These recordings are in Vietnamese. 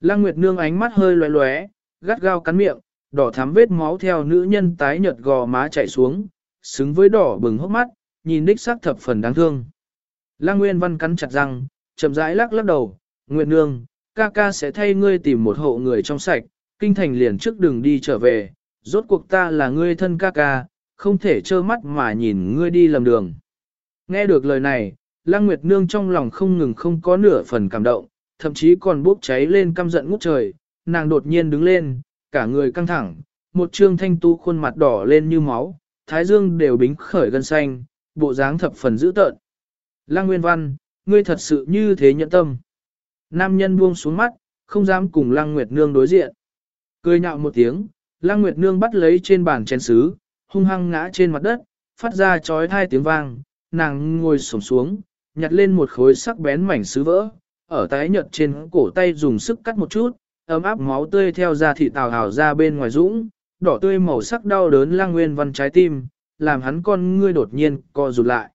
Lăng Nguyệt Nương ánh mắt hơi lóe lóe, gắt gao cắn miệng, đỏ thắm vết máu theo nữ nhân tái nhợt gò má chảy xuống, xứng với đỏ bừng hốc mắt, nhìn đích xác thập phần đáng thương. Lăng Nguyên Văn cắn chặt răng, chậm rãi lắc lắc đầu, Nguyệt Nương, ca ca sẽ thay ngươi tìm một hộ người trong sạch, kinh thành liền trước đường đi trở về, rốt cuộc ta là ngươi thân ca ca, không thể trơ mắt mà nhìn ngươi đi lầm đường. Nghe được lời này, Lăng Nguyệt Nương trong lòng không ngừng không có nửa phần cảm động, thậm chí còn bốc cháy lên căm giận ngút trời, nàng đột nhiên đứng lên, cả người căng thẳng, một trương thanh tu khuôn mặt đỏ lên như máu, thái dương đều bính khởi gân xanh, bộ dáng thập phần dữ tợn. Lăng Nguyên Văn, ngươi thật sự như thế nhẫn tâm. Nam nhân buông xuống mắt, không dám cùng Lăng Nguyệt Nương đối diện. Cười nhạo một tiếng, Lăng Nguyệt Nương bắt lấy trên bàn chén sứ, hung hăng ngã trên mặt đất, phát ra chói thai tiếng vang, nàng ngồi xổm xuống, nhặt lên một khối sắc bén mảnh sứ vỡ, ở tái nhợt trên cổ tay dùng sức cắt một chút, ấm áp máu tươi theo da thịt tào hào ra bên ngoài dũng, đỏ tươi màu sắc đau đớn lang nguyên văn trái tim, làm hắn con ngươi đột nhiên co rụt lại.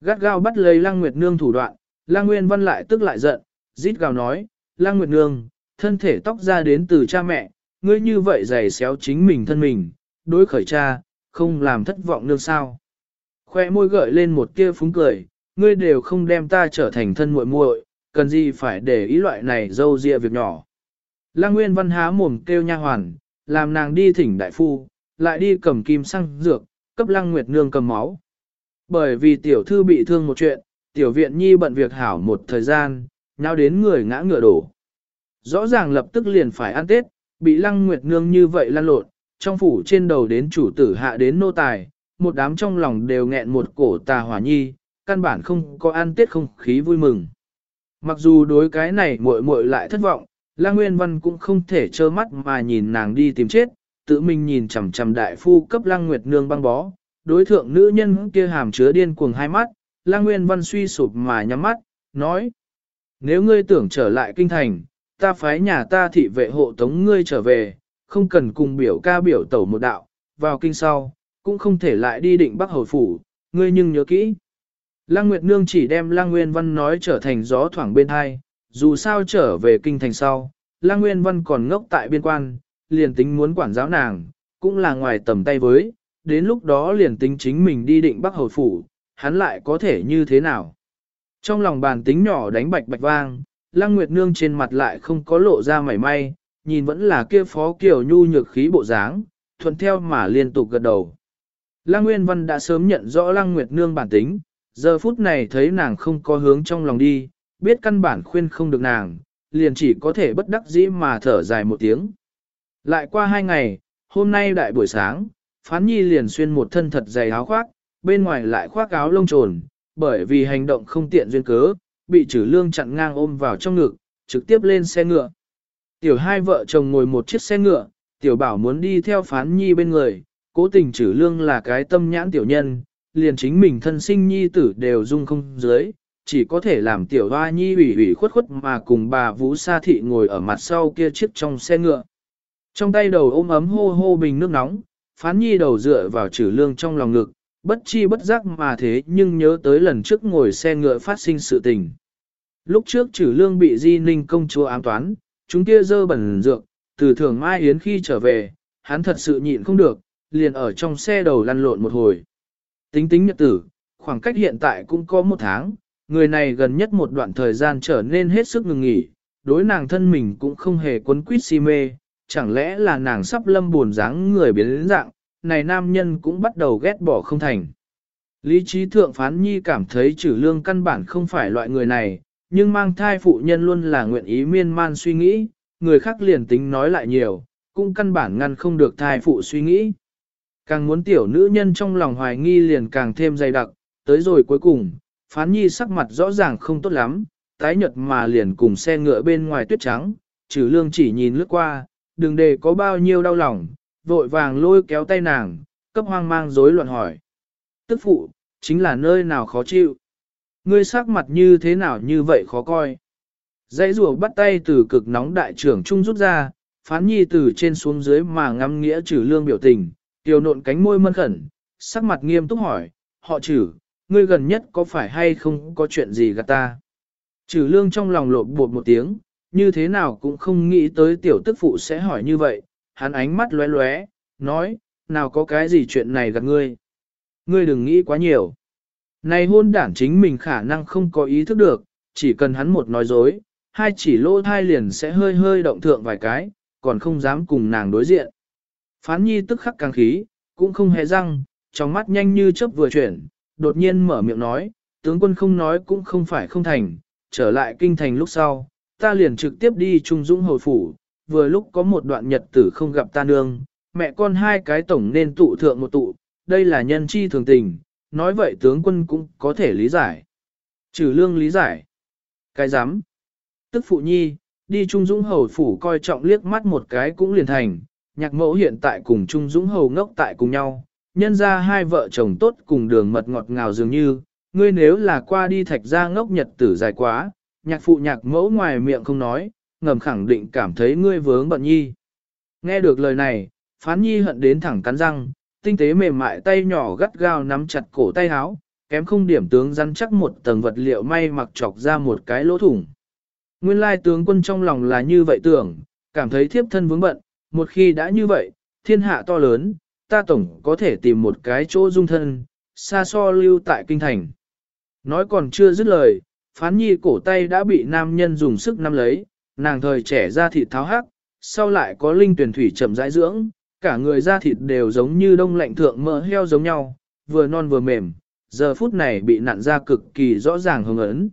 Gắt gao bắt lấy lang nguyệt nương thủ đoạn, lang nguyên văn lại tức lại giận, rít gào nói, lang nguyệt nương, thân thể tóc ra đến từ cha mẹ, ngươi như vậy giày xéo chính mình thân mình, đối khởi cha, không làm thất vọng nương sao. Khoe môi gợi lên một tia phúng cười, ngươi đều không đem ta trở thành thân muội muội, cần gì phải để ý loại này dâu dịa việc nhỏ. Lăng Nguyên Văn há mồm kêu nha hoàn, làm nàng đi thỉnh đại phu, lại đi cầm kim xăng dược, cấp Lăng Nguyệt Nương cầm máu. Bởi vì tiểu thư bị thương một chuyện, tiểu viện nhi bận việc hảo một thời gian, nào đến người ngã ngựa đổ. Rõ ràng lập tức liền phải ăn Tết, bị Lăng Nguyệt Nương như vậy lan lộn, trong phủ trên đầu đến chủ tử hạ đến nô tài, một đám trong lòng đều nghẹn một cổ tà hỏa nhi, căn bản không có ăn Tết không khí vui mừng. Mặc dù đối cái này muội muội lại thất vọng, La Nguyên Văn cũng không thể trơ mắt mà nhìn nàng đi tìm chết, tự mình nhìn chằm chằm đại phu cấp Lăng Nguyệt Nương băng bó, đối thượng nữ nhân kia hàm chứa điên cuồng hai mắt, La Nguyên Văn suy sụp mà nhắm mắt, nói: "Nếu ngươi tưởng trở lại kinh thành, ta phái nhà ta thị vệ hộ tống ngươi trở về, không cần cùng biểu ca biểu tẩu một đạo, vào kinh sau, cũng không thể lại đi định Bắc Hầu phủ, ngươi nhưng nhớ kỹ." Lăng Nguyệt Nương chỉ đem Lăng Nguyên Văn nói trở thành gió thoảng bên hai, dù sao trở về kinh thành sau, Lăng Nguyên Văn còn ngốc tại biên quan, liền tính muốn quản giáo nàng, cũng là ngoài tầm tay với, đến lúc đó liền tính chính mình đi định Bắc Hầu Phủ, hắn lại có thể như thế nào. Trong lòng bàn tính nhỏ đánh bạch bạch vang, Lăng Nguyệt Nương trên mặt lại không có lộ ra mảy may, nhìn vẫn là kia phó kiểu nhu nhược khí bộ dáng, thuận theo mà liên tục gật đầu. Lăng Nguyên Văn đã sớm nhận rõ Lăng Nguyệt Nương bản tính, giờ phút này thấy nàng không có hướng trong lòng đi, biết căn bản khuyên không được nàng, liền chỉ có thể bất đắc dĩ mà thở dài một tiếng. Lại qua hai ngày, hôm nay đại buổi sáng, Phán Nhi liền xuyên một thân thật dày áo khoác, bên ngoài lại khoác áo lông trồn, bởi vì hành động không tiện duyên cớ, bị trừ lương chặn ngang ôm vào trong ngực, trực tiếp lên xe ngựa. Tiểu hai vợ chồng ngồi một chiếc xe ngựa, tiểu bảo muốn đi theo Phán Nhi bên người, cố tình trừ lương là cái tâm nhãn tiểu nhân, liền chính mình thân sinh nhi tử đều dung không dưới, chỉ có thể làm tiểu hoa nhi ủy ủy khuất khuất mà cùng bà Vũ Sa Thị ngồi ở mặt sau kia chiếc trong xe ngựa. Trong tay đầu ôm ấm hô hô bình nước nóng, phán nhi đầu dựa vào trừ lương trong lòng ngực, bất chi bất giác mà thế nhưng nhớ tới lần trước ngồi xe ngựa phát sinh sự tình. Lúc trước trừ lương bị di ninh công chúa ám toán, chúng kia dơ bẩn dược, từ thường mai yến khi trở về, hắn thật sự nhịn không được, liền ở trong xe đầu lăn lộn một hồi. Tính tính nhật tử, khoảng cách hiện tại cũng có một tháng, người này gần nhất một đoạn thời gian trở nên hết sức ngừng nghỉ, đối nàng thân mình cũng không hề quấn quýt si mê, chẳng lẽ là nàng sắp lâm buồn dáng người biến đến dạng, này nam nhân cũng bắt đầu ghét bỏ không thành. Lý trí thượng phán nhi cảm thấy trừ lương căn bản không phải loại người này, nhưng mang thai phụ nhân luôn là nguyện ý miên man suy nghĩ, người khác liền tính nói lại nhiều, cũng căn bản ngăn không được thai phụ suy nghĩ. Càng muốn tiểu nữ nhân trong lòng hoài nghi liền càng thêm dày đặc, tới rồi cuối cùng, phán nhi sắc mặt rõ ràng không tốt lắm, tái nhật mà liền cùng xe ngựa bên ngoài tuyết trắng, trừ lương chỉ nhìn lướt qua, đừng để có bao nhiêu đau lòng, vội vàng lôi kéo tay nàng, cấp hoang mang rối loạn hỏi. Tức phụ, chính là nơi nào khó chịu. Ngươi sắc mặt như thế nào như vậy khó coi. Dãy rùa bắt tay từ cực nóng đại trưởng trung rút ra, phán nhi từ trên xuống dưới mà ngắm nghĩa trừ lương biểu tình, tiểu nộn cánh môi mân khẩn, sắc mặt nghiêm túc hỏi, họ trừ, ngươi gần nhất có phải hay không có chuyện gì gạt ta? Trừ lương trong lòng lộn bột một tiếng, như thế nào cũng không nghĩ tới tiểu tức phụ sẽ hỏi như vậy, hắn ánh mắt lóe lóe, nói, nào có cái gì chuyện này gặp ngươi. Ngươi đừng nghĩ quá nhiều. Này hôn đản chính mình khả năng không có ý thức được, chỉ cần hắn một nói dối, hai chỉ lô thai liền sẽ hơi hơi động thượng vài cái, còn không dám cùng nàng đối diện. Phán nhi tức khắc càng khí, cũng không hề răng, trong mắt nhanh như chớp vừa chuyển, đột nhiên mở miệng nói, tướng quân không nói cũng không phải không thành, trở lại kinh thành lúc sau, ta liền trực tiếp đi Trung Dũng hồi phủ, vừa lúc có một đoạn nhật tử không gặp ta nương, mẹ con hai cái tổng nên tụ thượng một tụ, đây là nhân chi thường tình, nói vậy tướng quân cũng có thể lý giải. Trừ lương lý giải. Cái dám. Tức phụ nhi, đi Trung Dũng Hầu phủ coi trọng liếc mắt một cái cũng liền thành, nhạc mẫu hiện tại cùng Trung Dũng Hầu ngốc tại cùng nhau, nhân ra hai vợ chồng tốt cùng đường mật ngọt ngào dường như, ngươi nếu là qua đi thạch ra ngốc nhật tử dài quá, nhạc phụ nhạc mẫu ngoài miệng không nói, ngầm khẳng định cảm thấy ngươi vướng bận nhi. Nghe được lời này, phán nhi hận đến thẳng cắn răng, tinh tế mềm mại tay nhỏ gắt gao nắm chặt cổ tay háo, kém không điểm tướng rắn chắc một tầng vật liệu may mặc chọc ra một cái lỗ thủng. Nguyên lai tướng quân trong lòng là như vậy tưởng, cảm thấy thiếp thân vướng bận, một khi đã như vậy, thiên hạ to lớn, ta tổng có thể tìm một cái chỗ dung thân, xa so lưu tại kinh thành. Nói còn chưa dứt lời, phán nhi cổ tay đã bị nam nhân dùng sức nắm lấy, nàng thời trẻ ra thịt tháo hắc, sau lại có linh tuyển thủy chậm rãi dưỡng, cả người da thịt đều giống như đông lạnh thượng mỡ heo giống nhau, vừa non vừa mềm, giờ phút này bị nặn ra cực kỳ rõ ràng hồng ấn.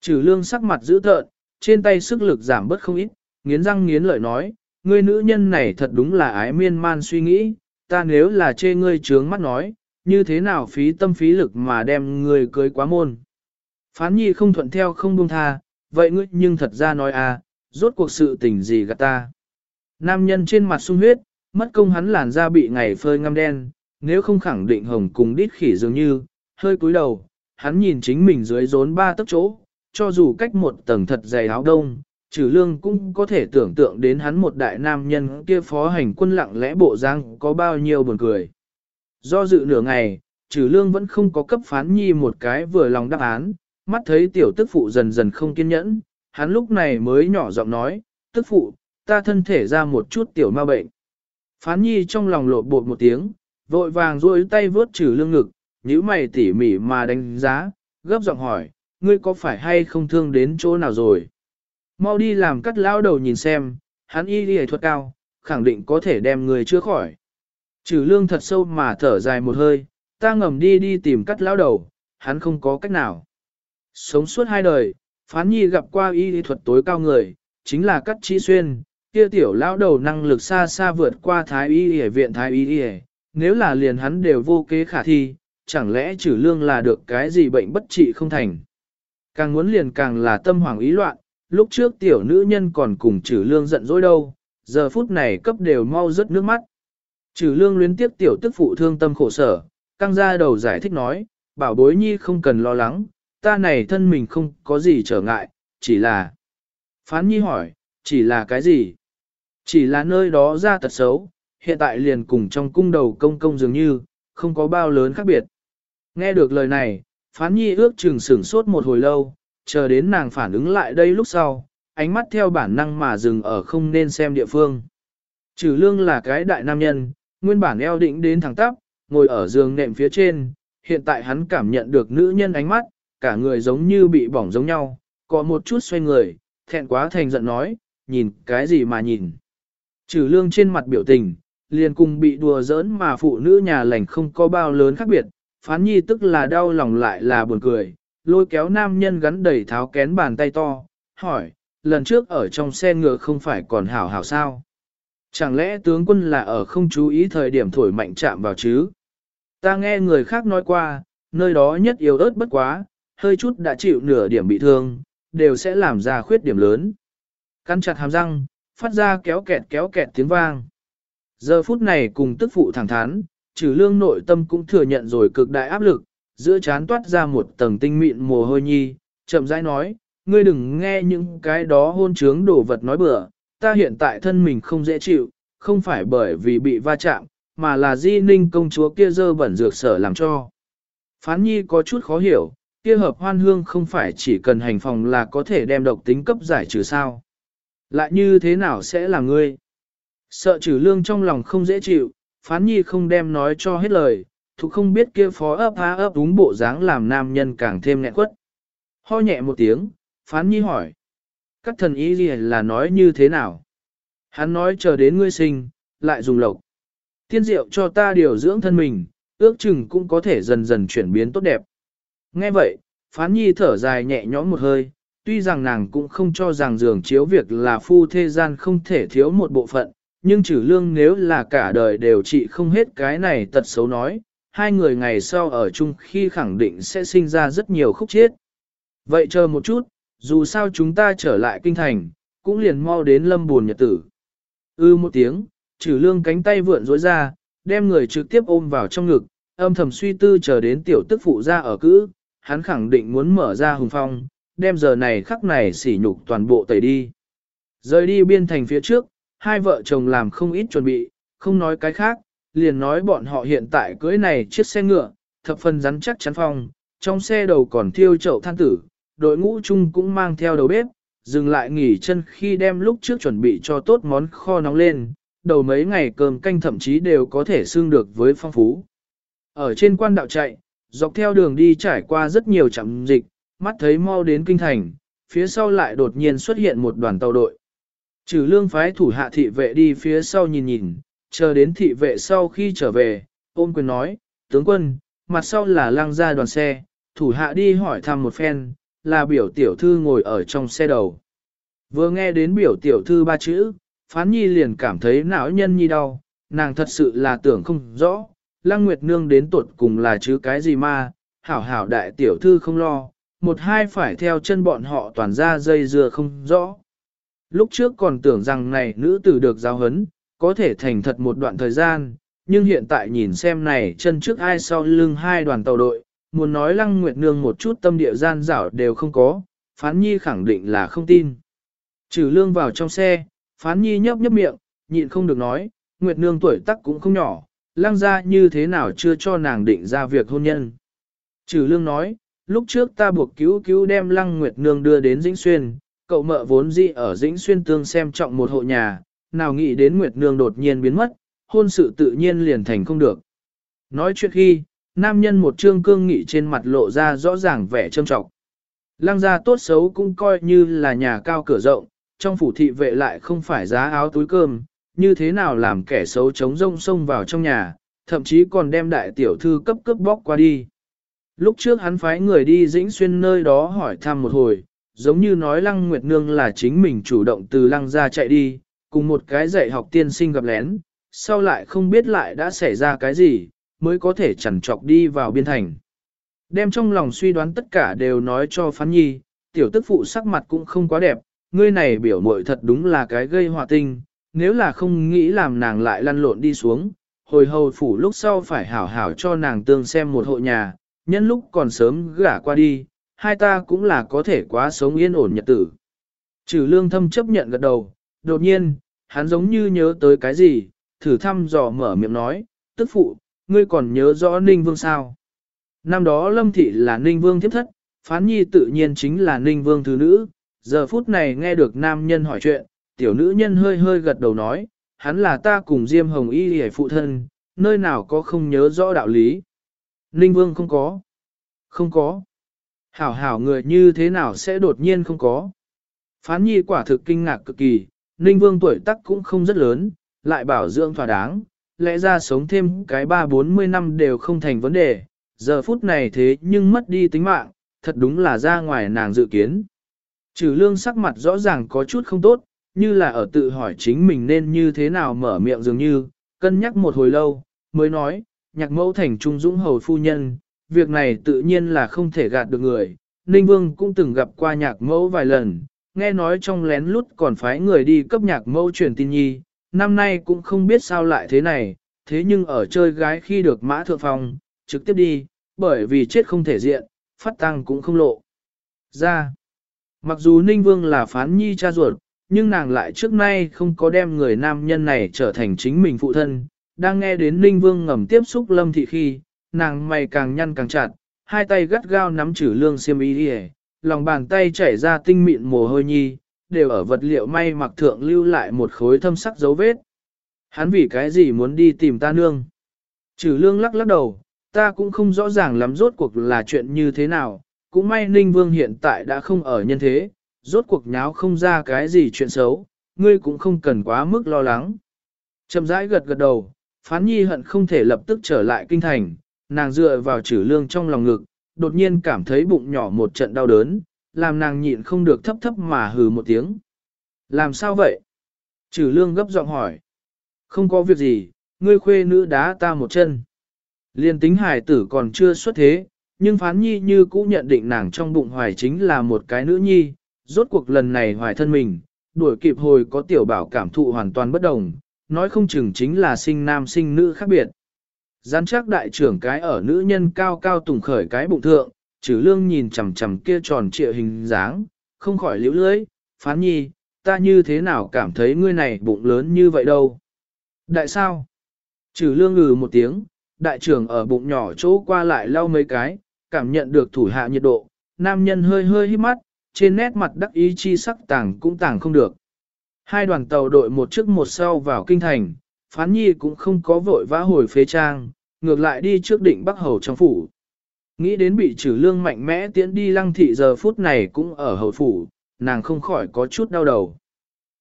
Trừ lương sắc mặt dữ tợn, trên tay sức lực giảm bớt không ít, nghiến răng nghiến lợi nói, ngươi nữ nhân này thật đúng là ái miên man suy nghĩ, ta nếu là chê ngươi trướng mắt nói, như thế nào phí tâm phí lực mà đem ngươi cưới quá môn. Phán nhi không thuận theo không buông tha, vậy ngươi nhưng thật ra nói à, rốt cuộc sự tình gì gạt ta. Nam nhân trên mặt sung huyết, mất công hắn làn da bị ngày phơi ngăm đen, nếu không khẳng định hồng cùng đít khỉ dường như, hơi cúi đầu, hắn nhìn chính mình dưới rốn ba tấc chỗ, cho dù cách một tầng thật dày áo đông, trừ lương cũng có thể tưởng tượng đến hắn một đại nam nhân kia phó hành quân lặng lẽ bộ răng có bao nhiêu buồn cười. Do dự nửa ngày, trừ lương vẫn không có cấp phán nhi một cái vừa lòng đáp án, mắt thấy tiểu tức phụ dần dần không kiên nhẫn, hắn lúc này mới nhỏ giọng nói, tức phụ, ta thân thể ra một chút tiểu ma bệnh. Phán nhi trong lòng lộ bột một tiếng, vội vàng duỗi tay vớt trừ lương ngực, nhíu mày tỉ mỉ mà đánh giá, gấp giọng hỏi, ngươi có phải hay không thương đến chỗ nào rồi? Mau đi làm cắt lão đầu nhìn xem, hắn y đi thuật cao, khẳng định có thể đem người chữa khỏi. Trừ lương thật sâu mà thở dài một hơi, ta ngầm đi đi tìm cắt lão đầu, hắn không có cách nào. Sống suốt hai đời, phán nhi gặp qua y lý thuật tối cao người, chính là cắt trí xuyên, kia tiểu lão đầu năng lực xa xa vượt qua thái y y viện thái y y, nếu là liền hắn đều vô kế khả thi, chẳng lẽ trừ lương là được cái gì bệnh bất trị không thành. Càng muốn liền càng là tâm hoảng ý loạn, lúc trước tiểu nữ nhân còn cùng trừ lương giận dỗi đâu, giờ phút này cấp đều mau rớt nước mắt. Trừ lương luyến tiếp tiểu tức phụ thương tâm khổ sở, căng ra đầu giải thích nói, bảo bối nhi không cần lo lắng, ta này thân mình không có gì trở ngại, chỉ là... Phán nhi hỏi, chỉ là cái gì? Chỉ là nơi đó ra tật xấu, hiện tại liền cùng trong cung đầu công công dường như, không có bao lớn khác biệt. Nghe được lời này, phán nhi ước chừng sửng sốt một hồi lâu, chờ đến nàng phản ứng lại đây lúc sau, ánh mắt theo bản năng mà dừng ở không nên xem địa phương. Trừ lương là cái đại nam nhân, nguyên bản eo định đến thẳng tắp, ngồi ở giường nệm phía trên, hiện tại hắn cảm nhận được nữ nhân ánh mắt, cả người giống như bị bỏng giống nhau, có một chút xoay người, thẹn quá thành giận nói, nhìn cái gì mà nhìn. Trừ lương trên mặt biểu tình, liền cùng bị đùa giỡn mà phụ nữ nhà lành không có bao lớn khác biệt, phán nhi tức là đau lòng lại là buồn cười, lôi kéo nam nhân gắn đầy tháo kén bàn tay to, hỏi, lần trước ở trong xe ngựa không phải còn hảo hảo sao? Chẳng lẽ tướng quân là ở không chú ý thời điểm thổi mạnh chạm vào chứ? Ta nghe người khác nói qua, nơi đó nhất yếu ớt bất quá, hơi chút đã chịu nửa điểm bị thương, đều sẽ làm ra khuyết điểm lớn. Căn chặt hàm răng, phát ra kéo kẹt kéo kẹt tiếng vang. Giờ phút này cùng tức phụ thẳng thắn, trừ lương nội tâm cũng thừa nhận rồi cực đại áp lực, giữa chán toát ra một tầng tinh mịn mồ hôi nhi, chậm rãi nói, ngươi đừng nghe những cái đó hôn trướng đổ vật nói bừa, ta hiện tại thân mình không dễ chịu, không phải bởi vì bị va chạm, mà là di ninh công chúa kia dơ bẩn dược sở làm cho. Phán nhi có chút khó hiểu, kia hợp hoan hương không phải chỉ cần hành phòng là có thể đem độc tính cấp giải trừ sao. Lại như thế nào sẽ là ngươi? Sợ trừ lương trong lòng không dễ chịu, phán nhi không đem nói cho hết lời, thục không biết kia phó ấp há ấp đúng bộ dáng làm nam nhân càng thêm nghẹn quất. Ho nhẹ một tiếng, phán nhi hỏi. Các thần ý gì là nói như thế nào? Hắn nói chờ đến ngươi sinh, lại dùng lộc. Tiên diệu cho ta điều dưỡng thân mình, ước chừng cũng có thể dần dần chuyển biến tốt đẹp. Nghe vậy, phán nhi thở dài nhẹ nhõm một hơi, tuy rằng nàng cũng không cho rằng giường chiếu việc là phu thế gian không thể thiếu một bộ phận, nhưng trừ lương nếu là cả đời đều trị không hết cái này tật xấu nói, hai người ngày sau ở chung khi khẳng định sẽ sinh ra rất nhiều khúc chiết. Vậy chờ một chút, dù sao chúng ta trở lại kinh thành, cũng liền mau đến lâm buồn nhật tử. Ư một tiếng, trừ lương cánh tay vượn rối ra, đem người trực tiếp ôm vào trong ngực, âm thầm suy tư chờ đến tiểu tức phụ ra ở cữ, hắn khẳng định muốn mở ra hùng phong, đem giờ này khắc này sỉ nhục toàn bộ tẩy đi. Rời đi biên thành phía trước, hai vợ chồng làm không ít chuẩn bị, không nói cái khác, liền nói bọn họ hiện tại cưới này chiếc xe ngựa, thập phần rắn chắc chắn phong, trong xe đầu còn thiêu chậu than tử, đội ngũ chung cũng mang theo đầu bếp, dừng lại nghỉ chân khi đem lúc trước chuẩn bị cho tốt món kho nóng lên, đầu mấy ngày cơm canh thậm chí đều có thể xương được với phong phú. Ở trên quan đạo chạy, dọc theo đường đi trải qua rất nhiều trạm dịch, mắt thấy mau đến kinh thành, phía sau lại đột nhiên xuất hiện một đoàn tàu đội. Trừ lương phái thủ hạ thị vệ đi phía sau nhìn nhìn, chờ đến thị vệ sau khi trở về, ôm quyền nói, tướng quân, mặt sau là lang ra đoàn xe, thủ hạ đi hỏi thăm một phen, là biểu tiểu thư ngồi ở trong xe đầu. Vừa nghe đến biểu tiểu thư ba chữ, phán nhi liền cảm thấy não nhân nhi đau, nàng thật sự là tưởng không rõ, lăng nguyệt nương đến tuột cùng là chứ cái gì mà, hảo hảo đại tiểu thư không lo, một hai phải theo chân bọn họ toàn ra dây dưa không rõ. Lúc trước còn tưởng rằng này nữ tử được giáo hấn, có thể thành thật một đoạn thời gian, nhưng hiện tại nhìn xem này chân trước ai sau lưng hai đoàn tàu đội, muốn nói lăng nguyệt nương một chút tâm địa gian dảo đều không có, phán nhi khẳng định là không tin. Trừ lương vào trong xe, phán nhi nhấp nhấp miệng, nhịn không được nói, nguyệt nương tuổi tác cũng không nhỏ, lăng ra như thế nào chưa cho nàng định ra việc hôn nhân. Trừ lương nói, lúc trước ta buộc cứu cứu đem lăng nguyệt nương đưa đến Dĩnh Xuyên, cậu mợ vốn dĩ ở Dĩnh Xuyên tương xem trọng một hộ nhà, nào nghĩ đến nguyệt nương đột nhiên biến mất, hôn sự tự nhiên liền thành không được. Nói chuyện khi, nam nhân một trương cương nghị trên mặt lộ ra rõ ràng vẻ trâm trọng. Lăng gia tốt xấu cũng coi như là nhà cao cửa rộng, trong phủ thị vệ lại không phải giá áo túi cơm, như thế nào làm kẻ xấu chống rông xông vào trong nhà, thậm chí còn đem đại tiểu thư cấp cấp bóc qua đi. Lúc trước hắn phái người đi dĩnh xuyên nơi đó hỏi thăm một hồi, giống như nói Lăng Nguyệt Nương là chính mình chủ động từ Lăng gia chạy đi, cùng một cái dạy học tiên sinh gặp lén, sau lại không biết lại đã xảy ra cái gì, mới có thể chẳng chọc đi vào biên thành. Đem trong lòng suy đoán tất cả đều nói cho Phán Nhi, tiểu tức phụ sắc mặt cũng không quá đẹp, ngươi này biểu mội thật đúng là cái gây họa tinh, nếu là không nghĩ làm nàng lại lăn lộn đi xuống, hồi hầu phủ lúc sau phải hảo hảo cho nàng tương xem một hộ nhà, nhân lúc còn sớm gả qua đi, hai ta cũng là có thể quá sống yên ổn nhật tử. Trừ lương thâm chấp nhận gật đầu, đột nhiên, hắn giống như nhớ tới cái gì, thử thăm dò mở miệng nói, tức phụ, ngươi còn nhớ rõ Ninh Vương sao? Năm đó Lâm Thị là Ninh Vương thiếp thất, phán nhi tự nhiên chính là Ninh Vương thứ nữ, giờ phút này nghe được nam nhân hỏi chuyện, tiểu nữ nhân hơi hơi gật đầu nói, hắn là ta cùng Diêm Hồng Y hề phụ thân, nơi nào có không nhớ rõ đạo lý. Ninh Vương không có. Không có. Hảo hảo người như thế nào sẽ đột nhiên không có. Phán nhi quả thực kinh ngạc cực kỳ, Ninh Vương tuổi tác cũng không rất lớn, lại bảo dưỡng thỏa đáng, lẽ ra sống thêm cái ba bốn mươi năm đều không thành vấn đề, giờ phút này thế nhưng mất đi tính mạng, thật đúng là ra ngoài nàng dự kiến. Trừ lương sắc mặt rõ ràng có chút không tốt, như là ở tự hỏi chính mình nên như thế nào mở miệng dường như, cân nhắc một hồi lâu, mới nói, nhạc mẫu thành trung dũng hầu phu nhân, việc này tự nhiên là không thể gạt được người. Ninh Vương cũng từng gặp qua nhạc mẫu vài lần, nghe nói trong lén lút còn phái người đi cấp nhạc mẫu truyền tin nhi, năm nay cũng không biết sao lại thế này, thế nhưng ở chơi gái khi được mã thượng phòng trực tiếp đi, bởi vì chết không thể diện, phát tăng cũng không lộ. Ra, mặc dù Ninh Vương là phán nhi cha ruột, nhưng nàng lại trước nay không có đem người nam nhân này trở thành chính mình phụ thân, đang nghe đến Ninh Vương ngầm tiếp xúc lâm thị khi, nàng mày càng nhăn càng chặt, hai tay gắt gao nắm chữ lương xiêm y đi lòng bàn tay chảy ra tinh mịn mồ hôi nhi, đều ở vật liệu may mặc thượng lưu lại một khối thâm sắc dấu vết. Hắn vì cái gì muốn đi tìm ta nương? Trừ lương lắc lắc đầu, ta cũng không rõ ràng lắm rốt cuộc là chuyện như thế nào, cũng may Ninh Vương hiện tại đã không ở nhân thế, rốt cuộc nháo không ra cái gì chuyện xấu, ngươi cũng không cần quá mức lo lắng. Chậm rãi gật gật đầu, phán nhi hận không thể lập tức trở lại kinh thành, nàng dựa vào trừ lương trong lòng ngực, đột nhiên cảm thấy bụng nhỏ một trận đau đớn, làm nàng nhịn không được thấp thấp mà hừ một tiếng. Làm sao vậy? Trừ lương gấp giọng hỏi. Không có việc gì, ngươi khuê nữ đá ta một chân. Liên tính hải tử còn chưa xuất thế, nhưng phán nhi như cũ nhận định nàng trong bụng hoài chính là một cái nữ nhi, rốt cuộc lần này hoài thân mình, đuổi kịp hồi có tiểu bảo cảm thụ hoàn toàn bất đồng, nói không chừng chính là sinh nam sinh nữ khác biệt. Gián chắc đại trưởng cái ở nữ nhân cao cao tùng khởi cái bụng thượng, trừ lương nhìn chằm chằm kia tròn trịa hình dáng, không khỏi liễu lưới, phán nhi, ta như thế nào cảm thấy ngươi này bụng lớn như vậy đâu. Đại sao? Trừ lương ngừ một tiếng, đại trưởng ở bụng nhỏ chỗ qua lại lau mấy cái, cảm nhận được thủ hạ nhiệt độ, nam nhân hơi hơi hít mắt, trên nét mặt đắc ý chi sắc tàng cũng tàng không được. Hai đoàn tàu đội một trước một sau vào kinh thành, phán nhi cũng không có vội vã hồi phế trang, ngược lại đi trước định bắc hầu trong phủ. Nghĩ đến bị trừ lương mạnh mẽ tiễn đi lăng thị giờ phút này cũng ở hầu phủ, nàng không khỏi có chút đau đầu.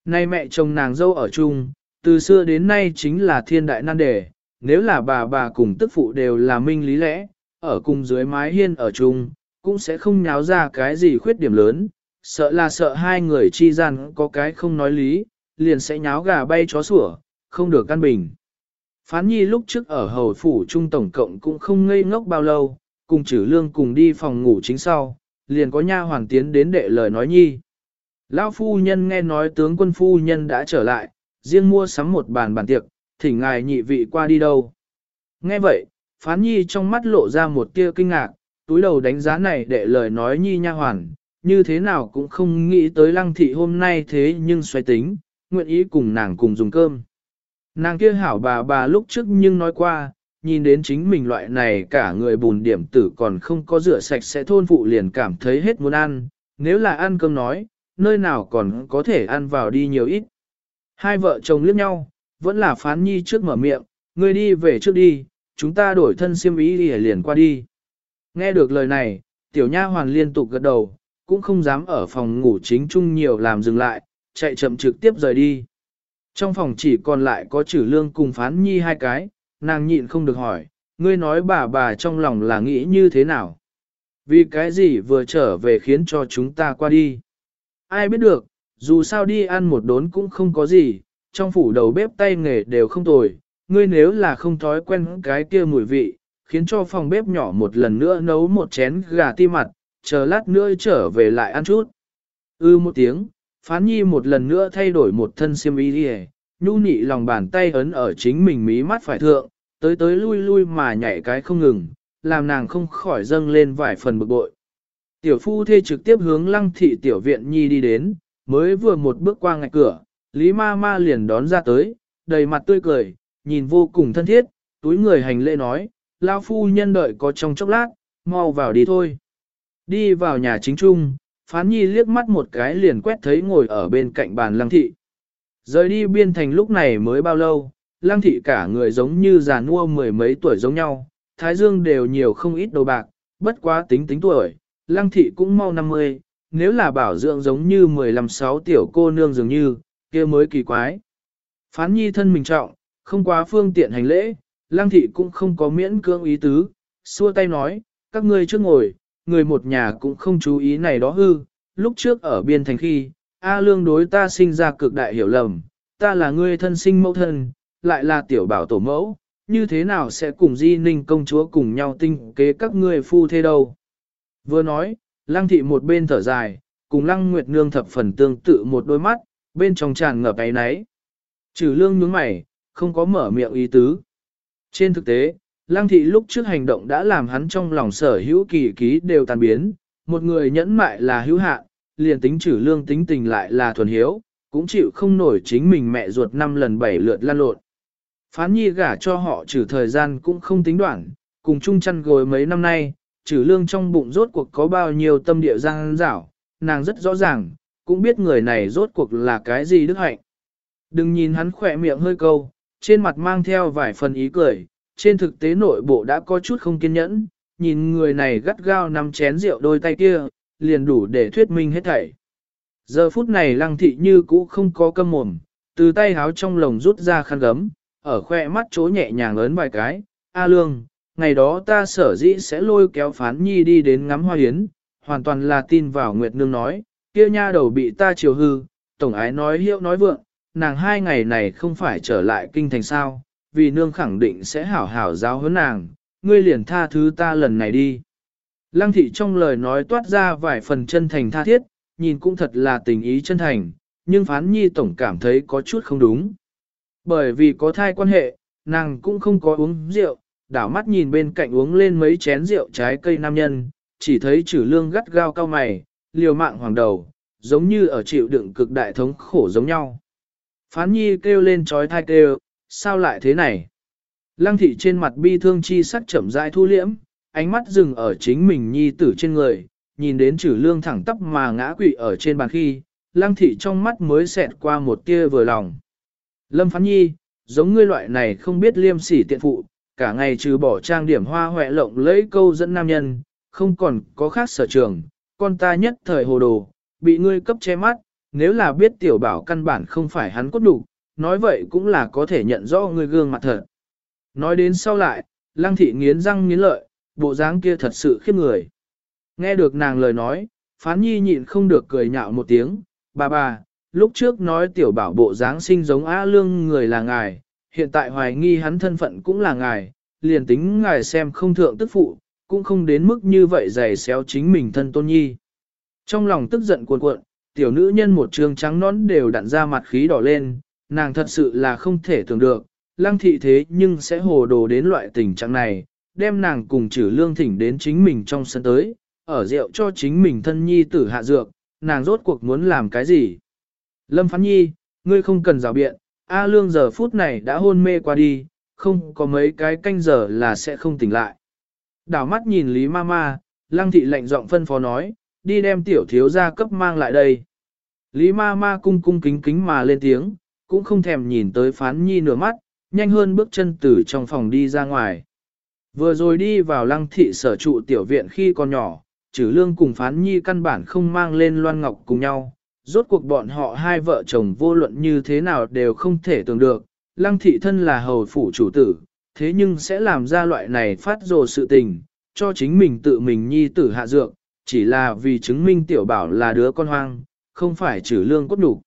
Nay mẹ chồng nàng dâu ở chung, từ xưa đến nay chính là thiên đại nan đề, nếu là bà bà cùng tức phụ đều là minh lý lẽ, ở cùng dưới mái hiên ở chung, cũng sẽ không nháo ra cái gì khuyết điểm lớn, sợ là sợ hai người chi gian có cái không nói lý, liền sẽ nháo gà bay chó sủa, không được căn bình. Phán nhi lúc trước ở hầu phủ trung tổng cộng cũng không ngây ngốc bao lâu, cùng trừ lương cùng đi phòng ngủ chính sau, liền có nha hoàng tiến đến đệ lời nói nhi. Lão phu nhân nghe nói tướng quân phu nhân đã trở lại, riêng mua sắm một bàn bàn tiệc, thỉnh ngài nhị vị qua đi đâu. Nghe vậy, phán nhi trong mắt lộ ra một tia kinh ngạc, túi đầu đánh giá này đệ lời nói nhi nha hoàn, như thế nào cũng không nghĩ tới lăng thị hôm nay thế nhưng xoay tính, nguyện ý cùng nàng cùng dùng cơm. Nàng kia hảo bà bà lúc trước nhưng nói qua, nhìn đến chính mình loại này cả người bùn điểm tử còn không có rửa sạch sẽ thôn phụ liền cảm thấy hết muốn ăn, nếu là ăn cơm nói, nơi nào còn có thể ăn vào đi nhiều ít. Hai vợ chồng liếc nhau, vẫn là phán nhi trước mở miệng, ngươi đi về trước đi, chúng ta đổi thân siêm ý đi liền qua đi. Nghe được lời này, tiểu nha hoàn liên tục gật đầu, cũng không dám ở phòng ngủ chính chung nhiều làm dừng lại, chạy chậm trực tiếp rời đi. Trong phòng chỉ còn lại có chử lương cùng phán nhi hai cái, nàng nhịn không được hỏi, ngươi nói bà bà trong lòng là nghĩ như thế nào? Vì cái gì vừa trở về khiến cho chúng ta qua đi? Ai biết được, dù sao đi ăn một đốn cũng không có gì, trong phủ đầu bếp tay nghề đều không tồi, ngươi nếu là không thói quen cái kia mùi vị, khiến cho phòng bếp nhỏ một lần nữa nấu một chén gà ti mặt, chờ lát nữa trở về lại ăn chút. Ư một tiếng, phán nhi một lần nữa thay đổi một thân xiêm y đi nhu nị lòng bàn tay ấn ở chính mình mí mắt phải thượng, tới tới lui lui mà nhảy cái không ngừng, làm nàng không khỏi dâng lên vài phần bực bội. Tiểu phu thê trực tiếp hướng lăng thị tiểu viện nhi đi đến, mới vừa một bước qua ngạch cửa, Lý ma ma liền đón ra tới, đầy mặt tươi cười, nhìn vô cùng thân thiết, túi người hành lễ nói, lao phu nhân đợi có trong chốc lát, mau vào đi thôi. Đi vào nhà chính trung, phán nhi liếc mắt một cái liền quét thấy ngồi ở bên cạnh bàn lăng thị. Rời đi biên thành lúc này mới bao lâu, lăng thị cả người giống như già nua mười mấy tuổi giống nhau, thái dương đều nhiều không ít đồ bạc, bất quá tính tính tuổi, lăng thị cũng mau 50, nếu là bảo dưỡng giống như 15-6 tiểu cô nương dường như, kia mới kỳ quái. Phán nhi thân mình trọng, không quá phương tiện hành lễ, lang thị cũng không có miễn cưỡng ý tứ, xua tay nói, các ngươi trước ngồi, người một nhà cũng không chú ý này đó hư, lúc trước ở biên thành khi, A lương đối ta sinh ra cực đại hiểu lầm, ta là ngươi thân sinh mẫu thân, lại là tiểu bảo tổ mẫu, như thế nào sẽ cùng di ninh công chúa cùng nhau tinh kế các ngươi phu thế đâu. Vừa nói, lăng thị một bên thở dài, cùng lăng nguyệt nương thập phần tương tự một đôi mắt, bên trong tràn ngập ấy náy. Trừ lương nhướng mày, không có mở miệng ý tứ. Trên thực tế, Lăng thị lúc trước hành động đã làm hắn trong lòng sở hữu kỳ ký đều tan biến, một người nhẫn mại là hữu hạn, liền tính trừ lương tính tình lại là thuần hiếu, cũng chịu không nổi chính mình mẹ ruột năm lần bảy lượt lan lộn. Phán nhi gả cho họ trừ thời gian cũng không tính đoạn, cùng chung chăn gối mấy năm nay, trừ lương trong bụng rốt cuộc có bao nhiêu tâm địa giang dảo, nàng rất rõ ràng, cũng biết người này rốt cuộc là cái gì đức hạnh. Đừng nhìn hắn khỏe miệng hơi câu, trên mặt mang theo vài phần ý cười, trên thực tế nội bộ đã có chút không kiên nhẫn, nhìn người này gắt gao nắm chén rượu đôi tay kia, liền đủ để thuyết minh hết thảy. Giờ phút này lăng thị như cũ không có câm mồm, từ tay háo trong lồng rút ra khăn gấm, ở khoe mắt chỗ nhẹ nhàng lớn vài cái, A Lương, ngày đó ta sở dĩ sẽ lôi kéo phán nhi đi đến ngắm hoa hiến, hoàn toàn là tin vào Nguyệt Nương nói, kia nha đầu bị ta chiều hư, tổng ái nói hiệu nói vượng, nàng hai ngày này không phải trở lại kinh thành sao, vì nương khẳng định sẽ hảo hảo giáo huấn nàng, ngươi liền tha thứ ta lần này đi. Lăng thị trong lời nói toát ra vài phần chân thành tha thiết, nhìn cũng thật là tình ý chân thành, nhưng phán nhi tổng cảm thấy có chút không đúng. Bởi vì có thai quan hệ, nàng cũng không có uống rượu, đảo mắt nhìn bên cạnh uống lên mấy chén rượu trái cây nam nhân, chỉ thấy chữ lương gắt gao cao mày, liều mạng hoàng đầu, giống như ở chịu đựng cực đại thống khổ giống nhau. Phán nhi kêu lên trói thai kêu, sao lại thế này? Lăng thị trên mặt bi thương chi sắc chậm rãi thu liễm, ánh mắt dừng ở chính mình nhi tử trên người, nhìn đến trừ lương thẳng tắp mà ngã quỵ ở trên bàn khi, lăng thị trong mắt mới xẹt qua một tia vừa lòng. Lâm phán nhi, giống ngươi loại này không biết liêm sỉ tiện phụ, cả ngày trừ bỏ trang điểm hoa hoẹ lộng lấy câu dẫn nam nhân, không còn có khác sở trường, con ta nhất thời hồ đồ, bị ngươi cấp che mắt, nếu là biết tiểu bảo căn bản không phải hắn cốt đủ, nói vậy cũng là có thể nhận rõ người gương mặt thật. Nói đến sau lại, lăng thị nghiến răng nghiến lợi, bộ dáng kia thật sự khiếp người. Nghe được nàng lời nói, phán nhi nhịn không được cười nhạo một tiếng, bà bà, lúc trước nói tiểu bảo bộ dáng sinh giống Á lương người là ngài, hiện tại hoài nghi hắn thân phận cũng là ngài, liền tính ngài xem không thượng tức phụ, cũng không đến mức như vậy dày xéo chính mình thân tôn nhi. Trong lòng tức giận cuộn cuộn, tiểu nữ nhân một trường trắng nón đều đặn ra mặt khí đỏ lên, nàng thật sự là không thể tưởng được, lăng thị thế nhưng sẽ hồ đồ đến loại tình trạng này, đem nàng cùng trừ lương thỉnh đến chính mình trong sân tới, ở rượu cho chính mình thân nhi tử hạ dược, nàng rốt cuộc muốn làm cái gì. Lâm Phán Nhi, ngươi không cần rào biện, A Lương giờ phút này đã hôn mê qua đi, không có mấy cái canh giờ là sẽ không tỉnh lại. Đảo mắt nhìn Lý Mama, Lăng Thị lệnh giọng phân phó nói, đi đem tiểu thiếu gia cấp mang lại đây. Lý Mama cung cung kính kính mà lên tiếng, cũng không thèm nhìn tới Phán Nhi nửa mắt, nhanh hơn bước chân từ trong phòng đi ra ngoài. Vừa rồi đi vào Lăng Thị sở trụ tiểu viện khi còn nhỏ, trừ lương cùng Phán Nhi căn bản không mang lên Loan Ngọc cùng nhau rốt cuộc bọn họ hai vợ chồng vô luận như thế nào đều không thể tưởng được, lăng thị thân là hầu phủ chủ tử, thế nhưng sẽ làm ra loại này phát rồ sự tình, cho chính mình tự mình nhi tử hạ dược, chỉ là vì chứng minh tiểu bảo là đứa con hoang, không phải trừ lương cốt đủ.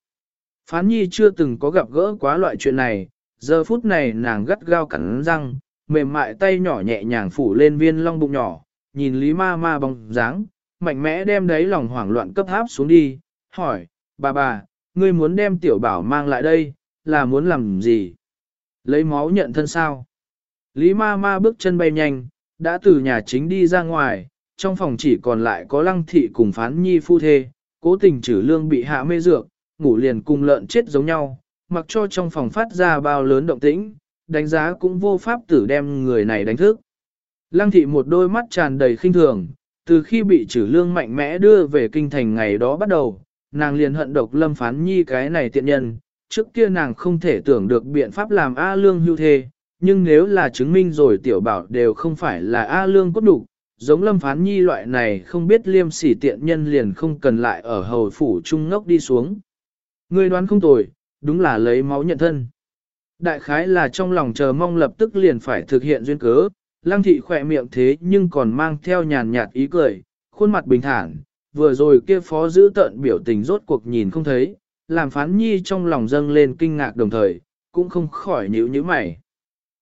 Phán nhi chưa từng có gặp gỡ quá loại chuyện này, giờ phút này nàng gắt gao cắn răng, mềm mại tay nhỏ nhẹ nhàng phủ lên viên long bụng nhỏ, nhìn Lý Ma Ma bóng dáng, mạnh mẽ đem đấy lòng hoảng loạn cấp háp xuống đi, hỏi, bà bà, ngươi muốn đem tiểu bảo mang lại đây, là muốn làm gì? Lấy máu nhận thân sao? Lý ma ma bước chân bay nhanh, đã từ nhà chính đi ra ngoài, trong phòng chỉ còn lại có lăng thị cùng phán nhi phu thê, cố tình trừ lương bị hạ mê dược, ngủ liền cùng lợn chết giống nhau, mặc cho trong phòng phát ra bao lớn động tĩnh, đánh giá cũng vô pháp tử đem người này đánh thức. Lăng thị một đôi mắt tràn đầy khinh thường, từ khi bị trừ lương mạnh mẽ đưa về kinh thành ngày đó bắt đầu, nàng liền hận độc lâm phán nhi cái này tiện nhân, trước kia nàng không thể tưởng được biện pháp làm A lương hưu thê, nhưng nếu là chứng minh rồi tiểu bảo đều không phải là A lương cốt đủ, giống lâm phán nhi loại này không biết liêm sỉ tiện nhân liền không cần lại ở hầu phủ trung ngốc đi xuống. Ngươi đoán không tồi, đúng là lấy máu nhận thân. Đại khái là trong lòng chờ mong lập tức liền phải thực hiện duyên cớ, lăng thị khỏe miệng thế nhưng còn mang theo nhàn nhạt ý cười, khuôn mặt bình thản, vừa rồi kia phó giữ tận biểu tình rốt cuộc nhìn không thấy, làm phán nhi trong lòng dâng lên kinh ngạc đồng thời, cũng không khỏi nhíu như mày.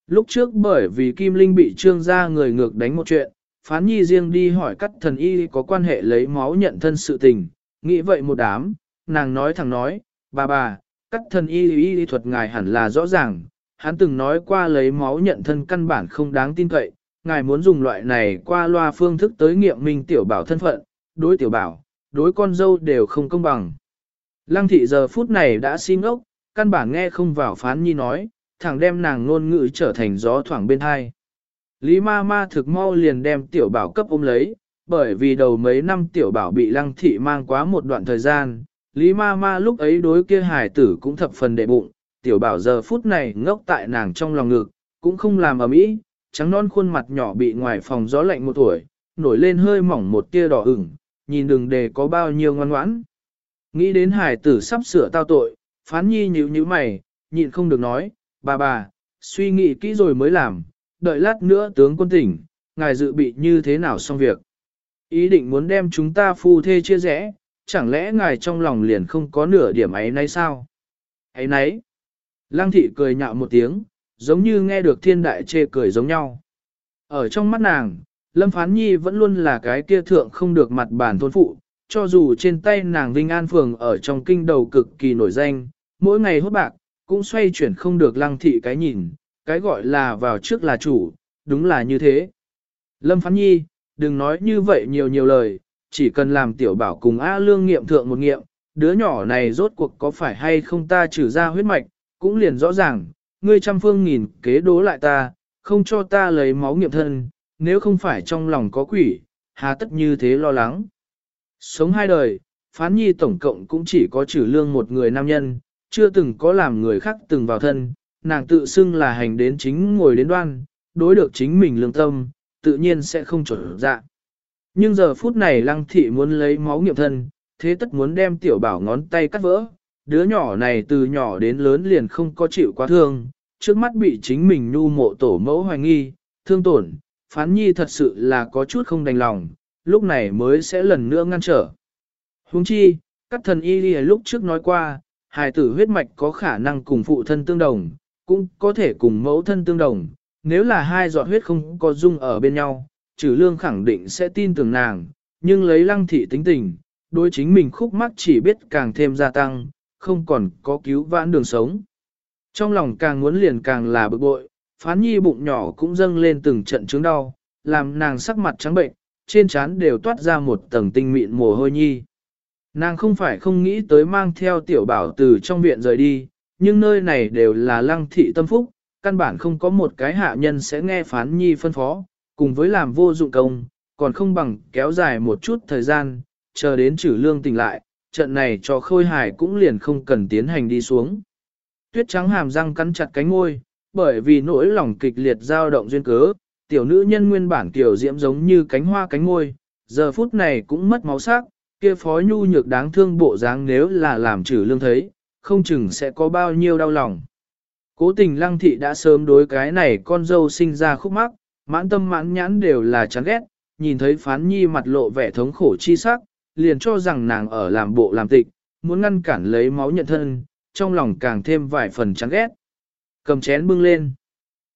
Lúc trước bởi vì Kim Linh bị trương gia người ngược đánh một chuyện, phán nhi riêng đi hỏi các thần y có quan hệ lấy máu nhận thân sự tình, nghĩ vậy một đám, nàng nói thẳng nói, bà bà, các thần y y thuật ngài hẳn là rõ ràng, hắn từng nói qua lấy máu nhận thân căn bản không đáng tin cậy, ngài muốn dùng loại này qua loa phương thức tới nghiệm minh tiểu bảo thân phận, đối tiểu bảo, đối con dâu đều không công bằng. Lăng thị giờ phút này đã xin ốc, căn bản nghe không vào phán nhi nói, thẳng đem nàng ngôn ngữ trở thành gió thoảng bên hai. Lý ma ma thực mau liền đem tiểu bảo cấp ôm lấy, bởi vì đầu mấy năm tiểu bảo bị lăng thị mang quá một đoạn thời gian, Lý ma ma lúc ấy đối kia hài tử cũng thập phần đệ bụng, tiểu bảo giờ phút này ngốc tại nàng trong lòng ngực, cũng không làm ở mỹ, trắng non khuôn mặt nhỏ bị ngoài phòng gió lạnh một tuổi, nổi lên hơi mỏng một tia đỏ ửng, nhìn đừng để có bao nhiêu ngoan ngoãn. Nghĩ đến hài tử sắp sửa tao tội, phán nhi nhíu nhíu mày, nhịn không được nói, bà bà, suy nghĩ kỹ rồi mới làm, đợi lát nữa tướng quân tỉnh, ngài dự bị như thế nào xong việc. Ý định muốn đem chúng ta phu thê chia rẽ, chẳng lẽ ngài trong lòng liền không có nửa điểm ấy nấy sao? Ấy nấy. Lăng thị cười nhạo một tiếng, giống như nghe được thiên đại chê cười giống nhau. Ở trong mắt nàng, Lâm Phán Nhi vẫn luôn là cái kia thượng không được mặt bản thôn phụ, cho dù trên tay nàng Vinh An Phường ở trong kinh đầu cực kỳ nổi danh, mỗi ngày hốt bạc, cũng xoay chuyển không được lăng thị cái nhìn, cái gọi là vào trước là chủ, đúng là như thế. Lâm Phán Nhi, đừng nói như vậy nhiều nhiều lời, chỉ cần làm tiểu bảo cùng A Lương nghiệm thượng một nghiệm, đứa nhỏ này rốt cuộc có phải hay không ta trừ ra huyết mạch, cũng liền rõ ràng, ngươi trăm phương nghìn kế đố lại ta, không cho ta lấy máu nghiệm thân, nếu không phải trong lòng có quỷ, hà tất như thế lo lắng. Sống hai đời, phán nhi tổng cộng cũng chỉ có trừ lương một người nam nhân, chưa từng có làm người khác từng vào thân, nàng tự xưng là hành đến chính ngồi đến đoan, đối được chính mình lương tâm, tự nhiên sẽ không trở dạ. Nhưng giờ phút này lăng thị muốn lấy máu nghiệm thân, thế tất muốn đem tiểu bảo ngón tay cắt vỡ, đứa nhỏ này từ nhỏ đến lớn liền không có chịu quá thương, trước mắt bị chính mình nhu mộ tổ mẫu hoài nghi, thương tổn, phán nhi thật sự là có chút không đành lòng, lúc này mới sẽ lần nữa ngăn trở. Huống chi, các thần y đi lúc trước nói qua, hài tử huyết mạch có khả năng cùng phụ thân tương đồng, cũng có thể cùng mẫu thân tương đồng, nếu là hai giọt huyết không có dung ở bên nhau, trừ lương khẳng định sẽ tin tưởng nàng, nhưng lấy lăng thị tính tình, đối chính mình khúc mắc chỉ biết càng thêm gia tăng, không còn có cứu vãn đường sống. Trong lòng càng muốn liền càng là bực bội, phán nhi bụng nhỏ cũng dâng lên từng trận chứng đau, làm nàng sắc mặt trắng bệnh, trên trán đều toát ra một tầng tinh mịn mồ hôi nhi. Nàng không phải không nghĩ tới mang theo tiểu bảo từ trong viện rời đi, nhưng nơi này đều là lăng thị tâm phúc, căn bản không có một cái hạ nhân sẽ nghe phán nhi phân phó, cùng với làm vô dụng công, còn không bằng kéo dài một chút thời gian, chờ đến trừ lương tỉnh lại, trận này cho khôi Hải cũng liền không cần tiến hành đi xuống. Tuyết trắng hàm răng cắn chặt cánh môi, bởi vì nỗi lòng kịch liệt dao động duyên cớ, tiểu nữ nhân nguyên bản tiểu diễm giống như cánh hoa cánh môi, giờ phút này cũng mất máu sắc, kia phó nhu nhược đáng thương bộ dáng nếu là làm trừ lương thấy, không chừng sẽ có bao nhiêu đau lòng. Cố tình lăng thị đã sớm đối cái này con dâu sinh ra khúc mắc, mãn tâm mãn nhãn đều là chán ghét, nhìn thấy phán nhi mặt lộ vẻ thống khổ chi sắc, liền cho rằng nàng ở làm bộ làm tịch, muốn ngăn cản lấy máu nhận thân, trong lòng càng thêm vài phần chán ghét. Cầm chén bưng lên.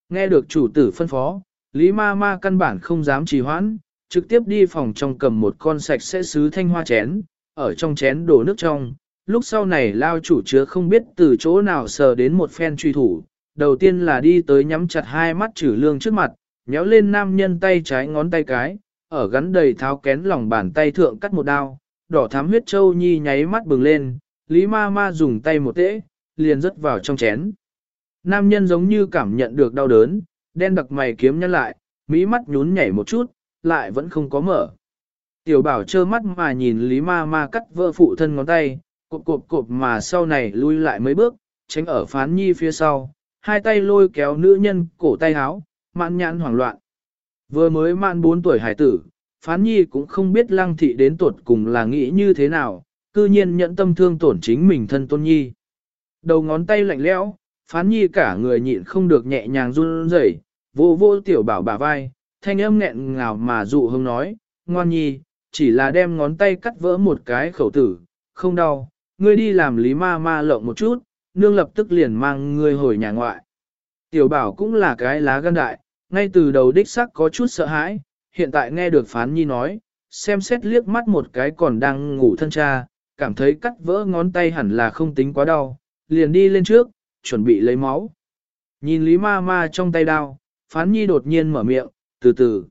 Nghe được chủ tử phân phó, Lý ma ma căn bản không dám trì hoãn, trực tiếp đi phòng trong cầm một con sạch sẽ sứ thanh hoa chén, ở trong chén đổ nước trong. Lúc sau này lao chủ chứa không biết từ chỗ nào sờ đến một phen truy thủ, đầu tiên là đi tới nhắm chặt hai mắt trừ lương trước mặt, nhéo lên nam nhân tay trái ngón tay cái, ở gắn đầy tháo kén lòng bàn tay thượng cắt một đao, đỏ thám huyết châu nhi nháy mắt bừng lên, Lý ma ma dùng tay một tễ, liền rớt vào trong chén. Nam nhân giống như cảm nhận được đau đớn, đen đặc mày kiếm nhăn lại, mỹ mắt nhún nhảy một chút, lại vẫn không có mở. Tiểu bảo trơ mắt mà nhìn Lý ma ma cắt vỡ phụ thân ngón tay, cộp cộp cộp mà sau này lui lại mấy bước, tránh ở phán nhi phía sau, hai tay lôi kéo nữ nhân cổ tay háo, mạn nhãn hoảng loạn. Vừa mới mạn 4 tuổi hải tử, phán nhi cũng không biết lăng thị đến tuột cùng là nghĩ như thế nào, cư nhiên nhận tâm thương tổn chính mình thân tôn nhi. Đầu ngón tay lạnh lẽo, phán nhi cả người nhịn không được nhẹ nhàng run rẩy, vô vô tiểu bảo bà vai, thanh âm nghẹn ngào mà dụ hông nói, ngoan nhi, chỉ là đem ngón tay cắt vỡ một cái khẩu tử, không đau, ngươi đi làm lý ma ma lộng một chút, nương lập tức liền mang ngươi hồi nhà ngoại. Tiểu bảo cũng là cái lá gan đại, ngay từ đầu đích sắc có chút sợ hãi, hiện tại nghe được phán nhi nói, xem xét liếc mắt một cái còn đang ngủ thân cha, cảm thấy cắt vỡ ngón tay hẳn là không tính quá đau, liền đi lên trước, chuẩn bị lấy máu. Nhìn Lý ma ma trong tay đao, phán nhi đột nhiên mở miệng, từ từ.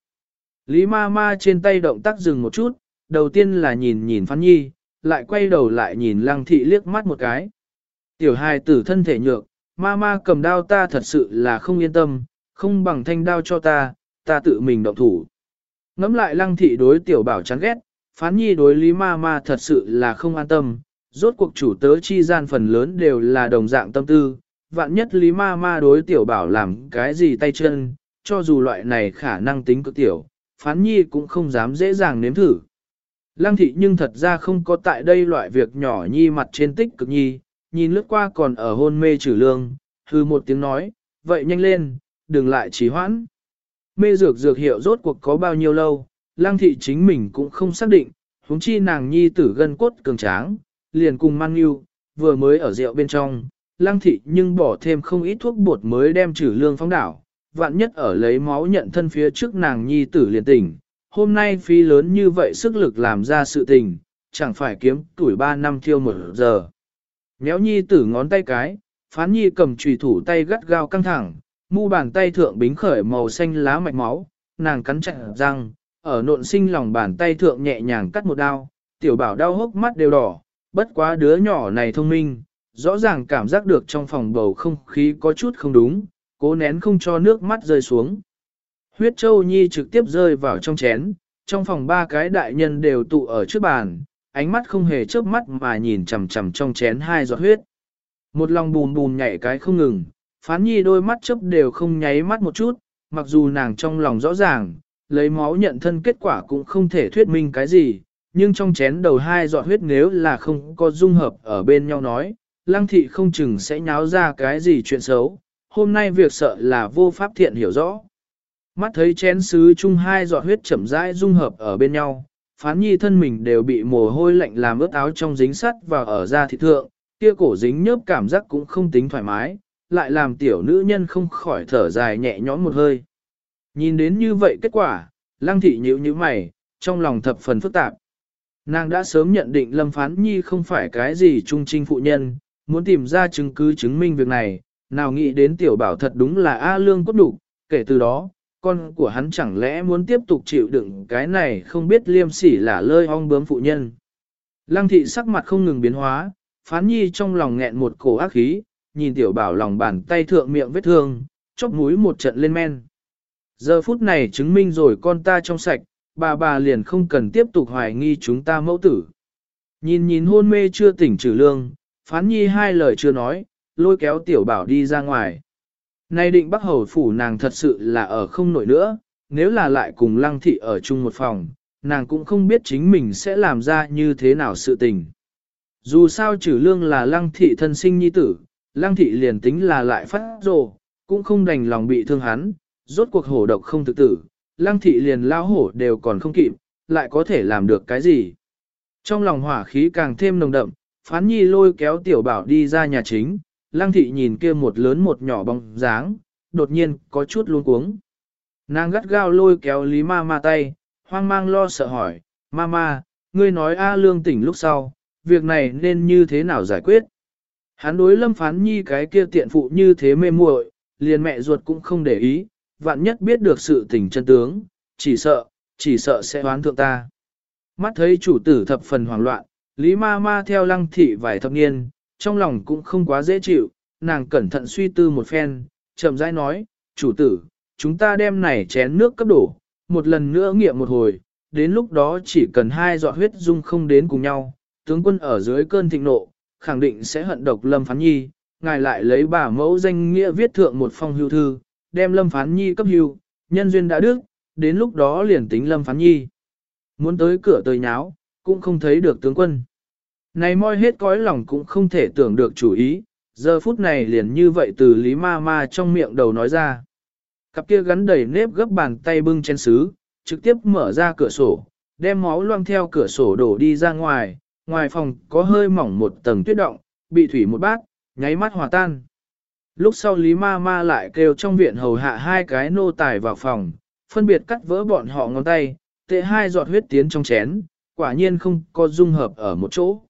Lý ma ma trên tay động tác dừng một chút, đầu tiên là nhìn nhìn phán nhi, lại quay đầu lại nhìn lăng thị liếc mắt một cái. Tiểu hài tử thân thể nhược, ma ma cầm đao ta thật sự là không yên tâm, không bằng thanh đao cho ta, ta tự mình động thủ. Ngắm lại lăng thị đối tiểu bảo chán ghét, phán nhi đối lý ma ma thật sự là không an tâm, Rốt cuộc chủ tớ chi gian phần lớn đều là đồng dạng tâm tư, vạn nhất Lý Ma Ma đối tiểu bảo làm cái gì tay chân, cho dù loại này khả năng tính cực tiểu, phán nhi cũng không dám dễ dàng nếm thử. Lăng thị nhưng thật ra không có tại đây loại việc nhỏ nhi mặt trên tích cực nhi, nhìn lướt qua còn ở hôn mê trừ lương, hư một tiếng nói, vậy nhanh lên, đừng lại trì hoãn. Mê dược dược hiệu rốt cuộc có bao nhiêu lâu, Lang thị chính mình cũng không xác định, huống chi nàng nhi tử gân cốt cường tráng, liền cùng mang yêu, vừa mới ở rượu bên trong, Lang thị nhưng bỏ thêm không ít thuốc bột mới đem trừ lương phóng đảo, vạn nhất ở lấy máu nhận thân phía trước nàng nhi tử liền tỉnh, hôm nay phí lớn như vậy sức lực làm ra sự tình, chẳng phải kiếm tuổi 3 năm thiêu một giờ. Méo nhi tử ngón tay cái, phán nhi cầm trùy thủ tay gắt gao căng thẳng, mu bàn tay thượng bính khởi màu xanh lá mạch máu, nàng cắn chặt răng, ở nộn sinh lòng bàn tay thượng nhẹ nhàng cắt một đao, tiểu bảo đau hốc mắt đều đỏ, bất quá đứa nhỏ này thông minh, rõ ràng cảm giác được trong phòng bầu không khí có chút không đúng, cố nén không cho nước mắt rơi xuống. Huyết châu nhi trực tiếp rơi vào trong chén, trong phòng ba cái đại nhân đều tụ ở trước bàn, ánh mắt không hề chớp mắt mà nhìn chằm chằm trong chén hai giọt huyết. Một lòng bùn bùn nhảy cái không ngừng, phán nhi đôi mắt chớp đều không nháy mắt một chút, mặc dù nàng trong lòng rõ ràng, lấy máu nhận thân kết quả cũng không thể thuyết minh cái gì, nhưng trong chén đầu hai giọt huyết nếu là không có dung hợp ở bên nhau nói, lăng thị không chừng sẽ nháo ra cái gì chuyện xấu, hôm nay việc sợ là vô pháp thiện hiểu rõ. Mắt thấy chén sứ chung hai giọt huyết chậm rãi dung hợp ở bên nhau, phán nhi thân mình đều bị mồ hôi lạnh làm ướt áo trong dính sắt và ở da thịt thượng, kia cổ dính nhớp cảm giác cũng không tính thoải mái, lại làm tiểu nữ nhân không khỏi thở dài nhẹ nhõm một hơi. Nhìn đến như vậy kết quả, lăng thị nhíu như mày, trong lòng thập phần phức tạp. Nàng đã sớm nhận định Lâm Phán Nhi không phải cái gì trung trinh phụ nhân, muốn tìm ra chứng cứ chứng minh việc này, nào nghĩ đến tiểu bảo thật đúng là A lương cốt đủ, kể từ đó, con của hắn chẳng lẽ muốn tiếp tục chịu đựng cái này không biết liêm sỉ là lơi ong bướm phụ nhân. Lăng thị sắc mặt không ngừng biến hóa, phán nhi trong lòng nghẹn một cổ ác khí, nhìn tiểu bảo lòng bàn tay thượng miệng vết thương, chóp mũi một trận lên men. Giờ phút này chứng minh rồi con ta trong sạch, bà bà liền không cần tiếp tục hoài nghi chúng ta mẫu tử. Nhìn nhìn hôn mê chưa tỉnh trừ lương, phán nhi hai lời chưa nói, lôi kéo tiểu bảo đi ra ngoài. Nay định bắc hầu phủ nàng thật sự là ở không nổi nữa, nếu là lại cùng lăng thị ở chung một phòng, nàng cũng không biết chính mình sẽ làm ra như thế nào sự tình. Dù sao trừ lương là lăng thị thân sinh nhi tử, lăng thị liền tính là lại phát rồ, cũng không đành lòng bị thương hắn, rốt cuộc hổ độc không tự tử, lăng thị liền lao hổ đều còn không kịp, lại có thể làm được cái gì. Trong lòng hỏa khí càng thêm nồng đậm, phán nhi lôi kéo tiểu bảo đi ra nhà chính, lăng thị nhìn kia một lớn một nhỏ bóng dáng, đột nhiên có chút luống cuống. Nàng gắt gao lôi kéo Lý Ma Ma tay, hoang mang lo sợ hỏi, Ma Ma, ngươi nói A Lương tỉnh lúc sau, việc này nên như thế nào giải quyết? Hắn đối lâm phán nhi cái kia tiện phụ như thế mê muội, liền mẹ ruột cũng không để ý, vạn nhất biết được sự tình chân tướng, chỉ sợ, chỉ sợ sẽ oán thượng ta. Mắt thấy chủ tử thập phần hoảng loạn, Lý ma ma theo lăng thị vài thập niên, trong lòng cũng không quá dễ chịu, nàng cẩn thận suy tư một phen, chậm rãi nói, chủ tử, chúng ta đem này chén nước cấp đổ, một lần nữa nghiệm một hồi, đến lúc đó chỉ cần hai giọt huyết dung không đến cùng nhau, tướng quân ở dưới cơn thịnh nộ, khẳng định sẽ hận độc lâm phán nhi, ngài lại lấy bà mẫu danh nghĩa viết thượng một phong hưu thư, đem lâm phán nhi cấp hưu, nhân duyên đã đức, đến lúc đó liền tính lâm phán nhi. Muốn tới cửa tới nháo, cũng không thấy được tướng quân. Này moi hết cõi lòng cũng không thể tưởng được chủ ý, giờ phút này liền như vậy từ Lý Ma Ma trong miệng đầu nói ra. Cặp kia gắn đầy nếp gấp bàn tay bưng chén sứ, trực tiếp mở ra cửa sổ, đem máu loang theo cửa sổ đổ đi ra ngoài, ngoài phòng có hơi mỏng một tầng tuyết động, bị thủy một bát, nháy mắt hòa tan. Lúc sau Lý Ma Ma lại kêu trong viện hầu hạ hai cái nô tài vào phòng, phân biệt cắt vỡ bọn họ ngón tay, tệ hai giọt huyết tiến trong chén, quả nhiên không có dung hợp ở một chỗ.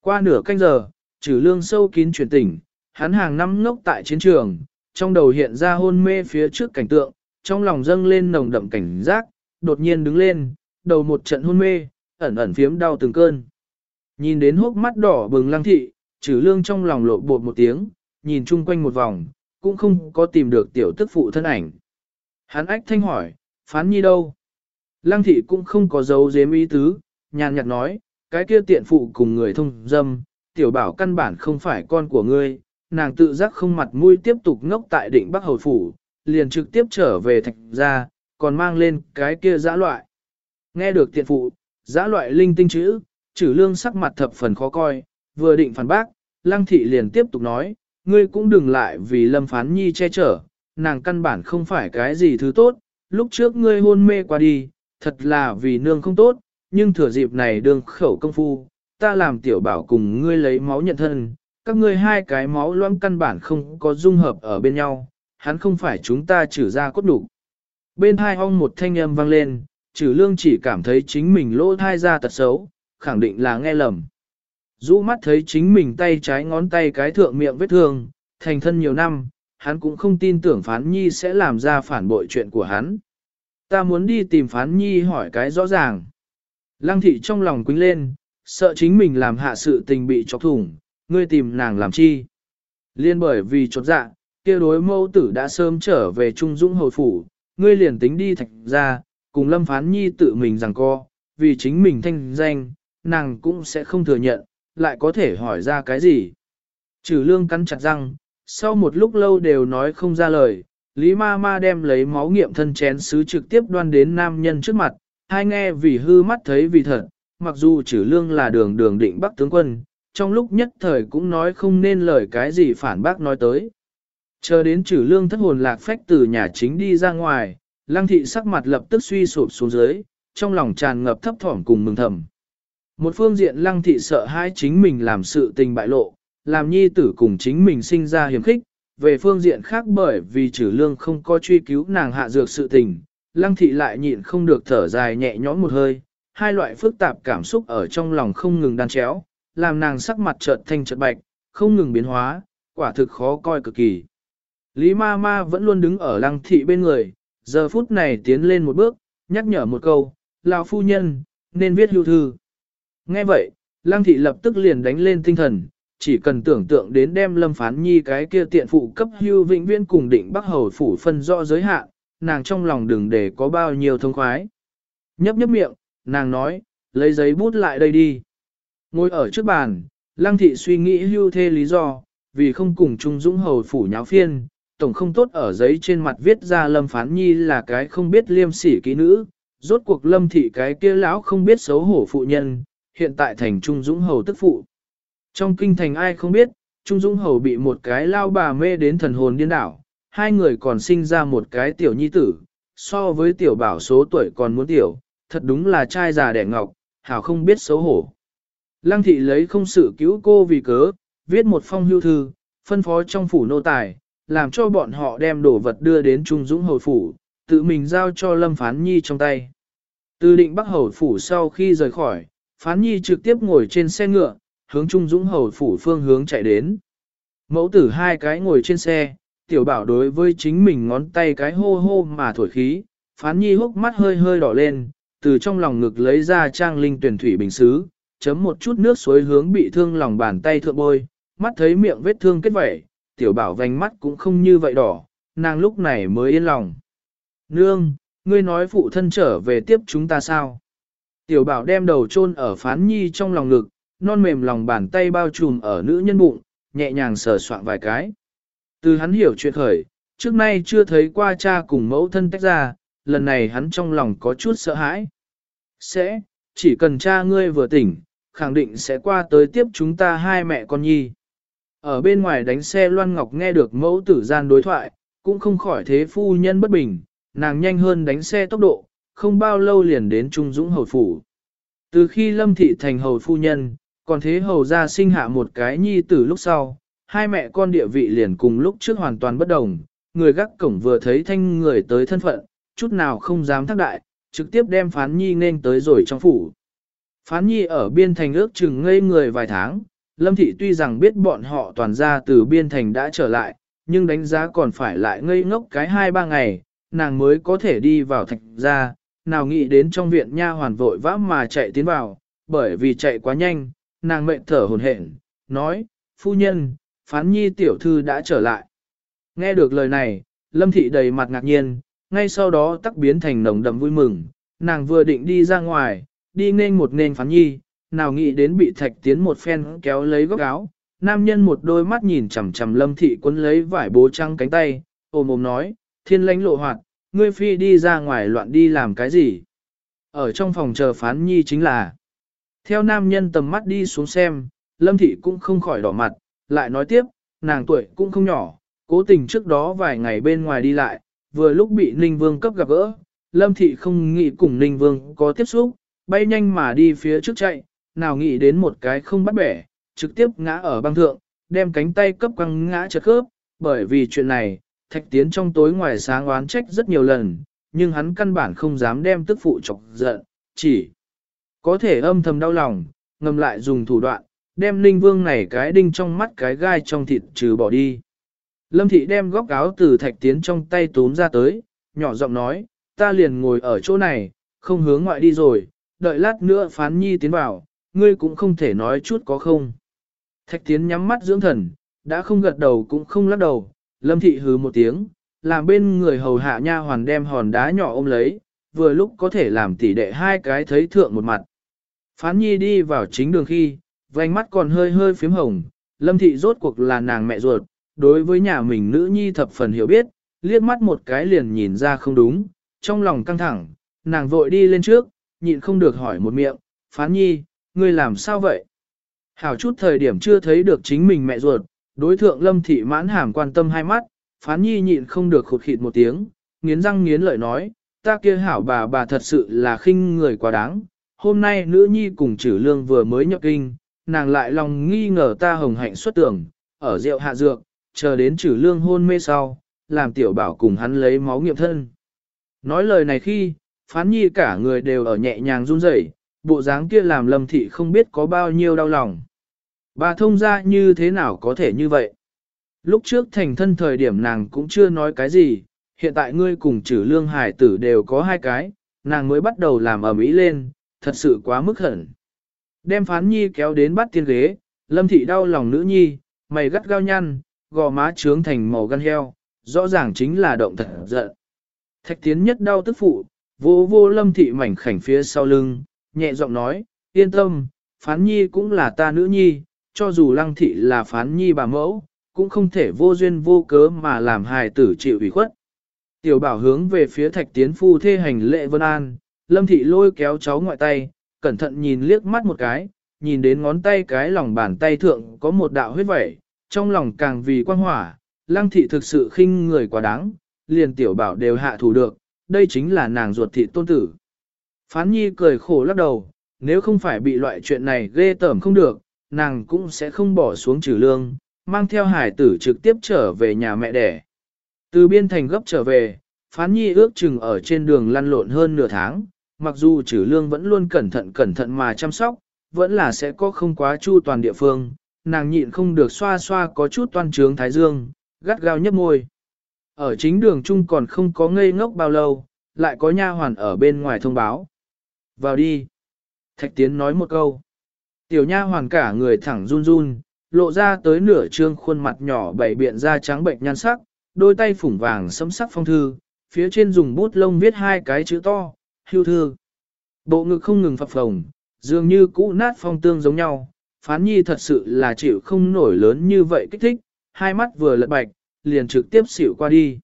Qua nửa canh giờ, trừ lương sâu kín chuyển tỉnh, hắn hàng năm ngốc tại chiến trường, trong đầu hiện ra hôn mê phía trước cảnh tượng, trong lòng dâng lên nồng đậm cảnh giác, đột nhiên đứng lên, đầu một trận hôn mê, ẩn ẩn phiếm đau từng cơn. Nhìn đến hốc mắt đỏ bừng lăng thị, trừ lương trong lòng lộ bột một tiếng, nhìn chung quanh một vòng, cũng không có tìm được tiểu tức phụ thân ảnh. Hắn ách thanh hỏi, phán nhi đâu? Lăng thị cũng không có dấu dếm ý tứ, nhàn nhạt nói, cái kia tiện phụ cùng người thông dâm, tiểu bảo căn bản không phải con của ngươi, nàng tự giác không mặt mũi tiếp tục ngốc tại định Bắc Hầu Phủ, liền trực tiếp trở về thạch ra, còn mang lên cái kia giã loại. Nghe được tiện phụ, giã loại linh tinh chữ, trừ lương sắc mặt thập phần khó coi, vừa định phản bác, lăng thị liền tiếp tục nói, ngươi cũng đừng lại vì lâm phán nhi che chở, nàng căn bản không phải cái gì thứ tốt, lúc trước ngươi hôn mê qua đi, thật là vì nương không tốt, nhưng thừa dịp này đương khẩu công phu, ta làm tiểu bảo cùng ngươi lấy máu nhận thân, các ngươi hai cái máu loãng căn bản không có dung hợp ở bên nhau, hắn không phải chúng ta trừ ra cốt đủ. Bên hai ong một thanh âm vang lên, trừ lương chỉ cảm thấy chính mình lỗ thai ra tật xấu, khẳng định là nghe lầm. Dũ mắt thấy chính mình tay trái ngón tay cái thượng miệng vết thương, thành thân nhiều năm, hắn cũng không tin tưởng phán nhi sẽ làm ra phản bội chuyện của hắn. Ta muốn đi tìm phán nhi hỏi cái rõ ràng. Lăng thị trong lòng quính lên, sợ chính mình làm hạ sự tình bị chọc thủng, ngươi tìm nàng làm chi. Liên bởi vì chột dạ, kia đối mâu tử đã sớm trở về Trung Dũng hồi phủ, ngươi liền tính đi thạch ra, cùng lâm phán nhi tự mình rằng co, vì chính mình thanh danh, nàng cũng sẽ không thừa nhận, lại có thể hỏi ra cái gì. Trừ lương cắn chặt răng, sau một lúc lâu đều nói không ra lời, Lý ma ma đem lấy máu nghiệm thân chén sứ trực tiếp đoan đến nam nhân trước mặt, hai nghe vì hư mắt thấy vì thật, mặc dù trừ lương là đường đường định bắc tướng quân, trong lúc nhất thời cũng nói không nên lời cái gì phản bác nói tới. Chờ đến trừ lương thất hồn lạc phách từ nhà chính đi ra ngoài, lăng thị sắc mặt lập tức suy sụp xuống dưới, trong lòng tràn ngập thấp thỏm cùng mừng thầm. Một phương diện lăng thị sợ hai chính mình làm sự tình bại lộ, làm nhi tử cùng chính mình sinh ra hiểm khích, về phương diện khác bởi vì trừ lương không có truy cứu nàng hạ dược sự tình, lăng thị lại nhịn không được thở dài nhẹ nhõm một hơi, hai loại phức tạp cảm xúc ở trong lòng không ngừng đan chéo, làm nàng sắc mặt chợt thanh chợt bạch, không ngừng biến hóa, quả thực khó coi cực kỳ. Lý ma ma vẫn luôn đứng ở lăng thị bên người, giờ phút này tiến lên một bước, nhắc nhở một câu, lão phu nhân, nên viết hưu thư. Nghe vậy, lăng thị lập tức liền đánh lên tinh thần, chỉ cần tưởng tượng đến đem lâm phán nhi cái kia tiện phụ cấp hưu vĩnh viên cùng định bắc hầu phủ phân rõ giới hạn, nàng trong lòng đừng để có bao nhiêu thông khoái. Nhấp nhấp miệng, nàng nói, lấy giấy bút lại đây đi. Ngồi ở trước bàn, lăng thị suy nghĩ hưu thê lý do, vì không cùng Trung Dũng hầu phủ nháo phiên, tổng không tốt ở giấy trên mặt viết ra lâm phán nhi là cái không biết liêm sỉ kỹ nữ, rốt cuộc lâm thị cái kia lão không biết xấu hổ phụ nhân, hiện tại thành Trung Dũng hầu tức phụ. Trong kinh thành ai không biết, Trung Dũng hầu bị một cái lao bà mê đến thần hồn điên đảo, hai người còn sinh ra một cái tiểu nhi tử, so với tiểu bảo số tuổi còn muốn tiểu, thật đúng là trai già đẻ ngọc, hảo không biết xấu hổ. Lăng thị lấy không sự cứu cô vì cớ, viết một phong hưu thư, phân phó trong phủ nô tài, làm cho bọn họ đem đồ vật đưa đến Trung Dũng Hầu Phủ, tự mình giao cho Lâm Phán Nhi trong tay. Từ định Bắc Hầu Phủ sau khi rời khỏi, Phán Nhi trực tiếp ngồi trên xe ngựa, hướng Trung Dũng Hầu Phủ phương hướng chạy đến. Mẫu tử hai cái ngồi trên xe, tiểu bảo đối với chính mình ngón tay cái hô hô mà thổi khí, Phán Nhi hốc mắt hơi hơi đỏ lên, từ trong lòng ngực lấy ra trang linh tuyển thủy bình xứ, chấm một chút nước suối hướng bị thương lòng bàn tay thượng bôi, mắt thấy miệng vết thương kết vẩy, tiểu bảo vành mắt cũng không như vậy đỏ, nàng lúc này mới yên lòng. Nương, ngươi nói phụ thân trở về tiếp chúng ta sao? Tiểu bảo đem đầu chôn ở phán nhi trong lòng ngực, non mềm lòng bàn tay bao trùm ở nữ nhân bụng, nhẹ nhàng sờ soạn vài cái. Từ hắn hiểu chuyện khởi, trước nay chưa thấy qua cha cùng mẫu thân tách ra, lần này hắn trong lòng có chút sợ hãi. Sẽ, chỉ cần cha ngươi vừa tỉnh, khẳng định sẽ qua tới tiếp chúng ta hai mẹ con nhi. Ở bên ngoài đánh xe Loan Ngọc nghe được mẫu tử gian đối thoại, cũng không khỏi thế phu nhân bất bình, nàng nhanh hơn đánh xe tốc độ, không bao lâu liền đến Trung Dũng Hầu Phủ. Từ khi Lâm Thị thành hầu phu nhân, còn thế hầu ra sinh hạ một cái nhi tử lúc sau, hai mẹ con địa vị liền cùng lúc trước hoàn toàn bất đồng, người gác cổng vừa thấy thanh người tới thân phận, chút nào không dám thác đại, trực tiếp đem phán nhi nên tới rồi trong phủ. Phán nhi ở biên thành ước chừng ngây người vài tháng, Lâm Thị tuy rằng biết bọn họ toàn ra từ biên thành đã trở lại, nhưng đánh giá còn phải lại ngây ngốc cái hai ba ngày, nàng mới có thể đi vào thạch ra, nào nghĩ đến trong viện nha hoàn vội vã mà chạy tiến vào, bởi vì chạy quá nhanh, nàng mệnh thở hồn hển, nói, phu nhân, phán nhi tiểu thư đã trở lại. Nghe được lời này, Lâm Thị đầy mặt ngạc nhiên, ngay sau đó tắc biến thành nồng đậm vui mừng, nàng vừa định đi ra ngoài, đi nên một nên phán nhi, nào nghĩ đến bị thạch tiến một phen kéo lấy góc áo, nam nhân một đôi mắt nhìn chằm chằm lâm thị quấn lấy vải bố trăng cánh tay, ôm ôm nói, thiên lãnh lộ hoạt, ngươi phi đi ra ngoài loạn đi làm cái gì? Ở trong phòng chờ phán nhi chính là, theo nam nhân tầm mắt đi xuống xem, lâm thị cũng không khỏi đỏ mặt, lại nói tiếp, nàng tuổi cũng không nhỏ, cố tình trước đó vài ngày bên ngoài đi lại, vừa lúc bị Ninh Vương cấp gặp gỡ, lâm thị không nghĩ cùng Ninh Vương có tiếp xúc, bay nhanh mà đi phía trước chạy, nào nghĩ đến một cái không bắt bẻ, trực tiếp ngã ở băng thượng, đem cánh tay cấp quăng ngã chật khớp, bởi vì chuyện này, thạch tiến trong tối ngoài sáng oán trách rất nhiều lần, nhưng hắn căn bản không dám đem tức phụ chọc giận, chỉ có thể âm thầm đau lòng, ngầm lại dùng thủ đoạn, đem Ninh vương này cái đinh trong mắt cái gai trong thịt trừ bỏ đi. Lâm thị đem góc áo từ thạch tiến trong tay túm ra tới, nhỏ giọng nói, ta liền ngồi ở chỗ này, không hướng ngoại đi rồi, đợi lát nữa phán nhi tiến vào, ngươi cũng không thể nói chút có không. Thạch tiến nhắm mắt dưỡng thần, đã không gật đầu cũng không lắc đầu, lâm thị hứ một tiếng, làm bên người hầu hạ nha hoàn đem hòn đá nhỏ ôm lấy, vừa lúc có thể làm tỉ đệ hai cái thấy thượng một mặt. Phán nhi đi vào chính đường khi, vành mắt còn hơi hơi phím hồng, lâm thị rốt cuộc là nàng mẹ ruột, đối với nhà mình nữ nhi thập phần hiểu biết, liếc mắt một cái liền nhìn ra không đúng, trong lòng căng thẳng, nàng vội đi lên trước, nhịn không được hỏi một miệng, phán nhi, ngươi làm sao vậy? Hảo chút thời điểm chưa thấy được chính mình mẹ ruột, đối thượng lâm thị mãn hàm quan tâm hai mắt, phán nhi nhịn không được khụt khịt một tiếng, nghiến răng nghiến lợi nói, ta kia hảo bà bà thật sự là khinh người quá đáng, hôm nay nữ nhi cùng trừ lương vừa mới nhập kinh, nàng lại lòng nghi ngờ ta hồng hạnh xuất tưởng, ở rượu hạ dược, chờ đến trừ lương hôn mê sau, làm tiểu bảo cùng hắn lấy máu nghiệm thân. Nói lời này khi, phán nhi cả người đều ở nhẹ nhàng run rẩy, bộ dáng kia làm lâm thị không biết có bao nhiêu đau lòng. Bà thông ra như thế nào có thể như vậy? Lúc trước thành thân thời điểm nàng cũng chưa nói cái gì, hiện tại ngươi cùng trừ lương hải tử đều có hai cái, nàng mới bắt đầu làm ở mỹ lên, thật sự quá mức hận. Đem phán nhi kéo đến bắt tiên ghế, lâm thị đau lòng nữ nhi, mày gắt gao nhăn, gò má trướng thành màu gan heo, rõ ràng chính là động thật giận. Thạch tiến nhất đau tức phụ, vô vô lâm thị mảnh khảnh phía sau lưng, nhẹ giọng nói, yên tâm, phán nhi cũng là ta nữ nhi, cho dù lăng thị là phán nhi bà mẫu, cũng không thể vô duyên vô cớ mà làm hài tử chịu ủy khuất. Tiểu bảo hướng về phía thạch tiến phu thê hành lệ vân an, lâm thị lôi kéo cháu ngoại tay, cẩn thận nhìn liếc mắt một cái, nhìn đến ngón tay cái lòng bàn tay thượng có một đạo huyết vẩy, trong lòng càng vì quan hỏa, lăng thị thực sự khinh người quá đáng, liền tiểu bảo đều hạ thủ được, đây chính là nàng ruột thị tôn tử. Phán nhi cười khổ lắc đầu, nếu không phải bị loại chuyện này ghê tởm không được, nàng cũng sẽ không bỏ xuống trừ lương, mang theo hải tử trực tiếp trở về nhà mẹ đẻ. Từ biên thành gấp trở về, phán nhi ước chừng ở trên đường lăn lộn hơn nửa tháng, mặc dù trừ lương vẫn luôn cẩn thận cẩn thận mà chăm sóc, vẫn là sẽ có không quá chu toàn địa phương, nàng nhịn không được xoa xoa có chút toan trướng thái dương, gắt gao nhấp môi. Ở chính đường chung còn không có ngây ngốc bao lâu, lại có nha hoàn ở bên ngoài thông báo. Vào đi. Thạch Tiến nói một câu. Tiểu nha hoàn cả người thẳng run run, lộ ra tới nửa trương khuôn mặt nhỏ bảy biện da trắng bệnh nhan sắc, đôi tay phủng vàng sấm sắc phong thư, phía trên dùng bút lông viết hai cái chữ to, hưu thư. Bộ ngực không ngừng phập phồng, dường như cũ nát phong tương giống nhau, phán nhi thật sự là chịu không nổi lớn như vậy kích thích, hai mắt vừa lật bạch, liền trực tiếp xỉu qua đi.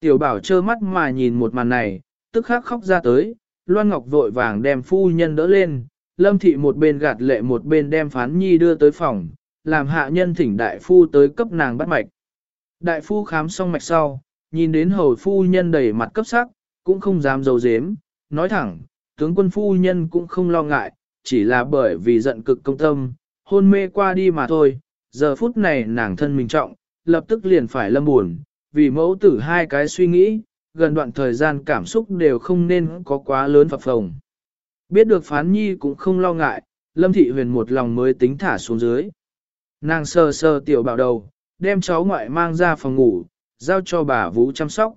Tiểu bảo trơ mắt mà nhìn một màn này, tức khắc khóc ra tới, Loan Ngọc vội vàng đem phu nhân đỡ lên, lâm thị một bên gạt lệ một bên đem phán nhi đưa tới phòng, làm hạ nhân thỉnh đại phu tới cấp nàng bắt mạch. Đại phu khám xong mạch sau, nhìn đến hầu phu nhân đầy mặt cấp sắc, cũng không dám dầu dếm, nói thẳng, tướng quân phu nhân cũng không lo ngại, chỉ là bởi vì giận cực công tâm, hôn mê qua đi mà thôi, giờ phút này nàng thân mình trọng, lập tức liền phải lâm buồn, vì mẫu tử hai cái suy nghĩ, gần đoạn thời gian cảm xúc đều không nên có quá lớn phập phồng. Biết được phán nhi cũng không lo ngại, lâm thị huyền một lòng mới tính thả xuống dưới. Nàng sờ sờ tiểu bảo đầu, đem cháu ngoại mang ra phòng ngủ, giao cho bà Vũ chăm sóc.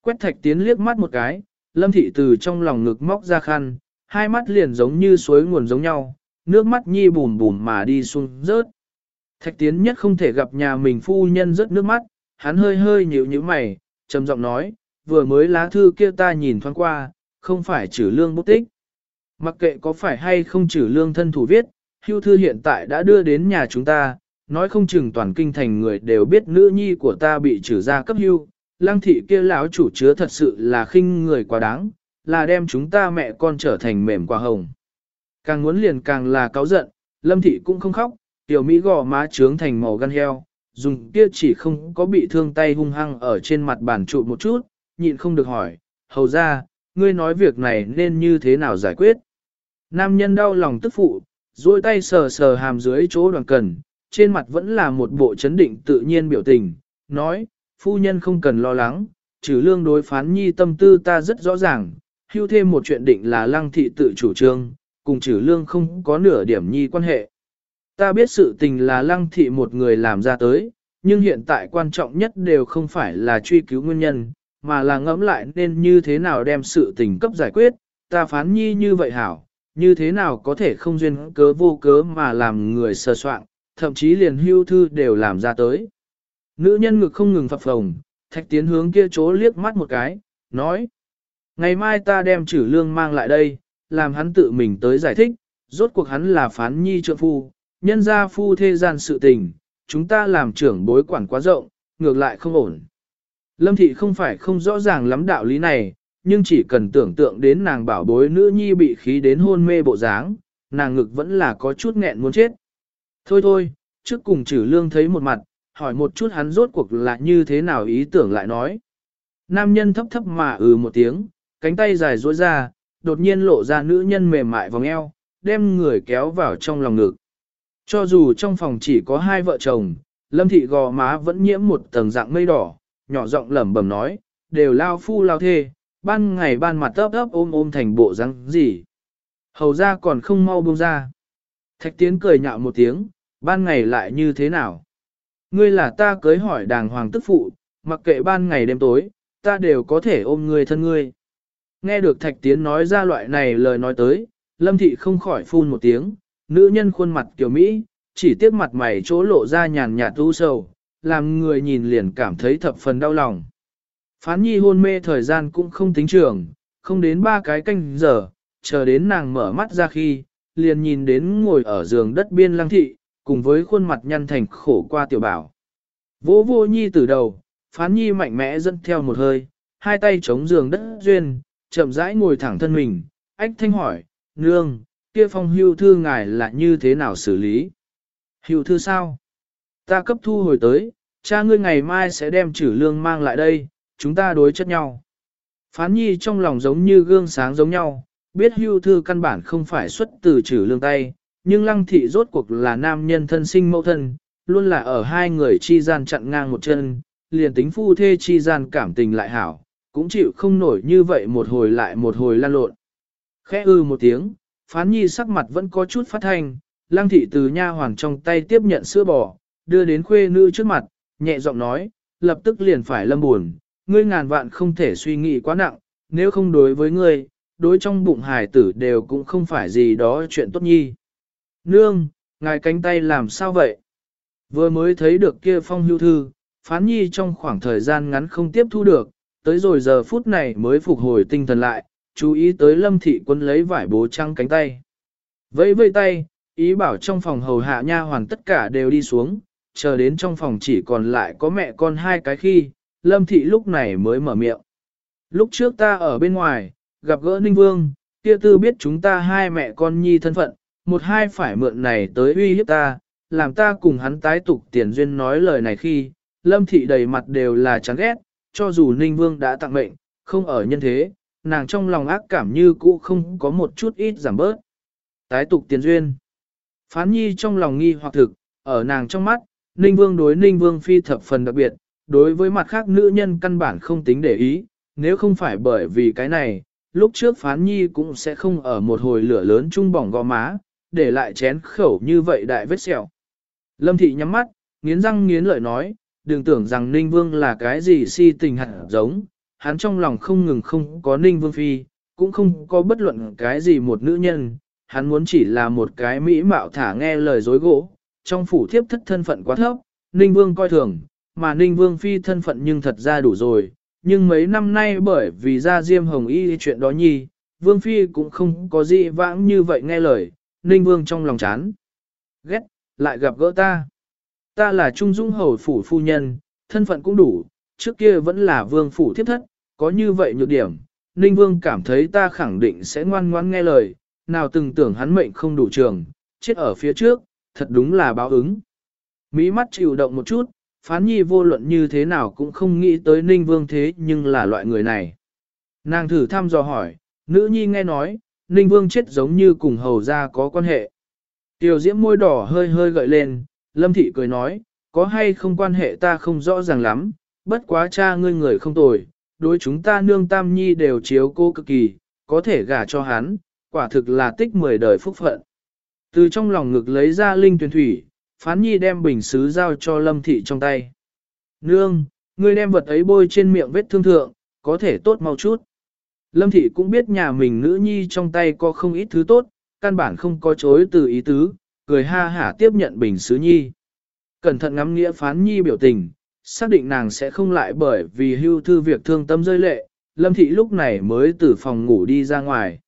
Quét thạch tiến liếc mắt một cái, lâm thị từ trong lòng ngực móc ra khăn, hai mắt liền giống như suối nguồn giống nhau, nước mắt nhi bùm bùm mà đi xuống rớt. Thạch tiến nhất không thể gặp nhà mình phu nhân rớt nước mắt, hắn hơi hơi nhíu nhíu mày, trầm giọng nói, vừa mới lá thư kia ta nhìn thoáng qua, không phải trừ lương bút tích. Mặc kệ có phải hay không trừ lương thân thủ viết, hưu thư hiện tại đã đưa đến nhà chúng ta, nói không chừng toàn kinh thành người đều biết nữ nhi của ta bị trừ ra cấp hưu, lăng thị kia lão chủ chứa thật sự là khinh người quá đáng, là đem chúng ta mẹ con trở thành mềm quả hồng. Càng muốn liền càng là cáu giận, lâm thị cũng không khóc, tiểu Mỹ gò má trướng thành màu gan heo, dùng kia chỉ không có bị thương tay hung hăng ở trên mặt bàn trụ một chút, nhịn không được hỏi, hầu ra, ngươi nói việc này nên như thế nào giải quyết. Nam nhân đau lòng tức phụ, duỗi tay sờ sờ hàm dưới chỗ đoàn cần, trên mặt vẫn là một bộ chấn định tự nhiên biểu tình, nói, phu nhân không cần lo lắng, trừ lương đối phán nhi tâm tư ta rất rõ ràng, hưu thêm một chuyện định là lăng thị tự chủ trương, cùng trừ lương không có nửa điểm nhi quan hệ. Ta biết sự tình là lăng thị một người làm ra tới, nhưng hiện tại quan trọng nhất đều không phải là truy cứu nguyên nhân, mà là ngẫm lại nên như thế nào đem sự tình cấp giải quyết, ta phán nhi như vậy hảo, như thế nào có thể không duyên cớ vô cớ mà làm người sơ soạn, thậm chí liền hưu thư đều làm ra tới. Nữ nhân ngực không ngừng phập phồng, thạch tiến hướng kia chỗ liếc mắt một cái, nói. Ngày mai ta đem trừ lương mang lại đây, làm hắn tự mình tới giải thích, rốt cuộc hắn là phán nhi trượng phu, nhân gia phu thế gian sự tình, chúng ta làm trưởng bối quản quá rộng, ngược lại không ổn. Lâm thị không phải không rõ ràng lắm đạo lý này, nhưng chỉ cần tưởng tượng đến nàng bảo bối nữ nhi bị khí đến hôn mê bộ dáng, nàng ngực vẫn là có chút nghẹn muốn chết. Thôi thôi, trước cùng trừ lương thấy một mặt, hỏi một chút hắn rốt cuộc là như thế nào ý tưởng lại nói. Nam nhân thấp thấp mà ừ một tiếng, cánh tay dài duỗi ra, đột nhiên lộ ra nữ nhân mềm mại vòng eo, đem người kéo vào trong lòng ngực. Cho dù trong phòng chỉ có hai vợ chồng, lâm thị gò má vẫn nhiễm một tầng dạng mây đỏ, nhỏ giọng lẩm bẩm nói, đều lao phu lao thê, ban ngày ban mặt ấp ấp ôm ôm thành bộ răng gì. Hầu ra còn không mau buông ra. Thạch tiến cười nhạo một tiếng, ban ngày lại như thế nào? Ngươi là ta cưới hỏi đàng hoàng tức phụ, mặc kệ ban ngày đêm tối, ta đều có thể ôm ngươi thân ngươi. Nghe được thạch tiến nói ra loại này lời nói tới, lâm thị không khỏi phun một tiếng, nữ nhân khuôn mặt kiểu Mỹ, chỉ tiếc mặt mày chỗ lộ ra nhàn nhạt u sầu, làm người nhìn liền cảm thấy thập phần đau lòng. Phán nhi hôn mê thời gian cũng không tính trường, không đến ba cái canh giờ, chờ đến nàng mở mắt ra khi, liền nhìn đến ngồi ở giường đất biên lăng thị, cùng với khuôn mặt nhăn thành khổ qua tiểu bảo. Vỗ vô nhi từ đầu, phán nhi mạnh mẽ dẫn theo một hơi, hai tay chống giường đất duyên, chậm rãi ngồi thẳng thân mình, ách thanh hỏi, nương, kia phong hưu thư ngài là như thế nào xử lý? Hưu thư sao? Ta cấp thu hồi tới, cha ngươi ngày mai sẽ đem trừ lương mang lại đây, chúng ta đối chất nhau. Phán nhi trong lòng giống như gương sáng giống nhau, biết hưu thư căn bản không phải xuất từ trừ lương tay, nhưng lăng thị rốt cuộc là nam nhân thân sinh mẫu thân, luôn là ở hai người chi gian chặn ngang một chân, liền tính phu thê chi gian cảm tình lại hảo, cũng chịu không nổi như vậy một hồi lại một hồi lan lộn. Khẽ ư một tiếng, phán nhi sắc mặt vẫn có chút phát thanh, lăng thị từ nha hoàng trong tay tiếp nhận sữa bò, đưa đến khuê nữ trước mặt, nhẹ giọng nói, lập tức liền phải lâm buồn, ngươi ngàn vạn không thể suy nghĩ quá nặng, nếu không đối với ngươi, đối trong bụng hài tử đều cũng không phải gì đó chuyện tốt nhi. Nương, ngài cánh tay làm sao vậy? Vừa mới thấy được kia phong hưu thư, phán nhi trong khoảng thời gian ngắn không tiếp thu được, tới rồi giờ phút này mới phục hồi tinh thần lại, chú ý tới lâm thị quân lấy vải bố trăng cánh tay. Vẫy vây tay, ý bảo trong phòng hầu hạ nha hoàn tất cả đều đi xuống, chờ đến trong phòng chỉ còn lại có mẹ con hai cái khi, lâm thị lúc này mới mở miệng. Lúc trước ta ở bên ngoài, gặp gỡ Ninh Vương, kia tư biết chúng ta hai mẹ con nhi thân phận, một hai phải mượn này tới uy hiếp ta, làm ta cùng hắn tái tục tiền duyên nói lời này khi, lâm thị đầy mặt đều là chán ghét, cho dù Ninh Vương đã tặng mệnh, không ở nhân thế, nàng trong lòng ác cảm như cũ không có một chút ít giảm bớt. Tái tục tiền duyên. Phán nhi trong lòng nghi hoặc thực, ở nàng trong mắt, Ninh Vương đối Ninh Vương phi thập phần đặc biệt, đối với mặt khác nữ nhân căn bản không tính để ý, nếu không phải bởi vì cái này, lúc trước phán nhi cũng sẽ không ở một hồi lửa lớn trung bỏng gò má, để lại chén khẩu như vậy đại vết sẹo. Lâm thị nhắm mắt, nghiến răng nghiến lợi nói, đừng tưởng rằng Ninh Vương là cái gì si tình hẳn giống, hắn trong lòng không ngừng không có Ninh Vương Phi, cũng không có bất luận cái gì một nữ nhân, hắn muốn chỉ là một cái mỹ mạo thả nghe lời dối gỗ, trong phủ thiếp thất thân phận quá thấp, Ninh Vương coi thường, mà Ninh Vương Phi thân phận nhưng thật ra đủ rồi, nhưng mấy năm nay bởi vì ra Diêm Hồng Y chuyện đó nhi, Vương Phi cũng không có gì vãng như vậy nghe lời, Ninh Vương trong lòng chán. Ghét, lại gặp gỡ ta. Ta là Trung Dung Hầu Phủ Phu Nhân, thân phận cũng đủ, trước kia vẫn là Vương Phủ thiếp thất, có như vậy nhược điểm. Ninh Vương cảm thấy ta khẳng định sẽ ngoan ngoan nghe lời, nào từng tưởng hắn mệnh không đủ trường, chết ở phía trước, thật đúng là báo ứng. Mỹ mắt chịu động một chút, phán nhi vô luận như thế nào cũng không nghĩ tới Ninh Vương thế nhưng là loại người này. Nàng thử thăm dò hỏi, nữ nhi nghe nói, Ninh Vương chết giống như cùng hầu ra có quan hệ. Tiểu diễm môi đỏ hơi hơi gợi lên, Lâm Thị cười nói, có hay không quan hệ ta không rõ ràng lắm, bất quá cha ngươi người không tồi, đối chúng ta nương tam nhi đều chiếu cô cực kỳ, có thể gả cho hắn, quả thực là tích mười đời phúc phận. Từ trong lòng ngực lấy ra linh tuyển thủy, phán nhi đem bình xứ giao cho Lâm Thị trong tay. Nương, ngươi đem vật ấy bôi trên miệng vết thương thượng, có thể tốt mau chút. Lâm Thị cũng biết nhà mình nữ nhi trong tay có không ít thứ tốt, căn bản không có chối từ ý tứ, cười ha hả tiếp nhận bình sứ nhi. Cẩn thận ngắm nghĩa phán nhi biểu tình, xác định nàng sẽ không lại bởi vì hưu thư việc thương tâm rơi lệ, Lâm Thị lúc này mới từ phòng ngủ đi ra ngoài.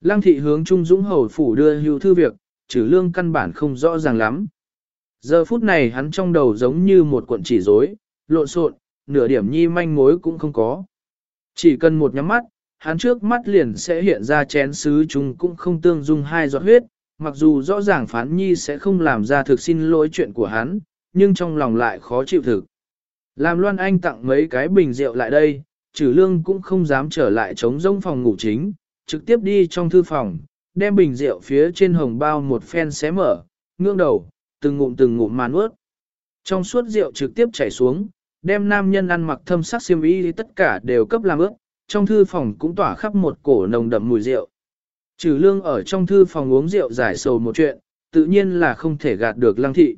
Lăng Thị hướng Trung Dũng Hầu Phủ đưa hưu thư việc, trừ lương căn bản không rõ ràng lắm. Giờ phút này hắn trong đầu giống như một cuộn chỉ rối, lộn xộn, nửa điểm nhi manh mối cũng không có. Chỉ cần một nhắm mắt, hắn trước mắt liền sẽ hiện ra chén sứ chúng cũng không tương dung hai giọt huyết, mặc dù rõ ràng phán nhi sẽ không làm ra thực xin lỗi chuyện của hắn, nhưng trong lòng lại khó chịu thực. Làm Loan Anh tặng mấy cái bình rượu lại đây, trừ lương cũng không dám trở lại chống rông phòng ngủ chính, trực tiếp đi trong thư phòng, đem bình rượu phía trên hồng bao một phen xé mở, ngương đầu, từng ngụm từng ngụm mà nuốt. Trong suốt rượu trực tiếp chảy xuống, đem nam nhân ăn mặc thâm sắc xiêm y tất cả đều cấp làm ướt, trong thư phòng cũng tỏa khắp một cổ nồng đậm mùi rượu. Trừ lương ở trong thư phòng uống rượu giải sầu một chuyện, tự nhiên là không thể gạt được lăng thị.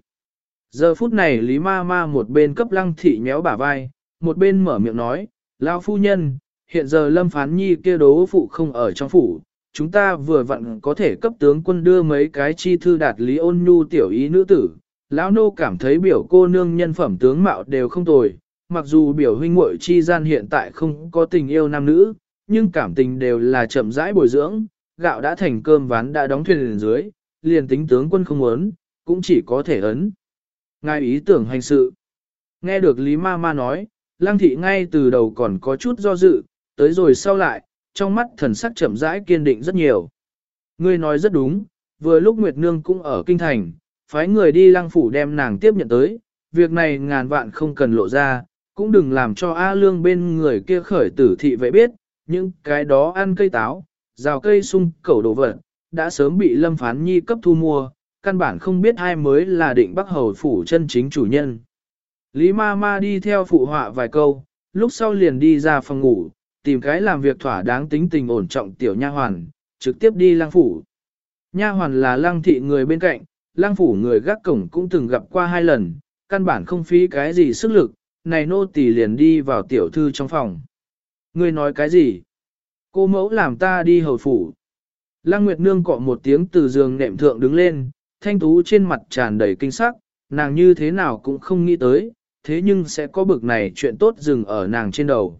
Giờ phút này Lý Ma Ma một bên cấp lăng thị nhéo bả vai, một bên mở miệng nói, Lão phu nhân, hiện giờ lâm phán nhi kia đố phụ không ở trong phủ, chúng ta vừa vặn có thể cấp tướng quân đưa mấy cái chi thư đạt lý ôn nhu tiểu ý nữ tử. Lão nô cảm thấy biểu cô nương nhân phẩm tướng mạo đều không tồi, mặc dù biểu huynh muội chi gian hiện tại không có tình yêu nam nữ, nhưng cảm tình đều là chậm rãi bồi dưỡng, gạo đã thành cơm ván đã đóng thuyền lên dưới, liền tính tướng quân không muốn, cũng chỉ có thể ấn. Ngài ý tưởng hành sự. Nghe được Lý Ma Ma nói, Lăng thị ngay từ đầu còn có chút do dự, tới rồi sau lại, trong mắt thần sắc chậm rãi kiên định rất nhiều. Ngươi nói rất đúng, vừa lúc Nguyệt Nương cũng ở kinh thành, phái người đi lăng phủ đem nàng tiếp nhận tới, việc này ngàn vạn không cần lộ ra, cũng đừng làm cho A Lương bên người kia khởi tử thị vệ biết, những cái đó ăn cây táo, rào cây sung cẩu đồ vật, đã sớm bị Lâm Phán Nhi cấp thu mua, căn bản không biết ai mới là định bắc hầu phủ chân chính chủ nhân. Lý ma ma đi theo phụ họa vài câu, lúc sau liền đi ra phòng ngủ, tìm cái làm việc thỏa đáng tính tình ổn trọng tiểu nha hoàn, trực tiếp đi lang phủ. Nha hoàn là lang thị người bên cạnh, lang phủ người gác cổng cũng từng gặp qua hai lần, căn bản không phí cái gì sức lực, này nô tỳ liền đi vào tiểu thư trong phòng. Ngươi nói cái gì? Cô mẫu làm ta đi hầu phủ. Lăng Nguyệt Nương cọ một tiếng từ giường nệm thượng đứng lên, thanh tú trên mặt tràn đầy kinh sắc, nàng như thế nào cũng không nghĩ tới, thế nhưng sẽ có bực này chuyện tốt dừng ở nàng trên đầu.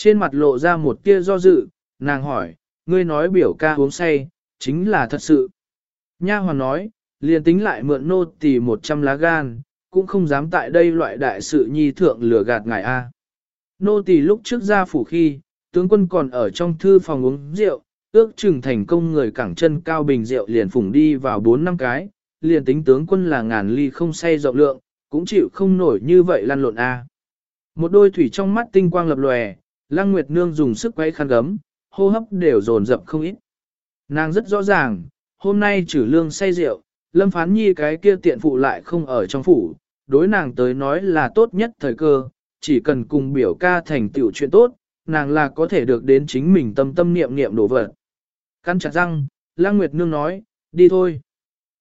Trên mặt lộ ra một tia do dự, nàng hỏi, ngươi nói biểu ca uống say, chính là thật sự. Nha hoàn nói, liền tính lại mượn nô tỳ 100 lá gan, cũng không dám tại đây loại đại sự nhi thượng lừa gạt ngài A. Nô tỳ lúc trước ra phủ khi, tướng quân còn ở trong thư phòng uống rượu, ước chừng thành công người cẳng chân cao bình rượu liền phủng đi vào bốn năm cái, liền tính tướng quân là ngàn ly không say rộng lượng, cũng chịu không nổi như vậy lăn lộn A. Một đôi thủy trong mắt tinh quang lập lòe, Lăng Nguyệt Nương dùng sức quay khăn gấm, hô hấp đều dồn dập không ít. Nàng rất rõ ràng, hôm nay trừ lương say rượu, Lâm Phán Nhi cái kia tiện phụ lại không ở trong phủ, đối nàng tới nói là tốt nhất thời cơ, chỉ cần cùng biểu ca thành tựu chuyện tốt, nàng là có thể được đến chính mình tâm tâm niệm niệm đổ vật. Căn chặt răng, Lăng Nguyệt Nương nói, đi thôi.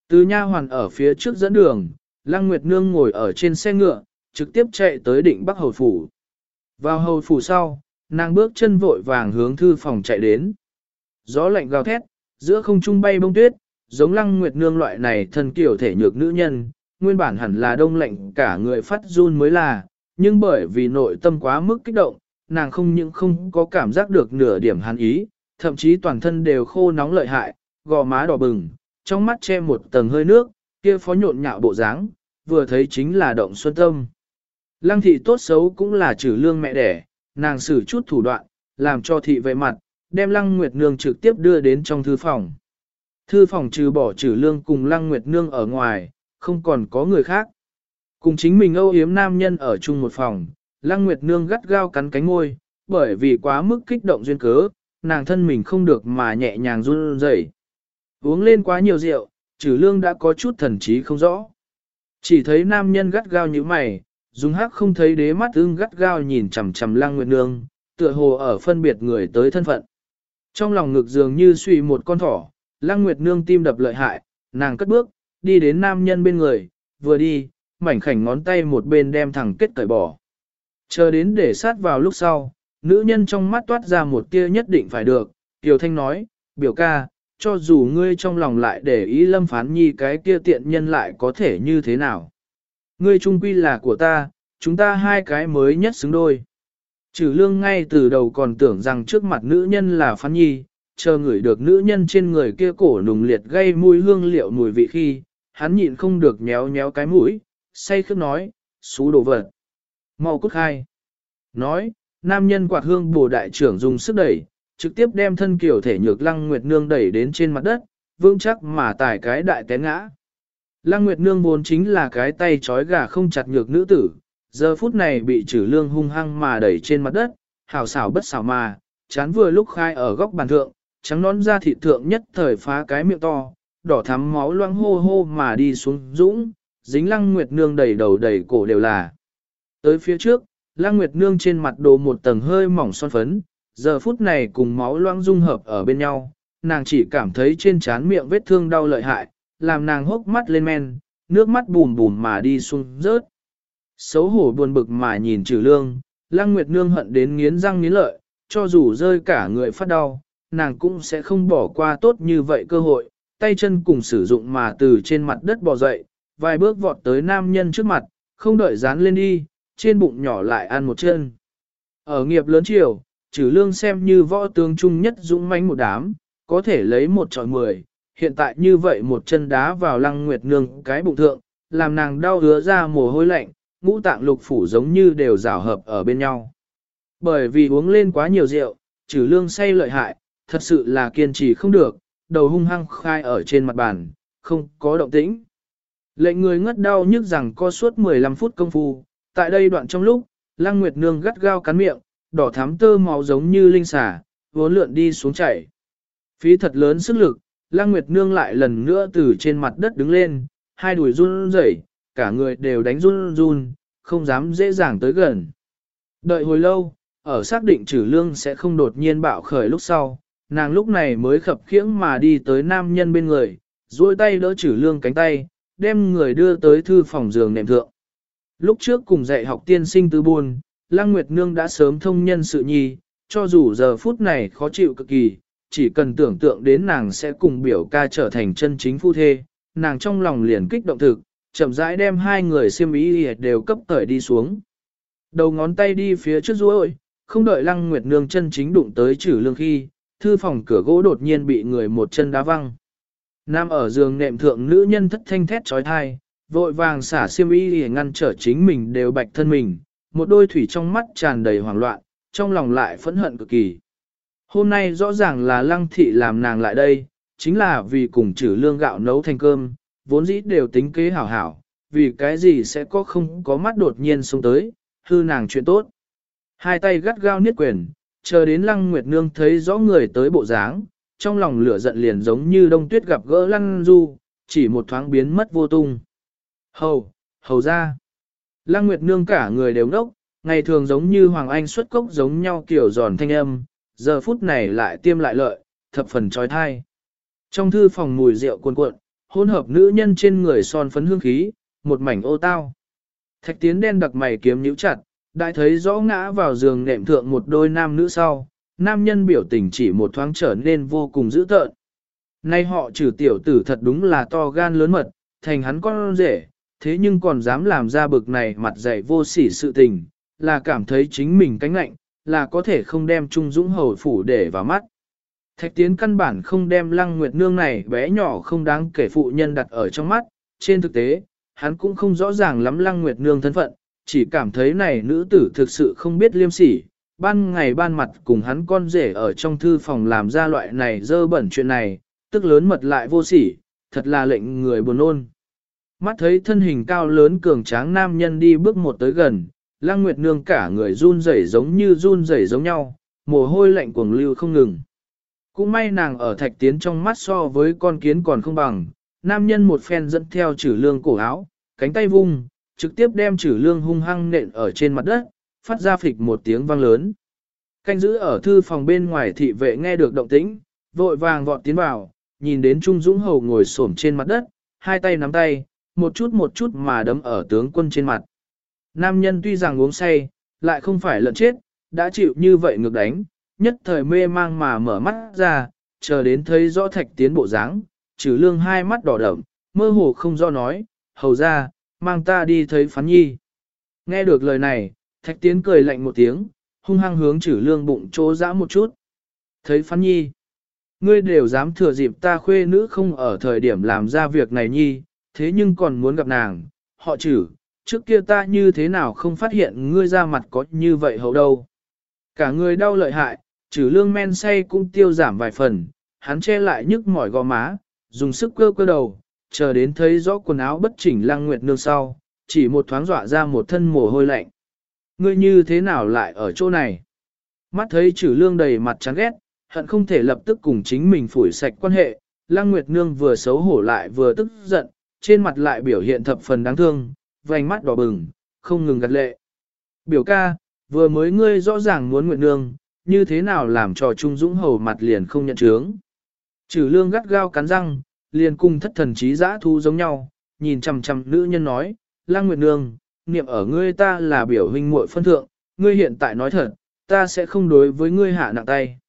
Từ nha hoàn ở phía trước dẫn đường, Lăng Nguyệt Nương ngồi ở trên xe ngựa, trực tiếp chạy tới định Bắc Hầu Phủ. Vào Hầu Phủ sau, nàng bước chân vội vàng hướng thư phòng chạy đến. Gió lạnh gào thét, giữa không trung bay bông tuyết, giống Lăng Nguyệt Nương loại này thân kiểu thể nhược nữ nhân, nguyên bản hẳn là đông lạnh cả người phát run mới là, nhưng bởi vì nội tâm quá mức kích động, nàng không những không có cảm giác được nửa điểm hàn ý, thậm chí toàn thân đều khô nóng lợi hại, gò má đỏ bừng, trong mắt che một tầng hơi nước, kia phó nhộn nhạo bộ dáng, vừa thấy chính là động xuân tâm. Lăng thị tốt xấu cũng là trừ lương mẹ đẻ, nàng xử chút thủ đoạn, làm cho thị vệ mặt, đem Lăng Nguyệt Nương trực tiếp đưa đến trong thư phòng. Thư phòng trừ bỏ trừ lương cùng Lăng Nguyệt Nương ở ngoài, không còn có người khác. Cùng chính mình âu yếm nam nhân ở chung một phòng, Lăng Nguyệt Nương gắt gao cắn cánh ngôi, bởi vì quá mức kích động duyên cớ, nàng thân mình không được mà nhẹ nhàng run rẩy. Uống lên quá nhiều rượu, trừ lương đã có chút thần trí không rõ. Chỉ thấy nam nhân gắt gao như mày, Dung hắc không thấy đế mắt ưng gắt gao nhìn chằm chằm Lăng Nguyệt Nương, tựa hồ ở phân biệt người tới thân phận. Trong lòng ngực dường như suy một con thỏ, Lăng Nguyệt Nương tim đập lợi hại, nàng cất bước, đi đến nam nhân bên người, vừa đi, mảnh khảnh ngón tay một bên đem thẳng kết cởi bỏ. Chờ đến để sát vào lúc sau, nữ nhân trong mắt toát ra một tia nhất định phải được, Tiểu Thanh nói, biểu ca, cho dù ngươi trong lòng lại để ý lâm phán nhi cái kia tiện nhân lại có thể như thế nào. Ngươi trung quy là của ta, chúng ta hai cái mới nhất xứng đôi. Trừ lương ngay từ đầu còn tưởng rằng trước mặt nữ nhân là phán nhi, chờ ngửi được nữ nhân trên người kia cổ nùng liệt gây mùi hương liệu mùi vị khi, hắn nhịn không được nhéo nhéo cái mũi, say khước nói, xú đồ vật. Mau cút khai. Nói, nam nhân quạt hương bổ đại trưởng dùng sức đẩy, trực tiếp đem thân kiểu thể nhược lăng nguyệt nương đẩy đến trên mặt đất, vững chắc mà tải cái đại té ngã. Lăng Nguyệt Nương vốn chính là cái tay trói gà không chặt nhược nữ tử, giờ phút này bị trừ lương hung hăng mà đẩy trên mặt đất, hảo xảo bất xảo mà, chán vừa lúc khai ở góc bàn thượng, trắng nón ra thịt thượng nhất thời phá cái miệng to, đỏ thắm máu loang hô hô mà đi xuống dũng, dính Lăng Nguyệt Nương đầy đầu đầy cổ đều là. Tới phía trước, Lăng Nguyệt Nương trên mặt đồ một tầng hơi mỏng son phấn, giờ phút này cùng máu loang dung hợp ở bên nhau, nàng chỉ cảm thấy trên trán miệng vết thương đau lợi hại, làm nàng hốc mắt lên men, nước mắt bùm bùm mà đi xuống rớt. Xấu hổ buồn bực mà nhìn trừ lương, Lăng Nguyệt Nương hận đến nghiến răng nghiến lợi, cho dù rơi cả người phát đau, nàng cũng sẽ không bỏ qua tốt như vậy cơ hội, tay chân cùng sử dụng mà từ trên mặt đất bò dậy, vài bước vọt tới nam nhân trước mặt, không đợi dán lên đi, trên bụng nhỏ lại ăn một chân. Ở nghiệp lớn chiều, trừ lương xem như võ tướng trung nhất dũng mãnh một đám, có thể lấy một trọi mười, hiện tại như vậy một chân đá vào lăng nguyệt nương cái bụng thượng, làm nàng đau hứa ra mồ hôi lạnh, ngũ tạng lục phủ giống như đều rào hợp ở bên nhau. Bởi vì uống lên quá nhiều rượu, trừ lương say lợi hại, thật sự là kiên trì không được, đầu hung hăng khai ở trên mặt bàn, không có động tĩnh. Lệnh người ngất đau nhức rằng co suốt 15 phút công phu, tại đây đoạn trong lúc, Lăng Nguyệt Nương gắt gao cắn miệng, đỏ thắm tơ máu giống như linh xà, vốn lượn đi xuống chảy. Phí thật lớn sức lực, Lăng Nguyệt Nương lại lần nữa từ trên mặt đất đứng lên, hai đùi run rẩy, cả người đều đánh run run, không dám dễ dàng tới gần. Đợi hồi lâu, ở xác định trừ lương sẽ không đột nhiên bạo khởi lúc sau, nàng lúc này mới khập khiễng mà đi tới nam nhân bên người, duỗi tay đỡ trừ lương cánh tay, đem người đưa tới thư phòng giường nệm thượng. Lúc trước cùng dạy học tiên sinh tư buồn, Lăng Nguyệt Nương đã sớm thông nhân sự nhi, cho dù giờ phút này khó chịu cực kỳ, chỉ cần tưởng tượng đến nàng sẽ cùng biểu ca trở thành chân chính phu thê, nàng trong lòng liền kích động thực, chậm rãi đem hai người xiêm ý đều cấp cởi đi xuống. Đầu ngón tay đi phía trước ruôi, không đợi Lăng Nguyệt Nương chân chính đụng tới trừ lương khi, thư phòng cửa gỗ đột nhiên bị người một chân đá văng. Nam ở giường nệm thượng nữ nhân thất thanh thét trói thai, vội vàng xả xiêm y để ngăn trở chính mình đều bạch thân mình, một đôi thủy trong mắt tràn đầy hoảng loạn, trong lòng lại phẫn hận cực kỳ. Hôm nay rõ ràng là lăng thị làm nàng lại đây, chính là vì cùng trừ lương gạo nấu thành cơm, vốn dĩ đều tính kế hảo hảo, vì cái gì sẽ có không có mắt đột nhiên xuống tới, hư nàng chuyện tốt. Hai tay gắt gao niết quyền, chờ đến lăng nguyệt nương thấy rõ người tới bộ dáng, trong lòng lửa giận liền giống như đông tuyết gặp gỡ lăng du, chỉ một thoáng biến mất vô tung. Hầu, hầu ra. Lăng nguyệt nương cả người đều nốc, ngày thường giống như Hoàng Anh xuất cốc giống nhau kiểu giòn thanh âm, giờ phút này lại tiêm lại lợi, thập phần trói thai. Trong thư phòng mùi rượu cuồn cuộn, hỗn hợp nữ nhân trên người son phấn hương khí, một mảnh ô tao. Thạch tiến đen đặc mày kiếm nhíu chặt, đại thấy rõ ngã vào giường nệm thượng một đôi nam nữ sau, nam nhân biểu tình chỉ một thoáng trở nên vô cùng dữ tợn. Nay họ trừ tiểu tử thật đúng là to gan lớn mật, thành hắn con rể, thế nhưng còn dám làm ra bực này mặt dày vô sỉ sự tình, là cảm thấy chính mình cánh lạnh, là có thể không đem Trung Dũng Hầu phủ để vào mắt. Thạch tiến căn bản không đem lăng nguyệt nương này bé nhỏ không đáng kể phụ nhân đặt ở trong mắt, trên thực tế, hắn cũng không rõ ràng lắm lăng nguyệt nương thân phận, chỉ cảm thấy này nữ tử thực sự không biết liêm sỉ, ban ngày ban mặt cùng hắn con rể ở trong thư phòng làm ra loại này dơ bẩn chuyện này, tức lớn mật lại vô sỉ, thật là lệnh người buồn ôn. Mắt thấy thân hình cao lớn cường tráng nam nhân đi bước một tới gần, Lăng Nguyệt Nương cả người run rẩy giống như run rẩy giống nhau, mồ hôi lạnh cuồng lưu không ngừng. Cũng may nàng ở thạch tiến trong mắt so với con kiến còn không bằng, nam nhân một phen dẫn theo chử lương cổ áo, cánh tay vung, trực tiếp đem chử lương hung hăng nện ở trên mặt đất, phát ra phịch một tiếng vang lớn. Canh giữ ở thư phòng bên ngoài thị vệ nghe được động tĩnh, vội vàng vọt tiến vào, nhìn đến Trung Dũng Hầu ngồi xổm trên mặt đất, hai tay nắm tay, một chút một chút mà đấm ở tướng quân trên mặt. Nam nhân tuy rằng uống say, lại không phải lợn chết, đã chịu như vậy ngược đánh, nhất thời mê mang mà mở mắt ra, chờ đến thấy rõ thạch tiến bộ dáng, trừ lương hai mắt đỏ đậm, mơ hồ không do nói, hầu ra, mang ta đi thấy phán nhi. Nghe được lời này, thạch tiến cười lạnh một tiếng, hung hăng hướng trừ lương bụng chỗ dã một chút. Thấy phán nhi, ngươi đều dám thừa dịp ta khuê nữ không ở thời điểm làm ra việc này nhi, thế nhưng còn muốn gặp nàng, họ chử, trước kia ta như thế nào không phát hiện ngươi ra mặt có như vậy hậu đâu. Cả người đau lợi hại, trừ lương men say cũng tiêu giảm vài phần, hắn che lại nhức mỏi gò má, dùng sức cơ cơ đầu, chờ đến thấy rõ quần áo bất chỉnh Lang nguyệt nương sau, chỉ một thoáng dọa ra một thân mồ hôi lạnh. Ngươi như thế nào lại ở chỗ này? Mắt thấy trừ lương đầy mặt chán ghét, hận không thể lập tức cùng chính mình phủi sạch quan hệ, Lang nguyệt nương vừa xấu hổ lại vừa tức giận, trên mặt lại biểu hiện thập phần đáng thương, vành mắt đỏ bừng, không ngừng gật lệ. Biểu ca, vừa mới ngươi rõ ràng muốn nguyện nương, như thế nào làm cho Trung Dũng hầu mặt liền không nhận chướng. Trừ lương gắt gao cắn răng, liền cùng thất thần trí dã thu giống nhau, nhìn chằm chằm nữ nhân nói, lang nguyệt nương, niệm ở ngươi ta là biểu huynh muội phân thượng, ngươi hiện tại nói thật, ta sẽ không đối với ngươi hạ nặng tay.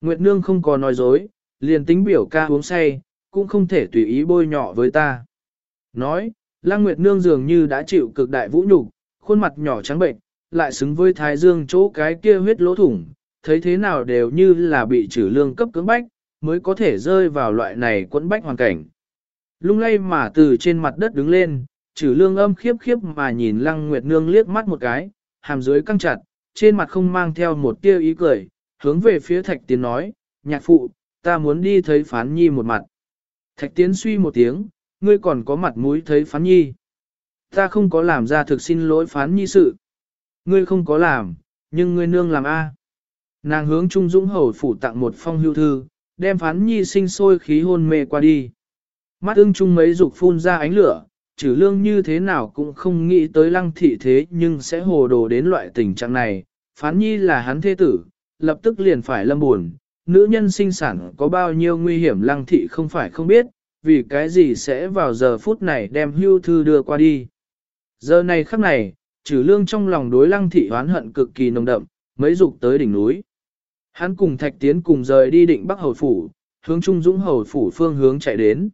Nguyệt nương không có nói dối, liền tính biểu ca uống say, cũng không thể tùy ý bôi nhọ với ta. Nói, Lăng Nguyệt Nương dường như đã chịu cực đại vũ nhục, khuôn mặt nhỏ trắng bệnh, lại xứng với thái dương chỗ cái kia huyết lỗ thủng, thấy thế nào đều như là bị trừ lương cấp cưỡng bách, mới có thể rơi vào loại này quẫn bách hoàn cảnh. Lung lay mà từ trên mặt đất đứng lên, trừ lương âm khiếp khiếp mà nhìn Lăng Nguyệt Nương liếc mắt một cái, hàm dưới căng chặt, trên mặt không mang theo một tia ý cười, hướng về phía Thạch Tiến nói, nhạc phụ, ta muốn đi thấy phán nhi một mặt. Thạch Tiến suy một tiếng, ngươi còn có mặt mũi thấy phán nhi. Ta không có làm ra thực xin lỗi phán nhi sự. Ngươi không có làm, nhưng ngươi nương làm A. Nàng hướng Trung Dũng Hầu phủ tặng một phong hưu thư, đem phán nhi sinh sôi khí hôn mê qua đi. Mắt ưng trung mấy dục phun ra ánh lửa, trừ lương như thế nào cũng không nghĩ tới lăng thị thế nhưng sẽ hồ đồ đến loại tình trạng này. Phán nhi là hắn thế tử, lập tức liền phải lâm buồn. Nữ nhân sinh sản có bao nhiêu nguy hiểm lăng thị không phải không biết, vì cái gì sẽ vào giờ phút này đem hưu thư đưa qua đi. Giờ này khắc này, trừ lương trong lòng đối lăng thị hoán hận cực kỳ nồng đậm, mấy dục tới đỉnh núi. Hắn cùng thạch tiến cùng rời đi định bắc hầu phủ, hướng trung dũng hầu phủ phương hướng chạy đến.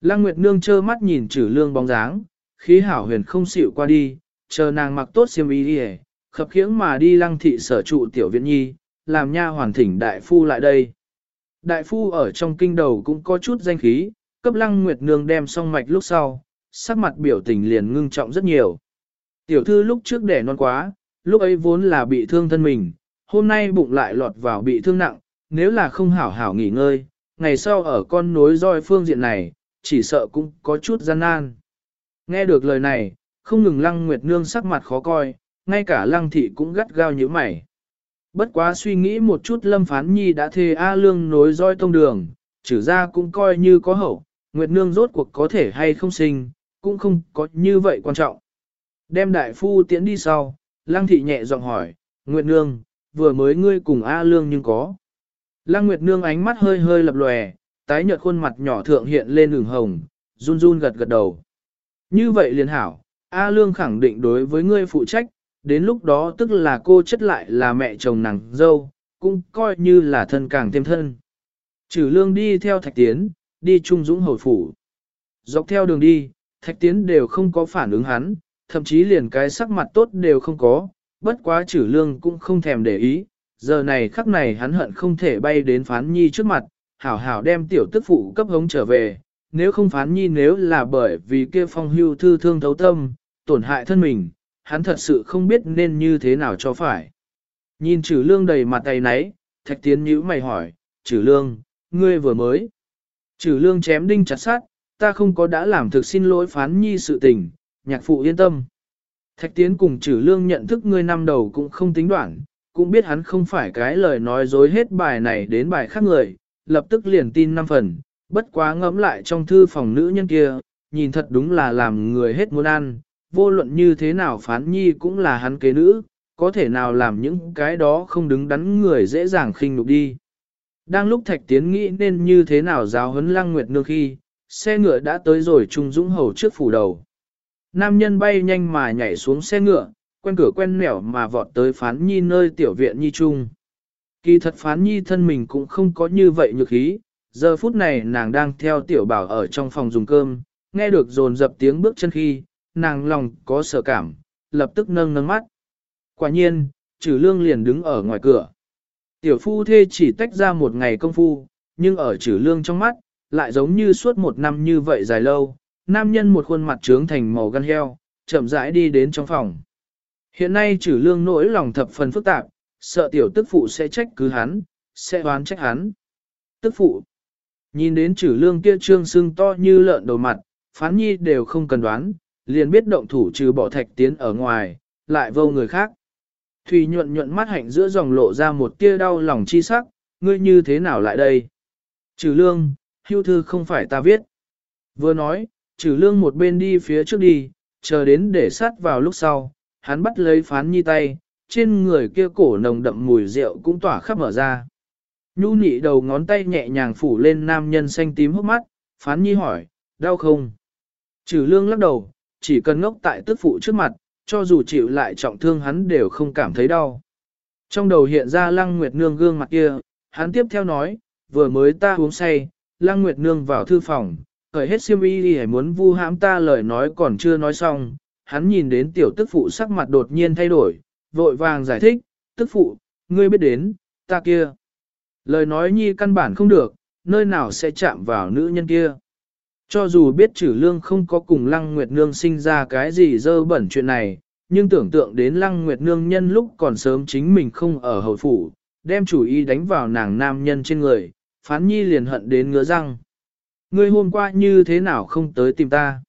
Lăng Nguyệt Nương trơ mắt nhìn trừ lương bóng dáng, khí hảo huyền không xịu qua đi, chờ nàng mặc tốt xiêm y đi khập khiễng mà đi lăng thị sở trụ tiểu viện nhi, làm nha hoàn thỉnh đại phu lại đây. Đại phu ở trong kinh đầu cũng có chút danh khí, cấp lăng nguyệt nương đem xong mạch lúc sau, sắc mặt biểu tình liền ngưng trọng rất nhiều. Tiểu thư lúc trước đẻ non quá, lúc ấy vốn là bị thương thân mình, hôm nay bụng lại lọt vào bị thương nặng, nếu là không hảo hảo nghỉ ngơi, ngày sau ở con nối roi phương diện này, chỉ sợ cũng có chút gian nan. Nghe được lời này, không ngừng lăng nguyệt nương sắc mặt khó coi, ngay cả lăng thị cũng gắt gao như mày. Bất quá suy nghĩ một chút lâm phán nhi đã thề A lương nối roi tông đường, trừ ra cũng coi như có hậu, Nguyệt Nương rốt cuộc có thể hay không sinh, cũng không có như vậy quan trọng. Đem đại phu tiễn đi sau, Lăng Thị nhẹ giọng hỏi, Nguyệt Nương, vừa mới ngươi cùng A Lương nhưng có. Lăng Nguyệt Nương ánh mắt hơi hơi lập lòe, tái nhợt khuôn mặt nhỏ thượng hiện lên đường hồng, run run gật gật đầu. Như vậy liền hảo, A Lương khẳng định đối với ngươi phụ trách, đến lúc đó tức là cô chất lại là mẹ chồng nàng dâu, cũng coi như là thân càng thêm thân. Trừ Lương đi theo Thạch Tiến, đi Trung Dũng hồi phủ. Dọc theo đường đi, Thạch Tiến đều không có phản ứng hắn, thậm chí liền cái sắc mặt tốt đều không có, bất quá trừ lương cũng không thèm để ý, giờ này khắc này hắn hận không thể bay đến phán nhi trước mặt, hảo hảo đem tiểu tức phụ cấp hống trở về, nếu không phán nhi nếu là bởi vì kia phong hưu thư thương thấu tâm, tổn hại thân mình, hắn thật sự không biết nên như thế nào cho phải. Nhìn trừ lương đầy mặt tay nấy, thạch tiến nhữ mày hỏi, trừ lương, ngươi vừa mới. Trừ lương chém đinh chặt sát, ta không có đã làm thực xin lỗi phán nhi sự tình, nhạc phụ yên tâm. Thạch tiến cùng trừ lương nhận thức ngươi năm đầu cũng không tính đoạn, cũng biết hắn không phải cái lời nói dối hết bài này đến bài khác người, lập tức liền tin năm phần, bất quá ngẫm lại trong thư phòng nữ nhân kia, nhìn thật đúng là làm người hết muốn ăn, vô luận như thế nào phán nhi cũng là hắn kế nữ, có thể nào làm những cái đó không đứng đắn người dễ dàng khinh nhục đi. Đang lúc Thạch Tiến nghĩ nên như thế nào giáo huấn Lăng Nguyệt Nương khi, xe ngựa đã tới rồi Trung Dũng Hầu trước phủ đầu. Nam nhân bay nhanh mà nhảy xuống xe ngựa, quen cửa quen nẻo mà vọt tới phán nhi nơi tiểu viện nhi trung. Kỳ thật phán nhi thân mình cũng không có như vậy nhược ý, giờ phút này nàng đang theo tiểu bảo ở trong phòng dùng cơm, nghe được dồn dập tiếng bước chân khi, nàng lòng có sợ cảm, lập tức nâng nâng mắt. Quả nhiên, trừ lương liền đứng ở ngoài cửa. Tiểu phu thê chỉ tách ra một ngày công phu, nhưng ở trừ lương trong mắt, lại giống như suốt một năm như vậy dài lâu, nam nhân một khuôn mặt trướng thành màu gan heo, chậm rãi đi đến trong phòng. Hiện nay trừ lương nỗi lòng thập phần phức tạp, sợ tiểu tức phụ sẽ trách cứ hắn, sẽ oán trách hắn. Tức phụ, nhìn đến trừ lương kia trương sưng to như lợn đầu mặt, phán nhi đều không cần đoán, liền biết động thủ trừ bỏ thạch tiến ở ngoài, lại vô người khác. Thủy nhuận nhuận mắt hạnh giữa dòng lộ ra một tia đau lòng chi sắc, ngươi như thế nào lại đây? Trừ lương, hưu thư không phải ta viết. Vừa nói, trừ lương một bên đi phía trước đi, chờ đến để sát vào lúc sau, hắn bắt lấy phán nhi tay, trên người kia cổ nồng đậm mùi rượu cũng tỏa khắp mở ra. Nhu nị đầu ngón tay nhẹ nhàng phủ lên nam nhân xanh tím hốc mắt, phán nhi hỏi, đau không? Trừ lương lắc đầu, chỉ cần ngốc tại tức phụ trước mặt, cho dù chịu lại trọng thương hắn đều không cảm thấy đau. Trong đầu hiện ra lăng nguyệt nương gương mặt kia, hắn tiếp theo nói, vừa mới ta uống say, lăng nguyệt nương vào thư phòng, khởi hết siêm y đi muốn vu hãm ta lời nói còn chưa nói xong, hắn nhìn đến tiểu tức phụ sắc mặt đột nhiên thay đổi, vội vàng giải thích, tức phụ, ngươi biết đến, ta kia. Lời nói nhi căn bản không được, nơi nào sẽ chạm vào nữ nhân kia. Cho dù biết trừ lương không có cùng Lăng Nguyệt Nương sinh ra cái gì dơ bẩn chuyện này, nhưng tưởng tượng đến Lăng Nguyệt Nương nhân lúc còn sớm chính mình không ở hậu phủ, đem chủ ý đánh vào nàng nam nhân trên người, phán nhi liền hận đến ngứa răng. Ngươi hôm qua như thế nào không tới tìm ta?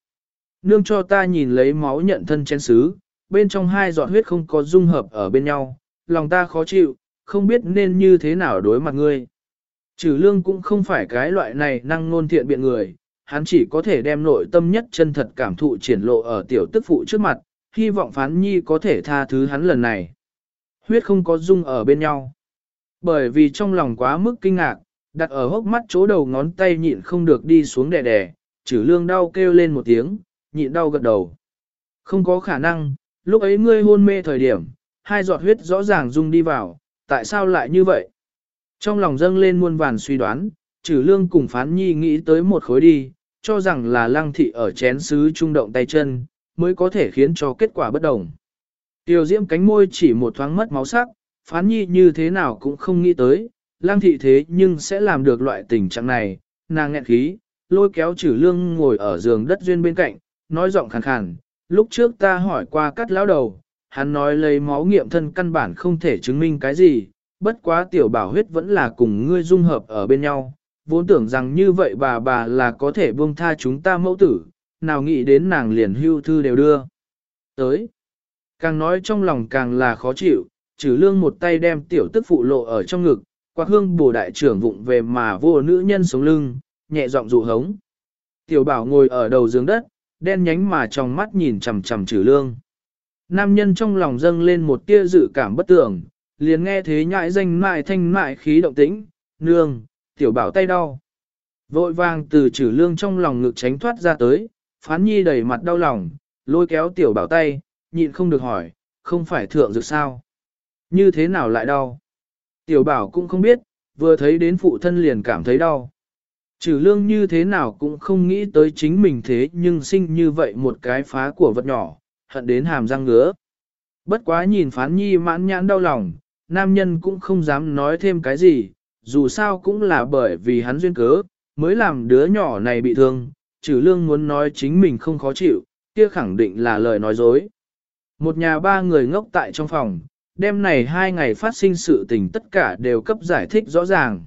Nương cho ta nhìn lấy máu nhận thân chén xứ, bên trong hai giọt huyết không có dung hợp ở bên nhau, lòng ta khó chịu, không biết nên như thế nào đối mặt ngươi. Trừ lương cũng không phải cái loại này năng nôn thiện biện người, hắn chỉ có thể đem nội tâm nhất chân thật cảm thụ triển lộ ở tiểu tức phụ trước mặt, hy vọng phán nhi có thể tha thứ hắn lần này. Huyết không có dung ở bên nhau. Bởi vì trong lòng quá mức kinh ngạc, đặt ở hốc mắt chỗ đầu ngón tay nhịn không được đi xuống đè đè, chữ lương đau kêu lên một tiếng, nhịn đau gật đầu. Không có khả năng, lúc ấy ngươi hôn mê thời điểm, hai giọt huyết rõ ràng dung đi vào, tại sao lại như vậy? Trong lòng dâng lên muôn vàn suy đoán, trừ lương cùng phán nhi nghĩ tới một khối đi, cho rằng là lăng thị ở chén xứ trung động tay chân, mới có thể khiến cho kết quả bất đồng. Tiểu diễm cánh môi chỉ một thoáng mất máu sắc, phán nhi như thế nào cũng không nghĩ tới, lăng thị thế nhưng sẽ làm được loại tình trạng này, nàng nghẹn khí, lôi kéo trừ lương ngồi ở giường đất duyên bên cạnh, nói giọng khàn khàn, lúc trước ta hỏi qua cắt lão đầu, hắn nói lấy máu nghiệm thân căn bản không thể chứng minh cái gì, bất quá tiểu bảo huyết vẫn là cùng ngươi dung hợp ở bên nhau, vốn tưởng rằng như vậy bà bà là có thể buông tha chúng ta mẫu tử, nào nghĩ đến nàng liền hưu thư đều đưa. Tới, càng nói trong lòng càng là khó chịu, trừ lương một tay đem tiểu tức phụ lộ ở trong ngực, quạt hương bổ đại trưởng vụng về mà vô nữ nhân sống lưng, nhẹ giọng dụ hống. Tiểu bảo ngồi ở đầu giường đất, đen nhánh mà trong mắt nhìn chằm chằm trừ lương. Nam nhân trong lòng dâng lên một tia dự cảm bất tưởng, liền nghe thế nhại danh mại thanh mại khí động tĩnh, nương, tiểu bảo tay đau. Vội vàng từ trừ lương trong lòng ngực tránh thoát ra tới, phán nhi đầy mặt đau lòng, lôi kéo tiểu bảo tay, nhịn không được hỏi, không phải thượng dược sao? Như thế nào lại đau? Tiểu bảo cũng không biết, vừa thấy đến phụ thân liền cảm thấy đau. Trừ lương như thế nào cũng không nghĩ tới chính mình thế nhưng sinh như vậy một cái phá của vật nhỏ, hận đến hàm răng ngứa. Bất quá nhìn phán nhi mãn nhãn đau lòng, nam nhân cũng không dám nói thêm cái gì, dù sao cũng là bởi vì hắn duyên cớ, mới làm đứa nhỏ này bị thương, trừ lương muốn nói chính mình không khó chịu, kia khẳng định là lời nói dối. Một nhà ba người ngốc tại trong phòng, đêm này hai ngày phát sinh sự tình tất cả đều cấp giải thích rõ ràng.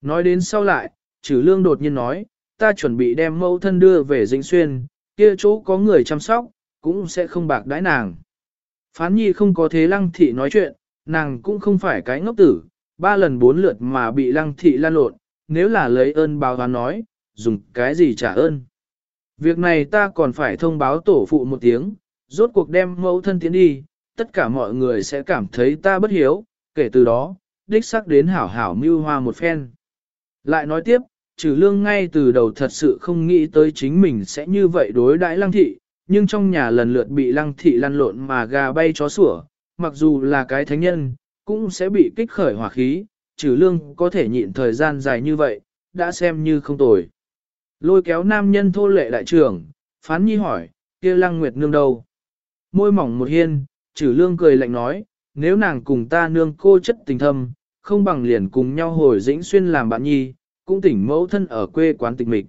Nói đến sau lại, trừ lương đột nhiên nói, ta chuẩn bị đem mẫu thân đưa về dĩnh xuyên, kia chỗ có người chăm sóc, cũng sẽ không bạc đãi nàng. Phán nhi không có thế lăng thị nói chuyện, nàng cũng không phải cái ngốc tử, ba lần bốn lượt mà bị lăng thị lan lộn, nếu là lấy ơn báo toán nói, dùng cái gì trả ơn. Việc này ta còn phải thông báo tổ phụ một tiếng, rốt cuộc đem mẫu thân tiến đi, tất cả mọi người sẽ cảm thấy ta bất hiếu, kể từ đó, đích sắc đến hảo hảo mưu hoa một phen. Lại nói tiếp, trừ lương ngay từ đầu thật sự không nghĩ tới chính mình sẽ như vậy đối đãi lăng thị, nhưng trong nhà lần lượt bị lăng thị lăn lộn mà gà bay chó sủa, mặc dù là cái thánh nhân, cũng sẽ bị kích khởi hỏa khí, trừ lương có thể nhịn thời gian dài như vậy, đã xem như không tồi. Lôi kéo nam nhân thô lệ đại trưởng, phán nhi hỏi, kia lăng nguyệt nương đâu? Môi mỏng một hiên, trừ lương cười lạnh nói, nếu nàng cùng ta nương cô chất tình thâm, không bằng liền cùng nhau hồi dĩnh xuyên làm bạn nhi, cũng tỉnh mẫu thân ở quê quán tịch mịch.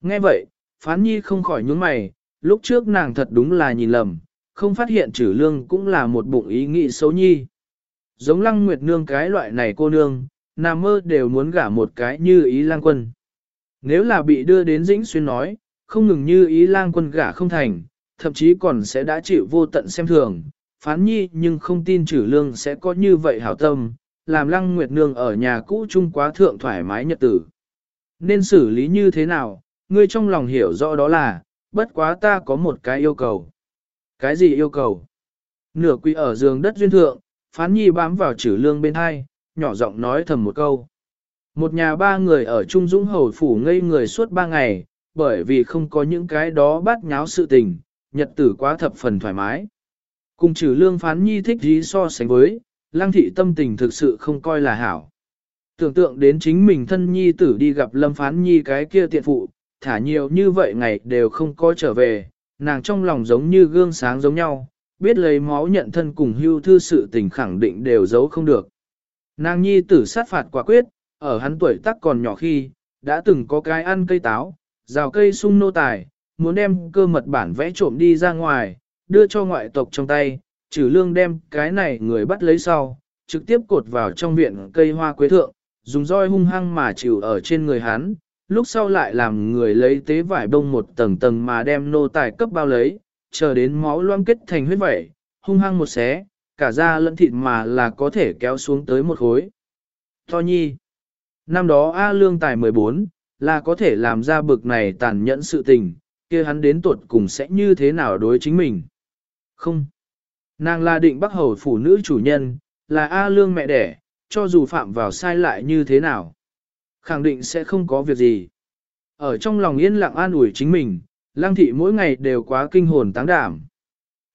Nghe vậy, phán nhi không khỏi nhướng mày, lúc trước nàng thật đúng là nhìn lầm, không phát hiện trừ lương cũng là một bụng ý nghĩ xấu nhi. Giống lăng nguyệt nương cái loại này cô nương, nam mơ đều muốn gả một cái như ý lang quân. Nếu là bị đưa đến dĩnh xuyên nói, không ngừng như ý lang quân gả không thành, thậm chí còn sẽ đã chịu vô tận xem thường, phán nhi nhưng không tin trừ lương sẽ có như vậy hảo tâm, làm lăng nguyệt nương ở nhà cũ chung quá thượng thoải mái nhật tử. Nên xử lý như thế nào, ngươi trong lòng hiểu rõ đó là, bất quá ta có một cái yêu cầu. Cái gì yêu cầu? Nửa quỳ ở giường đất duyên thượng, phán nhi bám vào chữ lương bên hai, nhỏ giọng nói thầm một câu. Một nhà ba người ở Trung Dũng Hầu Phủ ngây người suốt ba ngày, bởi vì không có những cái đó bắt nháo sự tình, nhật tử quá thập phần thoải mái. Cùng trừ lương phán nhi thích gì so sánh với, lang thị tâm tình thực sự không coi là hảo. Tưởng tượng đến chính mình thân nhi tử đi gặp lâm phán nhi cái kia tiện phụ, thả nhiều như vậy ngày đều không có trở về, nàng trong lòng giống như gương sáng giống nhau, biết lấy máu nhận thân cùng hưu thư sự tình khẳng định đều giấu không được. Nàng nhi tử sát phạt quả quyết, ở hắn tuổi tác còn nhỏ khi, đã từng có cái ăn cây táo, rào cây sung nô tài, muốn đem cơ mật bản vẽ trộm đi ra ngoài, đưa cho ngoại tộc trong tay, trừ lương đem cái này người bắt lấy sau, trực tiếp cột vào trong viện cây hoa quế thượng, dùng roi hung hăng mà chịu ở trên người hắn, lúc sau lại làm người lấy tế vải bông một tầng tầng mà đem nô tài cấp bao lấy, chờ đến máu loang kết thành huyết vẩy, hung hăng một xé, cả da lẫn thịt mà là có thể kéo xuống tới một khối. To nhi Năm đó A Lương Tài 14, là có thể làm ra bực này tàn nhẫn sự tình, kia hắn đến tuột cùng sẽ như thế nào đối chính mình. Không. Nàng là định bắc hầu phụ nữ chủ nhân, là A Lương mẹ đẻ, cho dù phạm vào sai lại như thế nào. Khẳng định sẽ không có việc gì. Ở trong lòng yên lặng an ủi chính mình, lang thị mỗi ngày đều quá kinh hồn táng đảm.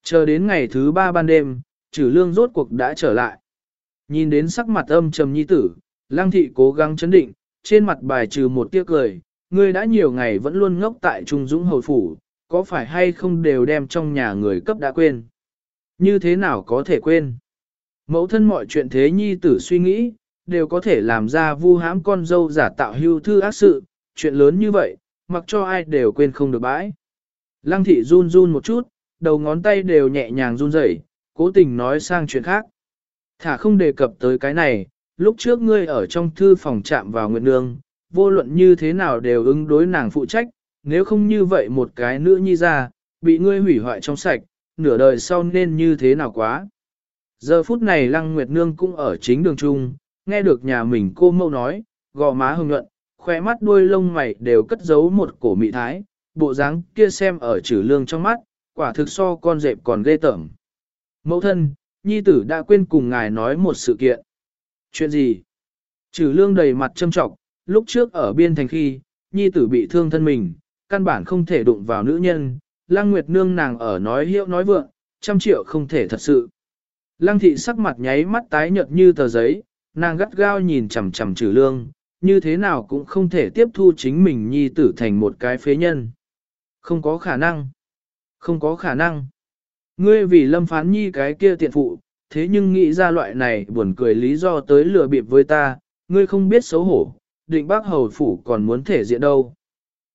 Chờ đến ngày thứ ba ban đêm, trừ lương rốt cuộc đã trở lại. Nhìn đến sắc mặt âm trầm nhi tử, lang thị cố gắng chấn định, trên mặt bài trừ một tiếc cười, ngươi đã nhiều ngày vẫn luôn ngốc tại Trung Dũng Hầu Phủ, có phải hay không đều đem trong nhà người cấp đã quên? Như thế nào có thể quên? Mẫu thân mọi chuyện thế nhi tử suy nghĩ, đều có thể làm ra vu hãm con dâu giả tạo hưu thư ác sự, chuyện lớn như vậy, mặc cho ai đều quên không được bãi. Lăng thị run run một chút, đầu ngón tay đều nhẹ nhàng run rẩy, cố tình nói sang chuyện khác. Thả không đề cập tới cái này, lúc trước ngươi ở trong thư phòng chạm vào Nguyệt Nương, vô luận như thế nào đều ứng đối nàng phụ trách, nếu không như vậy một cái nữ nhi ra, bị ngươi hủy hoại trong sạch, nửa đời sau nên như thế nào quá. Giờ phút này Lăng Nguyệt Nương cũng ở chính đường trung, nghe được nhà mình cô mâu nói, gò má hồng nhuận, khóe mắt đuôi lông mày đều cất giấu một cổ mị thái, bộ dáng kia xem ở trừ lương trong mắt, quả thực so con dẹp còn ghê tởm. Mẫu thân, nhi tử đã quên cùng ngài nói một sự kiện. Chuyện gì? Trừ lương đầy mặt châm trọng, lúc trước ở biên thành khi, nhi tử bị thương thân mình, căn bản không thể đụng vào nữ nhân, Lăng Nguyệt Nương nàng ở nói hiệu nói vượng, trăm triệu không thể thật sự. Lăng thị sắc mặt nháy mắt tái nhợt như tờ giấy, nàng gắt gao nhìn chằm chằm trừ lương, như thế nào cũng không thể tiếp thu chính mình nhi tử thành một cái phế nhân. Không có khả năng. Không có khả năng. Ngươi vì lâm phán nhi cái kia tiện phụ, thế nhưng nghĩ ra loại này buồn cười lý do tới lừa bịp với ta, ngươi không biết xấu hổ, định bác hầu phủ còn muốn thể diện đâu.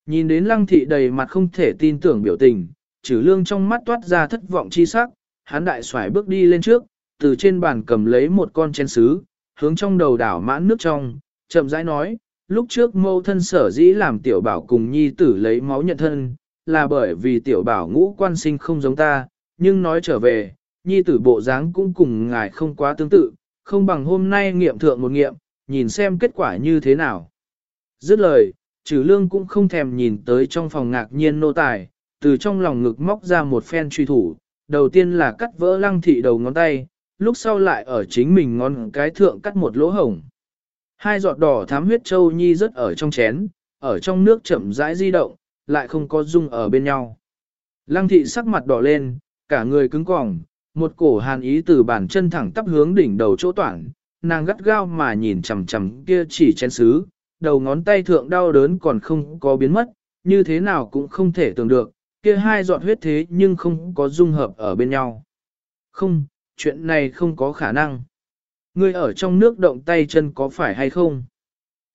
Nhìn đến lăng thị đầy mặt không thể tin tưởng biểu tình, trừ lương trong mắt toát ra thất vọng chi sắc, hắn đại xoải bước đi lên trước, từ trên bàn cầm lấy một con chén sứ, hướng trong đầu đảo mãn nước trong, chậm rãi nói, lúc trước mâu thân sở dĩ làm tiểu bảo cùng nhi tử lấy máu nhận thân, là bởi vì tiểu bảo ngũ quan sinh không giống ta, nhưng nói trở về, nhi tử bộ dáng cũng cùng ngài không quá tương tự, không bằng hôm nay nghiệm thượng một nghiệm, nhìn xem kết quả như thế nào. Dứt lời, trừ lương cũng không thèm nhìn tới trong phòng ngạc nhiên nô tài, từ trong lòng ngực móc ra một phen truy thủ, đầu tiên là cắt vỡ lăng thị đầu ngón tay, lúc sau lại ở chính mình ngón cái thượng cắt một lỗ hổng. Hai giọt đỏ thám huyết châu nhi rất ở trong chén, ở trong nước chậm rãi di động, lại không có dung ở bên nhau. Lăng thị sắc mặt đỏ lên, cả người cứng cỏng, một cổ hàn ý từ bàn chân thẳng tắp hướng đỉnh đầu chỗ toản, nàng gắt gao mà nhìn chằm chằm kia chỉ chén xứ, đầu ngón tay thượng đau đớn còn không có biến mất, như thế nào cũng không thể tưởng được, kia hai giọt huyết thế nhưng không có dung hợp ở bên nhau. Không, chuyện này không có khả năng. Ngươi ở trong nước động tay chân có phải hay không?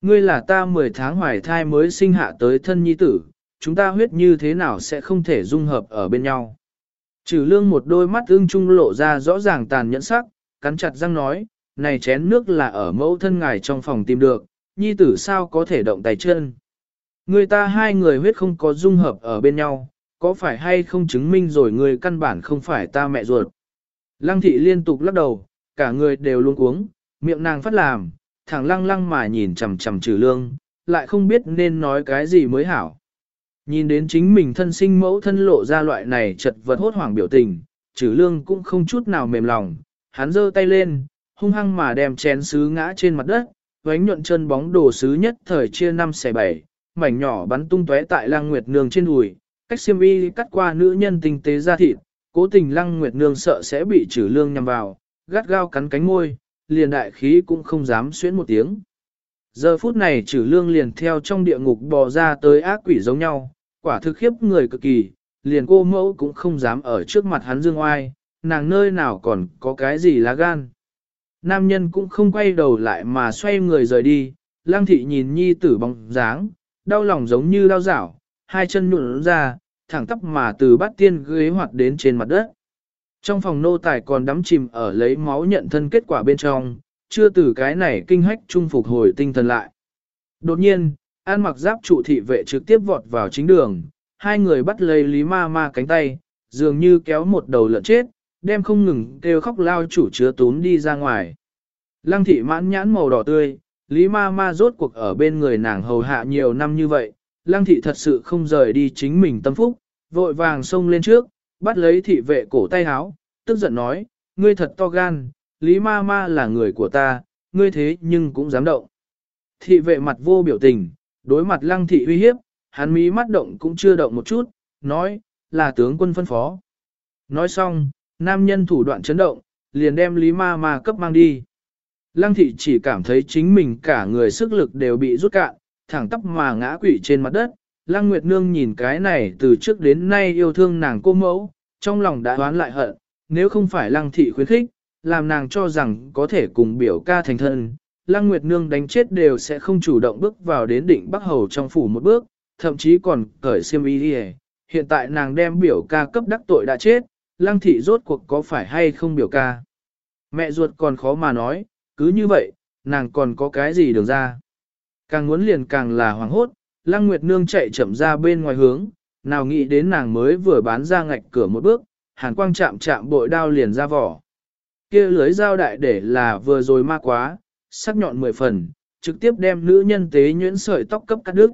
Ngươi là ta 10 tháng hoài thai mới sinh hạ tới thân nhi tử, chúng ta huyết như thế nào sẽ không thể dung hợp ở bên nhau? Trừ lương một đôi mắt ưng trung lộ ra rõ ràng tàn nhẫn sắc, cắn chặt răng nói, này chén nước là ở mẫu thân ngài trong phòng tìm được, nhi tử sao có thể động tay chân. Người ta hai người huyết không có dung hợp ở bên nhau, có phải hay không chứng minh rồi người căn bản không phải ta mẹ ruột. Lăng thị liên tục lắc đầu, cả người đều luôn cuống, miệng nàng phát làm, thẳng lăng lăng mà nhìn chằm chằm trừ lương, lại không biết nên nói cái gì mới hảo. Nhìn đến chính mình thân sinh mẫu thân lộ ra loại này chật vật hốt hoảng biểu tình, trừ lương cũng không chút nào mềm lòng, hắn giơ tay lên, hung hăng mà đem chén sứ ngã trên mặt đất, vánh nhuận chân bóng đồ sứ nhất thời chia năm xẻ bảy, mảnh nhỏ bắn tung tóe tại Lăng Nguyệt Nương trên đùi, cách xiêm y cắt qua nữ nhân tinh tế ra thịt, cố tình Lăng Nguyệt Nương sợ sẽ bị trừ lương nhằm vào, gắt gao cắn cánh môi, liền đại khí cũng không dám xuyến một tiếng. Giờ phút này trừ lương liền theo trong địa ngục bò ra tới ác quỷ giống nhau, quả thực khiếp người cực kỳ, liền cô mẫu cũng không dám ở trước mặt hắn dương oai, nàng nơi nào còn có cái gì lá gan. Nam nhân cũng không quay đầu lại mà xoay người rời đi, lang thị nhìn nhi tử bóng dáng, đau lòng giống như đau dảo, hai chân nụn ra, thẳng tắp mà từ bát tiên ghế hoạt đến trên mặt đất. Trong phòng nô tài còn đắm chìm ở lấy máu nhận thân kết quả bên trong, chưa từ cái này kinh hách trung phục hồi tinh thần lại. Đột nhiên, an mặc giáp trụ thị vệ trực tiếp vọt vào chính đường, hai người bắt lấy Lý Ma Ma cánh tay, dường như kéo một đầu lợn chết, đem không ngừng kêu khóc lao chủ chứa tún đi ra ngoài. Lăng thị mãn nhãn màu đỏ tươi, Lý Ma Ma rốt cuộc ở bên người nàng hầu hạ nhiều năm như vậy, Lăng thị thật sự không rời đi chính mình tâm phúc, vội vàng xông lên trước, bắt lấy thị vệ cổ tay háo, tức giận nói, ngươi thật to gan, Lý Ma Ma là người của ta, ngươi thế nhưng cũng dám động. Thị vệ mặt vô biểu tình, đối mặt lăng thị uy hiếp, hắn mí mắt động cũng chưa động một chút, nói, là tướng quân phân phó. Nói xong, nam nhân thủ đoạn chấn động, liền đem Lý Ma Ma cấp mang đi. Lăng thị chỉ cảm thấy chính mình cả người sức lực đều bị rút cạn, thẳng tóc mà ngã quỵ trên mặt đất. Lăng Nguyệt Nương nhìn cái này từ trước đến nay yêu thương nàng cô mẫu, trong lòng đã đoán lại hận, nếu không phải Lăng thị khuyến khích, làm nàng cho rằng có thể cùng biểu ca thành thân, Lăng Nguyệt Nương đánh chết đều sẽ không chủ động bước vào đến định Bắc Hầu trong phủ một bước, thậm chí còn cởi xiêm y đi Hiện tại nàng đem biểu ca cấp đắc tội đã chết, Lăng thị rốt cuộc có phải hay không biểu ca. Mẹ ruột còn khó mà nói, cứ như vậy, nàng còn có cái gì đường ra. Càng muốn liền càng là hoàng hốt, Lăng Nguyệt Nương chạy chậm ra bên ngoài hướng, nào nghĩ đến nàng mới vừa bán ra ngạch cửa một bước, hàn quang chạm chạm bội đao liền ra vỏ. kia lưới dao đại để là vừa rồi ma quá, sắc nhọn mười phần, trực tiếp đem nữ nhân tế nhuyễn sợi tóc cấp cắt đứt.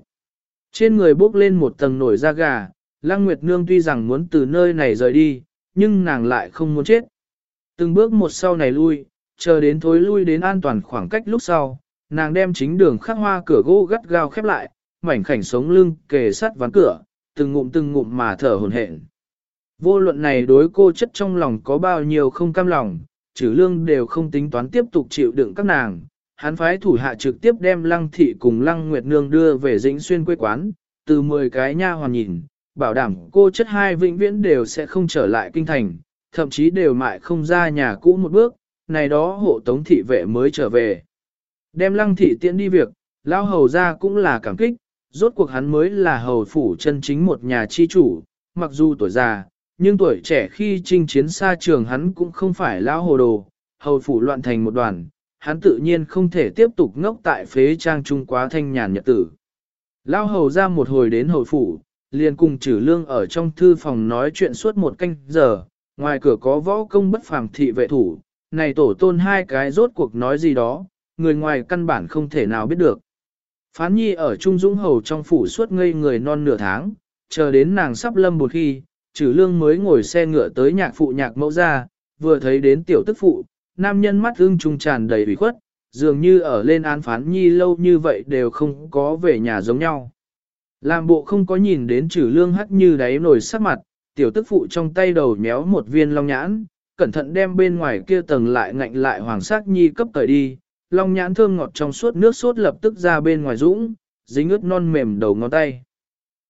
Trên người bốc lên một tầng nổi da gà, Lăng Nguyệt Nương tuy rằng muốn từ nơi này rời đi, nhưng nàng lại không muốn chết. Từng bước một sau này lui, chờ đến thối lui đến an toàn khoảng cách lúc sau, nàng đem chính đường khắc hoa cửa gỗ gắt gao khép lại, mảnh khảnh sống lưng kề sát ván cửa, từng ngụm từng ngụm mà thở hồn hển. Vô luận này đối cô chất trong lòng có bao nhiêu không cam lòng, trừ lương đều không tính toán tiếp tục chịu đựng các nàng. Hắn phái thủ hạ trực tiếp đem lăng thị cùng lăng nguyệt nương đưa về dĩnh xuyên quê quán, từ 10 cái nha hoàn nhìn, bảo đảm cô chất hai vĩnh viễn đều sẽ không trở lại kinh thành, thậm chí đều mại không ra nhà cũ một bước, này đó hộ tống thị vệ mới trở về. Đem lăng thị tiễn đi việc, lao hầu ra cũng là cảm kích, rốt cuộc hắn mới là hầu phủ chân chính một nhà chi chủ, mặc dù tuổi già, nhưng tuổi trẻ khi chinh chiến xa trường hắn cũng không phải lão hồ đồ, hầu phủ loạn thành một đoàn, hắn tự nhiên không thể tiếp tục ngốc tại phế trang trung quá thanh nhàn nhật tử. Lao hầu ra một hồi đến hầu phủ, liền cùng trừ lương ở trong thư phòng nói chuyện suốt một canh giờ, ngoài cửa có võ công bất phàm thị vệ thủ, này tổ tôn hai cái rốt cuộc nói gì đó, người ngoài căn bản không thể nào biết được. Phán nhi ở Trung Dũng Hầu trong phủ suốt ngây người non nửa tháng, chờ đến nàng sắp lâm một khi, trừ lương mới ngồi xe ngựa tới nhạc phụ nhạc mẫu ra, vừa thấy đến tiểu tức phụ, nam nhân mắt ưng trung tràn đầy ủy khuất, dường như ở lên án phán nhi lâu như vậy đều không có về nhà giống nhau. Làm bộ không có nhìn đến trừ lương hắt như đáy nổi sắc mặt, tiểu tức phụ trong tay đầu méo một viên long nhãn, cẩn thận đem bên ngoài kia tầng lại ngạnh lại hoàng sắc nhi cấp cởi đi, long nhãn thơm ngọt trong suốt nước sốt lập tức ra bên ngoài dũng, dính ướt non mềm đầu ngón tay.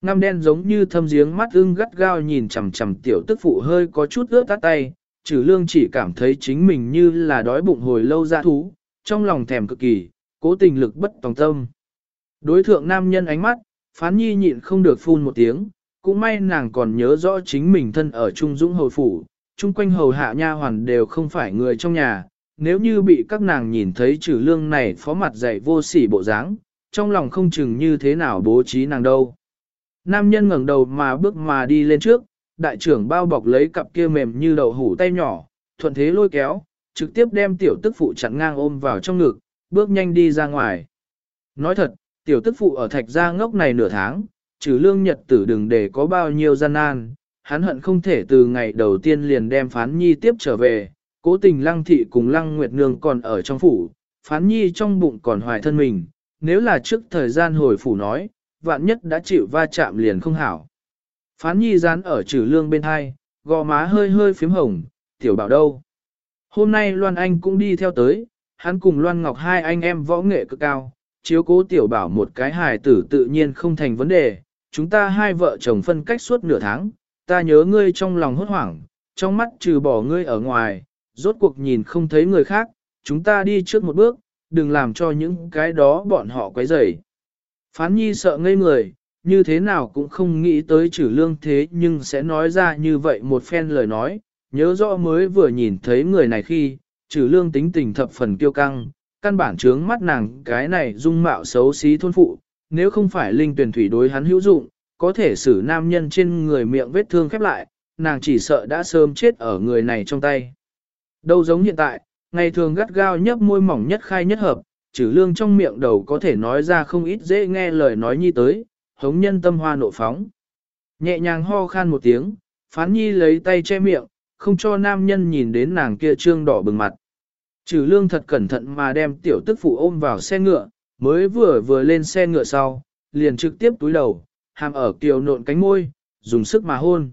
Ngăm đen giống như thâm giếng mắt ưng gắt gao nhìn chằm chằm tiểu tức phụ hơi có chút ướt tắt tay, trừ lương chỉ cảm thấy chính mình như là đói bụng hồi lâu ra thú, trong lòng thèm cực kỳ, cố tình lực bất tòng tâm. Đối thượng nam nhân ánh mắt, phán nhi nhịn không được phun một tiếng, cũng may nàng còn nhớ rõ chính mình thân ở Trung Dũng Hồi Phủ, chung quanh hầu hạ nha hoàn đều không phải người trong nhà, nếu như bị các nàng nhìn thấy trừ lương này phó mặt dạy vô sỉ bộ dáng, trong lòng không chừng như thế nào bố trí nàng đâu. Nam nhân ngẩng đầu mà bước mà đi lên trước, đại trưởng bao bọc lấy cặp kia mềm như đậu hủ tay nhỏ, thuận thế lôi kéo, trực tiếp đem tiểu tức phụ chặn ngang ôm vào trong ngực, bước nhanh đi ra ngoài. Nói thật, tiểu tức phụ ở thạch gia ngốc này nửa tháng, trừ lương nhật tử đừng để có bao nhiêu gian nan, hắn hận không thể từ ngày đầu tiên liền đem phán nhi tiếp trở về, cố tình lăng thị cùng lăng nguyệt nương còn ở trong phủ, phán nhi trong bụng còn hoài thân mình, nếu là trước thời gian hồi phủ nói, vạn nhất đã chịu va chạm liền không hảo. Phán nhi dán ở trừ lương bên hai, gò má hơi hơi phím hồng, tiểu bảo đâu. Hôm nay Loan Anh cũng đi theo tới, hắn cùng Loan Ngọc hai anh em võ nghệ cực cao, chiếu cố tiểu bảo một cái hài tử tự nhiên không thành vấn đề, chúng ta hai vợ chồng phân cách suốt nửa tháng, ta nhớ ngươi trong lòng hốt hoảng, trong mắt trừ bỏ ngươi ở ngoài, rốt cuộc nhìn không thấy người khác, chúng ta đi trước một bước, đừng làm cho những cái đó bọn họ quấy rầy. Phán nhi sợ ngây người, như thế nào cũng không nghĩ tới trừ lương thế nhưng sẽ nói ra như vậy một phen lời nói, nhớ rõ mới vừa nhìn thấy người này khi, trừ lương tính tình thập phần kiêu căng, căn bản trướng mắt nàng cái này dung mạo xấu xí thôn phụ, nếu không phải linh tuyển thủy đối hắn hữu dụng, có thể xử nam nhân trên người miệng vết thương khép lại, nàng chỉ sợ đã sớm chết ở người này trong tay. Đâu giống hiện tại, ngày thường gắt gao nhấp môi mỏng nhất khai nhất hợp, trừ lương trong miệng đầu có thể nói ra không ít dễ nghe lời nói nhi tới, hống nhân tâm hoa nộ phóng. Nhẹ nhàng ho khan một tiếng, phán nhi lấy tay che miệng, không cho nam nhân nhìn đến nàng kia trương đỏ bừng mặt. Trừ lương thật cẩn thận mà đem tiểu tức phụ ôm vào xe ngựa, mới vừa vừa lên xe ngựa sau, liền trực tiếp túi đầu, hàm ở kiều nộn cánh môi, dùng sức mà hôn.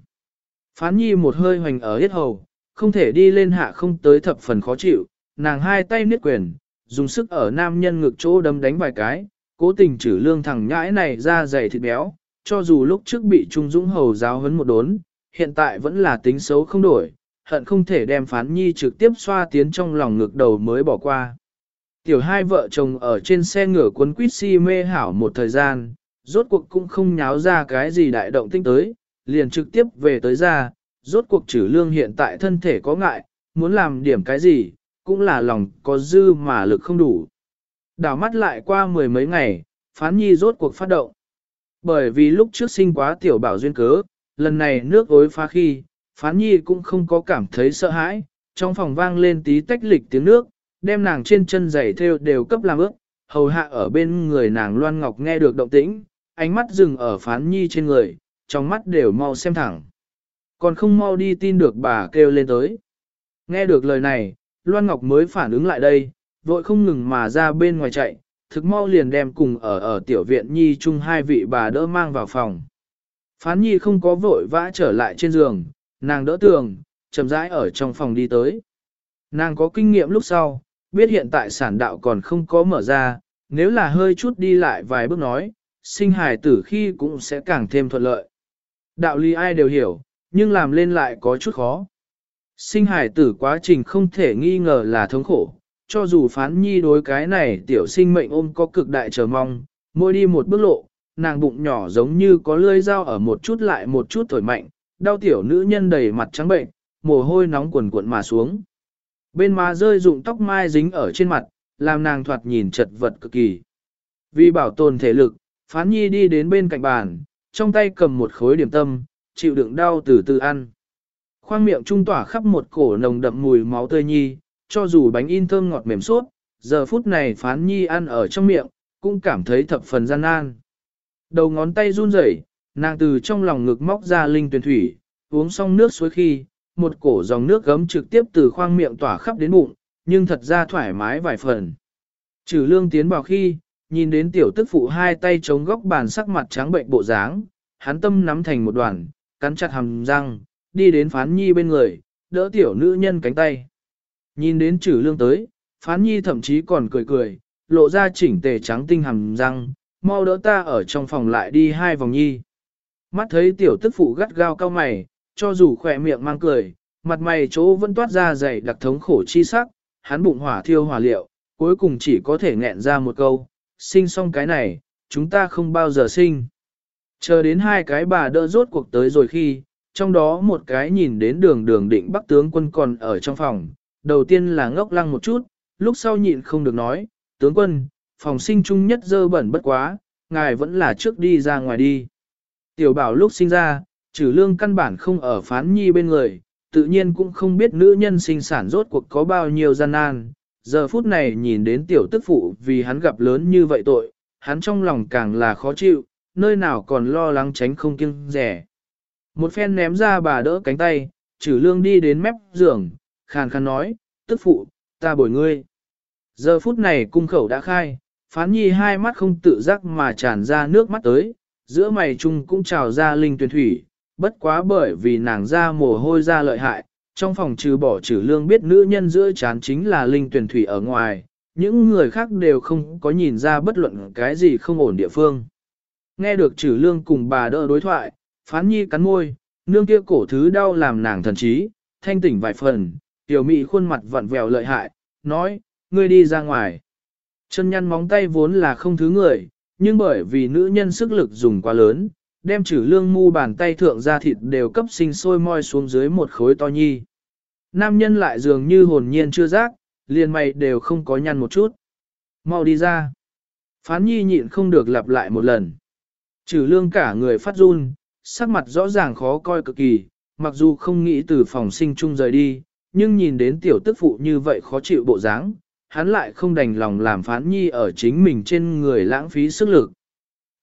Phán nhi một hơi hoành ở hết hầu, không thể đi lên hạ không tới thập phần khó chịu, nàng hai tay niết quyền, dùng sức ở nam nhân ngực chỗ đâm đánh vài cái, cố tình trừ lương thằng nhãi này ra dày thịt béo, cho dù lúc trước bị Trung Dũng Hầu giáo hấn một đốn, hiện tại vẫn là tính xấu không đổi, hận không thể đem phán nhi trực tiếp xoa tiến trong lòng ngực đầu mới bỏ qua. Tiểu hai vợ chồng ở trên xe ngựa cuốn quýt si mê hảo một thời gian, rốt cuộc cũng không nháo ra cái gì đại động tinh tới, liền trực tiếp về tới ra, rốt cuộc trừ lương hiện tại thân thể có ngại, muốn làm điểm cái gì, cũng là lòng có dư mà lực không đủ. Đảo mắt lại qua mười mấy ngày, phán nhi rốt cuộc phát động. Bởi vì lúc trước sinh quá tiểu bảo duyên cớ, lần này nước ối phá khi, phán nhi cũng không có cảm thấy sợ hãi, trong phòng vang lên tí tách lịch tiếng nước, đem nàng trên chân giày theo đều cấp làm ước, hầu hạ ở bên người nàng Loan Ngọc nghe được động tĩnh, ánh mắt dừng ở phán nhi trên người, trong mắt đều mau xem thẳng. Còn không mau đi tin được bà kêu lên tới. Nghe được lời này, Loan Ngọc mới phản ứng lại đây, vội không ngừng mà ra bên ngoài chạy, thực mau liền đem cùng ở ở tiểu viện nhi chung hai vị bà đỡ mang vào phòng. Phán nhi không có vội vã trở lại trên giường, nàng đỡ tường, chậm rãi ở trong phòng đi tới. Nàng có kinh nghiệm lúc sau, biết hiện tại sản đạo còn không có mở ra, nếu là hơi chút đi lại vài bước nói, sinh hài tử khi cũng sẽ càng thêm thuận lợi. Đạo lý ai đều hiểu, nhưng làm lên lại có chút khó. Sinh hải tử quá trình không thể nghi ngờ là thống khổ, cho dù phán nhi đối cái này tiểu sinh mệnh ôm có cực đại chờ mong, mỗi đi một bước lộ, nàng bụng nhỏ giống như có lưỡi dao ở một chút lại một chút thổi mạnh, đau tiểu nữ nhân đầy mặt trắng bệnh, mồ hôi nóng quần cuộn mà xuống. Bên má rơi rụng tóc mai dính ở trên mặt, làm nàng thoạt nhìn chật vật cực kỳ. Vì bảo tồn thể lực, phán nhi đi đến bên cạnh bàn, trong tay cầm một khối điểm tâm, chịu đựng đau từ từ ăn. Khoang miệng trung tỏa khắp một cổ nồng đậm mùi máu tươi nhi, cho dù bánh in thơm ngọt mềm suốt, giờ phút này phán nhi ăn ở trong miệng, cũng cảm thấy thập phần gian nan. Đầu ngón tay run rẩy, nàng từ trong lòng ngực móc ra linh tuyển thủy, uống xong nước suối khi, một cổ dòng nước gấm trực tiếp từ khoang miệng tỏa khắp đến bụng, nhưng thật ra thoải mái vài phần. Trừ lương tiến vào khi, nhìn đến tiểu tức phụ hai tay chống góc bàn sắc mặt trắng bệnh bộ dáng, hắn tâm nắm thành một đoàn, cắn chặt hàm răng, đi đến phán nhi bên người, đỡ tiểu nữ nhân cánh tay. Nhìn đến trừ lương tới, phán nhi thậm chí còn cười cười, lộ ra chỉnh tề trắng tinh hàm răng, mau đỡ ta ở trong phòng lại đi hai vòng nhi. Mắt thấy tiểu tức phụ gắt gao cao mày, cho dù khỏe miệng mang cười, mặt mày chỗ vẫn toát ra dày đặc thống khổ chi sắc, hắn bụng hỏa thiêu hỏa liệu, cuối cùng chỉ có thể nghẹn ra một câu, sinh xong cái này, chúng ta không bao giờ sinh. Chờ đến hai cái bà đỡ rốt cuộc tới rồi khi, trong đó một cái nhìn đến đường đường định bắc tướng quân còn ở trong phòng, đầu tiên là ngốc lăng một chút, lúc sau nhịn không được nói, tướng quân, phòng sinh chung nhất dơ bẩn bất quá, ngài vẫn là trước đi ra ngoài đi. Tiểu bảo lúc sinh ra, trừ lương căn bản không ở phán nhi bên người, tự nhiên cũng không biết nữ nhân sinh sản rốt cuộc có bao nhiêu gian nan. Giờ phút này nhìn đến tiểu tức phụ vì hắn gặp lớn như vậy tội, hắn trong lòng càng là khó chịu, nơi nào còn lo lắng tránh không kiêng rẻ. Một phen ném ra bà đỡ cánh tay, trừ lương đi đến mép giường, khàn khàn nói, tức phụ, ta bồi ngươi. Giờ phút này cung khẩu đã khai, phán nhi hai mắt không tự giác mà tràn ra nước mắt tới, giữa mày chung cũng trào ra linh tuyển thủy, bất quá bởi vì nàng ra mồ hôi ra lợi hại, trong phòng trừ bỏ trừ lương biết nữ nhân giữa chán chính là linh tuyển thủy ở ngoài, những người khác đều không có nhìn ra bất luận cái gì không ổn địa phương. Nghe được trừ lương cùng bà đỡ đối thoại, phán nhi cắn môi, nương kia cổ thứ đau làm nàng thần trí, thanh tỉnh vài phần, tiểu mị khuôn mặt vặn vẹo lợi hại, nói, ngươi đi ra ngoài. Chân nhăn móng tay vốn là không thứ người, nhưng bởi vì nữ nhân sức lực dùng quá lớn, đem trừ lương mu bàn tay thượng ra thịt đều cấp sinh sôi moi xuống dưới một khối to nhi. Nam nhân lại dường như hồn nhiên chưa giác, liền mày đều không có nhăn một chút. Mau đi ra. Phán nhi nhịn không được lặp lại một lần. Trừ lương cả người phát run, sắc mặt rõ ràng khó coi cực kỳ, mặc dù không nghĩ từ phòng sinh chung rời đi, nhưng nhìn đến tiểu tức phụ như vậy khó chịu bộ dáng, hắn lại không đành lòng làm phán nhi ở chính mình trên người lãng phí sức lực.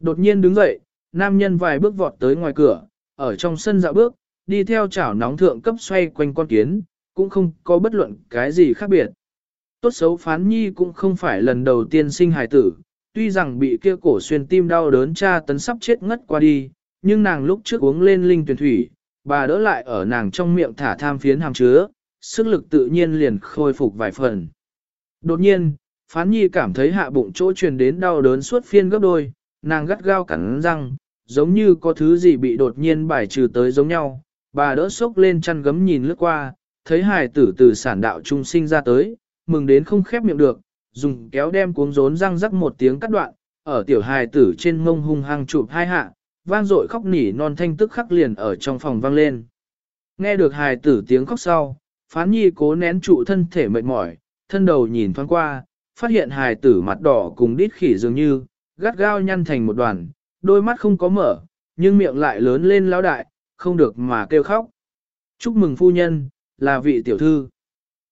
Đột nhiên đứng dậy, nam nhân vài bước vọt tới ngoài cửa, ở trong sân dạo bước, đi theo chảo nóng thượng cấp xoay quanh con kiến, cũng không có bất luận cái gì khác biệt. Tốt xấu phán nhi cũng không phải lần đầu tiên sinh hài tử, tuy rằng bị kia cổ xuyên tim đau đớn cha tấn sắp chết ngất qua đi, nhưng nàng lúc trước uống lên linh tuyển thủy, bà đỡ lại ở nàng trong miệng thả tham phiến hàm chứa, sức lực tự nhiên liền khôi phục vài phần. Đột nhiên, phán nhi cảm thấy hạ bụng chỗ truyền đến đau đớn suốt phiên gấp đôi, nàng gắt gao cắn răng, giống như có thứ gì bị đột nhiên bài trừ tới giống nhau. Bà đỡ sốc lên chăn gấm nhìn lướt qua, thấy hài tử từ sản đạo trung sinh ra tới, mừng đến không khép miệng được, dùng kéo đem cuống rốn răng rắc một tiếng cắt đoạn, ở tiểu hài tử trên mông hung hăng chụp hai hạ, vang dội khóc nỉ non thanh tức khắc liền ở trong phòng vang lên. Nghe được hài tử tiếng khóc sau, phán nhi cố nén trụ thân thể mệt mỏi, thân đầu nhìn thoáng qua, phát hiện hài tử mặt đỏ cùng đít khỉ dường như, gắt gao nhăn thành một đoàn, đôi mắt không có mở, nhưng miệng lại lớn lên lão đại, không được mà kêu khóc. Chúc mừng phu nhân, là vị tiểu thư.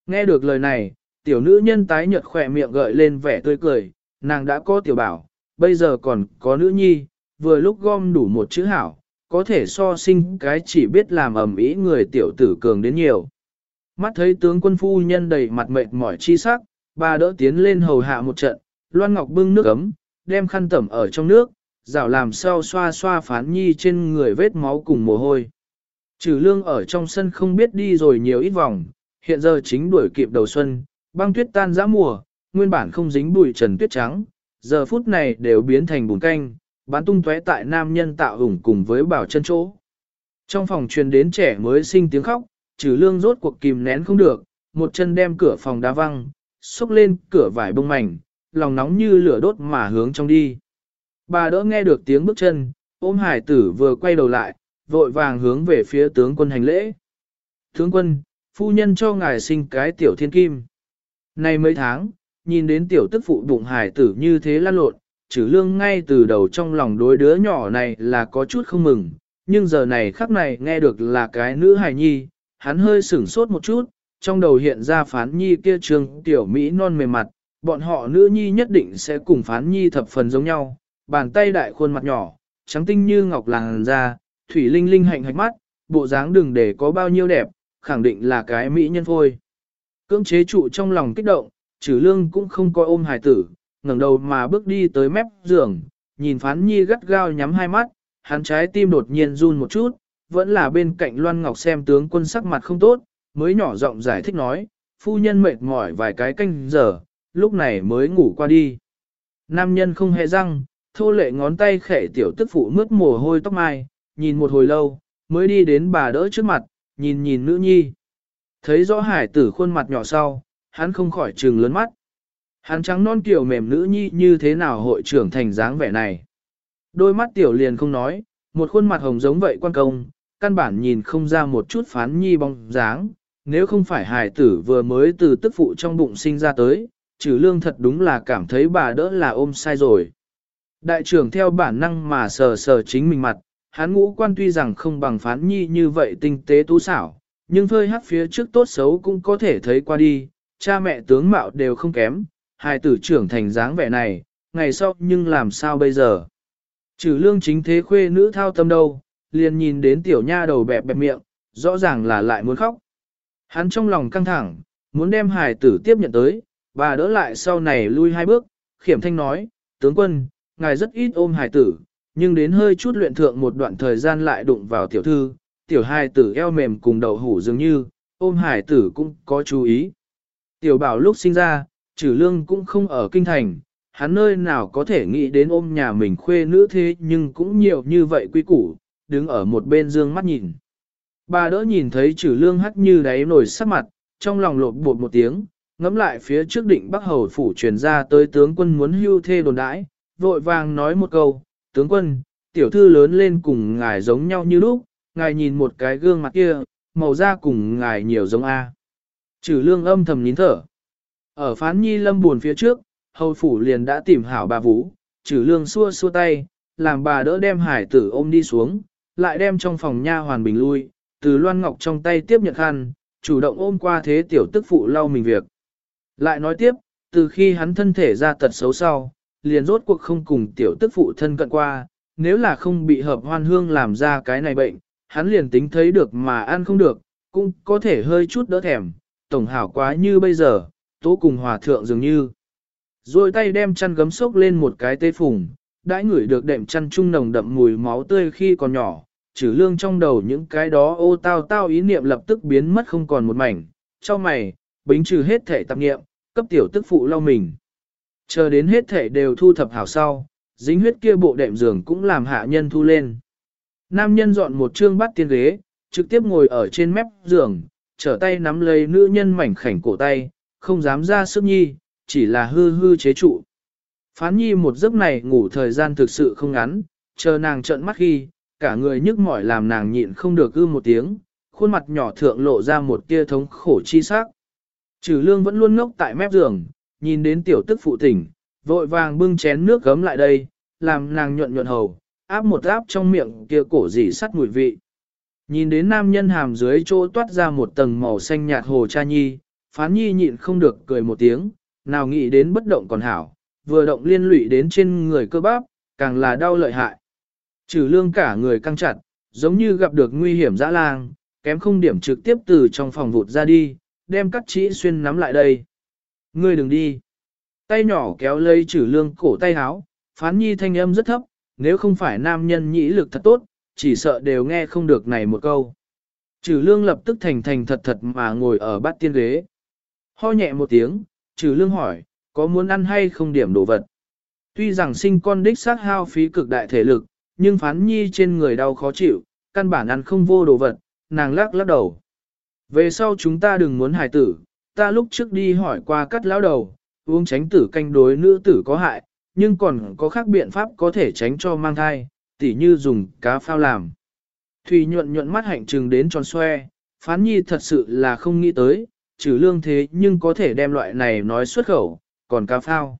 Nghe được lời này, tiểu nữ nhân tái nhợt khỏe miệng gợi lên vẻ tươi cười, nàng đã có tiểu bảo, bây giờ còn có nữ nhi, vừa lúc gom đủ một chữ hảo, có thể so sinh cái chỉ biết làm ẩm ý người tiểu tử cường đến nhiều. Mắt thấy tướng quân phu nhân đầy mặt mệt mỏi chi sắc, bà đỡ tiến lên hầu hạ một trận, Loan Ngọc bưng nước ấm, đem khăn tẩm ở trong nước, rảo làm sao xoa xoa phán nhi trên người vết máu cùng mồ hôi. Trừ lương ở trong sân không biết đi rồi nhiều ít vòng, hiện giờ chính đuổi kịp đầu xuân, băng tuyết tan giã mùa, nguyên bản không dính bụi trần tuyết trắng, giờ phút này đều biến thành bùn canh, bán tung tóe tại nam nhân tạo hùng cùng với bảo chân chỗ. Trong phòng truyền đến trẻ mới sinh tiếng khóc, trừ lương rốt cuộc kìm nén không được, một chân đem cửa phòng đá văng, xúc lên cửa vải bông mảnh, lòng nóng như lửa đốt mà hướng trong đi. Bà đỡ nghe được tiếng bước chân, ôm hải tử vừa quay đầu lại, vội vàng hướng về phía tướng quân hành lễ. Tướng quân, phu nhân cho ngài sinh cái tiểu thiên kim nay mấy tháng, nhìn đến tiểu tức phụ bụng hải tử như thế lăn lộn, trừ lương ngay từ đầu trong lòng đối đứa nhỏ này là có chút không mừng, nhưng giờ này khắc này nghe được là cái nữ hài nhi, hắn hơi sửng sốt một chút, trong đầu hiện ra phán nhi kia trường tiểu Mỹ non mềm mặt, bọn họ nữ nhi nhất định sẽ cùng phán nhi thập phần giống nhau, bàn tay đại khuôn mặt nhỏ, trắng tinh như ngọc làng da, thủy linh linh hạnh hạch mắt, bộ dáng đừng để có bao nhiêu đẹp, khẳng định là cái Mỹ nhân phôi. Cưỡng chế trụ trong lòng kích động, trừ lương cũng không coi ôm hài tử, ngẩng đầu mà bước đi tới mép giường, nhìn phán nhi gắt gao nhắm hai mắt, hắn trái tim đột nhiên run một chút, vẫn là bên cạnh Loan Ngọc xem tướng quân sắc mặt không tốt, mới nhỏ giọng giải thích nói, phu nhân mệt mỏi vài cái canh giờ, lúc này mới ngủ qua đi. Nam nhân không hề răng, thô lệ ngón tay khẽ tiểu tức phụ mướt mồ hôi tóc mai, nhìn một hồi lâu, mới đi đến bà đỡ trước mặt, nhìn nhìn nữ nhi. Thấy rõ hải tử khuôn mặt nhỏ sau, hắn không khỏi trừng lớn mắt. Hắn trắng non kiểu mềm nữ nhi như thế nào hội trưởng thành dáng vẻ này. Đôi mắt tiểu liền không nói, một khuôn mặt hồng giống vậy quan công, căn bản nhìn không ra một chút phán nhi bóng dáng, nếu không phải hài tử vừa mới từ tức phụ trong bụng sinh ra tới, trừ lương thật đúng là cảm thấy bà đỡ là ôm sai rồi. Đại trưởng theo bản năng mà sờ sờ chính mình mặt, hắn ngũ quan tuy rằng không bằng phán nhi như vậy tinh tế tú xảo, nhưng phơi hát phía trước tốt xấu cũng có thể thấy qua đi, cha mẹ tướng mạo đều không kém, hai tử trưởng thành dáng vẻ này, ngày sau nhưng làm sao bây giờ? Trừ lương chính thế khuê nữ thao tâm đâu, liền nhìn đến tiểu nha đầu bẹp bẹp miệng, rõ ràng là lại muốn khóc. Hắn trong lòng căng thẳng, muốn đem hài tử tiếp nhận tới, bà đỡ lại sau này lui hai bước, khiểm thanh nói, tướng quân, ngài rất ít ôm hài tử, nhưng đến hơi chút luyện thượng một đoạn thời gian lại đụng vào tiểu thư, tiểu hài tử eo mềm cùng đầu hủ dường như, ôm hài tử cũng có chú ý. Tiểu bảo lúc sinh ra, trừ lương cũng không ở kinh thành, hắn nơi nào có thể nghĩ đến ôm nhà mình khuê nữ thế nhưng cũng nhiều như vậy quy củ, đứng ở một bên dương mắt nhìn. Bà đỡ nhìn thấy trừ lương hắt như đáy nổi sắc mặt, trong lòng lột bột một tiếng, ngắm lại phía trước định Bắc Hầu phủ truyền ra tới tướng quân muốn hưu thê đồn đãi, vội vàng nói một câu, tướng quân, tiểu thư lớn lên cùng ngài giống nhau như lúc, ngài nhìn một cái gương mặt kia, màu da cùng ngài nhiều giống A. Trừ lương âm thầm nín thở. Ở phán nhi lâm buồn phía trước, hầu phủ liền đã tìm hảo bà vũ, trừ lương xua xua tay, làm bà đỡ đem hải tử ôm đi xuống, lại đem trong phòng nha hoàn bình lui, từ loan ngọc trong tay tiếp nhận khăn, chủ động ôm qua thế tiểu tức phụ lau mình việc. Lại nói tiếp, từ khi hắn thân thể ra tật xấu sau, liền rốt cuộc không cùng tiểu tức phụ thân cận qua, nếu là không bị hợp hoan hương làm ra cái này bệnh, hắn liền tính thấy được mà ăn không được, cũng có thể hơi chút đỡ thèm, tổng hảo quá như bây giờ, tố cùng hòa thượng dường như. Rồi tay đem chăn gấm sốc lên một cái tê phùng, đãi ngửi được đệm chăn trung nồng đậm mùi máu tươi khi còn nhỏ, trừ lương trong đầu những cái đó ô tao tao ý niệm lập tức biến mất không còn một mảnh, cho mày, bính trừ hết thể tạp niệm, cấp tiểu tức phụ lau mình. Chờ đến hết thể đều thu thập hảo sau, dính huyết kia bộ đệm giường cũng làm hạ nhân thu lên. Nam nhân dọn một trương bát tiên ghế, trực tiếp ngồi ở trên mép giường, trở tay nắm lấy nữ nhân mảnh khảnh cổ tay, không dám ra sức nhi, chỉ là hư hư chế trụ. Phán nhi một giấc này ngủ thời gian thực sự không ngắn, chờ nàng trợn mắt khi, cả người nhức mỏi làm nàng nhịn không được ư một tiếng, khuôn mặt nhỏ thượng lộ ra một tia thống khổ chi sắc. Trừ lương vẫn luôn ngốc tại mép giường, nhìn đến tiểu tức phụ tỉnh, vội vàng bưng chén nước gấm lại đây, làm nàng nhuận nhuận hầu, áp một áp trong miệng kia cổ dỉ sắt mùi vị. Nhìn đến nam nhân hàm dưới chỗ toát ra một tầng màu xanh nhạt hồ cha nhi, phán nhi nhịn không được cười một tiếng, nào nghĩ đến bất động còn hảo, vừa động liên lụy đến trên người cơ bắp, càng là đau lợi hại. Trừ lương cả người căng chặt, giống như gặp được nguy hiểm dã lang, kém không điểm trực tiếp từ trong phòng vụt ra đi, đem cắt chỉ xuyên nắm lại đây. Ngươi đừng đi. Tay nhỏ kéo lấy trừ lương cổ tay háo, phán nhi thanh âm rất thấp, nếu không phải nam nhân nhĩ lực thật tốt, chỉ sợ đều nghe không được này một câu. Trừ lương lập tức thành thành thật thật mà ngồi ở bát tiên ghế. Ho nhẹ một tiếng, trừ lương hỏi, có muốn ăn hay không điểm đồ vật. Tuy rằng sinh con đích sát hao phí cực đại thể lực, nhưng phán nhi trên người đau khó chịu, căn bản ăn không vô đồ vật, nàng lắc lắc đầu. Về sau chúng ta đừng muốn hài tử, ta lúc trước đi hỏi qua cắt lão đầu, uống tránh tử canh đối nữ tử có hại, nhưng còn có khác biện pháp có thể tránh cho mang thai, tỉ như dùng cá phao làm. Thùy nhuận nhuận mắt hạnh trừng đến tròn xoe, phán nhi thật sự là không nghĩ tới, trừ lương thế nhưng có thể đem loại này nói xuất khẩu, còn cá phao.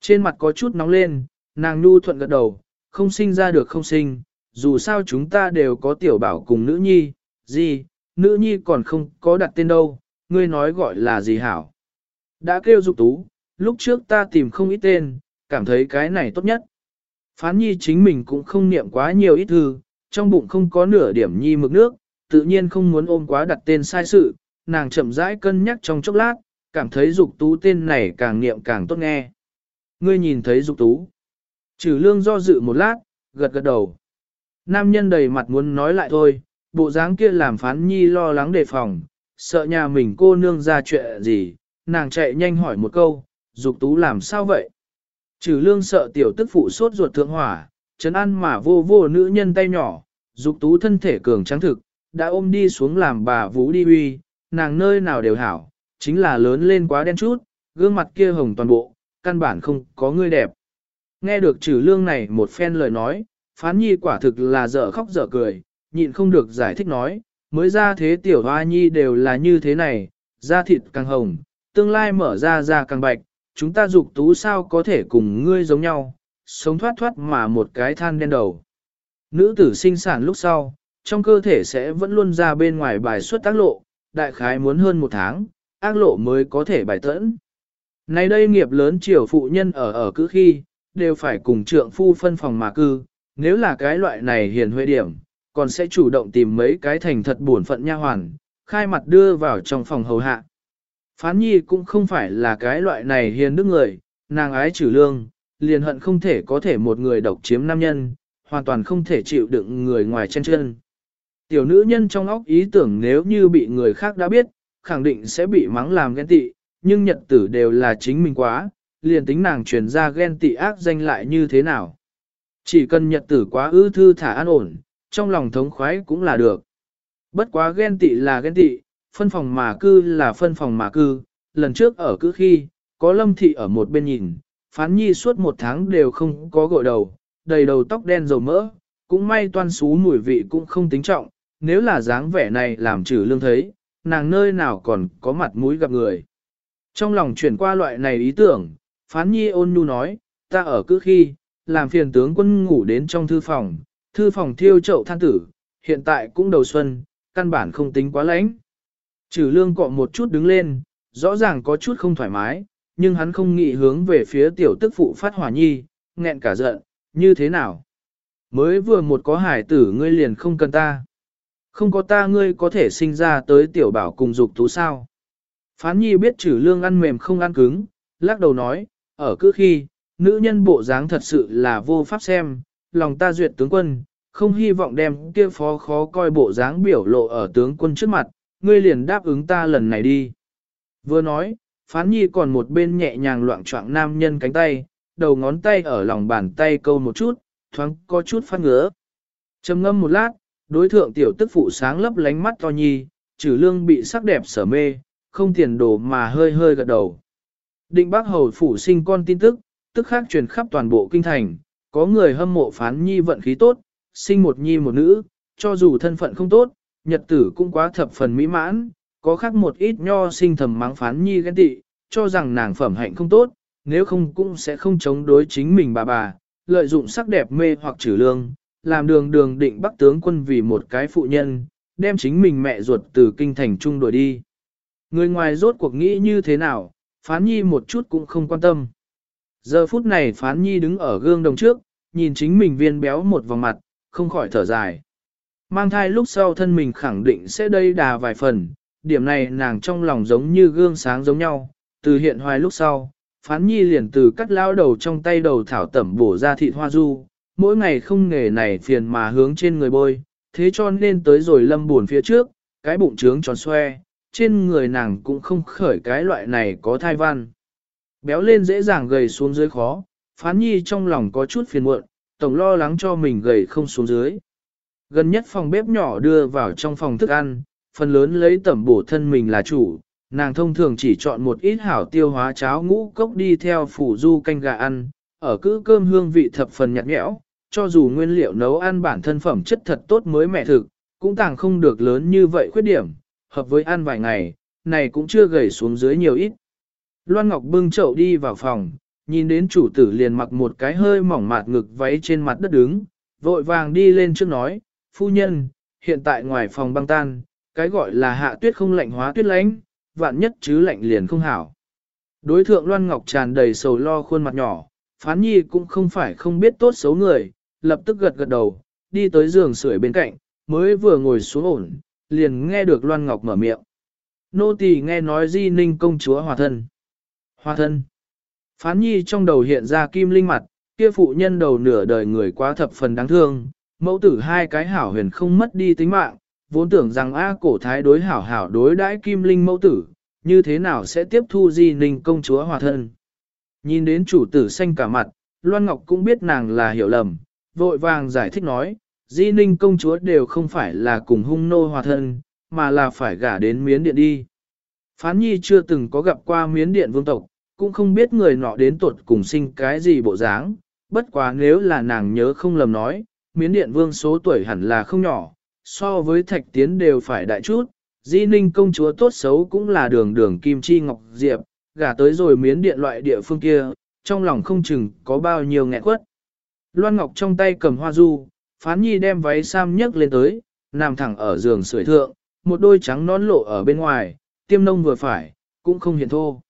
Trên mặt có chút nóng lên, nàng nhu thuận gật đầu, không sinh ra được không sinh, dù sao chúng ta đều có tiểu bảo cùng nữ nhi, gì, nữ nhi còn không có đặt tên đâu, ngươi nói gọi là gì hảo. Đã kêu dục tú, lúc trước ta tìm không ít tên, cảm thấy cái này tốt nhất. Phán nhi chính mình cũng không niệm quá nhiều ít thư, trong bụng không có nửa điểm nhi mực nước, tự nhiên không muốn ôm quá đặt tên sai sự, nàng chậm rãi cân nhắc trong chốc lát, cảm thấy dục tú tên này càng niệm càng tốt nghe. Ngươi nhìn thấy dục tú. Trừ lương do dự một lát, gật gật đầu. Nam nhân đầy mặt muốn nói lại thôi, bộ dáng kia làm phán nhi lo lắng đề phòng, sợ nhà mình cô nương ra chuyện gì, nàng chạy nhanh hỏi một câu, dục tú làm sao vậy? Trừ lương sợ tiểu tức phụ sốt ruột thượng hỏa, chấn ăn mà vô vô nữ nhân tay nhỏ, dục tú thân thể cường trắng thực, đã ôm đi xuống làm bà vũ đi uy, nàng nơi nào đều hảo, chính là lớn lên quá đen chút, gương mặt kia hồng toàn bộ, căn bản không có người đẹp. Nghe được trừ lương này một phen lời nói, phán nhi quả thực là dở khóc dở cười, nhịn không được giải thích nói, mới ra thế tiểu hoa nhi đều là như thế này, da thịt càng hồng, tương lai mở ra da càng bạch, chúng ta dục tú sao có thể cùng ngươi giống nhau, sống thoát thoát mà một cái than đen đầu. Nữ tử sinh sản lúc sau, trong cơ thể sẽ vẫn luôn ra bên ngoài bài xuất tác lộ, đại khái muốn hơn một tháng, ác lộ mới có thể bài tẫn. Này đây nghiệp lớn triều phụ nhân ở ở cứ khi, đều phải cùng trượng phu phân phòng mà cư, nếu là cái loại này hiền huệ điểm, còn sẽ chủ động tìm mấy cái thành thật buồn phận nha hoàn, khai mặt đưa vào trong phòng hầu hạ. Phán nhi cũng không phải là cái loại này hiền đức người, nàng ái trừ lương, liền hận không thể có thể một người độc chiếm nam nhân, hoàn toàn không thể chịu đựng người ngoài chân chân. Tiểu nữ nhân trong óc ý tưởng nếu như bị người khác đã biết, khẳng định sẽ bị mắng làm ghen tị, nhưng nhật tử đều là chính mình quá, liền tính nàng truyền ra ghen tị ác danh lại như thế nào. Chỉ cần nhật tử quá ư thư thả an ổn, trong lòng thống khoái cũng là được. Bất quá ghen tị là ghen tị, phân phòng mà cư là phân phòng mà cư, lần trước ở cứ khi, có lâm thị ở một bên nhìn, phán nhi suốt một tháng đều không có gội đầu, đầy đầu tóc đen dầu mỡ, cũng may toan xú mùi vị cũng không tính trọng, nếu là dáng vẻ này làm trừ lương thấy, nàng nơi nào còn có mặt mũi gặp người. Trong lòng chuyển qua loại này ý tưởng, phán nhi ôn nhu nói, ta ở cứ khi, làm phiền tướng quân ngủ đến trong thư phòng, thư phòng thiêu chậu than tử, hiện tại cũng đầu xuân, căn bản không tính quá lãnh Trừ lương cọ một chút đứng lên, rõ ràng có chút không thoải mái, nhưng hắn không nghĩ hướng về phía tiểu tức phụ phát hỏa nhi, nghẹn cả giận, như thế nào? Mới vừa một có hải tử ngươi liền không cần ta. Không có ta ngươi có thể sinh ra tới tiểu bảo cùng dục tú sao. Phán nhi biết trừ lương ăn mềm không ăn cứng, lắc đầu nói, ở cứ khi, nữ nhân bộ dáng thật sự là vô pháp xem, lòng ta duyệt tướng quân, không hy vọng đem kia phó khó coi bộ dáng biểu lộ ở tướng quân trước mặt, ngươi liền đáp ứng ta lần này đi. Vừa nói, phán nhi còn một bên nhẹ nhàng loạn trọng nam nhân cánh tay, đầu ngón tay ở lòng bàn tay câu một chút, thoáng có chút phát ngứa. trầm ngâm một lát, đối thượng tiểu tức phụ sáng lấp lánh mắt to nhi, trừ lương bị sắc đẹp sở mê, không tiền đồ mà hơi hơi gật đầu. Định bác hầu phủ sinh con tin tức, tức khác truyền khắp toàn bộ kinh thành, có người hâm mộ phán nhi vận khí tốt, sinh một nhi một nữ, cho dù thân phận không tốt, nhật tử cũng quá thập phần mỹ mãn, có khác một ít nho sinh thầm mắng phán nhi ghen tị, cho rằng nàng phẩm hạnh không tốt, nếu không cũng sẽ không chống đối chính mình bà bà, lợi dụng sắc đẹp mê hoặc trừ lương, làm đường đường định bắt tướng quân vì một cái phụ nhân, đem chính mình mẹ ruột từ kinh thành trung đuổi đi. Người ngoài rốt cuộc nghĩ như thế nào, phán nhi một chút cũng không quan tâm. Giờ phút này phán nhi đứng ở gương đồng trước, nhìn chính mình viên béo một vòng mặt, không khỏi thở dài. Mang thai lúc sau thân mình khẳng định sẽ đây đà vài phần, điểm này nàng trong lòng giống như gương sáng giống nhau, từ hiện hoài lúc sau, phán nhi liền từ cắt lao đầu trong tay đầu thảo tẩm bổ ra thịt hoa du, mỗi ngày không nghề này phiền mà hướng trên người bôi, thế cho nên tới rồi lâm buồn phía trước, cái bụng trướng tròn xoe, trên người nàng cũng không khởi cái loại này có thai văn. Béo lên dễ dàng gầy xuống dưới khó, phán nhi trong lòng có chút phiền muộn, tổng lo lắng cho mình gầy không xuống dưới. Gần nhất phòng bếp nhỏ đưa vào trong phòng thức ăn, phần lớn lấy tẩm bổ thân mình là chủ, nàng thông thường chỉ chọn một ít hảo tiêu hóa cháo ngũ cốc đi theo phủ du canh gà ăn, ở cữ cơm hương vị thập phần nhạt nhẽo, cho dù nguyên liệu nấu ăn bản thân phẩm chất thật tốt mới mẹ thực, cũng tàng không được lớn như vậy khuyết điểm, hợp với ăn vài ngày, này cũng chưa gầy xuống dưới nhiều ít. Loan Ngọc bưng chậu đi vào phòng, nhìn đến chủ tử liền mặc một cái hơi mỏng mạt ngực váy trên mặt đất đứng, vội vàng đi lên trước nói, phu nhân, hiện tại ngoài phòng băng tan, cái gọi là hạ tuyết không lạnh hóa tuyết lánh, vạn nhất chứ lạnh liền không hảo. Đối thượng Loan Ngọc tràn đầy sầu lo khuôn mặt nhỏ, phán nhi cũng không phải không biết tốt xấu người, lập tức gật gật đầu, đi tới giường sưởi bên cạnh, mới vừa ngồi xuống ổn, liền nghe được Loan Ngọc mở miệng. Nô tỳ nghe nói di ninh công chúa hòa thân. Hòa thân. Phán nhi trong đầu hiện ra kim linh mặt, kia phụ nhân đầu nửa đời người quá thập phần đáng thương, mẫu tử hai cái hảo huyền không mất đi tính mạng, vốn tưởng rằng A cổ thái đối hảo hảo đối đãi kim linh mẫu tử, như thế nào sẽ tiếp thu di ninh công chúa hòa thân. Nhìn đến chủ tử xanh cả mặt, Loan Ngọc cũng biết nàng là hiểu lầm, vội vàng giải thích nói, di ninh công chúa đều không phải là cùng hung nô hòa thân, mà là phải gả đến miến điện đi. Phán nhi chưa từng có gặp qua miến điện vương tộc, cũng không biết người nọ đến tuột cùng sinh cái gì bộ dáng, bất quá nếu là nàng nhớ không lầm nói, miến điện vương số tuổi hẳn là không nhỏ, so với thạch tiến đều phải đại chút, di ninh công chúa tốt xấu cũng là đường đường kim chi ngọc diệp, gả tới rồi miến điện loại địa phương kia, trong lòng không chừng có bao nhiêu nghẹn quất. Loan Ngọc trong tay cầm hoa du, phán nhi đem váy sam nhấc lên tới, nằm thẳng ở giường sưởi thượng, một đôi trắng nón lộ ở bên ngoài, tiêm nông vừa phải, cũng không hiện thô.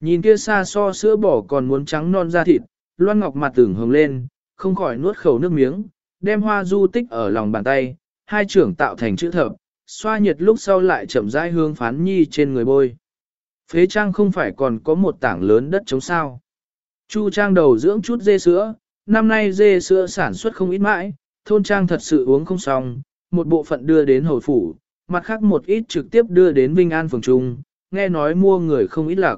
Nhìn kia xa so sữa bỏ còn muốn trắng non da thịt, Loan Ngọc mặt tưởng hồng lên, không khỏi nuốt khẩu nước miếng, đem hoa du tích ở lòng bàn tay, hai trưởng tạo thành chữ thập, xoa nhiệt lúc sau lại chậm rãi hương phán nhi trên người bôi. Phế trang không phải còn có một tảng lớn đất chống sao. Chu trang đầu dưỡng chút dê sữa, năm nay dê sữa sản xuất không ít mãi, thôn trang thật sự uống không xong, một bộ phận đưa đến hồi phủ, mặt khác một ít trực tiếp đưa đến Vinh An phường Trung, nghe nói mua người không ít lạc.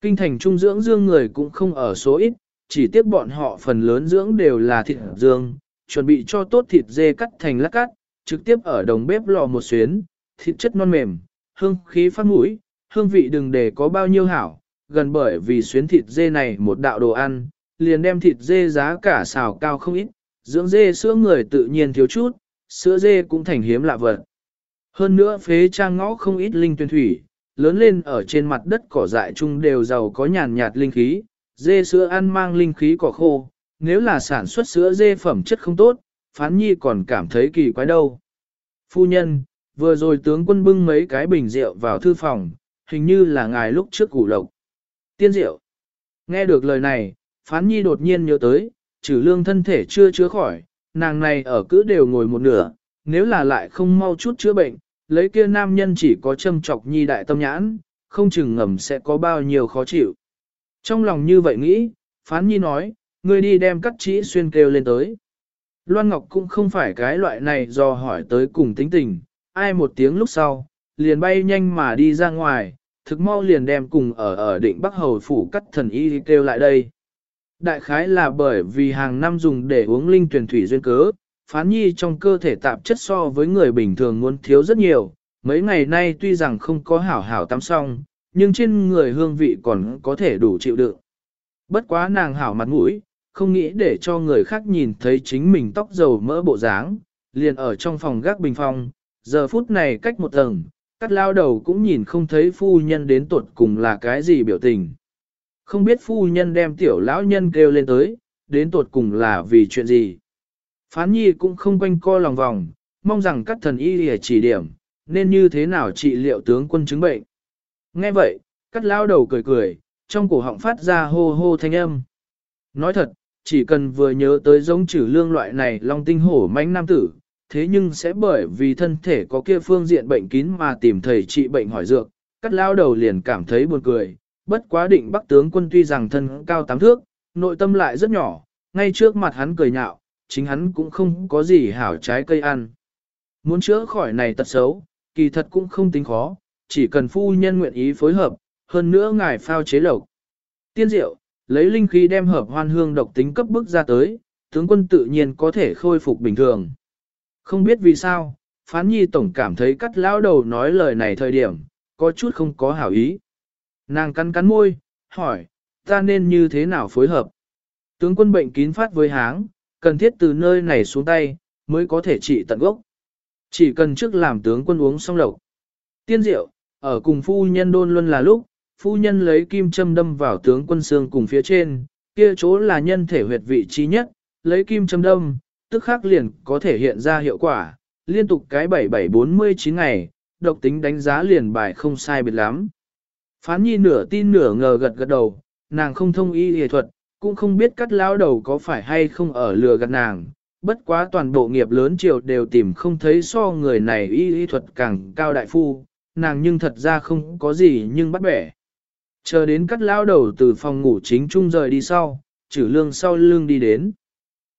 Kinh thành trung dưỡng dương người cũng không ở số ít, chỉ tiếp bọn họ phần lớn dưỡng đều là thịt dương, chuẩn bị cho tốt thịt dê cắt thành lát cắt, trực tiếp ở đồng bếp lò một xuyến, thịt chất non mềm, hương khí phát mũi, hương vị đừng để có bao nhiêu hảo, gần bởi vì xuyến thịt dê này một đạo đồ ăn, liền đem thịt dê giá cả xào cao không ít, dưỡng dê sữa người tự nhiên thiếu chút, sữa dê cũng thành hiếm lạ vật. Hơn nữa phế trang ngõ không ít linh tuyên thủy, lớn lên ở trên mặt đất cỏ dại chung đều giàu có nhàn nhạt linh khí, dê sữa ăn mang linh khí cỏ khô, nếu là sản xuất sữa dê phẩm chất không tốt, phán nhi còn cảm thấy kỳ quái đâu. Phu nhân, vừa rồi tướng quân bưng mấy cái bình rượu vào thư phòng, hình như là ngài lúc trước củ lộc. Tiên rượu. Nghe được lời này, phán nhi đột nhiên nhớ tới, trừ lương thân thể chưa chữa khỏi, nàng này ở cứ đều ngồi một nửa, nếu là lại không mau chút chữa bệnh, lấy kia nam nhân chỉ có châm chọc nhi đại tâm nhãn, không chừng ngầm sẽ có bao nhiêu khó chịu. Trong lòng như vậy nghĩ, phán nhi nói, ngươi đi đem cắt chỉ xuyên kêu lên tới. Loan Ngọc cũng không phải cái loại này do hỏi tới cùng tính tình, ai một tiếng lúc sau, liền bay nhanh mà đi ra ngoài, thực mau liền đem cùng ở ở định Bắc Hầu phủ cắt thần y kêu lại đây. Đại khái là bởi vì hàng năm dùng để uống linh tuyển thủy duyên cớ, phán nhi trong cơ thể tạp chất so với người bình thường muốn thiếu rất nhiều, mấy ngày nay tuy rằng không có hảo hảo tắm xong, nhưng trên người hương vị còn có thể đủ chịu đựng. Bất quá nàng hảo mặt mũi, không nghĩ để cho người khác nhìn thấy chính mình tóc dầu mỡ bộ dáng, liền ở trong phòng gác bình phong, giờ phút này cách một tầng, cắt lao đầu cũng nhìn không thấy phu nhân đến tuột cùng là cái gì biểu tình. Không biết phu nhân đem tiểu lão nhân kêu lên tới, đến tuột cùng là vì chuyện gì. Phán nhi cũng không quanh co lòng vòng, mong rằng các thần y lìa chỉ điểm, nên như thế nào trị liệu tướng quân chứng bệnh. Nghe vậy, cắt lao đầu cười cười, trong cổ họng phát ra hô hô thanh âm. Nói thật, chỉ cần vừa nhớ tới giống trừ lương loại này long tinh hổ mãnh nam tử, thế nhưng sẽ bởi vì thân thể có kia phương diện bệnh kín mà tìm thầy trị bệnh hỏi dược, cắt lao đầu liền cảm thấy buồn cười, bất quá định bắc tướng quân tuy rằng thân cao tám thước, nội tâm lại rất nhỏ, ngay trước mặt hắn cười nhạo, chính hắn cũng không có gì hảo trái cây ăn. Muốn chữa khỏi này tật xấu, kỳ thật cũng không tính khó, chỉ cần phu nhân nguyện ý phối hợp, hơn nữa ngài phao chế lộc. Tiên diệu, lấy linh khí đem hợp hoan hương độc tính cấp bức ra tới, tướng quân tự nhiên có thể khôi phục bình thường. Không biết vì sao, phán nhi tổng cảm thấy cắt lão đầu nói lời này thời điểm, có chút không có hảo ý. Nàng cắn cắn môi, hỏi, ta nên như thế nào phối hợp? Tướng quân bệnh kín phát với háng, cần thiết từ nơi này xuống tay, mới có thể trị tận gốc. Chỉ cần trước làm tướng quân uống xong lộc. Tiên diệu, ở cùng phu nhân đôn luôn là lúc, phu nhân lấy kim châm đâm vào tướng quân xương cùng phía trên, kia chỗ là nhân thể huyệt vị trí nhất, lấy kim châm đâm, tức khắc liền có thể hiện ra hiệu quả, liên tục cái 7749 ngày, độc tính đánh giá liền bài không sai biệt lắm. Phán nhi nửa tin nửa ngờ gật gật đầu, nàng không thông y y thuật, cũng không biết cắt lão đầu có phải hay không ở lừa gạt nàng, bất quá toàn bộ nghiệp lớn triều đều tìm không thấy so người này y y thuật càng cao đại phu, nàng nhưng thật ra không có gì nhưng bắt bẻ. Chờ đến cắt lao đầu từ phòng ngủ chính trung rời đi sau, trừ lương sau lưng đi đến.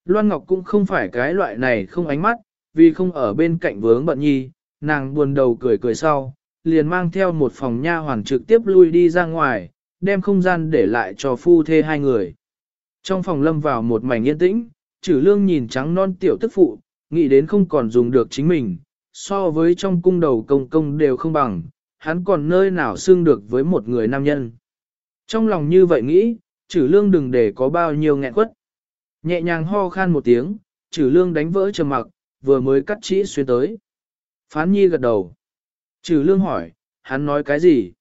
Loan Ngọc cũng không phải cái loại này không ánh mắt, vì không ở bên cạnh vướng bận nhi, nàng buồn đầu cười cười sau, liền mang theo một phòng nha hoàn trực tiếp lui đi ra ngoài, đem không gian để lại cho phu thê hai người. Trong phòng lâm vào một mảnh yên tĩnh, trừ lương nhìn trắng non tiểu tức phụ, nghĩ đến không còn dùng được chính mình, so với trong cung đầu công công đều không bằng, hắn còn nơi nào xưng được với một người nam nhân. Trong lòng như vậy nghĩ, trừ lương đừng để có bao nhiêu nghẹn quất. Nhẹ nhàng ho khan một tiếng, trừ lương đánh vỡ trầm mặc, vừa mới cắt chỉ xuyên tới. Phán nhi gật đầu. Trừ lương hỏi, hắn nói cái gì?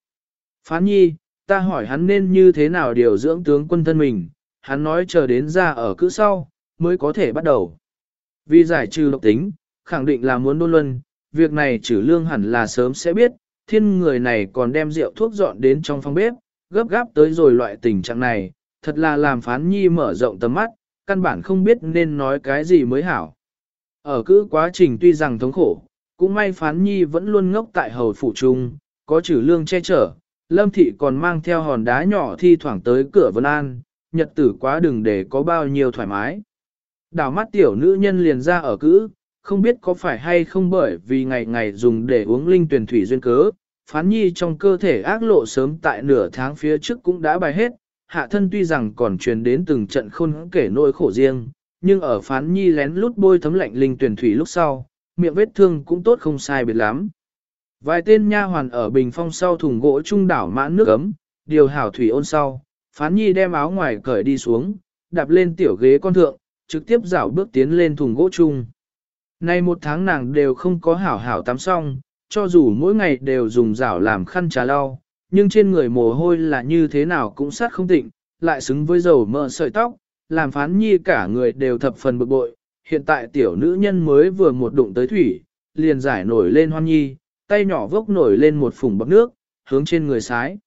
Phán nhi, ta hỏi hắn nên như thế nào điều dưỡng tướng quân thân mình, hắn nói chờ đến ra ở cữ sau, mới có thể bắt đầu. Vì giải trừ độc tính, khẳng định là muốn đôn luân, việc này trừ lương hẳn là sớm sẽ biết, thiên người này còn đem rượu thuốc dọn đến trong phòng bếp, gấp gáp tới rồi loại tình trạng này, thật là làm phán nhi mở rộng tầm mắt, căn bản không biết nên nói cái gì mới hảo. Ở cứ quá trình tuy rằng thống khổ, cũng may phán nhi vẫn luôn ngốc tại hầu phủ trung, có trừ lương che chở, lâm thị còn mang theo hòn đá nhỏ thi thoảng tới cửa Vân An, nhật tử quá đừng để có bao nhiêu thoải mái. Đảo mắt tiểu nữ nhân liền ra ở cữ, không biết có phải hay không bởi vì ngày ngày dùng để uống linh tuyển thủy duyên cớ, phán nhi trong cơ thể ác lộ sớm tại nửa tháng phía trước cũng đã bài hết, hạ thân tuy rằng còn truyền đến từng trận khôn kể nỗi khổ riêng, nhưng ở phán nhi lén lút bôi thấm lạnh linh tuyển thủy lúc sau, miệng vết thương cũng tốt không sai biệt lắm. Vài tên nha hoàn ở bình phong sau thùng gỗ trung đảo mãn nước ấm, điều hảo thủy ôn sau, phán nhi đem áo ngoài cởi đi xuống, đạp lên tiểu ghế con thượng, trực tiếp dạo bước tiến lên thùng gỗ chung. Nay một tháng nàng đều không có hảo hảo tắm xong, cho dù mỗi ngày đều dùng rảo làm khăn trà lau, nhưng trên người mồ hôi là như thế nào cũng sát không tịnh, lại xứng với dầu mỡ sợi tóc, làm phán nhi cả người đều thập phần bực bội. Hiện tại tiểu nữ nhân mới vừa một đụng tới thủy, liền giải nổi lên hoan nhi, tay nhỏ vốc nổi lên một phùng bọc nước, hướng trên người sái.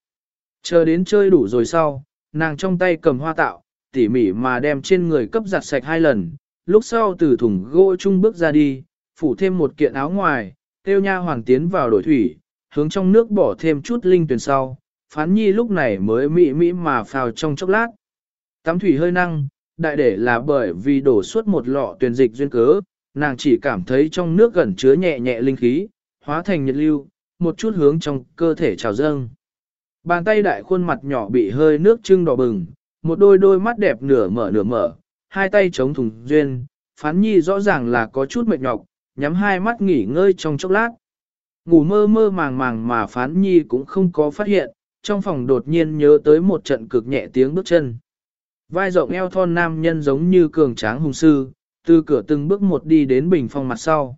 Chờ đến chơi đủ rồi sau, nàng trong tay cầm hoa tạo, tỉ mỉ mà đem trên người cấp giặt sạch hai lần, lúc sau từ thùng gỗ chung bước ra đi, phủ thêm một kiện áo ngoài, tiêu nha hoàng tiến vào đổi thủy, hướng trong nước bỏ thêm chút linh tuyển sau, phán nhi lúc này mới mị mị mà phào trong chốc lát. Tắm thủy hơi năng, đại để là bởi vì đổ suốt một lọ tuyển dịch duyên cớ, nàng chỉ cảm thấy trong nước gần chứa nhẹ nhẹ linh khí, hóa thành nhiệt lưu, một chút hướng trong cơ thể trào dâng. Bàn tay đại khuôn mặt nhỏ bị hơi nước trưng đỏ bừng, một đôi đôi mắt đẹp nửa mở nửa mở, hai tay chống thùng duyên, phán nhi rõ ràng là có chút mệt nhọc, nhắm hai mắt nghỉ ngơi trong chốc lát. Ngủ mơ mơ màng màng mà phán nhi cũng không có phát hiện, trong phòng đột nhiên nhớ tới một trận cực nhẹ tiếng bước chân. Vai rộng eo thon nam nhân giống như cường tráng hùng sư, từ cửa từng bước một đi đến bình phong mặt sau.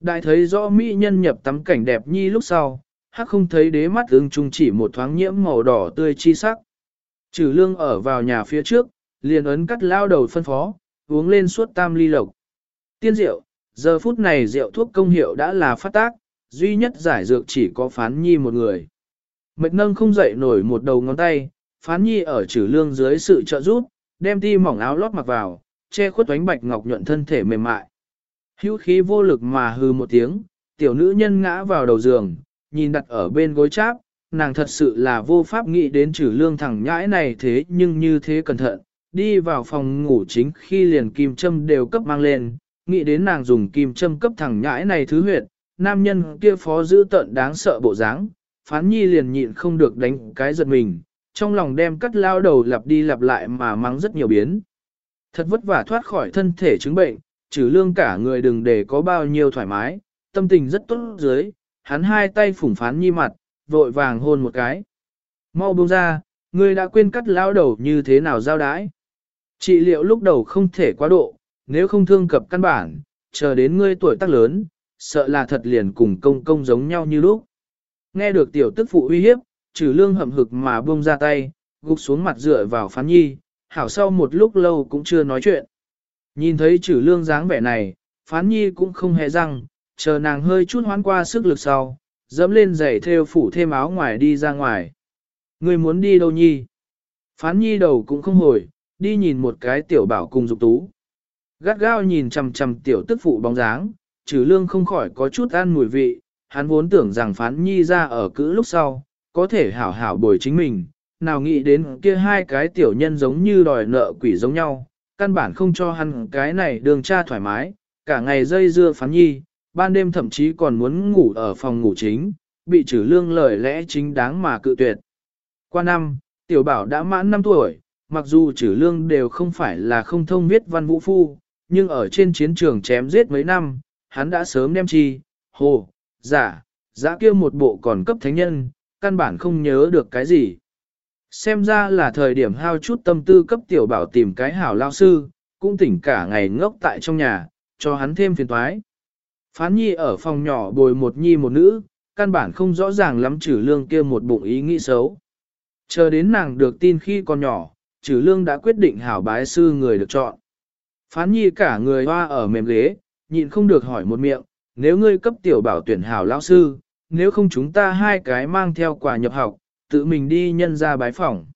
Đại thấy rõ mỹ nhân nhập tắm cảnh đẹp nhi lúc sau, hắc không thấy đế mắt ưng trung chỉ một thoáng nhiễm màu đỏ tươi chi sắc. Trừ lương ở vào nhà phía trước, liền ấn cắt lao đầu phân phó, uống lên suốt tam ly lộc. Tiên rượu, giờ phút này rượu thuốc công hiệu đã là phát tác, duy nhất giải dược chỉ có phán nhi một người. Mệt nâng không dậy nổi một đầu ngón tay, phán nhi ở trừ lương dưới sự trợ giúp, đem ti mỏng áo lót mặc vào, che khuất ánh bạch ngọc nhuận thân thể mềm mại. Hữu khí vô lực mà hư một tiếng, tiểu nữ nhân ngã vào đầu giường, nhìn đặt ở bên gối cháp, nàng thật sự là vô pháp nghĩ đến trừ lương thẳng nhãi này thế nhưng như thế cẩn thận, đi vào phòng ngủ chính khi liền kim châm đều cấp mang lên, nghĩ đến nàng dùng kim châm cấp thẳng nhãi này thứ huyệt, nam nhân kia phó giữ tận đáng sợ bộ dáng, phán nhi liền nhịn không được đánh cái giật mình, trong lòng đem cắt lao đầu lặp đi lặp lại mà mắng rất nhiều biến. Thật vất vả thoát khỏi thân thể chứng bệnh, trừ lương cả người đừng để có bao nhiêu thoải mái, tâm tình rất tốt dưới, hắn hai tay phủng phán nhi mặt, vội vàng hôn một cái. Mau buông ra, ngươi đã quên cắt lao đầu như thế nào giao đái. Trị liệu lúc đầu không thể quá độ, nếu không thương cập căn bản, chờ đến ngươi tuổi tác lớn, sợ là thật liền cùng công công giống nhau như lúc. Nghe được tiểu tức phụ uy hiếp, trừ lương hậm hực mà buông ra tay, gục xuống mặt dựa vào phán nhi, hảo sau một lúc lâu cũng chưa nói chuyện. Nhìn thấy trừ lương dáng vẻ này, phán nhi cũng không hề răng, chờ nàng hơi chút hoán qua sức lực sau, dẫm lên giày theo phủ thêm áo ngoài đi ra ngoài. Người muốn đi đâu nhi? Phán nhi đầu cũng không hồi, đi nhìn một cái tiểu bảo cùng dục tú. Gắt gao nhìn chằm chằm tiểu tức phụ bóng dáng, trừ lương không khỏi có chút ăn mùi vị, hắn vốn tưởng rằng phán nhi ra ở cữ lúc sau, có thể hảo hảo bồi chính mình, nào nghĩ đến kia hai cái tiểu nhân giống như đòi nợ quỷ giống nhau, căn bản không cho hắn cái này đường cha thoải mái, cả ngày dây dưa phán nhi, ban đêm thậm chí còn muốn ngủ ở phòng ngủ chính, bị trừ lương lời lẽ chính đáng mà cự tuyệt. Qua năm, tiểu bảo đã mãn 5 tuổi, mặc dù trừ lương đều không phải là không thông viết văn vũ phu, nhưng ở trên chiến trường chém giết mấy năm, hắn đã sớm đem chi, hồ, giả, giả kia một bộ còn cấp thánh nhân, căn bản không nhớ được cái gì. Xem ra là thời điểm hao chút tâm tư cấp tiểu bảo tìm cái hảo lao sư, cũng tỉnh cả ngày ngốc tại trong nhà, cho hắn thêm phiền toái. Phán nhi ở phòng nhỏ bồi một nhi một nữ, căn bản không rõ ràng lắm trừ lương kia một bụng ý nghĩ xấu. Chờ đến nàng được tin khi còn nhỏ, trừ lương đã quyết định hảo bái sư người được chọn. Phán nhi cả người hoa ở mềm ghế, nhịn không được hỏi một miệng, nếu ngươi cấp tiểu bảo tuyển hảo lão sư, nếu không chúng ta hai cái mang theo quả nhập học, tự mình đi nhân ra bái phỏng.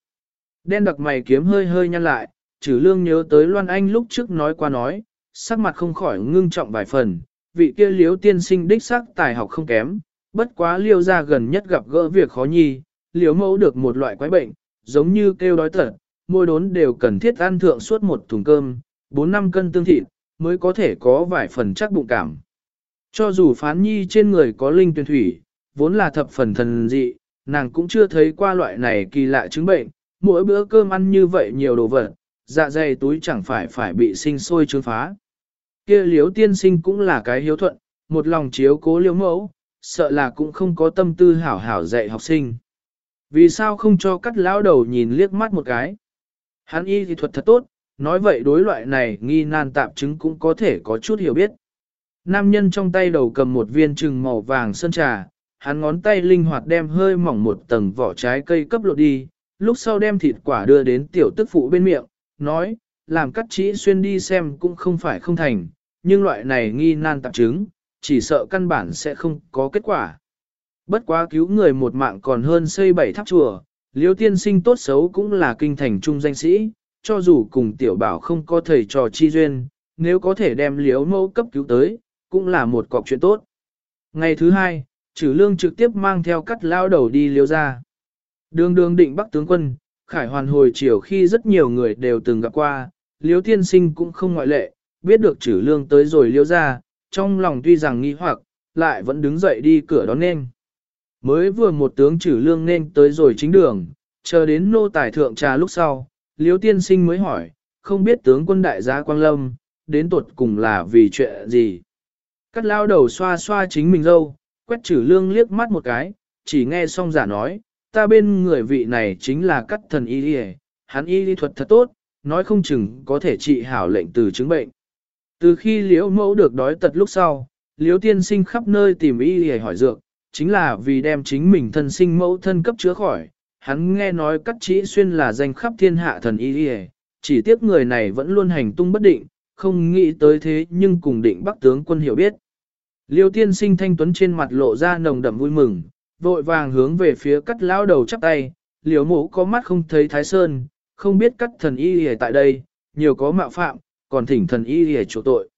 Đen đặc mày kiếm hơi hơi nhăn lại, trừ lương nhớ tới Loan Anh lúc trước nói qua nói, sắc mặt không khỏi ngưng trọng vài phần, vị kia liếu tiên sinh đích sắc tài học không kém, bất quá liêu ra gần nhất gặp gỡ việc khó nhi, liếu mẫu được một loại quái bệnh, giống như kêu đói tật, Mỗi đốn đều cần thiết ăn thượng suốt một thùng cơm, 4 năm cân tương thịt, mới có thể có vài phần chắc bụng cảm. Cho dù phán nhi trên người có linh tuyển thủy, vốn là thập phần thần dị, nàng cũng chưa thấy qua loại này kỳ lạ chứng bệnh, mỗi bữa cơm ăn như vậy nhiều đồ vật, dạ dày túi chẳng phải phải bị sinh sôi trướng phá. kia liếu tiên sinh cũng là cái hiếu thuận, một lòng chiếu cố liếu mẫu, sợ là cũng không có tâm tư hảo hảo dạy học sinh. Vì sao không cho cắt lão đầu nhìn liếc mắt một cái? Hắn y thì thuật thật tốt, nói vậy đối loại này nghi nan tạp chứng cũng có thể có chút hiểu biết. Nam nhân trong tay đầu cầm một viên trừng màu vàng sơn trà, hắn ngón tay linh hoạt đem hơi mỏng một tầng vỏ trái cây cấp lột đi, lúc sau đem thịt quả đưa đến tiểu tức phụ bên miệng, nói, làm cắt chỉ xuyên đi xem cũng không phải không thành, nhưng loại này nghi nan tạp chứng, chỉ sợ căn bản sẽ không có kết quả. Bất quá cứu người một mạng còn hơn xây bảy tháp chùa, liêu tiên sinh tốt xấu cũng là kinh thành trung danh sĩ, cho dù cùng tiểu bảo không có thầy trò chi duyên, nếu có thể đem liếu mẫu cấp cứu tới, cũng là một cọc chuyện tốt. Ngày thứ hai, trừ lương trực tiếp mang theo cắt lao đầu đi liêu ra. Đường đường định bắc tướng quân, khải hoàn hồi chiều khi rất nhiều người đều từng gặp qua, liếu tiên sinh cũng không ngoại lệ, biết được trừ lương tới rồi liêu ra, trong lòng tuy rằng nghi hoặc, lại vẫn đứng dậy đi cửa đón nên. Mới vừa một tướng trừ lương nên tới rồi chính đường, chờ đến nô tài thượng trà lúc sau, liếu tiên sinh mới hỏi, không biết tướng quân đại gia Quang Lâm, đến tuột cùng là vì chuyện gì. Cắt lao đầu xoa xoa chính mình dâu, quét trừ lương liếc mắt một cái, chỉ nghe xong giả nói, ta bên người vị này chính là cắt thần y đi hắn y lý thuật thật tốt, nói không chừng có thể trị hảo lệnh từ chứng bệnh. Từ khi liễu mẫu được đói tật lúc sau, liễu tiên sinh khắp nơi tìm y lý hỏi dược, chính là vì đem chính mình thân sinh mẫu thân cấp chữa khỏi. Hắn nghe nói cắt chỉ xuyên là danh khắp thiên hạ thần y chỉ tiếc người này vẫn luôn hành tung bất định, không nghĩ tới thế nhưng cùng định bắc tướng quân hiểu biết. Liêu tiên sinh thanh tuấn trên mặt lộ ra nồng đậm vui mừng, vội vàng hướng về phía cắt lão đầu chắp tay, liều mũ có mắt không thấy thái sơn, không biết cắt thần y tại đây, nhiều có mạo phạm, còn thỉnh thần y hề chỗ tội.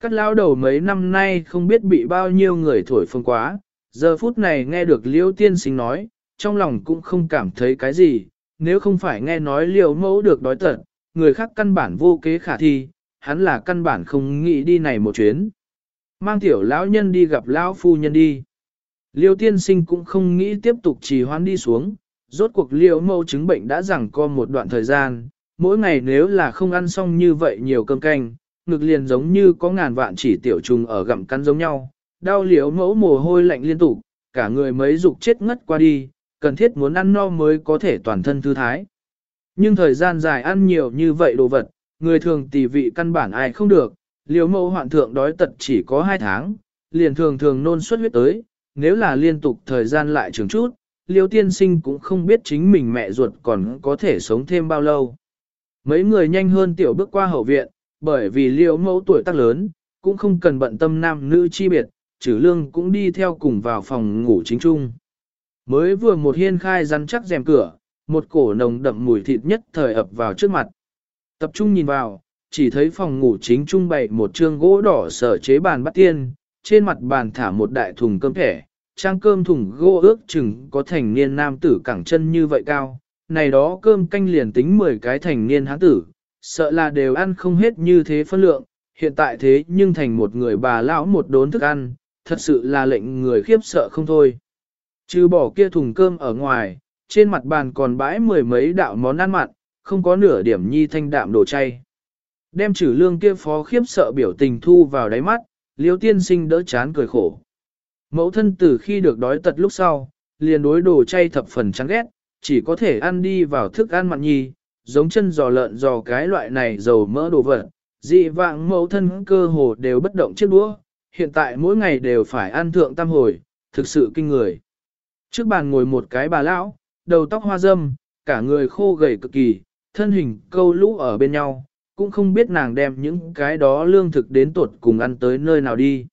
Cắt lão đầu mấy năm nay không biết bị bao nhiêu người thổi phồng quá, giờ phút này nghe được liêu tiên sinh nói, trong lòng cũng không cảm thấy cái gì, nếu không phải nghe nói liều mẫu được đói tận, người khác căn bản vô kế khả thi, hắn là căn bản không nghĩ đi này một chuyến. Mang tiểu lão nhân đi gặp lão phu nhân đi. Liêu tiên sinh cũng không nghĩ tiếp tục trì hoãn đi xuống, rốt cuộc liêu mẫu chứng bệnh đã rằng co một đoạn thời gian, mỗi ngày nếu là không ăn xong như vậy nhiều cơm canh, ngực liền giống như có ngàn vạn chỉ tiểu trùng ở gặm cắn giống nhau, đau liếu mẫu mồ hôi lạnh liên tục, cả người mấy dục chết ngất qua đi, cần thiết muốn ăn no mới có thể toàn thân thư thái. Nhưng thời gian dài ăn nhiều như vậy đồ vật, người thường tỷ vị căn bản ai không được, liếu mẫu hoạn thượng đói tật chỉ có 2 tháng, liền thường thường nôn xuất huyết tới, nếu là liên tục thời gian lại trường chút, liêu tiên sinh cũng không biết chính mình mẹ ruột còn có thể sống thêm bao lâu. Mấy người nhanh hơn tiểu bước qua hậu viện, bởi vì liêu mẫu tuổi tác lớn, cũng không cần bận tâm nam nữ chi biệt, trừ lương cũng đi theo cùng vào phòng ngủ chính trung. Mới vừa một hiên khai rắn chắc rèm cửa, một cổ nồng đậm mùi thịt nhất thời ập vào trước mặt. Tập trung nhìn vào, chỉ thấy phòng ngủ chính trung bày một trương gỗ đỏ sở chế bàn bắt tiên, trên mặt bàn thả một đại thùng cơm thẻ, trang cơm thùng gỗ ước chừng có thành niên nam tử cẳng chân như vậy cao, này đó cơm canh liền tính 10 cái thành niên hán tử, sợ là đều ăn không hết như thế phân lượng, hiện tại thế nhưng thành một người bà lão một đốn thức ăn, thật sự là lệnh người khiếp sợ không thôi. Trừ bỏ kia thùng cơm ở ngoài, trên mặt bàn còn bãi mười mấy đạo món ăn mặn, không có nửa điểm nhi thanh đạm đồ chay. Đem trừ lương kia phó khiếp sợ biểu tình thu vào đáy mắt, liêu tiên sinh đỡ chán cười khổ. Mẫu thân từ khi được đói tật lúc sau, liền đối đồ chay thập phần chán ghét, chỉ có thể ăn đi vào thức ăn mặn nhi, giống chân giò lợn giò cái loại này dầu mỡ đồ vật. Dị vạng mẫu thân cơ hồ đều bất động chiếc đũa, hiện tại mỗi ngày đều phải ăn thượng tam hồi, thực sự kinh người. Trước bàn ngồi một cái bà lão, đầu tóc hoa râm, cả người khô gầy cực kỳ, thân hình câu lũ ở bên nhau, cũng không biết nàng đem những cái đó lương thực đến tuột cùng ăn tới nơi nào đi.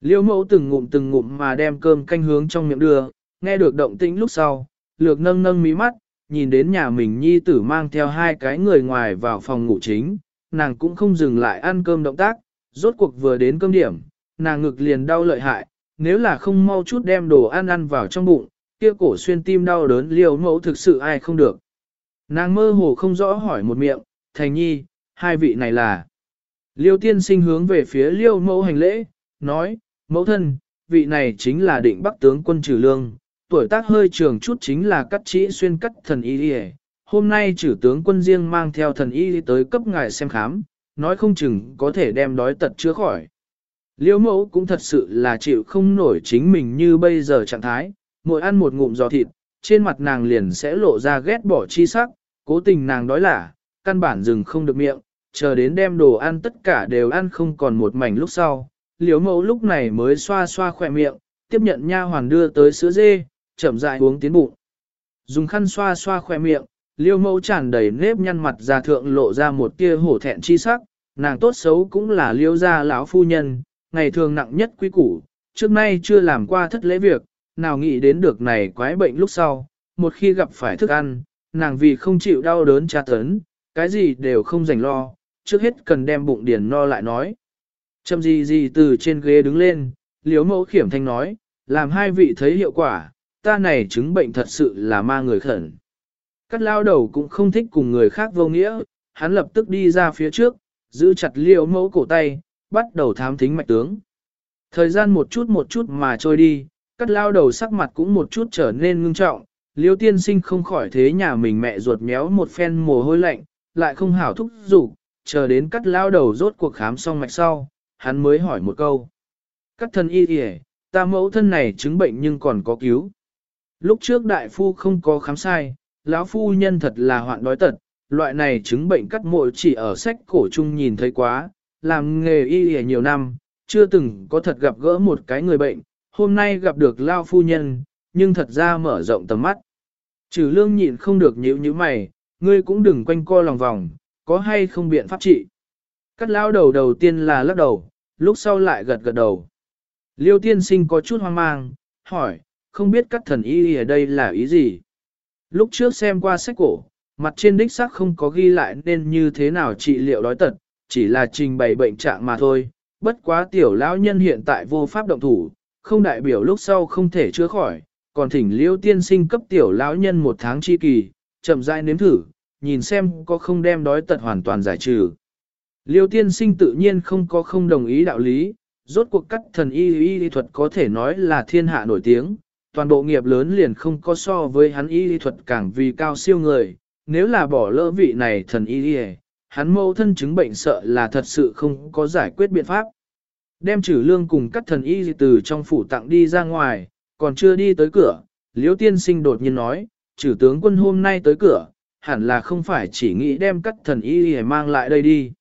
Liêu mẫu từng ngụm từng ngụm mà đem cơm canh hướng trong miệng đưa, nghe được động tĩnh lúc sau, lược nâng nâng mí mắt, nhìn đến nhà mình nhi tử mang theo hai cái người ngoài vào phòng ngủ chính, nàng cũng không dừng lại ăn cơm động tác, rốt cuộc vừa đến cơm điểm, nàng ngực liền đau lợi hại, nếu là không mau chút đem đồ ăn ăn vào trong bụng, kia cổ xuyên tim đau đớn liều mẫu thực sự ai không được. Nàng mơ hồ không rõ hỏi một miệng, thành nhi, hai vị này là. Liêu tiên sinh hướng về phía liêu mẫu hành lễ, nói, mẫu thân, vị này chính là định bắc tướng quân trừ lương, tuổi tác hơi trường chút chính là cắt chỉ xuyên cắt thần y đi Hôm nay trừ tướng quân riêng mang theo thần y tới cấp ngài xem khám, nói không chừng có thể đem đói tật chữa khỏi. Liêu mẫu cũng thật sự là chịu không nổi chính mình như bây giờ trạng thái, mỗi ăn một ngụm giò thịt, trên mặt nàng liền sẽ lộ ra ghét bỏ chi sắc, cố tình nàng đói lả, căn bản dừng không được miệng, chờ đến đem đồ ăn tất cả đều ăn không còn một mảnh lúc sau. Liêu mẫu lúc này mới xoa xoa khỏe miệng, tiếp nhận nha hoàn đưa tới sữa dê, chậm rãi uống tiến bụng. Dùng khăn xoa xoa khỏe miệng, liêu mẫu tràn đầy nếp nhăn mặt ra thượng lộ ra một tia hổ thẹn chi sắc, nàng tốt xấu cũng là liêu gia lão phu nhân, ngày thường nặng nhất quý củ, trước nay chưa làm qua thất lễ việc, nào nghĩ đến được này quái bệnh lúc sau, một khi gặp phải thức ăn, nàng vì không chịu đau đớn tra tấn, cái gì đều không dành lo, trước hết cần đem bụng điền no lại nói. Châm gì gì từ trên ghế đứng lên, liếu mẫu khiểm thanh nói, làm hai vị thấy hiệu quả, ta này chứng bệnh thật sự là ma người khẩn. Cắt lao đầu cũng không thích cùng người khác vô nghĩa, hắn lập tức đi ra phía trước, giữ chặt liếu mẫu cổ tay, bắt đầu thám thính mạch tướng. Thời gian một chút một chút mà trôi đi, cắt lao đầu sắc mặt cũng một chút trở nên ngưng trọng, liêu tiên sinh không khỏi thế nhà mình mẹ ruột méo một phen mồ hôi lạnh, lại không hảo thúc giục, chờ đến cắt lao đầu rốt cuộc khám xong mạch sau, hắn mới hỏi một câu. Cắt thân y kìa, ta mẫu thân này chứng bệnh nhưng còn có cứu. Lúc trước đại phu không có khám sai, lão phu nhân thật là hoạn đói tật, loại này chứng bệnh cắt mội chỉ ở sách cổ chung nhìn thấy quá, làm nghề y y nhiều năm, chưa từng có thật gặp gỡ một cái người bệnh, hôm nay gặp được lao phu nhân, nhưng thật ra mở rộng tầm mắt. Trừ lương nhịn không được nhíu như mày, ngươi cũng đừng quanh co lòng vòng, có hay không biện pháp trị. Cắt lao đầu đầu tiên là lắc đầu, lúc sau lại gật gật đầu. Liêu tiên sinh có chút hoang mang, hỏi, không biết các thần y ở đây là ý gì. Lúc trước xem qua sách cổ, mặt trên đích xác không có ghi lại nên như thế nào trị liệu đói tật, chỉ là trình bày bệnh trạng mà thôi. Bất quá tiểu lão nhân hiện tại vô pháp động thủ, không đại biểu lúc sau không thể chữa khỏi, còn thỉnh liêu tiên sinh cấp tiểu lão nhân một tháng chi kỳ, chậm rãi nếm thử, nhìn xem có không đem đói tật hoàn toàn giải trừ. Liêu tiên sinh tự nhiên không có không đồng ý đạo lý, rốt cuộc cắt thần y y thuật có thể nói là thiên hạ nổi tiếng, toàn bộ nghiệp lớn liền không có so với hắn y thuật càng vì cao siêu người, nếu là bỏ lỡ vị này thần y y, hắn mâu thân chứng bệnh sợ là thật sự không có giải quyết biện pháp. Đem trừ lương cùng các thần y từ trong phủ tặng đi ra ngoài, còn chưa đi tới cửa, liễu tiên sinh đột nhiên nói, trừ tướng quân hôm nay tới cửa, hẳn là không phải chỉ nghĩ đem các thần y để mang lại đây đi.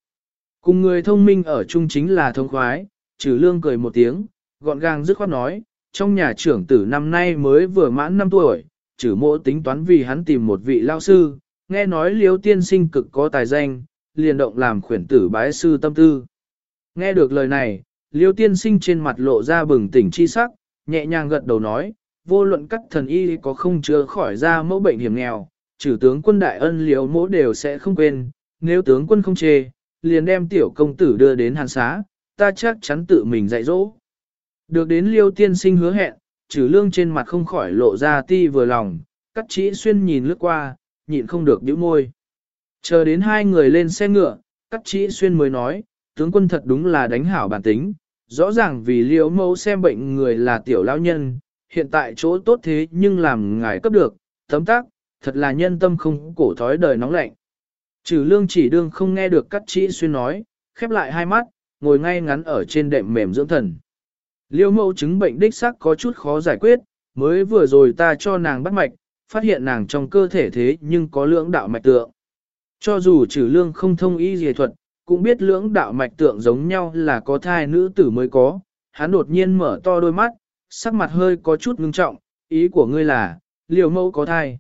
Cùng người thông minh ở chung chính là thông khoái, trừ lương cười một tiếng, gọn gàng dứt khoát nói, trong nhà trưởng tử năm nay mới vừa mãn 5 tuổi, trừ mộ tính toán vì hắn tìm một vị lao sư, nghe nói liễu tiên sinh cực có tài danh, liền động làm khuyển tử bái sư tâm tư. Nghe được lời này, liêu tiên sinh trên mặt lộ ra bừng tỉnh chi sắc, nhẹ nhàng gật đầu nói, vô luận các thần y có không chữa khỏi ra mẫu bệnh hiểm nghèo, trừ tướng quân đại ân liêu mỗ đều sẽ không quên, nếu tướng quân không chê, liền đem tiểu công tử đưa đến hàn xá, ta chắc chắn tự mình dạy dỗ. Được đến liêu tiên sinh hứa hẹn, trừ lương trên mặt không khỏi lộ ra ti vừa lòng, cắt chỉ xuyên nhìn lướt qua, nhịn không được bĩu môi. Chờ đến hai người lên xe ngựa, cắt chỉ xuyên mới nói, tướng quân thật đúng là đánh hảo bản tính, rõ ràng vì liễu mẫu xem bệnh người là tiểu lão nhân, hiện tại chỗ tốt thế nhưng làm ngài cấp được, tấm tác, thật là nhân tâm không cổ thói đời nóng lạnh. Trừ lương chỉ đương không nghe được cắt chỉ xuyên nói, khép lại hai mắt, ngồi ngay ngắn ở trên đệm mềm dưỡng thần. Liêu mẫu chứng bệnh đích sắc có chút khó giải quyết, mới vừa rồi ta cho nàng bắt mạch, phát hiện nàng trong cơ thể thế nhưng có lưỡng đạo mạch tượng. Cho dù trừ lương không thông y dề thuật, cũng biết lưỡng đạo mạch tượng giống nhau là có thai nữ tử mới có, hắn đột nhiên mở to đôi mắt, sắc mặt hơi có chút ngưng trọng, ý của ngươi là, liều mẫu có thai.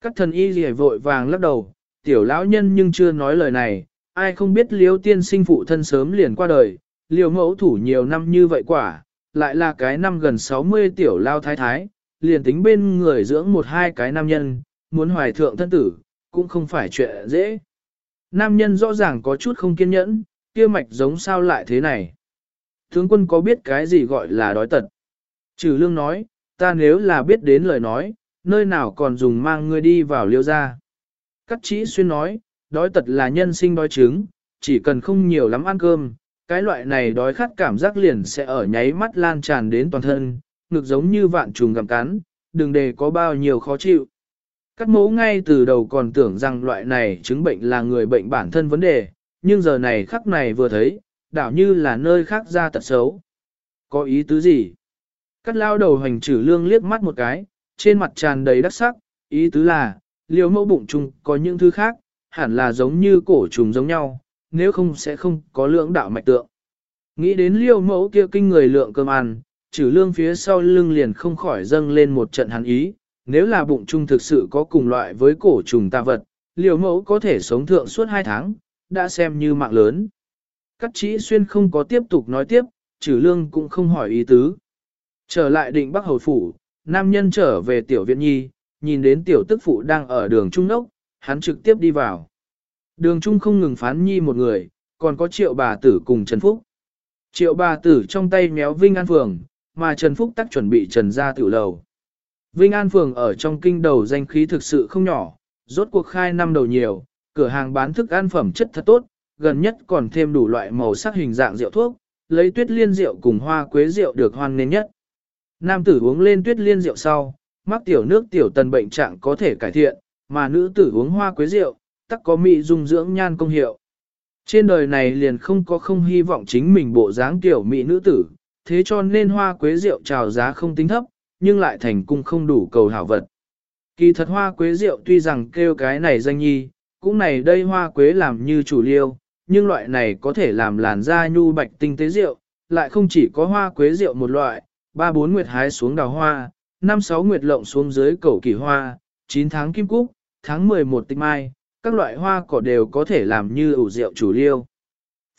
Các thần y dề vội vàng lắc đầu, tiểu lão nhân nhưng chưa nói lời này, ai không biết liêu tiên sinh phụ thân sớm liền qua đời, liều mẫu thủ nhiều năm như vậy quả, lại là cái năm gần 60 tiểu lao thái thái, liền tính bên người dưỡng một hai cái nam nhân, muốn hoài thượng thân tử, cũng không phải chuyện dễ. Nam nhân rõ ràng có chút không kiên nhẫn, kia mạch giống sao lại thế này. Tướng quân có biết cái gì gọi là đói tật? Trừ lương nói, ta nếu là biết đến lời nói, nơi nào còn dùng mang ngươi đi vào liêu ra. Cắt chỉ xuyên nói, đói tật là nhân sinh đói trứng, chỉ cần không nhiều lắm ăn cơm, cái loại này đói khát cảm giác liền sẽ ở nháy mắt lan tràn đến toàn thân, ngực giống như vạn trùng gặm cắn, đừng để có bao nhiêu khó chịu. Các mẫu ngay từ đầu còn tưởng rằng loại này chứng bệnh là người bệnh bản thân vấn đề, nhưng giờ này khắc này vừa thấy, đảo như là nơi khác ra tật xấu. Có ý tứ gì? Cắt lao đầu hành trừ lương liếc mắt một cái, trên mặt tràn đầy đắc sắc, ý tứ là, liều mẫu bụng chung có những thứ khác, hẳn là giống như cổ trùng giống nhau, nếu không sẽ không có lượng đạo mạch tượng. Nghĩ đến liều mẫu kia kinh người lượng cơm ăn, trừ lương phía sau lưng liền không khỏi dâng lên một trận hắn ý, nếu là bụng chung thực sự có cùng loại với cổ trùng tà vật, liều mẫu có thể sống thượng suốt hai tháng, đã xem như mạng lớn. Cắt chỉ xuyên không có tiếp tục nói tiếp, trừ lương cũng không hỏi ý tứ. Trở lại định Bắc Hầu Phủ, nam nhân trở về tiểu viện nhi, nhìn đến tiểu tức phụ đang ở đường trung nốc, hắn trực tiếp đi vào. Đường trung không ngừng phán nhi một người, còn có triệu bà tử cùng Trần Phúc. Triệu bà tử trong tay méo Vinh An Phường, mà Trần Phúc tắc chuẩn bị trần ra tiểu lầu. Vinh An Phường ở trong kinh đầu danh khí thực sự không nhỏ, rốt cuộc khai năm đầu nhiều, cửa hàng bán thức ăn phẩm chất thật tốt, gần nhất còn thêm đủ loại màu sắc hình dạng rượu thuốc, lấy tuyết liên rượu cùng hoa quế rượu được hoan nên nhất. Nam tử uống lên tuyết liên rượu sau, mắc tiểu nước tiểu tần bệnh trạng có thể cải thiện, mà nữ tử uống hoa quế rượu, tắc có mỹ dung dưỡng nhan công hiệu. Trên đời này liền không có không hy vọng chính mình bộ dáng tiểu mỹ nữ tử, thế cho nên hoa quế rượu trào giá không tính thấp, nhưng lại thành cung không đủ cầu hảo vật. Kỳ thật hoa quế rượu tuy rằng kêu cái này danh nhi, cũng này đây hoa quế làm như chủ liêu, nhưng loại này có thể làm làn da nhu bạch tinh tế rượu, lại không chỉ có hoa quế rượu một loại, ba bốn nguyệt hái xuống đào hoa, năm sáu nguyệt lộng xuống dưới cầu kỳ hoa, 9 tháng kim cúc, tháng 11 tinh mai, các loại hoa cỏ đều có thể làm như ủ rượu chủ liêu.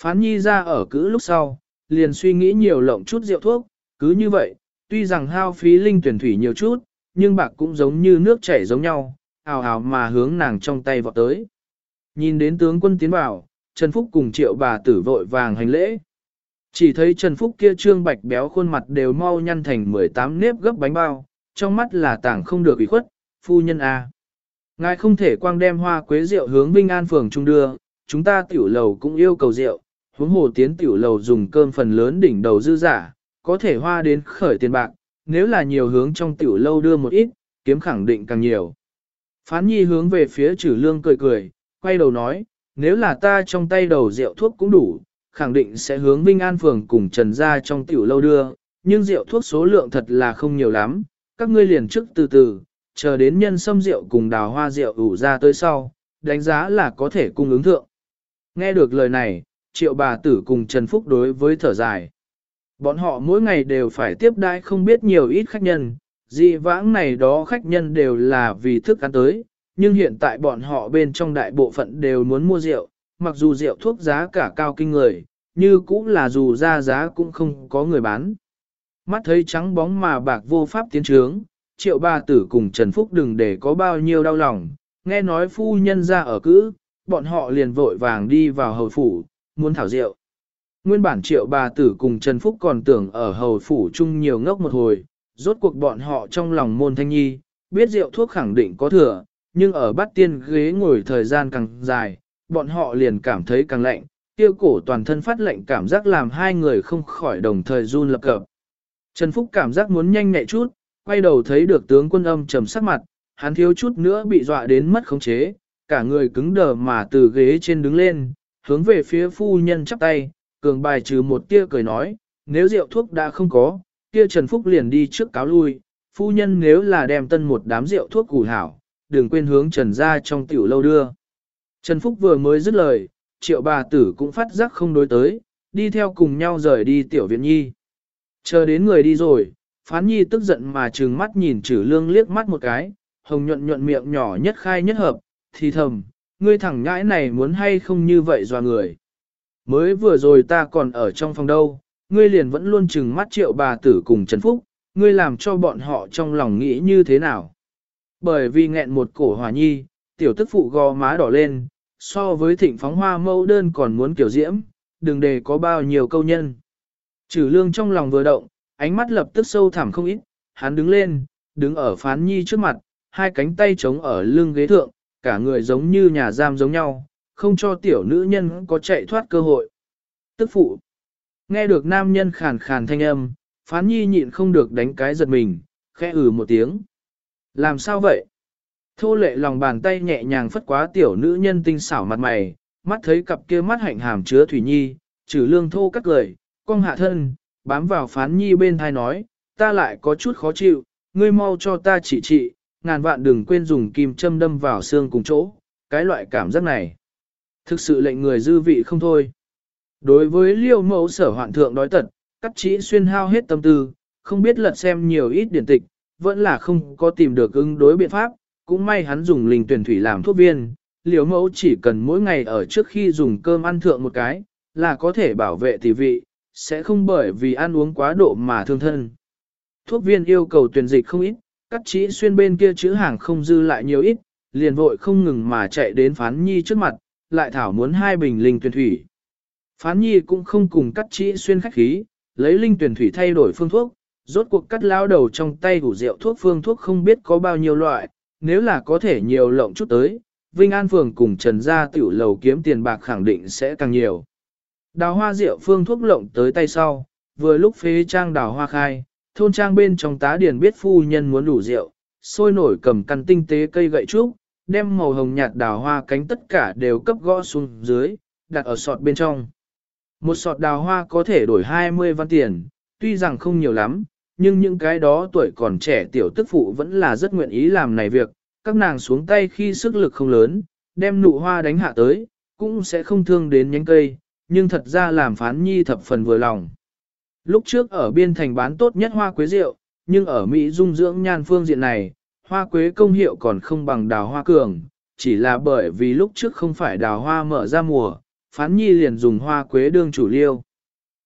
Phán nhi ra ở cữ lúc sau, liền suy nghĩ nhiều lộng chút rượu thuốc, cứ như vậy, tuy rằng hao phí linh tuyển thủy nhiều chút, nhưng bạc cũng giống như nước chảy giống nhau, ào ào mà hướng nàng trong tay vọt tới. Nhìn đến tướng quân tiến vào, Trần Phúc cùng triệu bà tử vội vàng hành lễ. Chỉ thấy Trần Phúc kia trương bạch béo khuôn mặt đều mau nhăn thành 18 nếp gấp bánh bao, trong mắt là tảng không được ủy khuất, phu nhân A. Ngài không thể quang đem hoa quế rượu hướng Vinh An phường trung đưa, chúng ta tiểu lầu cũng yêu cầu rượu, huống hồ tiến tiểu lầu dùng cơm phần lớn đỉnh đầu dư giả, có thể hoa đến khởi tiền bạc, nếu là nhiều hướng trong tiểu lâu đưa một ít, kiếm khẳng định càng nhiều. Phán nhi hướng về phía trừ lương cười cười, quay đầu nói, nếu là ta trong tay đầu rượu thuốc cũng đủ, khẳng định sẽ hướng Vinh An Phường cùng Trần Gia trong tiểu lâu đưa, nhưng rượu thuốc số lượng thật là không nhiều lắm, các ngươi liền trước từ từ, chờ đến nhân sâm rượu cùng đào hoa rượu ủ ra tới sau, đánh giá là có thể cung ứng thượng. Nghe được lời này, triệu bà tử cùng Trần Phúc đối với thở dài. Bọn họ mỗi ngày đều phải tiếp đãi không biết nhiều ít khách nhân, dị vãng này đó khách nhân đều là vì thức ăn tới, nhưng hiện tại bọn họ bên trong đại bộ phận đều muốn mua rượu, mặc dù rượu thuốc giá cả cao kinh người, như cũng là dù ra giá cũng không có người bán. Mắt thấy trắng bóng mà bạc vô pháp tiến trướng, triệu ba tử cùng Trần Phúc đừng để có bao nhiêu đau lòng, nghe nói phu nhân ra ở cữ, bọn họ liền vội vàng đi vào hầu phủ, muốn thảo rượu. Nguyên bản triệu bà tử cùng Trần Phúc còn tưởng ở hầu phủ chung nhiều ngốc một hồi, rốt cuộc bọn họ trong lòng môn thanh nhi, biết rượu thuốc khẳng định có thừa, nhưng ở bắt tiên ghế ngồi thời gian càng dài, bọn họ liền cảm thấy càng lạnh, tiêu cổ toàn thân phát lạnh cảm giác làm hai người không khỏi đồng thời run lập cập. Trần Phúc cảm giác muốn nhanh nhẹ chút, quay đầu thấy được tướng quân âm trầm sắc mặt, hắn thiếu chút nữa bị dọa đến mất khống chế, cả người cứng đờ mà từ ghế trên đứng lên, hướng về phía phu nhân chắp tay, cường bài trừ một tia cười nói, nếu rượu thuốc đã không có, kia Trần Phúc liền đi trước cáo lui, phu nhân nếu là đem tân một đám rượu thuốc củ hảo, đừng quên hướng Trần ra trong tiểu lâu đưa. Trần Phúc vừa mới dứt lời, triệu bà tử cũng phát giác không đối tới, đi theo cùng nhau rời đi tiểu viện nhi. Chờ đến người đi rồi, phán nhi tức giận mà trừng mắt nhìn trừ lương liếc mắt một cái, hồng nhuận nhuận miệng nhỏ nhất khai nhất hợp, thì thầm, ngươi thẳng ngãi này muốn hay không như vậy dò người. Mới vừa rồi ta còn ở trong phòng đâu, ngươi liền vẫn luôn trừng mắt triệu bà tử cùng Trần Phúc, ngươi làm cho bọn họ trong lòng nghĩ như thế nào. Bởi vì nghẹn một cổ hòa nhi, tiểu tức phụ gò má đỏ lên, so với thịnh phóng hoa mẫu đơn còn muốn kiểu diễm, đừng để có bao nhiêu câu nhân. Trừ lương trong lòng vừa động, ánh mắt lập tức sâu thẳm không ít, hắn đứng lên, đứng ở phán nhi trước mặt, hai cánh tay chống ở lưng ghế thượng, cả người giống như nhà giam giống nhau, không cho tiểu nữ nhân có chạy thoát cơ hội. Tức phụ, nghe được nam nhân khàn khàn thanh âm, phán nhi nhịn không được đánh cái giật mình, khẽ ử ừ một tiếng. Làm sao vậy? Thô lệ lòng bàn tay nhẹ nhàng phất quá tiểu nữ nhân tinh xảo mặt mày, mắt thấy cặp kia mắt hạnh hàm chứa thủy nhi, trừ lương thô cắt lời, cong hạ thân, bám vào phán nhi bên thai nói, ta lại có chút khó chịu, ngươi mau cho ta chỉ trị, ngàn vạn đừng quên dùng kim châm đâm vào xương cùng chỗ, cái loại cảm giác này. Thực sự lệnh người dư vị không thôi. Đối với liêu mẫu sở hoạn thượng đói tật, cắt chỉ xuyên hao hết tâm tư, không biết lật xem nhiều ít điển tịch, vẫn là không có tìm được ứng đối biện pháp, cũng may hắn dùng linh tuyển thủy làm thuốc viên, liêu mẫu chỉ cần mỗi ngày ở trước khi dùng cơm ăn thượng một cái, là có thể bảo vệ tỷ vị, sẽ không bởi vì ăn uống quá độ mà thương thân. Thuốc viên yêu cầu tuyển dịch không ít, cắt chỉ xuyên bên kia chữ hàng không dư lại nhiều ít, liền vội không ngừng mà chạy đến phán nhi trước mặt, lại thảo muốn hai bình linh tuyển thủy. Phán nhi cũng không cùng cắt chỉ xuyên khách khí, lấy linh tuyển thủy thay đổi phương thuốc, rốt cuộc cắt lao đầu trong tay đủ rượu thuốc phương thuốc không biết có bao nhiêu loại, nếu là có thể nhiều lộng chút tới, Vinh An Phường cùng Trần Gia tiểu lầu kiếm tiền bạc khẳng định sẽ càng nhiều. Đào hoa rượu phương thuốc lộng tới tay sau, vừa lúc phế trang đào hoa khai, thôn trang bên trong tá điền biết phu nhân muốn đủ rượu, sôi nổi cầm căn tinh tế cây gậy trúc, đem màu hồng nhạt đào hoa cánh tất cả đều cấp gõ xuống dưới, đặt ở sọt bên trong. Một sọt đào hoa có thể đổi 20 văn tiền, tuy rằng không nhiều lắm, nhưng những cái đó tuổi còn trẻ tiểu tức phụ vẫn là rất nguyện ý làm này việc, các nàng xuống tay khi sức lực không lớn, đem nụ hoa đánh hạ tới, cũng sẽ không thương đến nhánh cây, nhưng thật ra làm phán nhi thập phần vừa lòng. Lúc trước ở biên thành bán tốt nhất hoa quế rượu, nhưng ở Mỹ dung dưỡng nhan phương diện này, hoa quế công hiệu còn không bằng đào hoa cường, chỉ là bởi vì lúc trước không phải đào hoa mở ra mùa, phán nhi liền dùng hoa quế đương chủ liêu.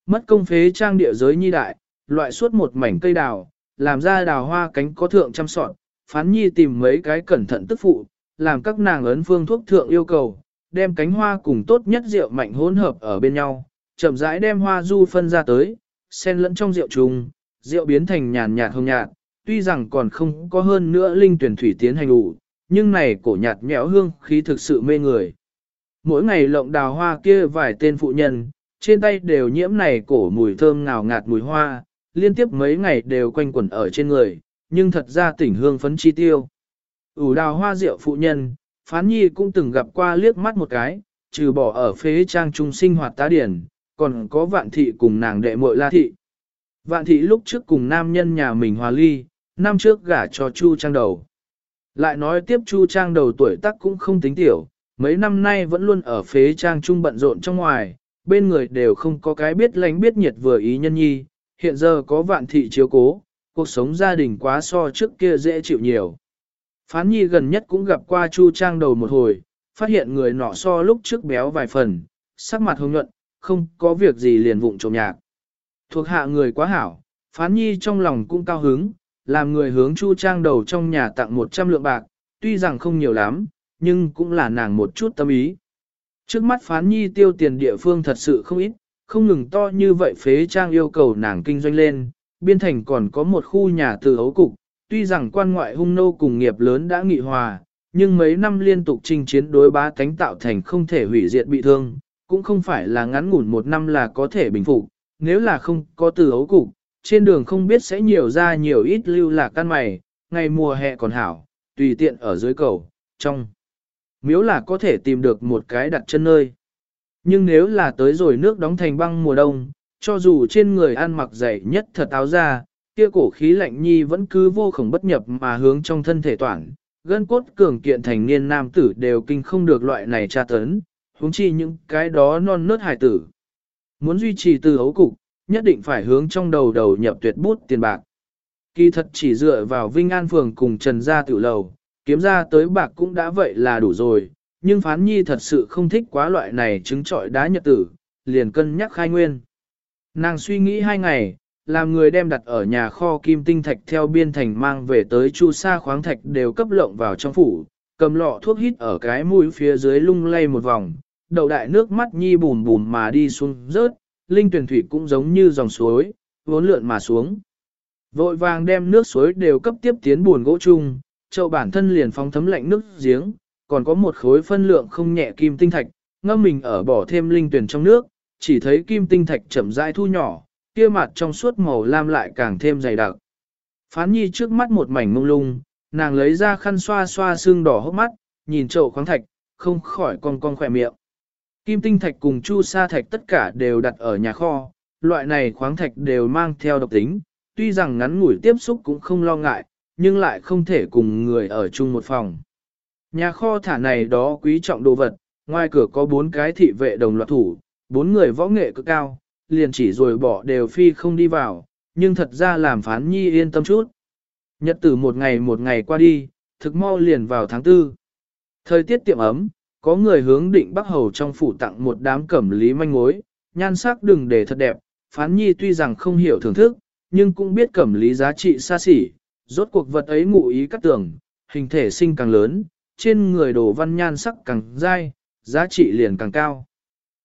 Mất công phế trang địa giới nhi đại, loại suốt một mảnh cây đào, làm ra đào hoa cánh có thượng chăm sọn, phán nhi tìm mấy cái cẩn thận tức phụ, làm các nàng ấn phương thuốc thượng yêu cầu, đem cánh hoa cùng tốt nhất rượu mạnh hỗn hợp ở bên nhau, chậm rãi đem hoa du phân ra tới, xen lẫn trong rượu trùng, rượu biến thành nhàn nhạt hồng nhạt, tuy rằng còn không có hơn nữa linh tuyển thủy tiến hành ủ, nhưng này cổ nhạt nhẽo hương khí thực sự mê người. Mỗi ngày lộng đào hoa kia vài tên phụ nhân, trên tay đều nhiễm này cổ mùi thơm ngào ngạt mùi hoa, liên tiếp mấy ngày đều quanh quẩn ở trên người, nhưng thật ra tỉnh hương phấn chi tiêu. ủ đào hoa rượu phụ nhân, phán nhi cũng từng gặp qua liếc mắt một cái, trừ bỏ ở phế trang trung sinh hoạt tá điển, còn có vạn thị cùng nàng đệ muội la thị. Vạn thị lúc trước cùng nam nhân nhà mình hòa ly, năm trước gả cho Chu Trang đầu. Lại nói tiếp Chu Trang đầu tuổi tác cũng không tính tiểu, mấy năm nay vẫn luôn ở phế trang trung bận rộn trong ngoài, bên người đều không có cái biết lánh biết nhiệt vừa ý nhân nhi, hiện giờ có vạn thị chiếu cố, cuộc sống gia đình quá so trước kia dễ chịu nhiều. Phán nhi gần nhất cũng gặp qua Chu Trang đầu một hồi, phát hiện người nọ so lúc trước béo vài phần, sắc mặt hồng nhuận, không có việc gì liền vụng trộm nhạc. Thuộc hạ người quá hảo, phán nhi trong lòng cũng cao hứng, làm người hướng Chu Trang đầu trong nhà tặng 100 lượng bạc, tuy rằng không nhiều lắm, nhưng cũng là nàng một chút tâm ý. Trước mắt phán nhi tiêu tiền địa phương thật sự không ít, không ngừng to như vậy phế trang yêu cầu nàng kinh doanh lên, biên thành còn có một khu nhà từ ấu cục, tuy rằng quan ngoại hung nô cùng nghiệp lớn đã nghị hòa, nhưng mấy năm liên tục chinh chiến đối bá tánh tạo thành không thể hủy diệt bị thương, cũng không phải là ngắn ngủn một năm là có thể bình phục, nếu là không có từ ấu cục, trên đường không biết sẽ nhiều ra nhiều ít lưu lạc căn mày, ngày mùa hè còn hảo, tùy tiện ở dưới cầu, trong. Miếu là có thể tìm được một cái đặt chân nơi. Nhưng nếu là tới rồi nước đóng thành băng mùa đông, cho dù trên người ăn mặc dày nhất thật áo ra, kia cổ khí lạnh nhi vẫn cứ vô khổng bất nhập mà hướng trong thân thể toàn, gân cốt cường kiện thành niên nam tử đều kinh không được loại này tra tấn, huống chi những cái đó non nớt hài tử. Muốn duy trì từ ấu cục, nhất định phải hướng trong đầu đầu nhập tuyệt bút tiền bạc. Kỳ thật chỉ dựa vào Vinh An Phường cùng Trần Gia Tiểu Lầu, kiếm ra tới bạc cũng đã vậy là đủ rồi, nhưng Phán Nhi thật sự không thích quá loại này trứng trọi đá nhật tử, liền cân nhắc khai nguyên. Nàng suy nghĩ hai ngày, làm người đem đặt ở nhà kho kim tinh thạch theo biên thành mang về tới chu sa khoáng thạch đều cấp lộng vào trong phủ, cầm lọ thuốc hít ở cái mũi phía dưới lung lay một vòng, đầu đại nước mắt nhi bùn bùn mà đi xuống rớt, linh tuyển thủy cũng giống như dòng suối, vốn lượn mà xuống. Vội vàng đem nước suối đều cấp tiếp tiến buồn gỗ chung, chậu bản thân liền phóng thấm lạnh nước giếng, còn có một khối phân lượng không nhẹ kim tinh thạch, ngâm mình ở bỏ thêm linh tuyển trong nước, chỉ thấy kim tinh thạch chậm rãi thu nhỏ, kia mặt trong suốt màu lam lại càng thêm dày đặc. Phán nhi trước mắt một mảnh mông lung, nàng lấy ra khăn xoa xoa xương đỏ hốc mắt, nhìn chậu khoáng thạch, không khỏi cong cong khỏe miệng. Kim tinh thạch cùng chu sa thạch tất cả đều đặt ở nhà kho, loại này khoáng thạch đều mang theo độc tính, tuy rằng ngắn ngủi tiếp xúc cũng không lo ngại, nhưng lại không thể cùng người ở chung một phòng. Nhà kho thả này đó quý trọng đồ vật, ngoài cửa có bốn cái thị vệ đồng loạt thủ, bốn người võ nghệ cực cao, liền chỉ rồi bỏ đều phi không đi vào, nhưng thật ra làm phán nhi yên tâm chút. Nhật tử một ngày một ngày qua đi, thực mau liền vào tháng tư. Thời tiết tiệm ấm, có người hướng định Bắc Hầu trong phủ tặng một đám cẩm lý manh mối, nhan sắc đừng để thật đẹp, phán nhi tuy rằng không hiểu thưởng thức, nhưng cũng biết cẩm lý giá trị xa xỉ, rốt cuộc vật ấy ngụ ý cắt tưởng, hình thể sinh càng lớn, trên người đồ văn nhan sắc càng dai, giá trị liền càng cao.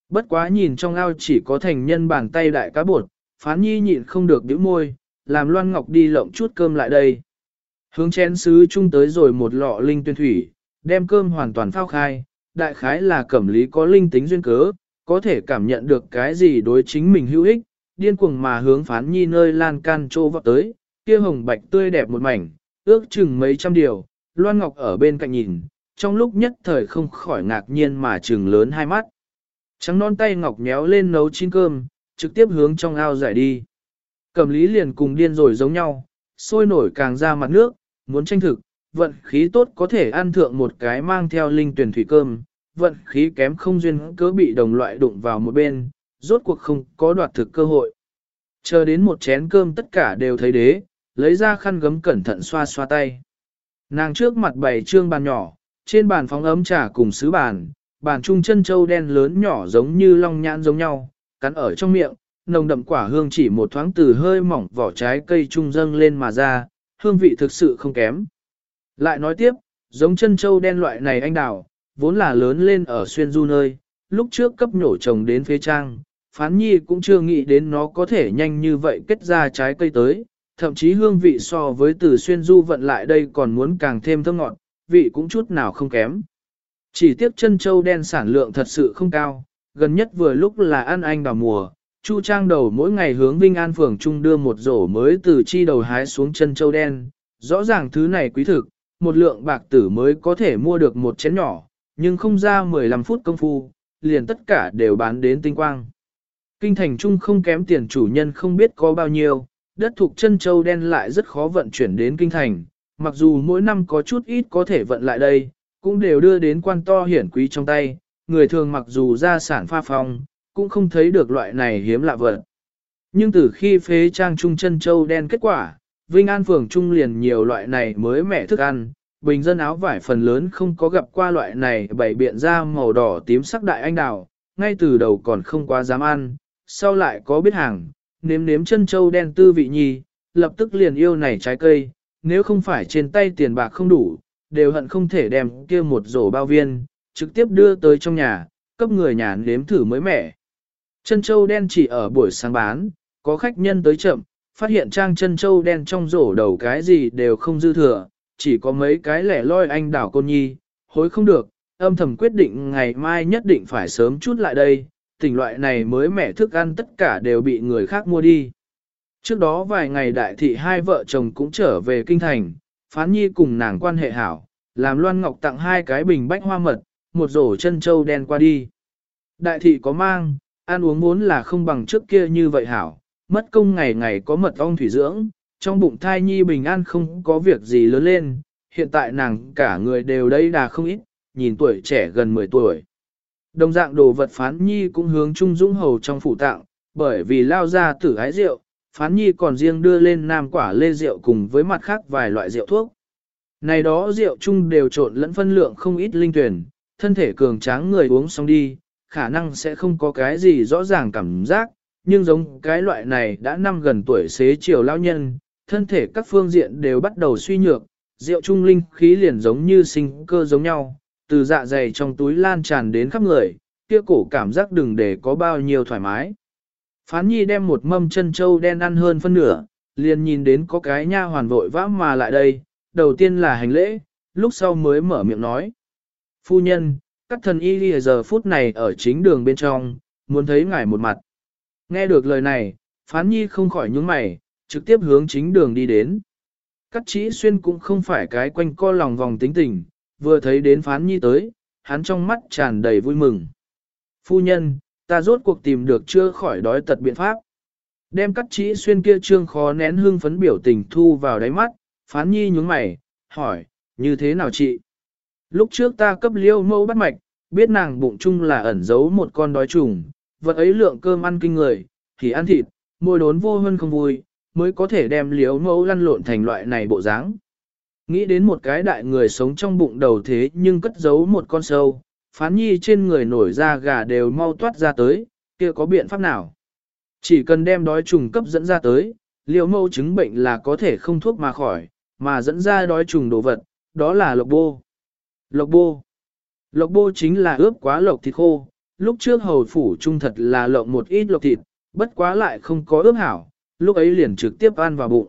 Bất quá nhìn trong ao chỉ có thành nhân bàn tay đại cá bột, phán nhi nhịn không được bĩu môi, làm Loan Ngọc đi lộng chút cơm lại đây. Hướng chén sứ chung tới rồi một lọ linh tuyên thủy, đem cơm hoàn toàn phao khai, đại khái là cẩm lý có linh tính duyên cớ, có thể cảm nhận được cái gì đối chính mình hữu ích, điên cuồng mà hướng phán nhi nơi lan can trô vọt tới, kia hồng bạch tươi đẹp một mảnh, ước chừng mấy trăm điều, Loan Ngọc ở bên cạnh nhìn, trong lúc nhất thời không khỏi ngạc nhiên mà trừng lớn hai mắt. Trắng non tay Ngọc nhéo lên nấu chín cơm, trực tiếp hướng trong ao giải đi. Cẩm lý liền cùng điên rồi giống nhau, sôi nổi càng ra mặt nước, muốn tranh thực, vận khí tốt có thể ăn thượng một cái mang theo linh tuyển thủy cơm, vận khí kém không duyên cớ bị đồng loại đụng vào một bên, rốt cuộc không có đoạt thực cơ hội. Chờ đến một chén cơm tất cả đều thấy đế, lấy ra khăn gấm cẩn thận xoa xoa tay. Nàng trước mặt bày trương bàn nhỏ, trên bàn phóng ấm trà cùng sứ bàn, bàn trung chân châu đen lớn nhỏ giống như long nhãn giống nhau, cắn ở trong miệng, nồng đậm quả hương chỉ một thoáng từ hơi mỏng vỏ trái cây trung dâng lên mà ra, hương vị thực sự không kém. Lại nói tiếp, giống chân châu đen loại này anh đào, vốn là lớn lên ở xuyên du nơi, lúc trước cấp nhổ trồng đến phế trang, phán nhi cũng chưa nghĩ đến nó có thể nhanh như vậy kết ra trái cây tới, thậm chí hương vị so với từ xuyên du vận lại đây còn muốn càng thêm thơm ngọt, vị cũng chút nào không kém. Chỉ tiếc chân châu đen sản lượng thật sự không cao, gần nhất vừa lúc là ăn anh đào mùa, Chu Trang đầu mỗi ngày hướng Vinh An Phường Trung đưa một rổ mới từ chi đầu hái xuống chân châu đen, rõ ràng thứ này quý thực, một lượng bạc tử mới có thể mua được một chén nhỏ, nhưng không ra 15 phút công phu, liền tất cả đều bán đến tinh quang. Kinh thành trung không kém tiền chủ nhân không biết có bao nhiêu, đất thuộc chân châu đen lại rất khó vận chuyển đến kinh thành, mặc dù mỗi năm có chút ít có thể vận lại đây, cũng đều đưa đến quan to hiển quý trong tay, người thường mặc dù ra sản pha phong, cũng không thấy được loại này hiếm lạ vật. Nhưng từ khi phế trang trung chân châu đen kết quả, Vinh An phường trung liền nhiều loại này mới mẻ thức ăn, bình dân áo vải phần lớn không có gặp qua loại này bày biện ra màu đỏ tím sắc đại anh đào, ngay từ đầu còn không quá dám ăn, sau lại có biết hàng, nếm nếm chân châu đen tư vị nhi, lập tức liền yêu này trái cây, nếu không phải trên tay tiền bạc không đủ, đều hận không thể đem kia một rổ bao viên, trực tiếp đưa tới trong nhà, cấp người nhà nếm thử mới mẻ. Chân châu đen chỉ ở buổi sáng bán, có khách nhân tới chậm, phát hiện trang chân châu đen trong rổ đầu cái gì đều không dư thừa, chỉ có mấy cái lẻ loi anh đảo côn nhi, hối không được, âm thầm quyết định ngày mai nhất định phải sớm chút lại đây, tình loại này mới mẻ thức ăn tất cả đều bị người khác mua đi. Trước đó vài ngày đại thị hai vợ chồng cũng trở về kinh thành, phán nhi cùng nàng quan hệ hảo, làm Loan Ngọc tặng hai cái bình bách hoa mật, một rổ chân châu đen qua đi. Đại thị có mang, ăn uống muốn là không bằng trước kia như vậy hảo, mất công ngày ngày có mật ong thủy dưỡng, trong bụng thai nhi bình an không có việc gì lớn lên, hiện tại nàng cả người đều đây đà không ít, nhìn tuổi trẻ gần 10 tuổi. Đồng dạng đồ vật phán nhi cũng hướng Trung Dũng Hầu trong phủ tặng, bởi vì lao ra tử ái rượu, phán nhi còn riêng đưa lên nam quả lê rượu cùng với mặt khác vài loại rượu thuốc. Này đó rượu chung đều trộn lẫn phân lượng không ít linh tuyển, thân thể cường tráng người uống xong đi, khả năng sẽ không có cái gì rõ ràng cảm giác, nhưng giống cái loại này đã năm gần tuổi xế chiều lao nhân, thân thể các phương diện đều bắt đầu suy nhược, rượu trung linh khí liền giống như sinh cơ giống nhau, từ dạ dày trong túi lan tràn đến khắp người, kia cổ cảm giác đừng để có bao nhiêu thoải mái. Phán nhi đem một mâm chân trâu đen ăn hơn phân nửa, liền nhìn đến có cái nha hoàn vội vã mà lại đây, đầu tiên là hành lễ, lúc sau mới mở miệng nói. Phu nhân, các thần y giờ phút này ở chính đường bên trong, muốn thấy ngài một mặt. Nghe được lời này, phán nhi không khỏi nhướng mày, trực tiếp hướng chính đường đi đến. Cắt chỉ xuyên cũng không phải cái quanh co lòng vòng tính tình, vừa thấy đến phán nhi tới, hắn trong mắt tràn đầy vui mừng. Phu nhân, ta rốt cuộc tìm được chưa khỏi đói tật biện pháp. Đem cắt chỉ xuyên kia trương khó nén hương phấn biểu tình thu vào đáy mắt, phán nhi nhướng mày, hỏi, như thế nào chị? Lúc trước ta cấp liêu mẫu bắt mạch, biết nàng bụng chung là ẩn giấu một con đói trùng, vật ấy lượng cơm ăn kinh người, thì ăn thịt, môi đốn vô hơn không vui, mới có thể đem liếu mẫu lăn lộn thành loại này bộ dáng. Nghĩ đến một cái đại người sống trong bụng đầu thế nhưng cất giấu một con sâu, phán nhi trên người nổi ra gà đều mau toát ra tới, kia có biện pháp nào? Chỉ cần đem đói trùng cấp dẫn ra tới, liều mẫu chứng bệnh là có thể không thuốc mà khỏi, mà dẫn ra đói trùng đồ vật, đó là lộc bô. Lộc bô. Lộc bô chính là ướp quá lộc thịt khô, lúc trước hầu phủ trung thật là lộng một ít lộc thịt, bất quá lại không có ướp hảo, lúc ấy liền trực tiếp ăn vào bụng.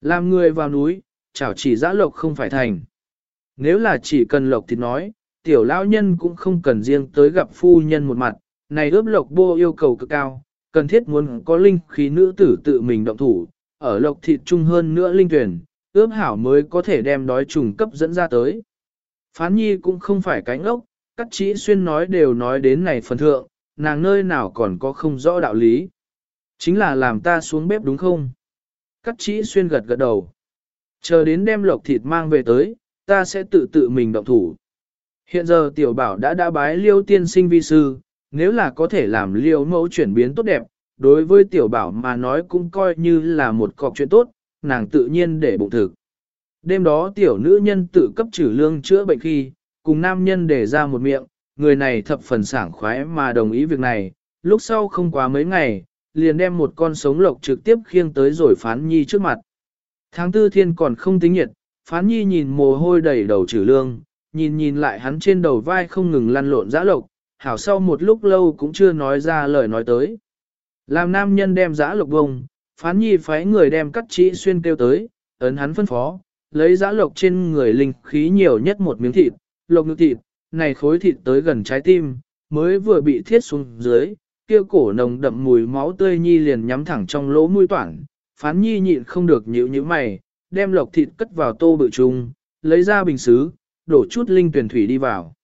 Làm người vào núi, chảo chỉ giã lộc không phải thành. Nếu là chỉ cần lộc thịt nói, tiểu lão nhân cũng không cần riêng tới gặp phu nhân một mặt, này ướp lộc bô yêu cầu cực cao, cần thiết muốn có linh khí nữ tử tự mình động thủ, ở lộc thịt trung hơn nữa linh tuyển, ướp hảo mới có thể đem đói trùng cấp dẫn ra tới. Phán nhi cũng không phải cánh ốc, cắt chỉ xuyên nói đều nói đến này phần thượng, nàng nơi nào còn có không rõ đạo lý. Chính là làm ta xuống bếp đúng không? Cắt chỉ xuyên gật gật đầu. Chờ đến đem lộc thịt mang về tới, ta sẽ tự tự mình động thủ. Hiện giờ tiểu bảo đã đã bái liêu tiên sinh vi sư, nếu là có thể làm liêu mẫu chuyển biến tốt đẹp, đối với tiểu bảo mà nói cũng coi như là một cọc chuyện tốt, nàng tự nhiên để bụng thực. Đêm đó tiểu nữ nhân tự cấp trừ lương chữa bệnh khi, cùng nam nhân để ra một miệng, người này thập phần sảng khoái mà đồng ý việc này, lúc sau không quá mấy ngày, liền đem một con sống lộc trực tiếp khiêng tới rồi phán nhi trước mặt. Tháng tư thiên còn không tính nhiệt, phán nhi nhìn mồ hôi đầy đầu trừ lương, nhìn nhìn lại hắn trên đầu vai không ngừng lăn lộn giã lộc, hảo sau một lúc lâu cũng chưa nói ra lời nói tới. Làm nam nhân đem giã lộc vông, phán nhi phái người đem cắt chỉ xuyên kêu tới, ấn hắn phân phó, lấy giã lộc trên người linh khí nhiều nhất một miếng thịt, lộc ngực thịt, này khối thịt tới gần trái tim, mới vừa bị thiết xuống dưới, kia cổ nồng đậm mùi máu tươi nhi liền nhắm thẳng trong lỗ mũi toản, phán nhi nhịn không được nhíu nhíu mày, đem lộc thịt cất vào tô bự trung, lấy ra bình xứ, đổ chút linh tuyển thủy đi vào.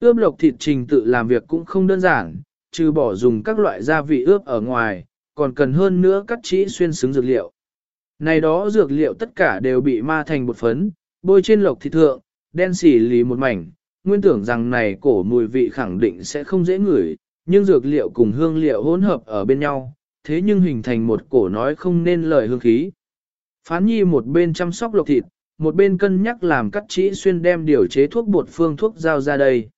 Ướp lộc thịt trình tự làm việc cũng không đơn giản, trừ bỏ dùng các loại gia vị ướp ở ngoài, còn cần hơn nữa cắt chỉ xuyên xứng dược liệu. Này đó dược liệu tất cả đều bị ma thành bột phấn, bôi trên lộc thịt thượng, đen xỉ lì một mảnh, nguyên tưởng rằng này cổ mùi vị khẳng định sẽ không dễ ngửi, nhưng dược liệu cùng hương liệu hỗn hợp ở bên nhau, thế nhưng hình thành một cổ nói không nên lời hương khí. Phán nhi một bên chăm sóc lộc thịt, một bên cân nhắc làm cắt chỉ xuyên đem điều chế thuốc bột phương thuốc giao ra đây.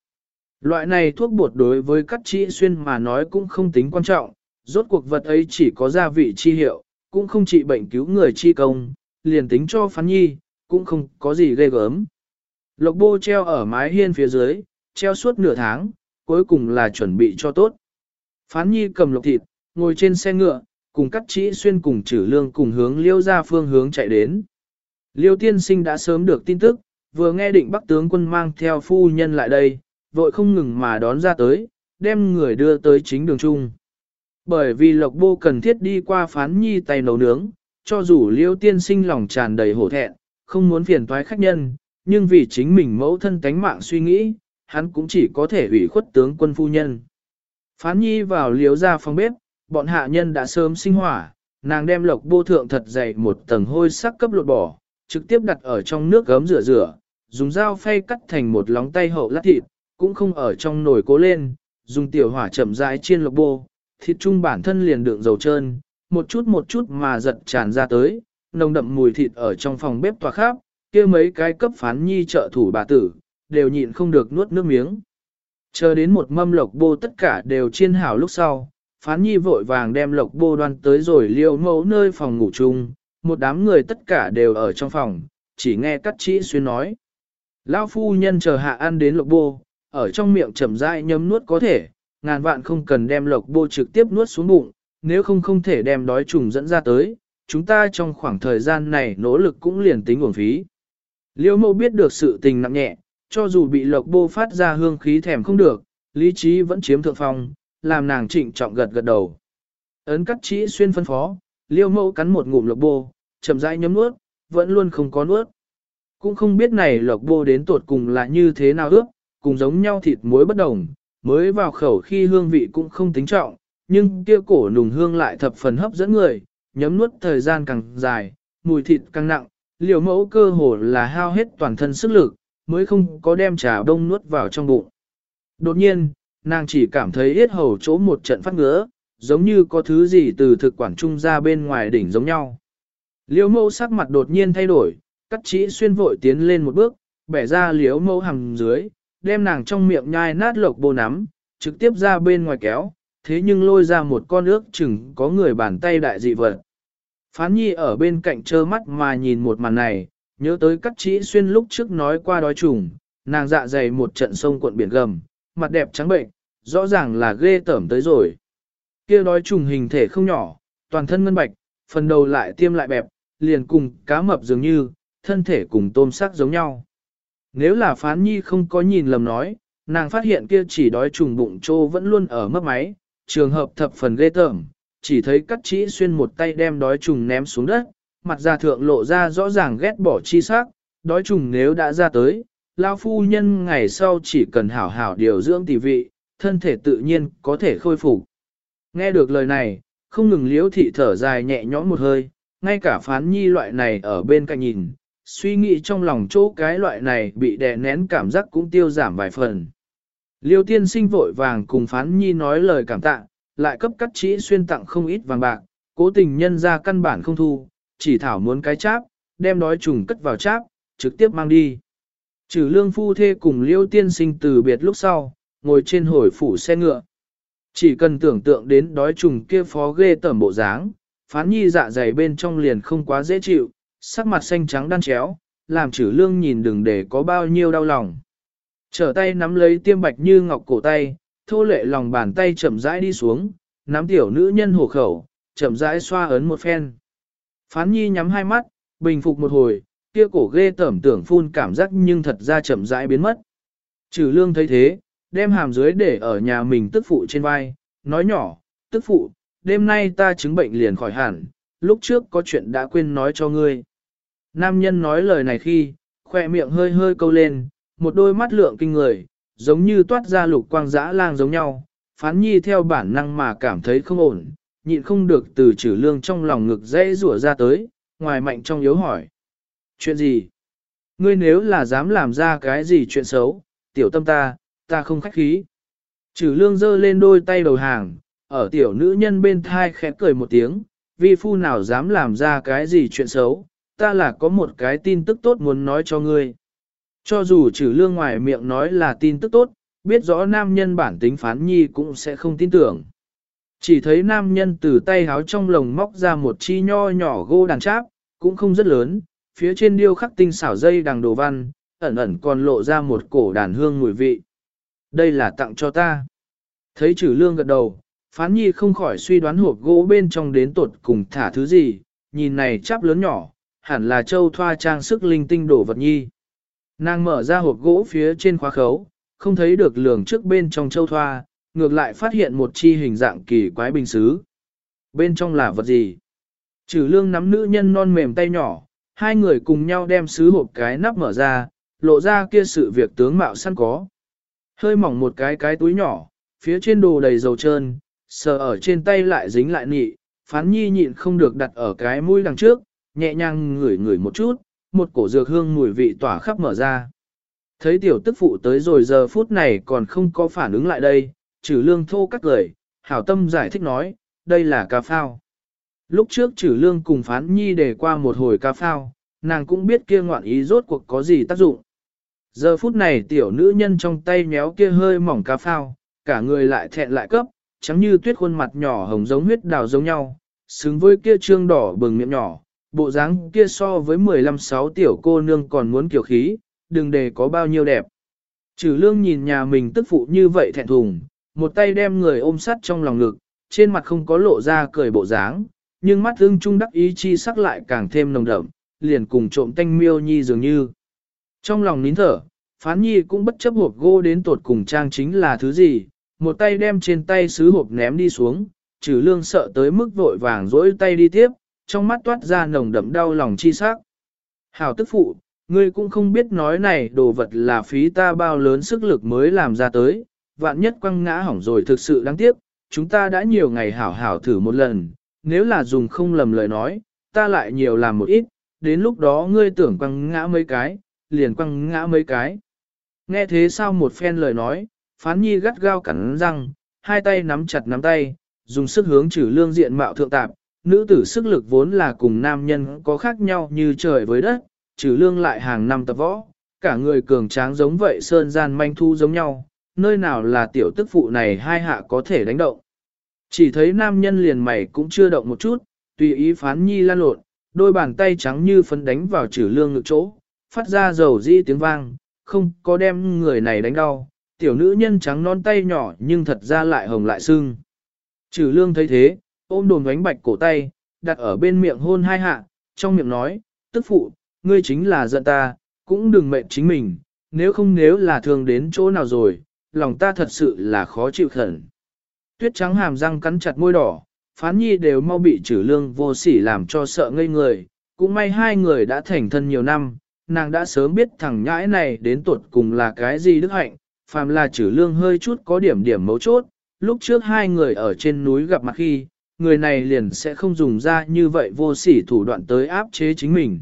Loại này thuốc bột đối với cắt chỉ xuyên mà nói cũng không tính quan trọng, rốt cuộc vật ấy chỉ có gia vị chi hiệu, cũng không trị bệnh cứu người chi công, liền tính cho phán nhi, cũng không có gì ghê gớm. Lộc bô treo ở mái hiên phía dưới, treo suốt nửa tháng, cuối cùng là chuẩn bị cho tốt. Phán nhi cầm lộc thịt, ngồi trên xe ngựa, cùng cắt chỉ xuyên cùng trừ lương cùng hướng liêu ra phương hướng chạy đến. Liêu tiên sinh đã sớm được tin tức, vừa nghe định bắc tướng quân mang theo phu nhân lại đây, vội không ngừng mà đón ra tới, đem người đưa tới chính đường chung. Bởi vì lộc bô cần thiết đi qua phán nhi tay nấu nướng, cho dù liêu tiên sinh lòng tràn đầy hổ thẹn, không muốn phiền toái khách nhân, nhưng vì chính mình mẫu thân tánh mạng suy nghĩ, hắn cũng chỉ có thể ủy khuất tướng quân phu nhân. Phán nhi vào liếu ra phòng bếp, bọn hạ nhân đã sớm sinh hỏa, nàng đem lộc bô thượng thật dày một tầng hôi sắc cấp lột bỏ, trực tiếp đặt ở trong nước gấm rửa rửa, dùng dao phay cắt thành một lóng tay hậu lát thịt, cũng không ở trong nồi cố lên, dùng tiểu hỏa chậm rãi chiên lộc bô, thịt trung bản thân liền đựng dầu trơn, một chút một chút mà giật tràn ra tới, nồng đậm mùi thịt ở trong phòng bếp tỏa khắp, kia mấy cái cấp phán nhi trợ thủ bà tử, đều nhịn không được nuốt nước miếng. Chờ đến một mâm lộc bô tất cả đều chiên hảo lúc sau, phán nhi vội vàng đem lộc bô đoan tới rồi liêu mẫu nơi phòng ngủ chung, một đám người tất cả đều ở trong phòng, chỉ nghe cắt chỉ xuyên nói. Lão phu nhân chờ hạ ăn đến lộc bô, ở trong miệng chậm rãi nhấm nuốt có thể, ngàn vạn không cần đem lộc bô trực tiếp nuốt xuống bụng, nếu không không thể đem đói trùng dẫn ra tới, chúng ta trong khoảng thời gian này nỗ lực cũng liền tính uổng phí. Liêu mẫu biết được sự tình nặng nhẹ, cho dù bị lộc bô phát ra hương khí thèm không được, lý trí vẫn chiếm thượng phong, làm nàng trịnh trọng gật gật đầu. Ấn cắt chỉ xuyên phân phó, liêu mẫu cắn một ngụm lộc bô, chậm rãi nhấm nuốt, vẫn luôn không có nuốt. Cũng không biết này lộc bô đến tột cùng là như thế nào ước, cùng giống nhau thịt muối bất đồng, mới vào khẩu khi hương vị cũng không tính trọng, nhưng kia cổ nùng hương lại thập phần hấp dẫn người, nhấm nuốt thời gian càng dài, mùi thịt càng nặng, liều mẫu cơ hồ là hao hết toàn thân sức lực, mới không có đem trà đông nuốt vào trong bụng. Đột nhiên, nàng chỉ cảm thấy yết hầu chỗ một trận phát ngứa, giống như có thứ gì từ thực quản trung ra bên ngoài đỉnh giống nhau. Liễu mẫu sắc mặt đột nhiên thay đổi, cắt chỉ xuyên vội tiến lên một bước, bẻ ra liễu mẫu hằng dưới, đem nàng trong miệng nhai nát lộc bô nắm, trực tiếp ra bên ngoài kéo, thế nhưng lôi ra một con ước chừng có người bàn tay đại dị vật. Phán nhi ở bên cạnh trơ mắt mà nhìn một màn này, nhớ tới các trĩ xuyên lúc trước nói qua đói trùng, nàng dạ dày một trận sông cuộn biển gầm, mặt đẹp trắng bệnh, rõ ràng là ghê tởm tới rồi. kia đói trùng hình thể không nhỏ, toàn thân ngân bạch, phần đầu lại tiêm lại bẹp, liền cùng cá mập dường như, thân thể cùng tôm sắc giống nhau. Nếu là phán nhi không có nhìn lầm nói, nàng phát hiện kia chỉ đói trùng bụng trô vẫn luôn ở mấp máy, trường hợp thập phần ghê tởm, chỉ thấy cắt chỉ xuyên một tay đem đói trùng ném xuống đất, mặt ra thượng lộ ra rõ ràng ghét bỏ chi sắc, đói trùng nếu đã ra tới, lao phu nhân ngày sau chỉ cần hảo hảo điều dưỡng tỷ vị, thân thể tự nhiên có thể khôi phục. Nghe được lời này, không ngừng liếu thị thở dài nhẹ nhõm một hơi, ngay cả phán nhi loại này ở bên cạnh nhìn, suy nghĩ trong lòng chỗ cái loại này bị đè nén cảm giác cũng tiêu giảm vài phần. Liêu tiên sinh vội vàng cùng phán nhi nói lời cảm tạ, lại cấp cắt chỉ xuyên tặng không ít vàng bạc, cố tình nhân ra căn bản không thu, chỉ thảo muốn cái cháp, đem đói trùng cất vào cháp, trực tiếp mang đi. Trừ lương phu thê cùng liêu tiên sinh từ biệt lúc sau, ngồi trên hồi phủ xe ngựa. Chỉ cần tưởng tượng đến đói trùng kia phó ghê tẩm bộ dáng, phán nhi dạ dày bên trong liền không quá dễ chịu, sắc mặt xanh trắng đan chéo, làm trừ lương nhìn đừng để có bao nhiêu đau lòng. Trở tay nắm lấy tiêm bạch như ngọc cổ tay, thô lệ lòng bàn tay chậm rãi đi xuống, nắm tiểu nữ nhân hổ khẩu, chậm rãi xoa ấn một phen. Phán nhi nhắm hai mắt, bình phục một hồi, kia cổ ghê tẩm tưởng phun cảm giác nhưng thật ra chậm rãi biến mất. Trừ lương thấy thế, đem hàm dưới để ở nhà mình tức phụ trên vai, nói nhỏ, tức phụ, đêm nay ta chứng bệnh liền khỏi hẳn, lúc trước có chuyện đã quên nói cho ngươi. Nam nhân nói lời này khi, khoe miệng hơi hơi câu lên, một đôi mắt lượng kinh người, giống như toát ra lục quang dã lang giống nhau, phán nhi theo bản năng mà cảm thấy không ổn, nhịn không được từ trừ lương trong lòng ngực dễ rủa ra tới, ngoài mạnh trong yếu hỏi. Chuyện gì? Ngươi nếu là dám làm ra cái gì chuyện xấu, tiểu tâm ta, ta không khách khí. Trừ lương giơ lên đôi tay đầu hàng, ở tiểu nữ nhân bên thai khẽ cười một tiếng, vi phu nào dám làm ra cái gì chuyện xấu, ta là có một cái tin tức tốt muốn nói cho ngươi. Cho dù trừ lương ngoài miệng nói là tin tức tốt, biết rõ nam nhân bản tính phán nhi cũng sẽ không tin tưởng. Chỉ thấy nam nhân từ tay háo trong lồng móc ra một chi nho nhỏ gô đàn cháp, cũng không rất lớn, phía trên điêu khắc tinh xảo dây đằng đồ văn, ẩn ẩn còn lộ ra một cổ đàn hương mùi vị. Đây là tặng cho ta. Thấy trừ lương gật đầu, phán nhi không khỏi suy đoán hộp gỗ bên trong đến tột cùng thả thứ gì, nhìn này cháp lớn nhỏ, hẳn là châu thoa trang sức linh tinh đồ vật nhi. Nàng mở ra hộp gỗ phía trên khóa khấu, không thấy được lường trước bên trong châu thoa, ngược lại phát hiện một chi hình dạng kỳ quái bình xứ. Bên trong là vật gì? Trừ lương nắm nữ nhân non mềm tay nhỏ, hai người cùng nhau đem sứ hộp cái nắp mở ra, lộ ra kia sự việc tướng mạo săn có. Hơi mỏng một cái cái túi nhỏ, phía trên đồ đầy dầu trơn, sờ ở trên tay lại dính lại nị, phán nhi nhịn không được đặt ở cái mũi đằng trước, nhẹ nhàng ngửi ngửi một chút, một cổ dược hương mùi vị tỏa khắp mở ra. Thấy tiểu tức phụ tới rồi giờ phút này còn không có phản ứng lại đây, trừ lương thô cắt lời, hảo tâm giải thích nói, đây là cà phao. Lúc trước trừ lương cùng phán nhi để qua một hồi cà phao, nàng cũng biết kia ngoạn ý rốt cuộc có gì tác dụng. Giờ phút này tiểu nữ nhân trong tay nhéo kia hơi mỏng cà phao, cả người lại thẹn lại cấp, trắng như tuyết khuôn mặt nhỏ hồng giống huyết đào giống nhau, xứng với kia trương đỏ bừng miệng nhỏ, bộ dáng kia so với 15-6 tiểu cô nương còn muốn kiểu khí, đừng để có bao nhiêu đẹp. Trừ lương nhìn nhà mình tức phụ như vậy thẹn thùng, một tay đem người ôm sắt trong lòng ngực, trên mặt không có lộ ra cười bộ dáng, nhưng mắt ưng trung đắc ý chi sắc lại càng thêm nồng đậm, liền cùng trộm tanh miêu nhi dường như. Trong lòng nín thở, phán nhi cũng bất chấp hộp gô đến tột cùng trang chính là thứ gì, một tay đem trên tay sứ hộp ném đi xuống, trừ lương sợ tới mức vội vàng dỗi tay đi tiếp, trong mắt toát ra nồng đậm đau lòng chi sắc. Hảo tức phụ, ngươi cũng không biết nói này đồ vật là phí ta bao lớn sức lực mới làm ra tới, vạn nhất quăng ngã hỏng rồi thực sự đáng tiếc, chúng ta đã nhiều ngày hảo hảo thử một lần, nếu là dùng không lầm lời nói, ta lại nhiều làm một ít, đến lúc đó ngươi tưởng quăng ngã mấy cái, liền quăng ngã mấy cái. Nghe thế sao một phen lời nói, phán nhi gắt gao cắn răng, hai tay nắm chặt nắm tay, dùng sức hướng trừ lương diện mạo thượng tạp, nữ tử sức lực vốn là cùng nam nhân có khác nhau như trời với đất, trừ lương lại hàng năm tập võ, cả người cường tráng giống vậy sơn gian manh thu giống nhau, nơi nào là tiểu tức phụ này hai hạ có thể đánh động. Chỉ thấy nam nhân liền mày cũng chưa động một chút, tùy ý phán nhi lan lộn, đôi bàn tay trắng như phấn đánh vào trừ lương ngực chỗ, phát ra dầu di tiếng vang, không có đem người này đánh đau, tiểu nữ nhân trắng non tay nhỏ nhưng thật ra lại hồng lại sưng. Trừ lương thấy thế, ôm đồn gánh bạch cổ tay, đặt ở bên miệng hôn hai hạ, trong miệng nói, tức phụ, ngươi chính là giận ta, cũng đừng mệnh chính mình, nếu không nếu là thường đến chỗ nào rồi, lòng ta thật sự là khó chịu khẩn. Tuyết trắng hàm răng cắn chặt môi đỏ, phán nhi đều mau bị trừ lương vô sỉ làm cho sợ ngây người, cũng may hai người đã thành thân nhiều năm, nàng đã sớm biết thằng nhãi này đến tuột cùng là cái gì đức hạnh, phàm là trừ lương hơi chút có điểm điểm mấu chốt, lúc trước hai người ở trên núi gặp mặt khi, người này liền sẽ không dùng ra như vậy vô sỉ thủ đoạn tới áp chế chính mình.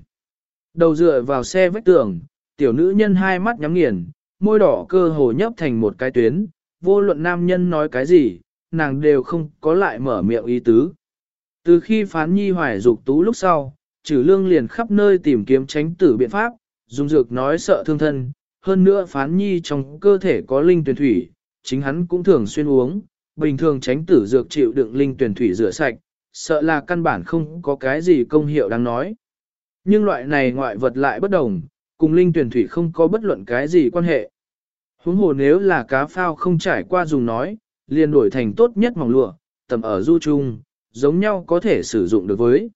Đầu dựa vào xe vách tường, tiểu nữ nhân hai mắt nhắm nghiền, môi đỏ cơ hồ nhấp thành một cái tuyến, vô luận nam nhân nói cái gì, nàng đều không có lại mở miệng ý tứ. Từ khi phán nhi hoài dục tú lúc sau, trừ lương liền khắp nơi tìm kiếm tránh tử biện pháp, dùng dược nói sợ thương thân, hơn nữa phán nhi trong cơ thể có linh tuyển thủy, chính hắn cũng thường xuyên uống, bình thường tránh tử dược chịu đựng linh tuyển thủy rửa sạch, sợ là căn bản không có cái gì công hiệu đáng nói. Nhưng loại này ngoại vật lại bất đồng, cùng linh tuyển thủy không có bất luận cái gì quan hệ. Huống hồ nếu là cá phao không trải qua dùng nói, liền đổi thành tốt nhất mỏng lụa, tầm ở du trung, giống nhau có thể sử dụng được với.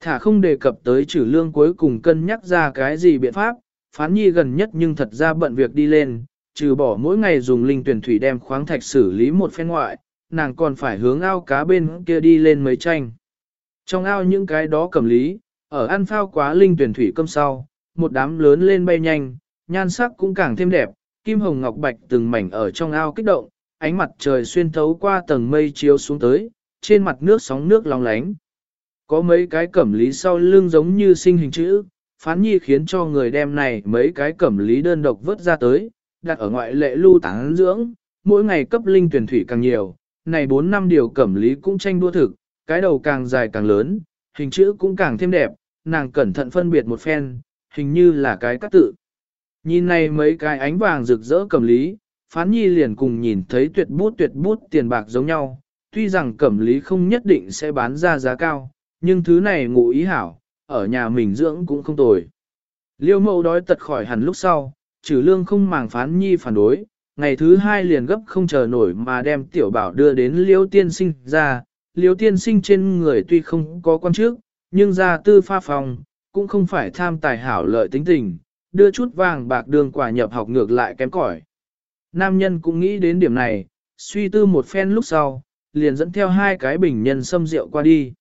Thả không đề cập tới trừ lương cuối cùng cân nhắc ra cái gì biện pháp, phán nhi gần nhất nhưng thật ra bận việc đi lên, trừ bỏ mỗi ngày dùng linh tuyển thủy đem khoáng thạch xử lý một phen ngoại, nàng còn phải hướng ao cá bên kia đi lên mấy tranh. Trong ao những cái đó cầm lý, ở ăn phao quá linh tuyển thủy cơm sau, một đám lớn lên bay nhanh, nhan sắc cũng càng thêm đẹp, kim hồng ngọc bạch từng mảnh ở trong ao kích động, ánh mặt trời xuyên thấu qua tầng mây chiếu xuống tới, trên mặt nước sóng nước long lánh. Có mấy cái cẩm lý sau lưng giống như sinh hình chữ, phán nhi khiến cho người đem này mấy cái cẩm lý đơn độc vớt ra tới, đặt ở ngoại lệ lưu tán dưỡng, mỗi ngày cấp linh tuyển thủy càng nhiều, này 4 năm điều cẩm lý cũng tranh đua thực, cái đầu càng dài càng lớn, hình chữ cũng càng thêm đẹp, nàng cẩn thận phân biệt một phen, hình như là cái cắt tự. Nhìn này mấy cái ánh vàng rực rỡ cẩm lý, phán nhi liền cùng nhìn thấy tuyệt bút tuyệt bút tiền bạc giống nhau, tuy rằng cẩm lý không nhất định sẽ bán ra giá cao, nhưng thứ này ngụ ý hảo, ở nhà mình dưỡng cũng không tồi. Liêu mẫu đói tật khỏi hẳn lúc sau, trừ lương không màng phán nhi phản đối, ngày thứ hai liền gấp không chờ nổi mà đem tiểu bảo đưa đến liêu tiên sinh ra, liêu tiên sinh trên người tuy không có quan chức nhưng ra tư pha phòng, cũng không phải tham tài hảo lợi tính tình, đưa chút vàng bạc đường quả nhập học ngược lại kém cỏi. Nam nhân cũng nghĩ đến điểm này, suy tư một phen lúc sau, liền dẫn theo hai cái bình nhân xâm rượu qua đi.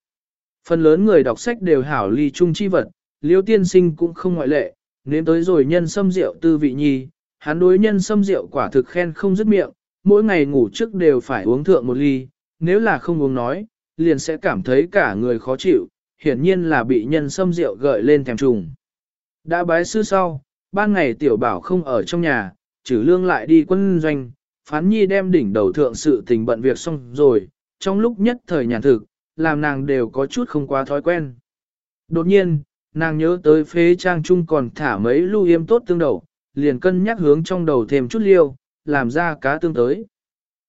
Phần lớn người đọc sách đều hảo ly chung chi vật, liêu tiên sinh cũng không ngoại lệ, nếm tới rồi nhân sâm rượu tư vị nhi, hắn đối nhân sâm rượu quả thực khen không dứt miệng, mỗi ngày ngủ trước đều phải uống thượng một ly, nếu là không uống nói, liền sẽ cảm thấy cả người khó chịu, hiển nhiên là bị nhân sâm rượu gợi lên thèm trùng. Đã bái sư sau, ban ngày tiểu bảo không ở trong nhà, trừ lương lại đi quân doanh, phán nhi đem đỉnh đầu thượng sự tình bận việc xong rồi, trong lúc nhất thời nhàn thực, làm nàng đều có chút không quá thói quen. Đột nhiên, nàng nhớ tới phế trang trung còn thả mấy lưu yêm tốt tương đầu, liền cân nhắc hướng trong đầu thêm chút liêu, làm ra cá tương tới.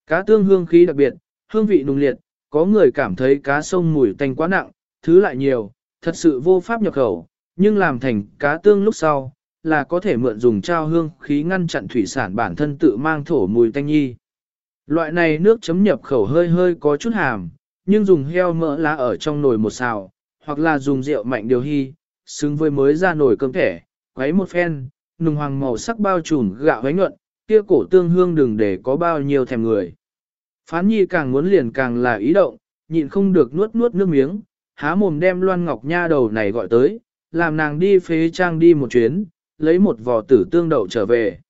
Cá tương hương khí đặc biệt, hương vị nùng liệt, có người cảm thấy cá sông mùi tanh quá nặng, thứ lại nhiều, thật sự vô pháp nhập khẩu, nhưng làm thành cá tương lúc sau, là có thể mượn dùng trao hương khí ngăn chặn thủy sản bản thân tự mang thổ mùi tanh nhi. Loại này nước chấm nhập khẩu hơi hơi có chút hàm, nhưng dùng heo mỡ lá ở trong nồi một xào, hoặc là dùng rượu mạnh điều hy, xứng với mới ra nổi cơm thẻ, quấy một phen, nùng hoàng màu sắc bao trùm gạo bánh nhuận, kia cổ tương hương đừng để có bao nhiêu thèm người. Phán nhi càng muốn liền càng là ý động, nhịn không được nuốt nuốt nước miếng, há mồm đem Loan Ngọc Nha đầu này gọi tới, làm nàng đi phế trang đi một chuyến, lấy một vò tử tương đậu trở về.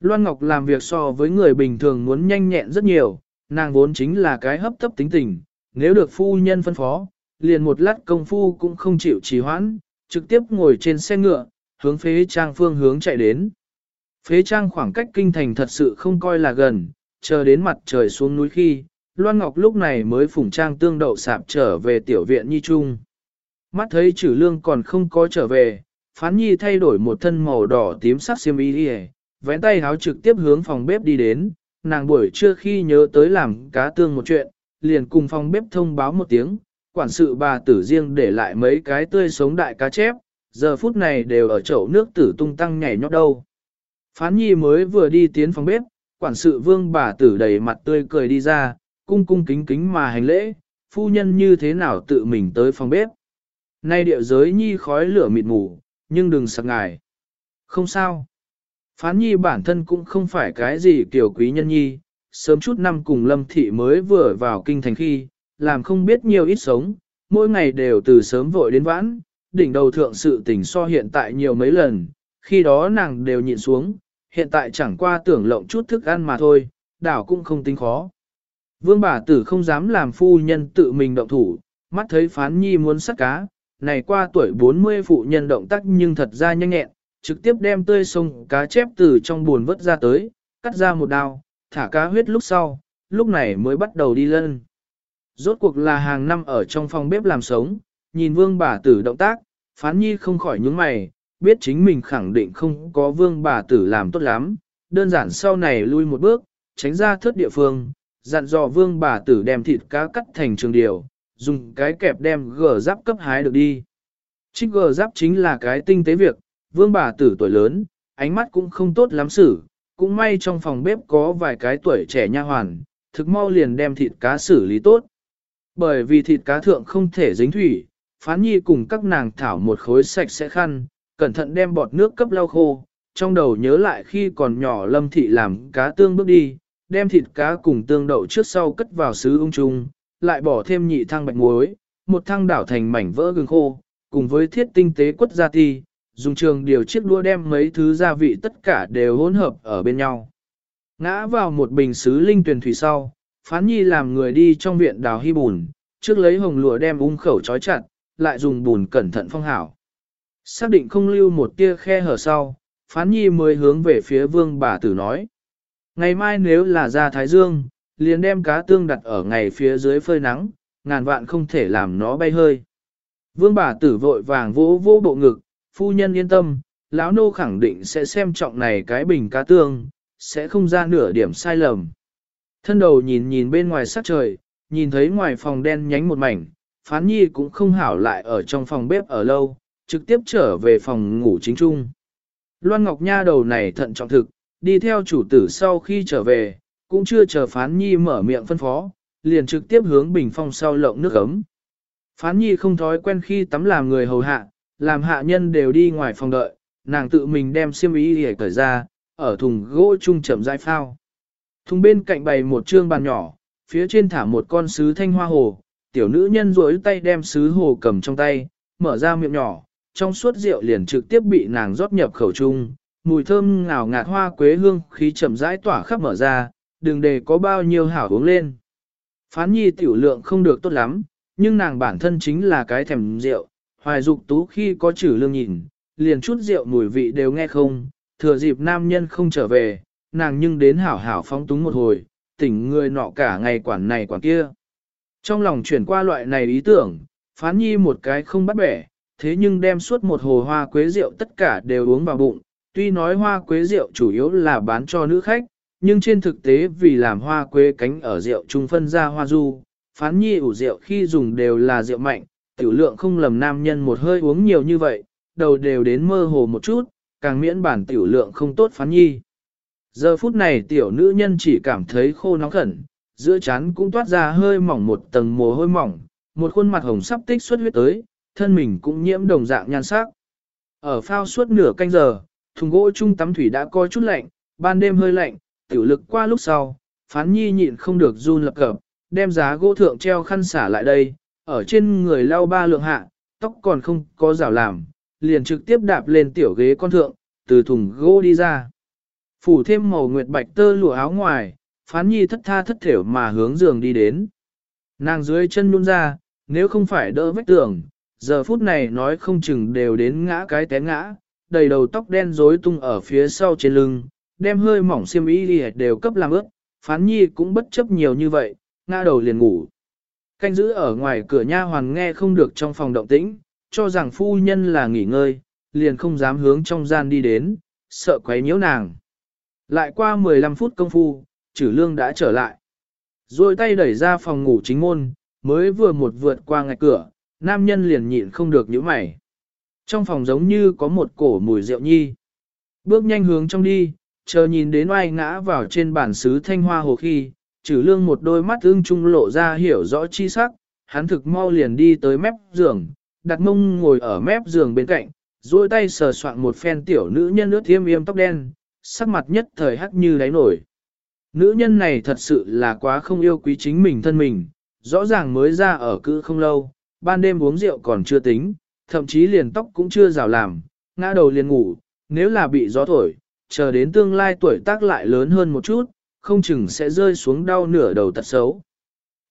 Loan Ngọc làm việc so với người bình thường muốn nhanh nhẹn rất nhiều, nàng vốn chính là cái hấp tấp tính tình, nếu được phu nhân phân phó, liền một lát công phu cũng không chịu trì hoãn, trực tiếp ngồi trên xe ngựa, hướng phế trang phương hướng chạy đến. Phế trang khoảng cách kinh thành thật sự không coi là gần, chờ đến mặt trời xuống núi khi, Loan Ngọc lúc này mới phủng trang tương đậu sạp trở về tiểu viện Nhi Trung. Mắt thấy chử lương còn không có trở về, phán nhi thay đổi một thân màu đỏ tím sắc xiêm y đi vén tay háo trực tiếp hướng phòng bếp đi đến, nàng buổi trưa khi nhớ tới làm cá tương một chuyện, liền cùng phòng bếp thông báo một tiếng, quản sự bà tử riêng để lại mấy cái tươi sống đại cá chép, giờ phút này đều ở chậu nước tử tung tăng nhảy nhót đâu. Phán nhi mới vừa đi tiến phòng bếp, quản sự vương bà tử đầy mặt tươi cười đi ra, cung cung kính kính mà hành lễ, phu nhân như thế nào tự mình tới phòng bếp. Nay địa giới nhi khói lửa mịt mù, nhưng đừng sặc ngài. Không sao. Phán nhi bản thân cũng không phải cái gì kiểu quý nhân nhi, sớm chút năm cùng lâm thị mới vừa vào kinh thành khi, làm không biết nhiều ít sống, mỗi ngày đều từ sớm vội đến vãn, đỉnh đầu thượng sự tình so hiện tại nhiều mấy lần, khi đó nàng đều nhịn xuống, hiện tại chẳng qua tưởng lộng chút thức ăn mà thôi, đảo cũng không tính khó. Vương bà tử không dám làm phu nhân tự mình động thủ, mắt thấy phán nhi muốn sắt cá, này qua tuổi 40 phụ nhân động tác nhưng thật ra nhanh nhẹn, trực tiếp đem tươi sông cá chép từ trong buồn vớt ra tới, cắt ra một đao, thả cá huyết lúc sau, lúc này mới bắt đầu đi lên. Rốt cuộc là hàng năm ở trong phòng bếp làm sống, nhìn vương bà tử động tác, phán nhi không khỏi nhướng mày, biết chính mình khẳng định không có vương bà tử làm tốt lắm, đơn giản sau này lui một bước, tránh ra thớt địa phương, dặn dò vương bà tử đem thịt cá cắt thành trường điều, dùng cái kẹp đem gờ giáp cấp hái được đi. Trích gờ giáp chính là cái tinh tế việc, vương bà tử tuổi lớn, ánh mắt cũng không tốt lắm xử, cũng may trong phòng bếp có vài cái tuổi trẻ nha hoàn, thực mau liền đem thịt cá xử lý tốt. Bởi vì thịt cá thượng không thể dính thủy, phán nhi cùng các nàng thảo một khối sạch sẽ khăn, cẩn thận đem bọt nước cấp lau khô, trong đầu nhớ lại khi còn nhỏ lâm thị làm cá tương bước đi, đem thịt cá cùng tương đậu trước sau cất vào sứ ung trung, lại bỏ thêm nhị thang bạch muối, một thang đảo thành mảnh vỡ gừng khô, cùng với thiết tinh tế quất gia ti, dùng trường điều chiếc đua đem mấy thứ gia vị tất cả đều hỗn hợp ở bên nhau. Ngã vào một bình xứ linh tuyển thủy sau, phán nhi làm người đi trong viện đào hy bùn, trước lấy hồng lụa đem ung khẩu trói chặt, lại dùng bùn cẩn thận phong hảo. Xác định không lưu một tia khe hở sau, phán nhi mới hướng về phía vương bà tử nói. Ngày mai nếu là ra Thái Dương, liền đem cá tương đặt ở ngày phía dưới phơi nắng, ngàn vạn không thể làm nó bay hơi. Vương bà tử vội vàng vỗ vỗ bộ ngực, phu nhân yên tâm, lão nô khẳng định sẽ xem trọng này cái bình cá tương, sẽ không ra nửa điểm sai lầm. Thân đầu nhìn nhìn bên ngoài sát trời, nhìn thấy ngoài phòng đen nhánh một mảnh, phán nhi cũng không hảo lại ở trong phòng bếp ở lâu, trực tiếp trở về phòng ngủ chính trung. Loan Ngọc Nha đầu này thận trọng thực, đi theo chủ tử sau khi trở về, cũng chưa chờ phán nhi mở miệng phân phó, liền trực tiếp hướng bình phong sau lộng nước ấm. Phán nhi không thói quen khi tắm làm người hầu hạ, làm hạ nhân đều đi ngoài phòng đợi, nàng tự mình đem xiêm y để cởi ra, ở thùng gỗ chung chậm rãi phao. Thùng bên cạnh bày một trương bàn nhỏ, phía trên thả một con sứ thanh hoa hồ, tiểu nữ nhân rối tay đem sứ hồ cầm trong tay, mở ra miệng nhỏ, trong suốt rượu liền trực tiếp bị nàng rót nhập khẩu trung. mùi thơm ngào ngạt hoa quế hương khí chậm rãi tỏa khắp mở ra, đừng để có bao nhiêu hảo uống lên. Phán nhi tiểu lượng không được tốt lắm, nhưng nàng bản thân chính là cái thèm rượu, hoài dục tú khi có chữ lương nhìn, liền chút rượu mùi vị đều nghe không, thừa dịp nam nhân không trở về, nàng nhưng đến hảo hảo phóng túng một hồi, tỉnh người nọ cả ngày quản này quản kia. Trong lòng chuyển qua loại này ý tưởng, phán nhi một cái không bắt bẻ, thế nhưng đem suốt một hồ hoa quế rượu tất cả đều uống vào bụng, tuy nói hoa quế rượu chủ yếu là bán cho nữ khách, nhưng trên thực tế vì làm hoa quế cánh ở rượu trung phân ra hoa du, phán nhi ủ rượu khi dùng đều là rượu mạnh, tiểu lượng không lầm nam nhân một hơi uống nhiều như vậy, đầu đều đến mơ hồ một chút, càng miễn bản tiểu lượng không tốt phán nhi. Giờ phút này tiểu nữ nhân chỉ cảm thấy khô nóng khẩn, giữa chán cũng toát ra hơi mỏng một tầng mồ hôi mỏng, một khuôn mặt hồng sắp tích xuất huyết tới, thân mình cũng nhiễm đồng dạng nhan sắc. Ở phao suốt nửa canh giờ, thùng gỗ chung tắm thủy đã có chút lạnh, ban đêm hơi lạnh, tiểu lực qua lúc sau, phán nhi nhịn không được run lập cập, đem giá gỗ thượng treo khăn xả lại đây, ở trên người lau ba lượng hạ, tóc còn không có rào làm, liền trực tiếp đạp lên tiểu ghế con thượng, từ thùng gỗ đi ra. Phủ thêm màu nguyệt bạch tơ lụa áo ngoài, phán nhi thất tha thất thểu mà hướng giường đi đến. Nàng dưới chân nhún ra, nếu không phải đỡ vách tường, giờ phút này nói không chừng đều đến ngã cái té ngã, đầy đầu tóc đen rối tung ở phía sau trên lưng, đem hơi mỏng xiêm y đi đều cấp làm ướt, phán nhi cũng bất chấp nhiều như vậy, ngã đầu liền ngủ. Canh giữ ở ngoài cửa nha hoàn nghe không được trong phòng động tĩnh, cho rằng phu nhân là nghỉ ngơi, liền không dám hướng trong gian đi đến, sợ quấy nhiễu nàng. Lại qua 15 phút công phu, chử lương đã trở lại. Rồi tay đẩy ra phòng ngủ chính môn, mới vừa một vượt qua ngạch cửa, nam nhân liền nhịn không được nhíu mày. Trong phòng giống như có một cổ mùi rượu nhi. Bước nhanh hướng trong đi, chờ nhìn đến oai ngã vào trên bản xứ thanh hoa hồ khi, trừ lương một đôi mắt ương trung lộ ra hiểu rõ chi sắc, hắn thực mau liền đi tới mép giường, đặt mông ngồi ở mép giường bên cạnh, duỗi tay sờ soạn một phen tiểu nữ nhân nước thiêm yêm tóc đen, sắc mặt nhất thời hắc như đáy nổi. Nữ nhân này thật sự là quá không yêu quý chính mình thân mình, rõ ràng mới ra ở cữ không lâu, ban đêm uống rượu còn chưa tính, thậm chí liền tóc cũng chưa rào làm, ngã đầu liền ngủ, nếu là bị gió thổi, chờ đến tương lai tuổi tác lại lớn hơn một chút, không chừng sẽ rơi xuống đau nửa đầu tật xấu.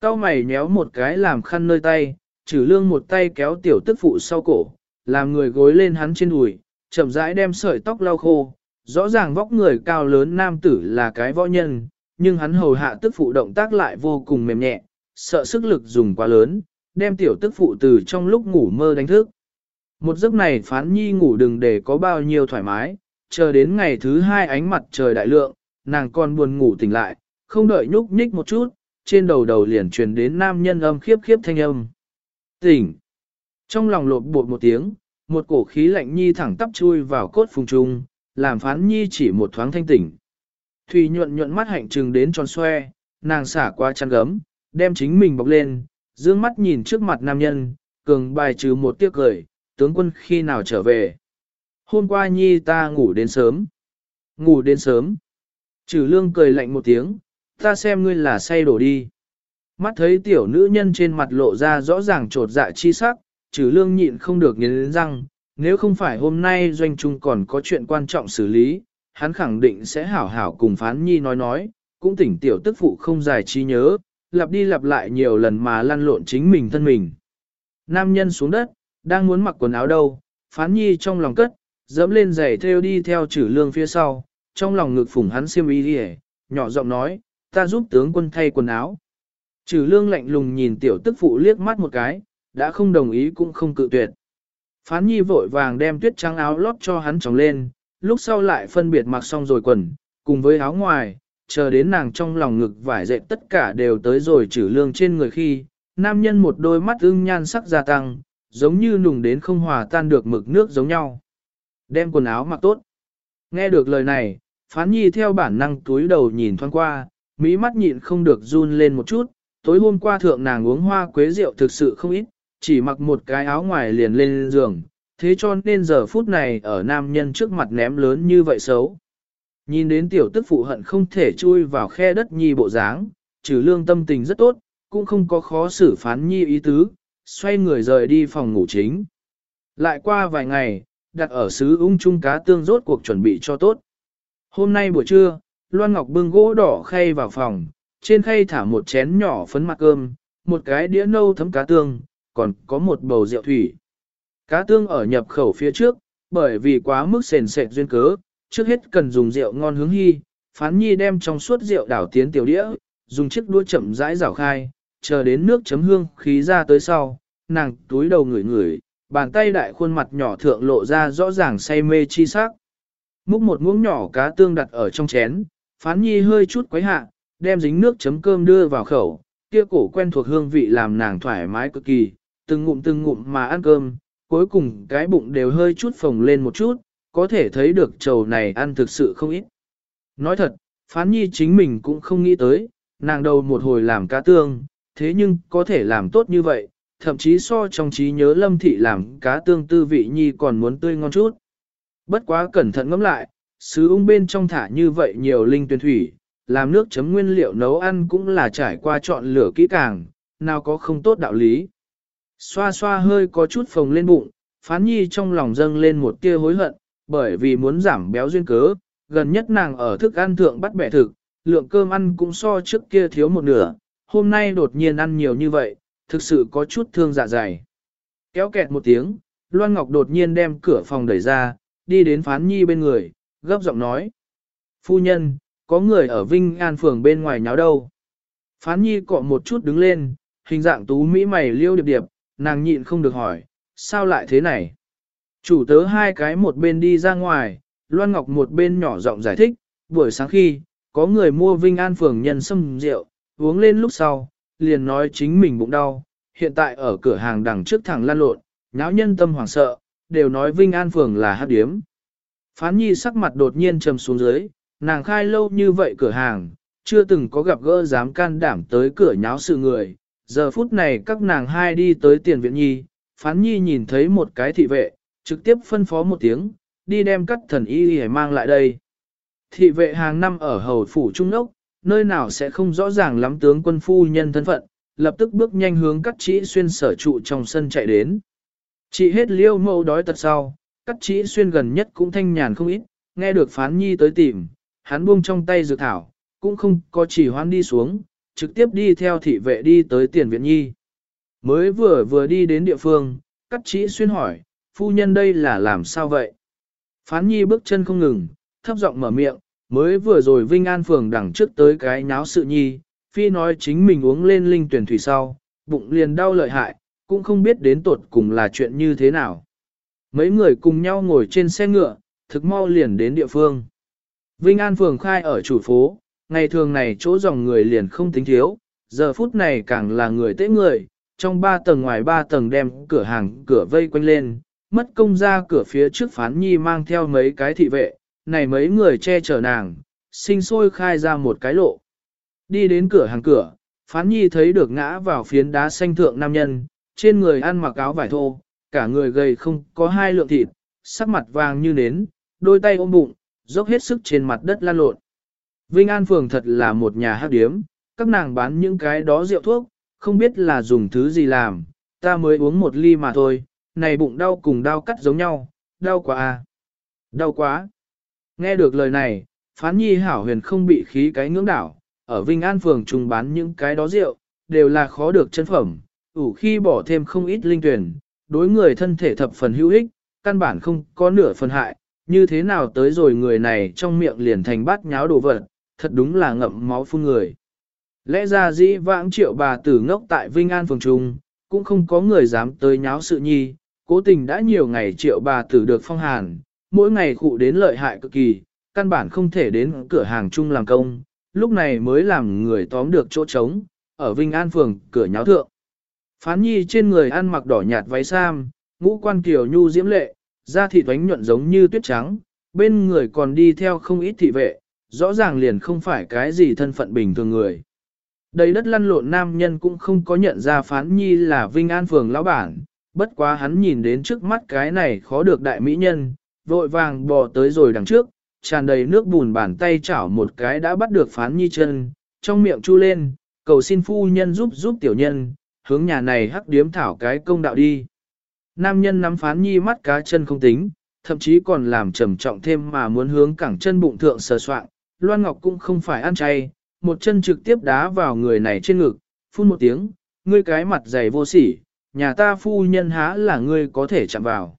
Cao mày nhéo một cái làm khăn nơi tay, trừ lương một tay kéo tiểu tức phụ sau cổ, làm người gối lên hắn trên đùi, chậm rãi đem sợi tóc lau khô. Rõ ràng vóc người cao lớn nam tử là cái võ nhân, nhưng hắn hầu hạ tức phụ động tác lại vô cùng mềm nhẹ, sợ sức lực dùng quá lớn, đem tiểu tức phụ từ trong lúc ngủ mơ đánh thức. Một giấc này phán nhi ngủ đừng để có bao nhiêu thoải mái, chờ đến ngày thứ hai ánh mặt trời đại lượng, nàng còn buồn ngủ tỉnh lại, không đợi nhúc nhích một chút, trên đầu đầu liền truyền đến nam nhân âm khiếp khiếp thanh âm. Tỉnh! Trong lòng lột bột một tiếng, một cổ khí lạnh nhi thẳng tắp chui vào cốt phùng trung, làm phán nhi chỉ một thoáng thanh tỉnh. Thùy nhuận nhuận mắt hạnh trừng đến tròn xoe, nàng xả qua chăn gấm, đem chính mình bọc lên, dương mắt nhìn trước mặt nam nhân, cường bài trừ một tiếc cười, tướng quân khi nào trở về. Hôm qua nhi ta ngủ đến sớm. Ngủ đến sớm. Trừ lương cười lạnh một tiếng, ta xem ngươi là say đổ đi. Mắt thấy tiểu nữ nhân trên mặt lộ ra rõ ràng trột dạ chi sắc, trừ lương nhịn không được nghiến răng, nếu không phải hôm nay doanh trung còn có chuyện quan trọng xử lý, hắn khẳng định sẽ hảo hảo cùng phán nhi nói nói, cũng tỉnh tiểu tức phụ không giải trí nhớ, lặp đi lặp lại nhiều lần mà lăn lộn chính mình thân mình. Nam nhân xuống đất, đang muốn mặc quần áo đâu, phán nhi trong lòng cất, dẫm lên giày theo đi theo chữ lương phía sau, trong lòng ngực phủng hắn xiêm y đi nhỏ giọng nói, ta giúp tướng quân thay quần áo. Trừ lương lạnh lùng nhìn tiểu tức phụ liếc mắt một cái, đã không đồng ý cũng không cự tuyệt. Phán nhi vội vàng đem tuyết trắng áo lót cho hắn tròng lên, lúc sau lại phân biệt mặc xong rồi quần, cùng với áo ngoài, chờ đến nàng trong lòng ngực vải dệt tất cả đều tới rồi trừ lương trên người khi, nam nhân một đôi mắt ưng nhan sắc gia tăng, giống như nùng đến không hòa tan được mực nước giống nhau. Đem quần áo mặc tốt. Nghe được lời này, phán nhi theo bản năng túi đầu nhìn thoáng qua, mỹ mắt nhịn không được run lên một chút, tối hôm qua thượng nàng uống hoa quế rượu thực sự không ít, chỉ mặc một cái áo ngoài liền lên giường, thế cho nên giờ phút này ở nam nhân trước mặt ném lớn như vậy xấu. Nhìn đến tiểu tức phụ hận không thể chui vào khe đất nhi bộ dáng, trừ lương tâm tình rất tốt, cũng không có khó xử phán nhi ý tứ, xoay người rời đi phòng ngủ chính. Lại qua vài ngày, đặt ở xứ ung chung cá tương rốt cuộc chuẩn bị cho tốt. Hôm nay buổi trưa, Loan Ngọc bưng gỗ đỏ khay vào phòng, trên khay thả một chén nhỏ phấn mặt cơm, một cái đĩa nâu thấm cá tương, còn có một bầu rượu thủy. Cá tương ở nhập khẩu phía trước, bởi vì quá mức sền sệt duyên cớ, trước hết cần dùng rượu ngon hướng hy, phán nhi đem trong suốt rượu đảo tiến tiểu đĩa, dùng chiếc đũa chậm rãi rảo khai, chờ đến nước chấm hương khí ra tới sau, nàng túi đầu ngửi ngửi, bàn tay đại khuôn mặt nhỏ thượng lộ ra rõ ràng say mê chi sắc. Múc một muỗng nhỏ cá tương đặt ở trong chén, phán nhi hơi chút quấy hạ, đem dính nước chấm cơm đưa vào khẩu, kia cổ quen thuộc hương vị làm nàng thoải mái cực kỳ, từng ngụm từng ngụm mà ăn cơm, cuối cùng cái bụng đều hơi chút phồng lên một chút, có thể thấy được trầu này ăn thực sự không ít. Nói thật, phán nhi chính mình cũng không nghĩ tới, nàng đầu một hồi làm cá tương, thế nhưng có thể làm tốt như vậy, thậm chí so trong trí nhớ lâm thị làm cá tương tư vị nhi còn muốn tươi ngon chút. Bất quá cẩn thận ngẫm lại, sứ ung bên trong thả như vậy nhiều linh tuyển thủy, làm nước chấm nguyên liệu nấu ăn cũng là trải qua chọn lửa kỹ càng, nào có không tốt đạo lý. Xoa xoa hơi có chút phồng lên bụng, phán nhi trong lòng dâng lên một tia hối hận, bởi vì muốn giảm béo duyên cớ, gần nhất nàng ở thức ăn thượng bắt bẻ thực, lượng cơm ăn cũng so trước kia thiếu một nửa, hôm nay đột nhiên ăn nhiều như vậy, thực sự có chút thương dạ dày. Kéo kẹt một tiếng, Loan Ngọc đột nhiên đem cửa phòng đẩy ra, đi đến phán nhi bên người, gấp giọng nói. Phu nhân, có người ở Vinh An phường bên ngoài nháo đâu. Phán nhi cọ một chút đứng lên, hình dạng tú mỹ mày liêu điệp điệp, nàng nhịn không được hỏi, sao lại thế này? Chủ tớ hai cái một bên đi ra ngoài, Loan Ngọc một bên nhỏ giọng giải thích, buổi sáng khi, có người mua Vinh An phường nhân sâm rượu, uống lên lúc sau, liền nói chính mình bụng đau, hiện tại ở cửa hàng đằng trước thẳng lan lộn, nháo nhân tâm hoảng sợ, đều nói Vinh An phường là hát điếm. Phán nhi sắc mặt đột nhiên trầm xuống dưới, nàng khai lâu như vậy cửa hàng, chưa từng có gặp gỡ dám can đảm tới cửa nháo sự người. Giờ phút này các nàng hai đi tới tiền viện nhi, phán nhi nhìn thấy một cái thị vệ, trực tiếp phân phó một tiếng, đi đem cắt thần y y mang lại đây. Thị vệ hàng năm ở hầu phủ trung ốc, nơi nào sẽ không rõ ràng lắm tướng quân phu nhân thân phận, lập tức bước nhanh hướng cắt chỉ xuyên sở trụ trong sân chạy đến. Chị hết liêu mâu đói tật sau, cắt chỉ xuyên gần nhất cũng thanh nhàn không ít, nghe được phán nhi tới tìm, hắn buông trong tay dược thảo, cũng không có chỉ hoan đi xuống, trực tiếp đi theo thị vệ đi tới tiền viện nhi. Mới vừa vừa đi đến địa phương, cắt chỉ xuyên hỏi, phu nhân đây là làm sao vậy? Phán nhi bước chân không ngừng, thấp giọng mở miệng, mới vừa rồi Vinh An Phường đằng trước tới cái nháo sự nhi, phi nói chính mình uống lên linh tuyển thủy sau, bụng liền đau lợi hại, cũng không biết đến tột cùng là chuyện như thế nào. Mấy người cùng nhau ngồi trên xe ngựa, thực mau liền đến địa phương. Vinh An Phường khai ở chủ phố, ngày thường này chỗ dòng người liền không tính thiếu, giờ phút này càng là người tế người, trong ba tầng ngoài ba tầng đem cửa hàng cửa vây quanh lên, mất công ra cửa phía trước phán nhi mang theo mấy cái thị vệ, này mấy người che chở nàng, sinh sôi khai ra một cái lộ. Đi đến cửa hàng cửa, phán nhi thấy được ngã vào phiến đá xanh thượng nam nhân, trên người ăn mặc áo vải thô, cả người gầy không có hai lượng thịt, sắc mặt vàng như nến, đôi tay ôm bụng, dốc hết sức trên mặt đất lan lộn. Vinh An Phường thật là một nhà hát điếm, các nàng bán những cái đó rượu thuốc, không biết là dùng thứ gì làm, ta mới uống một ly mà thôi, này bụng đau cùng đau cắt giống nhau, đau quá à. Đau quá. Nghe được lời này, phán nhi hảo huyền không bị khí cái ngưỡng đảo, ở Vinh An phường trùng bán những cái đó rượu, đều là khó được chân phẩm, ủ khi bỏ thêm không ít linh tuyển, đối người thân thể thập phần hữu ích, căn bản không có nửa phần hại, như thế nào tới rồi người này trong miệng liền thành bát nháo đồ vật, thật đúng là ngậm máu phun người. Lẽ ra dĩ vãng triệu bà tử ngốc tại Vinh An phường trung, cũng không có người dám tới nháo sự nhi, cố tình đã nhiều ngày triệu bà tử được phong hàn, mỗi ngày khụ đến lợi hại cực kỳ, căn bản không thể đến cửa hàng chung làm công, lúc này mới làm người tóm được chỗ trống, ở Vinh An phường cửa nháo thượng. Phán nhi trên người ăn mặc đỏ nhạt váy sam, ngũ quan kiều nhu diễm lệ, da thịt oánh nhuận giống như tuyết trắng, bên người còn đi theo không ít thị vệ, rõ ràng liền không phải cái gì thân phận bình thường người. Đầy đất lăn lộn nam nhân cũng không có nhận ra phán nhi là Vinh An phường lão bản, bất quá hắn nhìn đến trước mắt cái này khó được đại mỹ nhân, vội vàng bò tới rồi đằng trước, tràn đầy nước bùn bàn tay chảo một cái đã bắt được phán nhi chân, trong miệng chu lên, cầu xin phu nhân giúp giúp tiểu nhân, hướng nhà này hắc điếm thảo cái công đạo đi. Nam nhân nắm phán nhi mắt cá chân không tính, thậm chí còn làm trầm trọng thêm mà muốn hướng cẳng chân bụng thượng sờ soạn, Loan Ngọc cũng không phải ăn chay, một chân trực tiếp đá vào người này trên ngực, phun một tiếng, ngươi cái mặt dày vô sỉ, nhà ta phu nhân há là ngươi có thể chạm vào.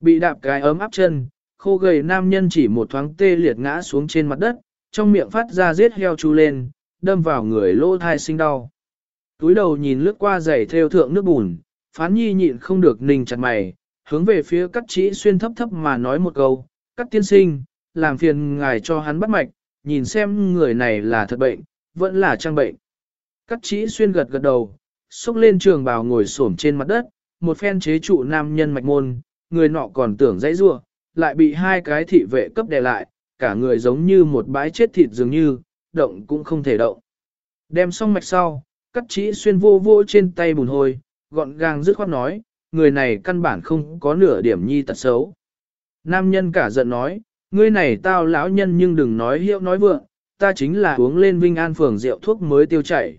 Bị đạp cái ấm áp chân, khô gầy nam nhân chỉ một thoáng tê liệt ngã xuống trên mặt đất, trong miệng phát ra giết heo chu lên, đâm vào người lỗ thai sinh đau. Túi đầu nhìn lướt qua giày theo thượng nước bùn, phán nhi nhịn không được nình chặt mày, hướng về phía cắt chỉ xuyên thấp thấp mà nói một câu, cắt tiên sinh, làm phiền ngài cho hắn bắt mạch, nhìn xem người này là thật bệnh, vẫn là trang bệnh. Cắt chỉ xuyên gật gật đầu, xúc lên trường bào ngồi xổm trên mặt đất, một phen chế trụ nam nhân mạch môn, người nọ còn tưởng dãy rua, lại bị hai cái thị vệ cấp đè lại, cả người giống như một bãi chết thịt dường như, động cũng không thể động. Đem xong mạch sau, cắt chỉ xuyên vô vô trên tay bùn hôi, gọn gàng dứt khoát nói, người này căn bản không có nửa điểm nhi tật xấu. Nam nhân cả giận nói, ngươi này tao lão nhân nhưng đừng nói hiệu nói vượng, ta chính là uống lên Vinh An phường rượu thuốc mới tiêu chảy.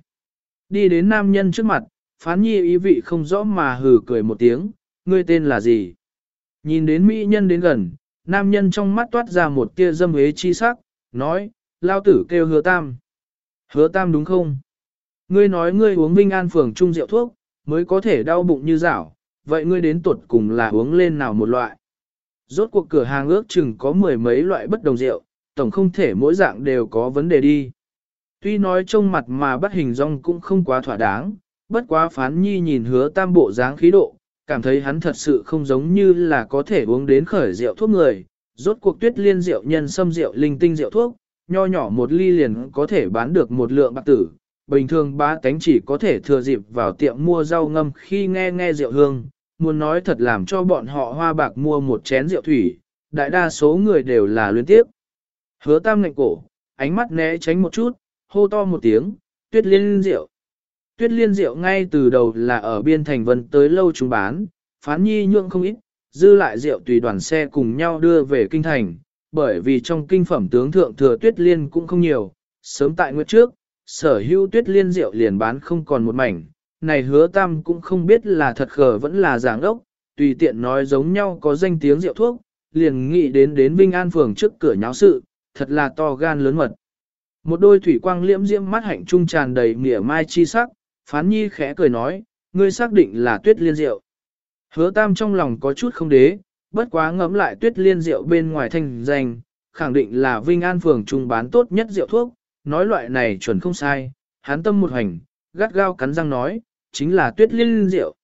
Đi đến nam nhân trước mặt, phán nhi ý vị không rõ mà hừ cười một tiếng, ngươi tên là gì? Nhìn đến mỹ nhân đến gần, nam nhân trong mắt toát ra một tia dâm hế chi sắc, nói, lao tử kêu hứa tam. Hứa tam đúng không? Ngươi nói ngươi uống Vinh An phường trung rượu thuốc, mới có thể đau bụng như rảo, vậy ngươi đến tuột cùng là uống lên nào một loại? Rốt cuộc cửa hàng ước chừng có mười mấy loại bất đồng rượu, tổng không thể mỗi dạng đều có vấn đề đi. Tuy nói trông mặt mà bắt hình rong cũng không quá thỏa đáng, bất quá phán nhi nhìn hứa tam bộ dáng khí độ, cảm thấy hắn thật sự không giống như là có thể uống đến khởi rượu thuốc người. Rốt cuộc tuyết liên rượu nhân sâm rượu linh tinh rượu thuốc, nho nhỏ một ly liền có thể bán được một lượng bạc tử. Bình thường ba tánh chỉ có thể thừa dịp vào tiệm mua rau ngâm khi nghe nghe rượu hương, muốn nói thật làm cho bọn họ hoa bạc mua một chén rượu thủy, đại đa số người đều là luyến tiếp. Hứa tam ngạnh cổ, ánh mắt né tránh một chút, hô to một tiếng, tuyết liên rượu. Tuyết liên rượu ngay từ đầu là ở biên thành vân tới lâu chúng bán, phán nhi nhượng không ít, dư lại rượu tùy đoàn xe cùng nhau đưa về kinh thành, bởi vì trong kinh phẩm tướng thượng thừa tuyết liên cũng không nhiều, sớm tại nguyệt trước, sở hữu tuyết liên rượu liền bán không còn một mảnh, này hứa tam cũng không biết là thật khờ vẫn là giảng ốc, tùy tiện nói giống nhau có danh tiếng rượu thuốc, liền nghĩ đến đến Vinh An phường trước cửa nháo sự, thật là to gan lớn mật. Một đôi thủy quang liễm diễm mắt hạnh trung tràn đầy mỉa mai chi sắc, phán nhi khẽ cười nói, ngươi xác định là tuyết liên rượu. Hứa tam trong lòng có chút không đế, bất quá ngẫm lại tuyết liên rượu bên ngoài thanh danh, khẳng định là Vinh An phường trung bán tốt nhất rượu thuốc, nói loại này chuẩn không sai, hán tâm một hành, gắt gao cắn răng nói, chính là tuyết liên rượu.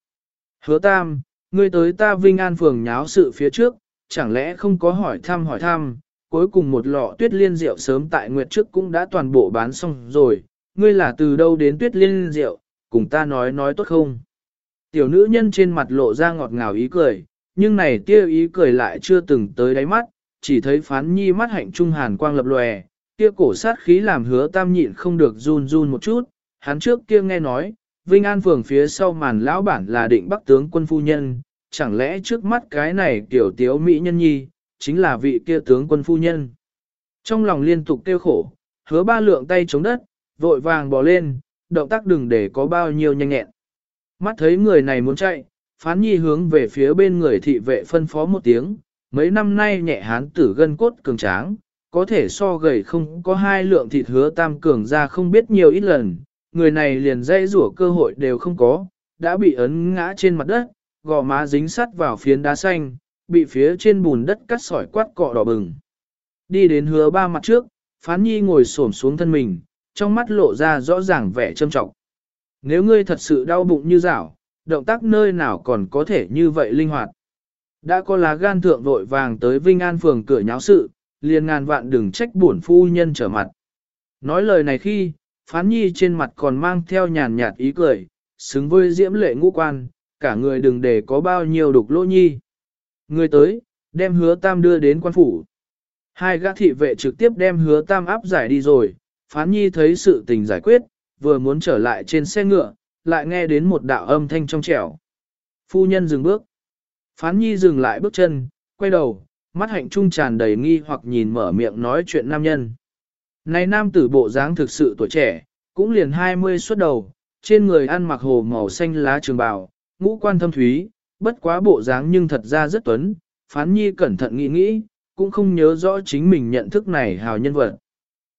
Hứa tam, ngươi tới ta Vinh An phường nháo sự phía trước, chẳng lẽ không có hỏi thăm hỏi thăm, cuối cùng một lọ tuyết liên rượu sớm tại nguyệt trước cũng đã toàn bộ bán xong rồi, ngươi là từ đâu đến tuyết liên rượu, cùng ta nói nói tốt không? Tiểu nữ nhân trên mặt lộ ra ngọt ngào ý cười, nhưng này tia ý cười lại chưa từng tới đáy mắt, chỉ thấy phán nhi mắt hạnh trung hàn quang lập lòe, tia cổ sát khí làm hứa tam nhịn không được run run một chút, hắn trước kia nghe nói, Vinh An phường phía sau màn lão bản là định bắc tướng quân phu nhân, chẳng lẽ trước mắt cái này tiểu tiếu mỹ nhân nhi, chính là vị kia tướng quân phu nhân. Trong lòng liên tục kêu khổ, hứa ba lượng tay chống đất, vội vàng bò lên, động tác đừng để có bao nhiêu nhanh nhẹn. Mắt thấy người này muốn chạy, phán nhi hướng về phía bên người thị vệ phân phó một tiếng, mấy năm nay nhẹ hán tử gân cốt cường tráng, có thể so gầy không có hai lượng thịt hứa tam cường ra không biết nhiều ít lần, người này liền dây rủa cơ hội đều không có, đã bị ấn ngã trên mặt đất, gò má dính sắt vào phiến đá xanh, bị phía trên bùn đất cắt sỏi quát cọ đỏ bừng. Đi đến hứa ba mặt trước, phán nhi ngồi xổm xuống thân mình, trong mắt lộ ra rõ ràng vẻ trâm trọng. Nếu ngươi thật sự đau bụng như rảo, động tác nơi nào còn có thể như vậy linh hoạt. Đã có lá gan thượng vội vàng tới Vinh An phường cửa nháo sự, liền ngàn vạn đừng trách bổn phu nhân trở mặt. Nói lời này khi, phán nhi trên mặt còn mang theo nhàn nhạt ý cười, xứng với diễm lệ ngũ quan, cả người đừng để có bao nhiêu đục lỗ nhi. Người tới, đem hứa tam đưa đến quan phủ. Hai gã thị vệ trực tiếp đem hứa tam áp giải đi rồi, phán nhi thấy sự tình giải quyết, vừa muốn trở lại trên xe ngựa, lại nghe đến một đạo âm thanh trong trẻo. Phu nhân dừng bước. Phán nhi dừng lại bước chân, quay đầu, mắt hạnh trung tràn đầy nghi hoặc nhìn mở miệng nói chuyện nam nhân. Này nam tử bộ dáng thực sự tuổi trẻ, cũng liền 20 xuất đầu, trên người ăn mặc hồ màu xanh lá trường bào, ngũ quan thâm thúy, bất quá bộ dáng nhưng thật ra rất tuấn, phán nhi cẩn thận nghĩ nghĩ, cũng không nhớ rõ chính mình nhận thức này hào nhân vật.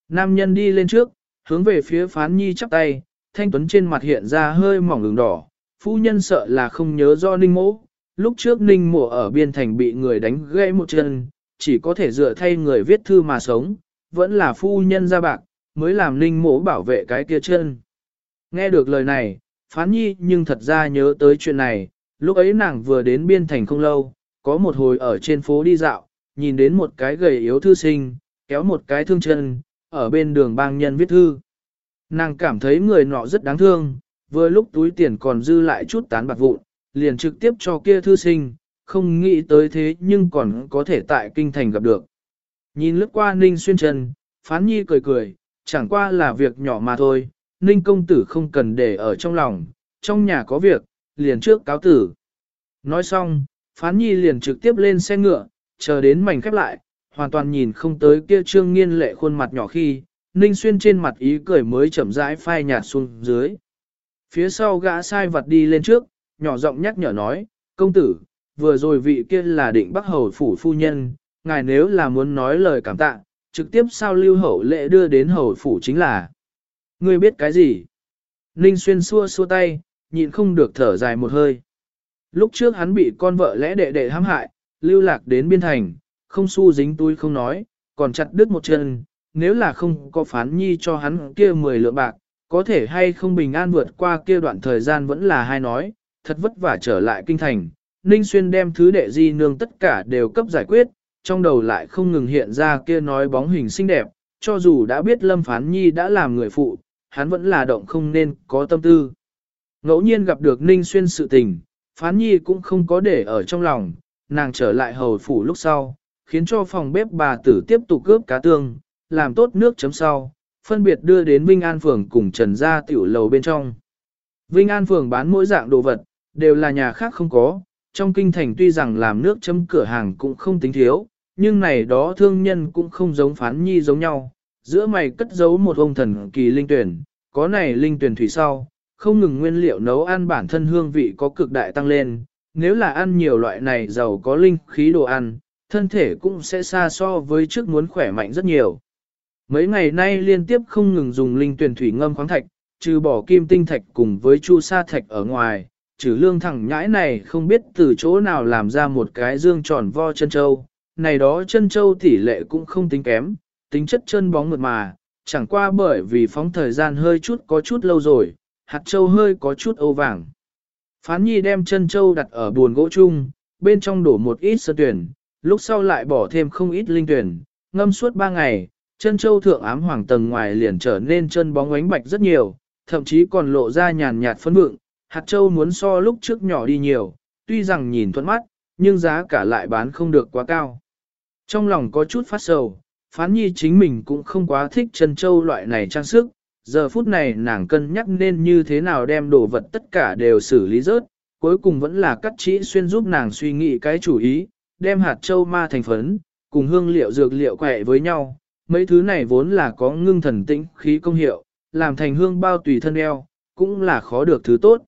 Nam nhân đi lên trước, hướng về phía phán nhi chắp tay, thanh tuấn trên mặt hiện ra hơi mỏng đường đỏ, phu nhân sợ là không nhớ do ninh mỗ, lúc trước ninh mộ ở biên thành bị người đánh gãy một chân, chỉ có thể dựa thay người viết thư mà sống, vẫn là phu nhân ra bạc, mới làm ninh mộ bảo vệ cái kia chân. Nghe được lời này, phán nhi nhưng thật ra nhớ tới chuyện này, lúc ấy nàng vừa đến biên thành không lâu, có một hồi ở trên phố đi dạo, nhìn đến một cái gầy yếu thư sinh, kéo một cái thương chân, ở bên đường bang nhân viết thư. Nàng cảm thấy người nọ rất đáng thương, vừa lúc túi tiền còn dư lại chút tán bạc vụn, liền trực tiếp cho kia thư sinh, không nghĩ tới thế nhưng còn có thể tại kinh thành gặp được. Nhìn lướt qua Ninh Xuyên Trần, Phán Nhi cười cười, chẳng qua là việc nhỏ mà thôi, Ninh công tử không cần để ở trong lòng, trong nhà có việc, liền trước cáo tử. Nói xong, Phán Nhi liền trực tiếp lên xe ngựa, chờ đến mảnh khép lại, hoàn toàn nhìn không tới kia trương nghiên lệ khuôn mặt nhỏ khi, Ninh Xuyên trên mặt ý cười mới chậm rãi phai nhạt xuống dưới. Phía sau gã sai vật đi lên trước, nhỏ giọng nhắc nhở nói, công tử, vừa rồi vị kia là định bắc hầu phủ phu nhân, ngài nếu là muốn nói lời cảm tạ, trực tiếp sao lưu hậu lệ đưa đến hầu phủ chính là. Ngươi biết cái gì? Ninh xuyên xua xua tay, nhịn không được thở dài một hơi. Lúc trước hắn bị con vợ lẽ đệ đệ hãm hại, lưu lạc đến biên thành, không xu dính túi không nói, còn chặt đứt một chân, nếu là không có phán nhi cho hắn kia 10 lượng bạc, có thể hay không bình an vượt qua kia đoạn thời gian vẫn là hai nói, thật vất vả trở lại kinh thành. Ninh Xuyên đem thứ đệ di nương tất cả đều cấp giải quyết, trong đầu lại không ngừng hiện ra kia nói bóng hình xinh đẹp, cho dù đã biết Lâm Phán Nhi đã làm người phụ, hắn vẫn là động không nên có tâm tư. Ngẫu nhiên gặp được Ninh Xuyên sự tình, Phán Nhi cũng không có để ở trong lòng, nàng trở lại hầu phủ lúc sau, khiến cho phòng bếp bà tử tiếp tục cướp cá tương, làm tốt nước chấm sau, phân biệt đưa đến Vinh An Phường cùng Trần Gia tiểu lầu bên trong. Vinh An Phường bán mỗi dạng đồ vật, đều là nhà khác không có, trong kinh thành tuy rằng làm nước chấm cửa hàng cũng không tính thiếu, nhưng này đó thương nhân cũng không giống phán nhi giống nhau, giữa mày cất giấu một ông thần kỳ linh tuyển, có này linh tuyển thủy sau, không ngừng nguyên liệu nấu ăn bản thân hương vị có cực đại tăng lên, nếu là ăn nhiều loại này giàu có linh khí đồ ăn, thân thể cũng sẽ xa so với trước muốn khỏe mạnh rất nhiều. Mấy ngày nay liên tiếp không ngừng dùng linh tuyển thủy ngâm khoáng thạch, trừ bỏ kim tinh thạch cùng với chu sa thạch ở ngoài, trừ lương thẳng nhãi này không biết từ chỗ nào làm ra một cái dương tròn vo chân châu. Này đó chân châu tỷ lệ cũng không tính kém, tính chất chân bóng mượt mà, chẳng qua bởi vì phóng thời gian hơi chút có chút lâu rồi, hạt châu hơi có chút âu vàng. Phán nhi đem chân châu đặt ở buồn gỗ chung, bên trong đổ một ít sơ tuyển, lúc sau lại bỏ thêm không ít linh tuyển, ngâm suốt ba ngày, chân châu thượng ám hoàng tầng ngoài liền trở nên chân bóng ánh bạch rất nhiều, thậm chí còn lộ ra nhàn nhạt phấn vượng, hạt châu muốn so lúc trước nhỏ đi nhiều, tuy rằng nhìn thuận mắt, nhưng giá cả lại bán không được quá cao. Trong lòng có chút phát sầu, phán nhi chính mình cũng không quá thích chân châu loại này trang sức, giờ phút này nàng cân nhắc nên như thế nào đem đồ vật tất cả đều xử lý rớt, cuối cùng vẫn là cắt chỉ xuyên giúp nàng suy nghĩ cái chủ ý, đem hạt châu ma thành phấn, cùng hương liệu dược liệu quẹ với nhau, mấy thứ này vốn là có ngưng thần tĩnh khí công hiệu, làm thành hương bao tùy thân eo, cũng là khó được thứ tốt.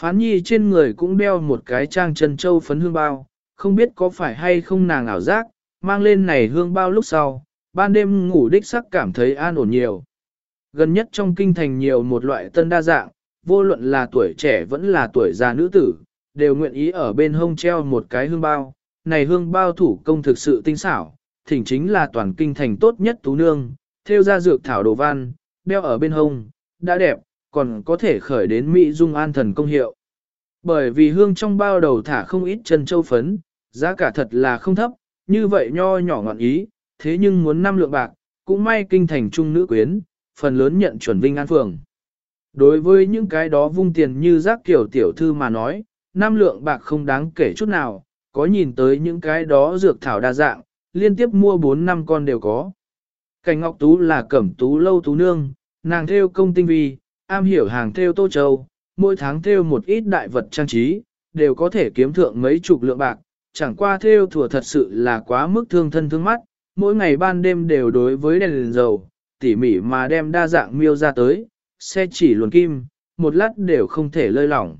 Phán nhi trên người cũng đeo một cái trang chân châu phấn hương bao, không biết có phải hay không nàng ảo giác, mang lên này hương bao lúc sau, ban đêm ngủ đích sắc cảm thấy an ổn nhiều. Gần nhất trong kinh thành nhiều một loại tân đa dạng, vô luận là tuổi trẻ vẫn là tuổi già nữ tử, đều nguyện ý ở bên hông treo một cái hương bao. Này hương bao thủ công thực sự tinh xảo, thỉnh chính là toàn kinh thành tốt nhất tú nương, theo ra dược thảo đồ văn, đeo ở bên hông, đã đẹp, còn có thể khởi đến Mỹ dung an thần công hiệu. Bởi vì hương trong bao đầu thả không ít chân châu phấn, giá cả thật là không thấp, như vậy nho nhỏ ngọn ý, thế nhưng muốn năm lượng bạc, cũng may kinh thành trung nữ quyến, phần lớn nhận chuẩn vinh an phường. Đối với những cái đó vung tiền như rác kiểu tiểu thư mà nói, năm lượng bạc không đáng kể chút nào, có nhìn tới những cái đó dược thảo đa dạng, liên tiếp mua 4 năm con đều có. Cảnh Ngọc Tú là cẩm tú lâu tú nương, nàng theo công tinh vi, am hiểu hàng theo tô châu, mỗi tháng theo một ít đại vật trang trí, đều có thể kiếm thượng mấy chục lượng bạc, chẳng qua theo thùa thật sự là quá mức thương thân thương mắt, mỗi ngày ban đêm đều đối với đèn, đèn dầu, tỉ mỉ mà đem đa dạng miêu ra tới, xe chỉ luồn kim, một lát đều không thể lơi lỏng.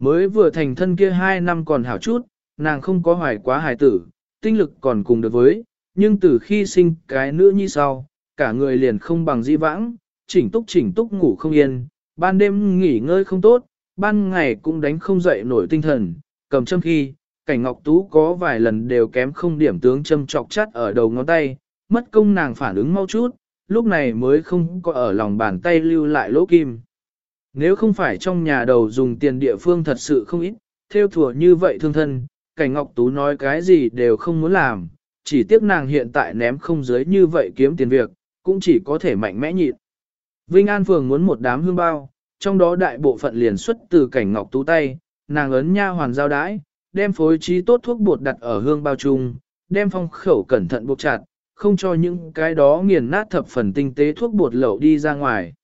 Mới vừa thành thân kia hai năm còn hảo chút, nàng không có hoài quá hài tử, tinh lực còn cùng được với, nhưng từ khi sinh cái nữ nhi sau, cả người liền không bằng di vãng, chỉnh túc chỉnh túc ngủ không yên, ban đêm nghỉ ngơi không tốt, ban ngày cũng đánh không dậy nổi tinh thần, cầm châm khi, cảnh ngọc tú có vài lần đều kém không điểm tướng châm chọc chắt ở đầu ngón tay, mất công nàng phản ứng mau chút, lúc này mới không có ở lòng bàn tay lưu lại lỗ kim. Nếu không phải trong nhà đầu dùng tiền địa phương thật sự không ít, theo thùa như vậy thương thân, cảnh ngọc tú nói cái gì đều không muốn làm, chỉ tiếc nàng hiện tại ném không dưới như vậy kiếm tiền việc, cũng chỉ có thể mạnh mẽ nhịn. Vinh An Phường muốn một đám hương bao, trong đó đại bộ phận liền xuất từ cảnh ngọc tú tay, nàng ấn nha hoàn giao đái, đem phối trí tốt thuốc bột đặt ở hương bao chung, đem phong khẩu cẩn thận buộc chặt, không cho những cái đó nghiền nát thập phần tinh tế thuốc bột lậu đi ra ngoài.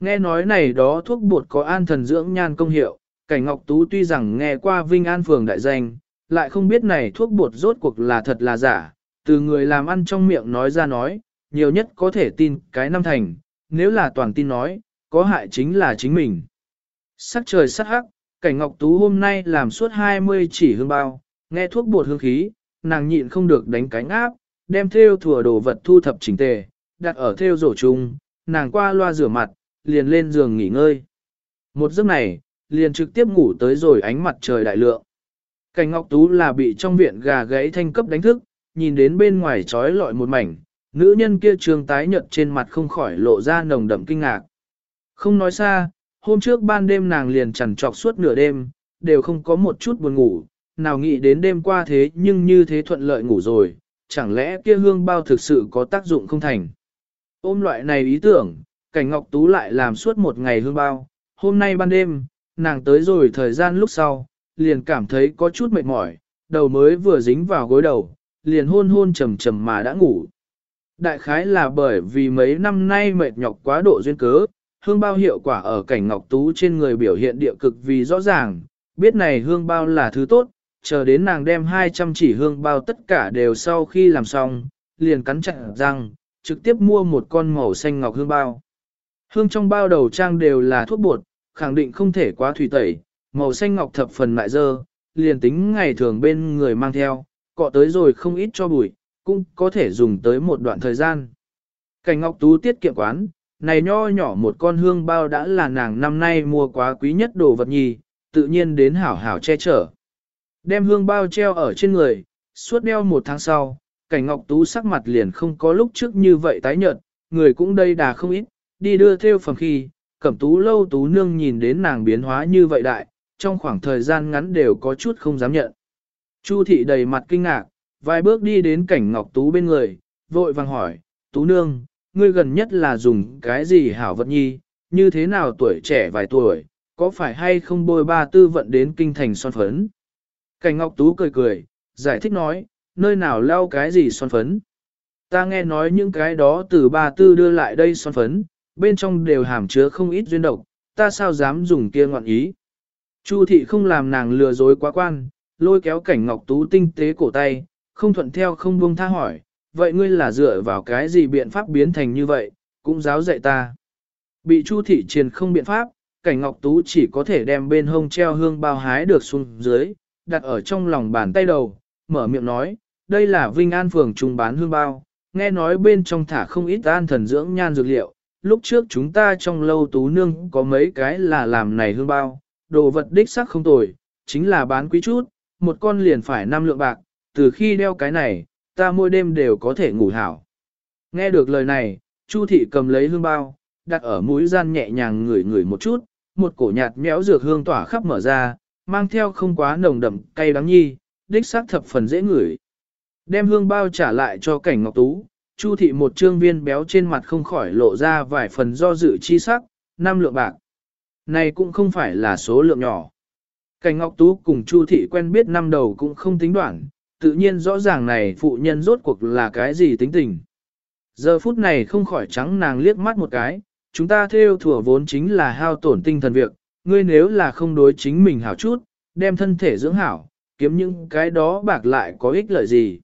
Nghe nói này đó thuốc bột có an thần dưỡng nhan công hiệu, cảnh ngọc tú tuy rằng nghe qua Vinh An Phường đại danh, lại không biết này thuốc bột rốt cuộc là thật là giả, từ người làm ăn trong miệng nói ra nói, nhiều nhất có thể tin cái năm thành, nếu là toàn tin nói, có hại chính là chính mình. Sắc trời sắc hắc, cảnh ngọc tú hôm nay làm suốt 20 chỉ hương bao, nghe thuốc bột hương khí, nàng nhịn không được đánh cánh áp, đem theo thừa đồ vật thu thập chỉnh tề, đặt ở theo rổ chung, nàng qua loa rửa mặt, liền lên giường nghỉ ngơi. Một giấc này, liền trực tiếp ngủ tới rồi ánh mặt trời đại lượng. Cảnh Ngọc Tú là bị trong viện gà gãy thanh cấp đánh thức, nhìn đến bên ngoài trói lọi một mảnh, nữ nhân kia trường tái nhợt trên mặt không khỏi lộ ra nồng đậm kinh ngạc. Không nói xa, hôm trước ban đêm nàng liền chằn trọc suốt nửa đêm, đều không có một chút buồn ngủ, nào nghĩ đến đêm qua thế nhưng như thế thuận lợi ngủ rồi, chẳng lẽ kia hương bao thực sự có tác dụng không thành. Ôm loại này ý tưởng, cảnh Ngọc Tú lại làm suốt một ngày hương bao, hôm nay ban đêm, nàng tới rồi thời gian lúc sau, liền cảm thấy có chút mệt mỏi, đầu mới vừa dính vào gối đầu, liền hôn hôn trầm trầm mà đã ngủ. Đại khái là bởi vì mấy năm nay mệt nhọc quá độ duyên cớ, hương bao hiệu quả ở cảnh ngọc tú trên người biểu hiện địa cực vì rõ ràng, biết này hương bao là thứ tốt, chờ đến nàng đem 200 chỉ hương bao tất cả đều sau khi làm xong, liền cắn chặt răng, trực tiếp mua một con màu xanh ngọc hương bao. Hương trong bao đầu trang đều là thuốc bột, khẳng định không thể quá thủy tẩy, màu xanh ngọc thập phần mại dơ, liền tính ngày thường bên người mang theo, cọ tới rồi không ít cho bụi, cũng có thể dùng tới một đoạn thời gian. Cảnh ngọc tú tiết kiệm quán, này nho nhỏ một con hương bao đã là nàng năm nay mua quá quý nhất đồ vật nhì, tự nhiên đến hảo hảo che chở. Đem hương bao treo ở trên người, suốt đeo một tháng sau, cảnh ngọc tú sắc mặt liền không có lúc trước như vậy tái nhợt, người cũng đây đà không ít, đi đưa theo phẩm khi, cẩm tú lâu tú nương nhìn đến nàng biến hóa như vậy đại, trong khoảng thời gian ngắn đều có chút không dám nhận. Chu thị đầy mặt kinh ngạc, vài bước đi đến cảnh ngọc tú bên người, vội vàng hỏi, tú nương, ngươi gần nhất là dùng cái gì hảo vật nhi, như thế nào tuổi trẻ vài tuổi, có phải hay không bôi ba tư vận đến kinh thành son phấn. Cảnh ngọc tú cười cười, giải thích nói, nơi nào leo cái gì son phấn. Ta nghe nói những cái đó từ ba tư đưa lại đây son phấn, bên trong đều hàm chứa không ít duyên độc, ta sao dám dùng kia ngoạn ý. Chu thị không làm nàng lừa dối quá quan, lôi kéo cảnh ngọc tú tinh tế cổ tay, không thuận theo không buông tha hỏi, vậy ngươi là dựa vào cái gì biện pháp biến thành như vậy, cũng giáo dạy ta. Bị chu thị triền không biện pháp, cảnh ngọc tú chỉ có thể đem bên hông treo hương bao hái được xuống dưới, đặt ở trong lòng bàn tay đầu, mở miệng nói, đây là Vinh An phường trung bán hương bao, nghe nói bên trong thả không ít an thần dưỡng nhan dược liệu, lúc trước chúng ta trong lâu tú nương có mấy cái là làm này hương bao, đồ vật đích sắc không tồi, chính là bán quý chút, một con liền phải năm lượng bạc, từ khi đeo cái này, ta mỗi đêm đều có thể ngủ hảo. Nghe được lời này, Chu thị cầm lấy hương bao, đặt ở mũi gian nhẹ nhàng ngửi ngửi một chút, một cổ nhạt méo dược hương tỏa khắp mở ra, mang theo không quá nồng đậm cay đắng nhi, đích xác thập phần dễ ngửi. Đem hương bao trả lại cho cảnh ngọc tú, Chu thị một trương viên béo trên mặt không khỏi lộ ra vài phần do dự chi sắc, năm lượng bạc. Này cũng không phải là số lượng nhỏ. Cảnh Ngọc Tú cùng Chu thị quen biết năm đầu cũng không tính đoạn, tự nhiên rõ ràng này phụ nhân rốt cuộc là cái gì tính tình. Giờ phút này không khỏi trắng nàng liếc mắt một cái, chúng ta theo thủa vốn chính là hao tổn tinh thần việc, ngươi nếu là không đối chính mình hảo chút, đem thân thể dưỡng hảo, kiếm những cái đó bạc lại có ích lợi gì.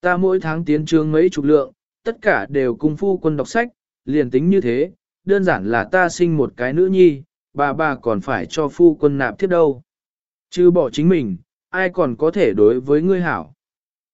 Ta mỗi tháng tiến trương mấy chục lượng, tất cả đều cung phu quân đọc sách, liền tính như thế, đơn giản là ta sinh một cái nữ nhi, bà bà còn phải cho phu quân nạp tiếp đâu. Chứ bỏ chính mình, ai còn có thể đối với ngươi hảo.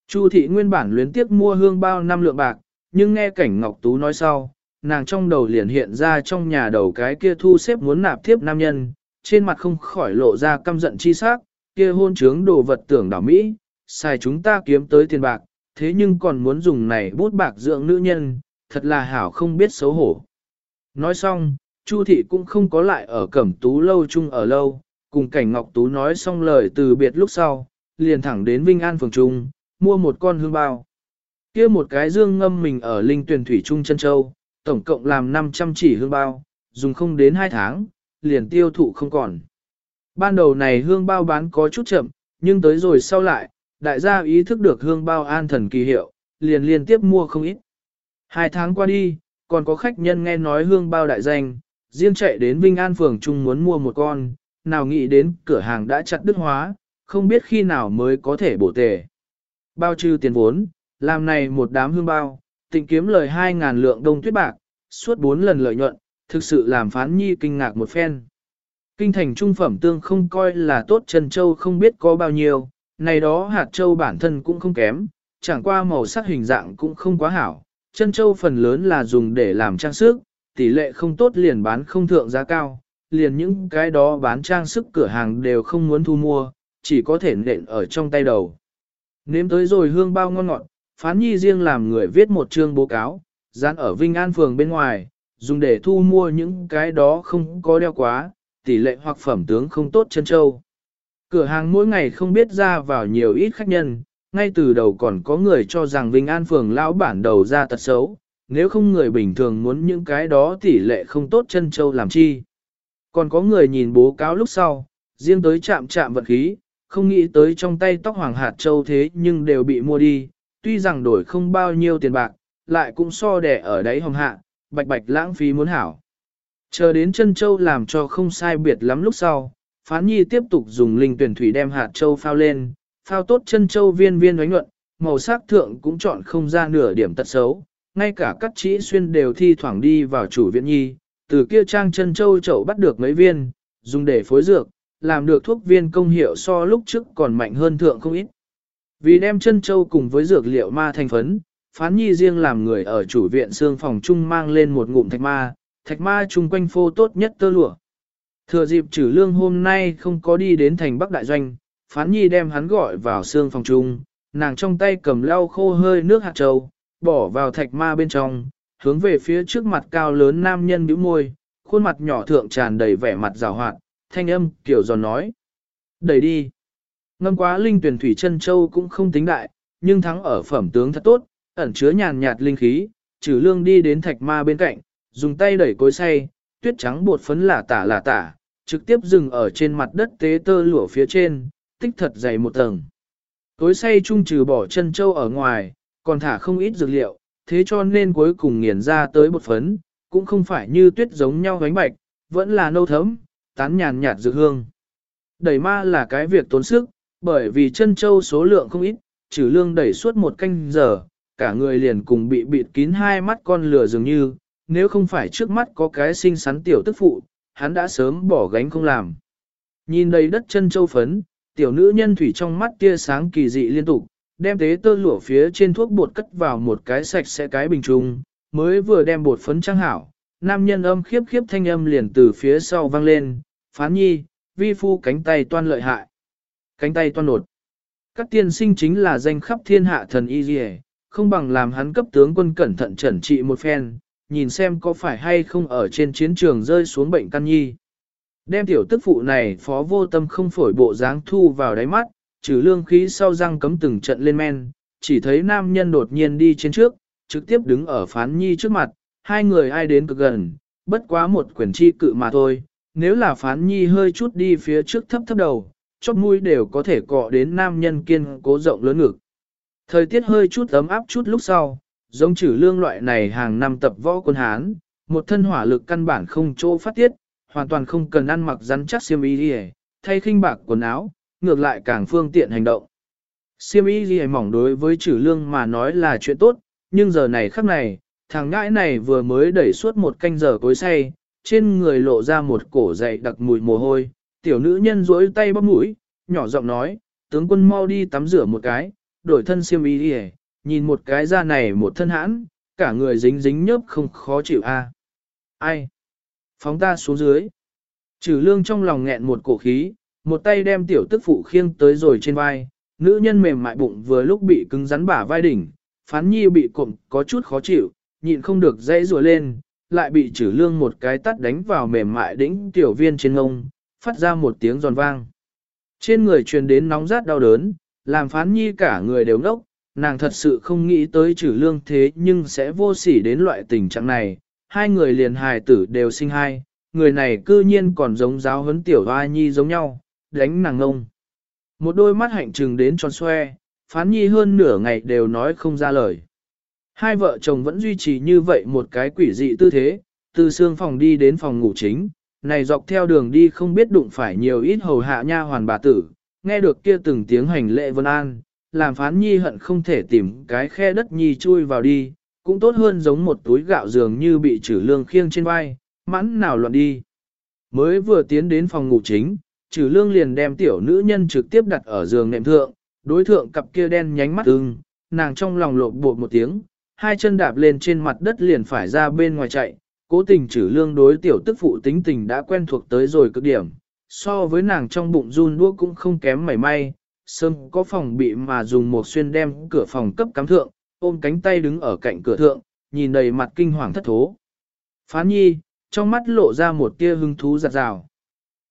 Chu thị nguyên bản luyến tiếc mua hương bao năm lượng bạc, nhưng nghe cảnh Ngọc Tú nói sau, nàng trong đầu liền hiện ra trong nhà đầu cái kia thu xếp muốn nạp tiếp nam nhân, trên mặt không khỏi lộ ra căm giận chi sắc, kia hôn trướng đồ vật tưởng đảo Mỹ, xài chúng ta kiếm tới tiền bạc, thế nhưng còn muốn dùng này bút bạc dưỡng nữ nhân, thật là hảo không biết xấu hổ. Nói xong, Chu thị cũng không có lại ở cẩm tú lâu chung ở lâu, cùng cảnh Ngọc Tú nói xong lời từ biệt lúc sau, liền thẳng đến Vinh An phường trung, mua một con hương bao. kia một cái dương ngâm mình ở linh tuyển thủy trung chân châu, tổng cộng làm 500 chỉ hương bao, dùng không đến 2 tháng, liền tiêu thụ không còn. Ban đầu này hương bao bán có chút chậm, nhưng tới rồi sau lại, đại gia ý thức được hương bao an thần kỳ hiệu, liền liên tiếp mua không ít. Hai tháng qua đi, còn có khách nhân nghe nói hương bao đại danh, riêng chạy đến Vinh An phường Trung muốn mua một con, nào nghĩ đến cửa hàng đã chặt đứt hóa, không biết khi nào mới có thể bổ tề. Bao trừ tiền vốn, làm này một đám hương bao, tình kiếm lời 2.000 lượng đông tuyết bạc, suốt 4 lần lợi nhuận, thực sự làm phán nhi kinh ngạc một phen. Kinh thành trung phẩm tương không coi là tốt Trần Châu không biết có bao nhiêu, này đó hạt châu bản thân cũng không kém, chẳng qua màu sắc hình dạng cũng không quá hảo. Chân châu phần lớn là dùng để làm trang sức, tỷ lệ không tốt liền bán không thượng giá cao, liền những cái đó bán trang sức cửa hàng đều không muốn thu mua, chỉ có thể nện ở trong tay đầu. Nếm tới rồi hương bao ngon ngọt, phán nhi riêng làm người viết một chương báo cáo, dán ở Vinh An phường bên ngoài, dùng để thu mua những cái đó không có đeo quá, tỷ lệ hoặc phẩm tướng không tốt chân châu. Cửa hàng mỗi ngày không biết ra vào nhiều ít khách nhân, ngay từ đầu còn có người cho rằng Vinh An phường lão bản đầu ra tật xấu, nếu không người bình thường muốn những cái đó tỷ lệ không tốt chân châu làm chi. Còn có người nhìn bố cáo lúc sau, riêng tới chạm chạm vật khí, không nghĩ tới trong tay tóc hoàng hạt châu thế nhưng đều bị mua đi, tuy rằng đổi không bao nhiêu tiền bạc, lại cũng so đẻ ở đấy hồng hạ, bạch bạch lãng phí muốn hảo. Chờ đến chân châu làm cho không sai biệt lắm lúc sau, phán nhi tiếp tục dùng linh tuyển thủy đem hạt châu phao lên, phao tốt chân châu viên viên oánh nhuận, màu sắc thượng cũng chọn không ra nửa điểm tật xấu, ngay cả các chỉ xuyên đều thi thoảng đi vào chủ viện nhi, từ kia trang chân châu chậu bắt được mấy viên, dùng để phối dược, làm được thuốc viên công hiệu so lúc trước còn mạnh hơn thượng không ít. Vì đem chân châu cùng với dược liệu ma thành phấn, phán nhi riêng làm người ở chủ viện xương phòng chung mang lên một ngụm thạch ma, thạch ma chung quanh phô tốt nhất tơ lụa. Thừa dịp trừ lương hôm nay không có đi đến thành Bắc Đại Doanh, phán nhi đem hắn gọi vào xương phòng chung, nàng trong tay cầm lau khô hơi nước hạt châu, bỏ vào thạch ma bên trong, hướng về phía trước mặt cao lớn nam nhân bĩu môi, khuôn mặt nhỏ thượng tràn đầy vẻ mặt rào hoạt, thanh âm kiểu giòn nói. Đẩy đi. Ngâm quá linh tuyển thủy chân châu cũng không tính đại, nhưng thắng ở phẩm tướng thật tốt, ẩn chứa nhàn nhạt linh khí, trừ lương đi đến thạch ma bên cạnh, dùng tay đẩy cối xay, tuyết trắng bột phấn là tả là tả, trực tiếp dừng ở trên mặt đất tế tơ lụa phía trên, tích thật dày một tầng. Cối xay chung trừ bỏ chân châu ở ngoài, còn thả không ít dược liệu, thế cho nên cuối cùng nghiền ra tới bột phấn, cũng không phải như tuyết giống nhau gánh bạch, vẫn là nâu thấm, tán nhàn nhạt dược hương. Đẩy ma là cái việc tốn sức, bởi vì chân châu số lượng không ít, trừ lương đẩy suốt một canh giờ, cả người liền cùng bị bịt kín hai mắt con lửa dường như, nếu không phải trước mắt có cái xinh xắn tiểu tức phụ, hắn đã sớm bỏ gánh không làm. Nhìn đầy đất chân châu phấn, Tiểu nữ nhân thủy trong mắt tia sáng kỳ dị liên tục, đem tế tơ lụa phía trên thuốc bột cất vào một cái sạch sẽ cái bình trùng, mới vừa đem bột phấn trang hảo. Nam nhân âm khiếp khiếp thanh âm liền từ phía sau vang lên, phán nhi, vi phu cánh tay toan lợi hại. Cánh tay toan nột. Các tiên sinh chính là danh khắp thiên hạ thần y dì không bằng làm hắn cấp tướng quân cẩn thận trần trị một phen, nhìn xem có phải hay không ở trên chiến trường rơi xuống bệnh căn nhi. Đem tiểu tức phụ này phó vô tâm không phổi bộ dáng thu vào đáy mắt, trừ lương khí sau răng cấm từng trận lên men, chỉ thấy nam nhân đột nhiên đi trên trước, trực tiếp đứng ở phán nhi trước mặt, hai người ai đến cực gần, bất quá một quyển chi cự mà thôi, nếu là phán nhi hơi chút đi phía trước thấp thấp đầu, chóp mũi đều có thể cọ đến nam nhân kiên cố rộng lớn ngực. Thời tiết hơi chút ấm áp chút lúc sau, giống trừ lương loại này hàng năm tập võ quân Hán, một thân hỏa lực căn bản không chỗ phát tiết, hoàn toàn không cần ăn mặc rắn chắc xiêm y đi thay khinh bạc quần áo, ngược lại càng phương tiện hành động. Siêm y ghi mỏng đối với trừ lương mà nói là chuyện tốt, nhưng giờ này khắc này, thằng ngãi này vừa mới đẩy suốt một canh giờ cối say, trên người lộ ra một cổ dày đặc mùi mồ hôi, tiểu nữ nhân duỗi tay bóp mũi, nhỏ giọng nói, tướng quân mau đi tắm rửa một cái, đổi thân Siêm y ghi nhìn một cái da này một thân hãn, cả người dính dính nhớp không khó chịu a. Ai? Phóng ta xuống dưới. Trừ lương trong lòng nghẹn một cổ khí, một tay đem tiểu tức phụ khiêng tới rồi trên vai, nữ nhân mềm mại bụng vừa lúc bị cứng rắn bả vai đỉnh, phán nhi bị cụm có chút khó chịu, nhịn không được dãy rùa lên, lại bị trừ lương một cái tắt đánh vào mềm mại đỉnh tiểu viên trên ngông, phát ra một tiếng giòn vang. Trên người truyền đến nóng rát đau đớn, làm phán nhi cả người đều ngốc, nàng thật sự không nghĩ tới trừ lương thế nhưng sẽ vô sỉ đến loại tình trạng này, hai người liền hài tử đều sinh hai, người này cư nhiên còn giống giáo huấn tiểu hoa nhi giống nhau, đánh nàng ngông. Một đôi mắt hạnh trừng đến tròn xoe, phán nhi hơn nửa ngày đều nói không ra lời. Hai vợ chồng vẫn duy trì như vậy một cái quỷ dị tư thế, từ xương phòng đi đến phòng ngủ chính, này dọc theo đường đi không biết đụng phải nhiều ít hầu hạ nha hoàn bà tử, nghe được kia từng tiếng hành lệ vân an, làm phán nhi hận không thể tìm cái khe đất nhi chui vào đi, cũng tốt hơn giống một túi gạo dường như bị trừ lương khiêng trên vai, mãn nào loạn đi. Mới vừa tiến đến phòng ngủ chính, trừ lương liền đem tiểu nữ nhân trực tiếp đặt ở giường nệm thượng, đối thượng cặp kia đen nhánh mắt ưng, nàng trong lòng lộp bột một tiếng, hai chân đạp lên trên mặt đất liền phải ra bên ngoài chạy, cố tình trừ lương đối tiểu tức phụ tính tình đã quen thuộc tới rồi cực điểm, so với nàng trong bụng run đua cũng không kém mảy may, Sâm có phòng bị mà dùng một xuyên đem cửa phòng cấp cắm thượng, ôm cánh tay đứng ở cạnh cửa thượng, nhìn đầy mặt kinh hoàng thất thố. Phán nhi, trong mắt lộ ra một tia hứng thú giặt rào.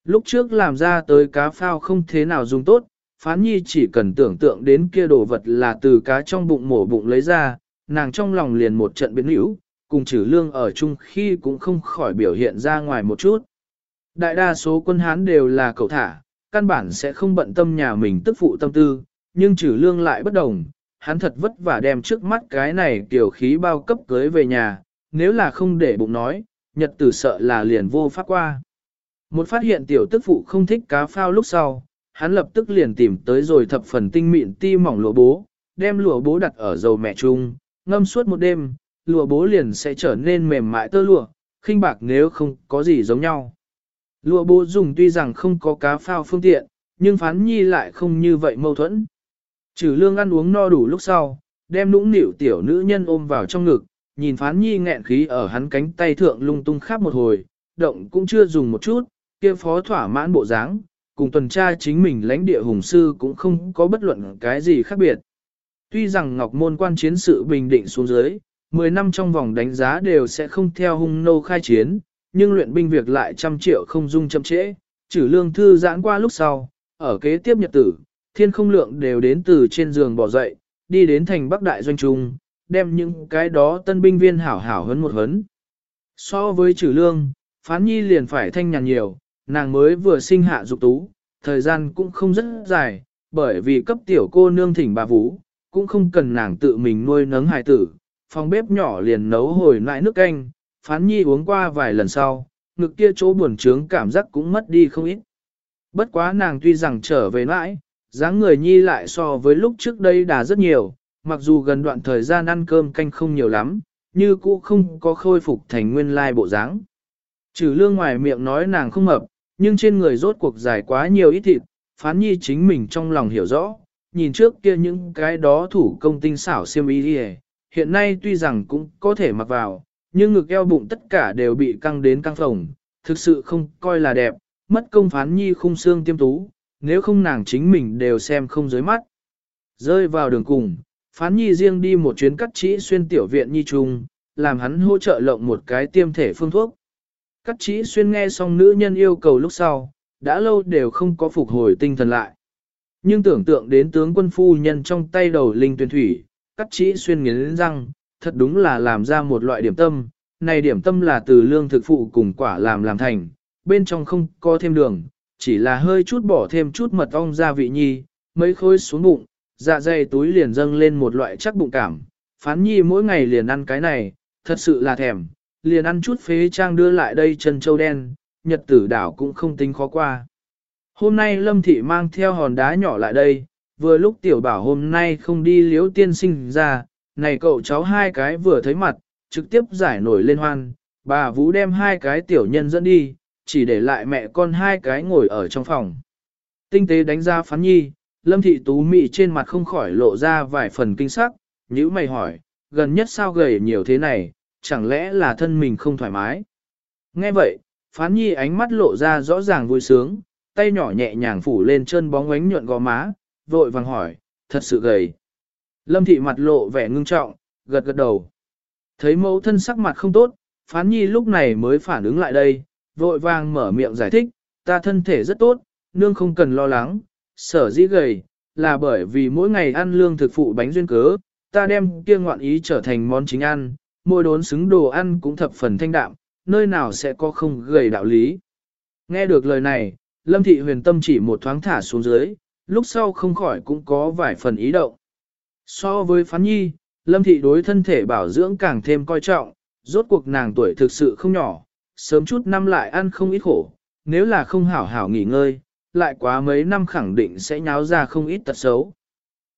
Lúc trước làm ra tới cá phao không thế nào dùng tốt, phán nhi chỉ cần tưởng tượng đến kia đồ vật là từ cá trong bụng mổ bụng lấy ra, nàng trong lòng liền một trận biến hữu, cùng trừ lương ở chung khi cũng không khỏi biểu hiện ra ngoài một chút. Đại đa số quân Hán đều là cậu thả, căn bản sẽ không bận tâm nhà mình tức phụ tâm tư, nhưng trừ lương lại bất đồng, hắn thật vất vả đem trước mắt cái này tiểu khí bao cấp cưới về nhà, nếu là không để bụng nói, nhật tử sợ là liền vô pháp qua. Một phát hiện tiểu tức phụ không thích cá phao lúc sau, hắn lập tức liền tìm tới rồi thập phần tinh mịn ti mỏng lụa bố, đem lụa bố đặt ở dầu mẹ chung, ngâm suốt một đêm, lụa bố liền sẽ trở nên mềm mại tơ lụa, khinh bạc nếu không có gì giống nhau. Lụa bố dùng tuy rằng không có cá phao phương tiện, nhưng phán nhi lại không như vậy mâu thuẫn. Trừ lương ăn uống no đủ lúc sau, đem nũng nịu tiểu nữ nhân ôm vào trong ngực, nhìn phán nhi nghẹn khí ở hắn cánh tay thượng lung tung khắp một hồi, động cũng chưa dùng một chút, kia phó thỏa mãn bộ dáng, cùng tuần tra chính mình lãnh địa hùng sư cũng không có bất luận cái gì khác biệt. Tuy rằng Ngọc Môn quan chiến sự bình định xuống dưới, 10 năm trong vòng đánh giá đều sẽ không theo hung nô khai chiến, nhưng luyện binh việc lại trăm triệu không dung chậm trễ, trừ lương thư giãn qua lúc sau, ở kế tiếp nhật tử, thiên không lượng đều đến từ trên giường bỏ dậy, đi đến thành Bắc Đại Doanh Trung, đem những cái đó tân binh viên hảo hảo hấn một hấn. So với trừ lương, phán nhi liền phải thanh nhàn nhiều, nàng mới vừa sinh hạ dục tú, thời gian cũng không rất dài, bởi vì cấp tiểu cô nương thỉnh bà vũ, cũng không cần nàng tự mình nuôi nấng hài tử, phòng bếp nhỏ liền nấu hồi lại nước canh, phán nhi uống qua vài lần sau, ngực kia chỗ buồn trướng cảm giác cũng mất đi không ít. Bất quá nàng tuy rằng trở về mãi, dáng người nhi lại so với lúc trước đây đã rất nhiều, mặc dù gần đoạn thời gian ăn cơm canh không nhiều lắm, như cũ không có khôi phục thành nguyên lai bộ dáng. Trừ lương ngoài miệng nói nàng không mập, nhưng trên người rốt cuộc dài quá nhiều ít thịt, phán nhi chính mình trong lòng hiểu rõ, nhìn trước kia những cái đó thủ công tinh xảo xiêm y đi hiện nay tuy rằng cũng có thể mặc vào, nhưng ngực eo bụng tất cả đều bị căng đến căng phồng, thực sự không coi là đẹp, mất công phán nhi khung xương tiêm tú, nếu không nàng chính mình đều xem không dưới mắt. Rơi vào đường cùng, phán nhi riêng đi một chuyến cắt chỉ xuyên tiểu viện nhi trung, làm hắn hỗ trợ lộng một cái tiêm thể phương thuốc. Cắt chỉ xuyên nghe xong nữ nhân yêu cầu lúc sau, đã lâu đều không có phục hồi tinh thần lại. Nhưng tưởng tượng đến tướng quân phu nhân trong tay đầu linh tuyển thủy, cắt chỉ xuyên nghiến răng, thật đúng là làm ra một loại điểm tâm. Này điểm tâm là từ lương thực phụ cùng quả làm làm thành, bên trong không có thêm đường, chỉ là hơi chút bỏ thêm chút mật ong gia vị nhi, mấy khối xuống bụng, dạ dày túi liền dâng lên một loại chắc bụng cảm. Phán nhi mỗi ngày liền ăn cái này, thật sự là thèm, liền ăn chút phế trang đưa lại đây chân châu đen, nhật tử đảo cũng không tính khó qua. Hôm nay Lâm Thị mang theo hòn đá nhỏ lại đây, vừa lúc tiểu bảo hôm nay không đi liếu tiên sinh ra, này cậu cháu hai cái vừa thấy mặt, trực tiếp giải nổi lên hoan, bà Vũ đem hai cái tiểu nhân dẫn đi, chỉ để lại mẹ con hai cái ngồi ở trong phòng. Tinh tế đánh ra phán nhi, Lâm Thị Tú Mị trên mặt không khỏi lộ ra vài phần kinh sắc, nhữ mày hỏi, gần nhất sao gầy nhiều thế này, chẳng lẽ là thân mình không thoải mái. Nghe vậy, phán nhi ánh mắt lộ ra rõ ràng vui sướng, tay nhỏ nhẹ nhàng phủ lên chân bóng ánh nhuận gò má, vội vàng hỏi, thật sự gầy. Lâm thị mặt lộ vẻ ngưng trọng, gật gật đầu. Thấy mẫu thân sắc mặt không tốt, phán nhi lúc này mới phản ứng lại đây, vội vàng mở miệng giải thích, ta thân thể rất tốt, nương không cần lo lắng, sở dĩ gầy, là bởi vì mỗi ngày ăn lương thực phụ bánh duyên cớ, ta đem kia ngoạn ý trở thành món chính ăn, mỗi đốn xứng đồ ăn cũng thập phần thanh đạm, nơi nào sẽ có không gầy đạo lý. Nghe được lời này, Lâm Thị huyền tâm chỉ một thoáng thả xuống dưới, lúc sau không khỏi cũng có vài phần ý động. So với phán nhi, Lâm Thị đối thân thể bảo dưỡng càng thêm coi trọng, rốt cuộc nàng tuổi thực sự không nhỏ, sớm chút năm lại ăn không ít khổ, nếu là không hảo hảo nghỉ ngơi, lại quá mấy năm khẳng định sẽ nháo ra không ít tật xấu.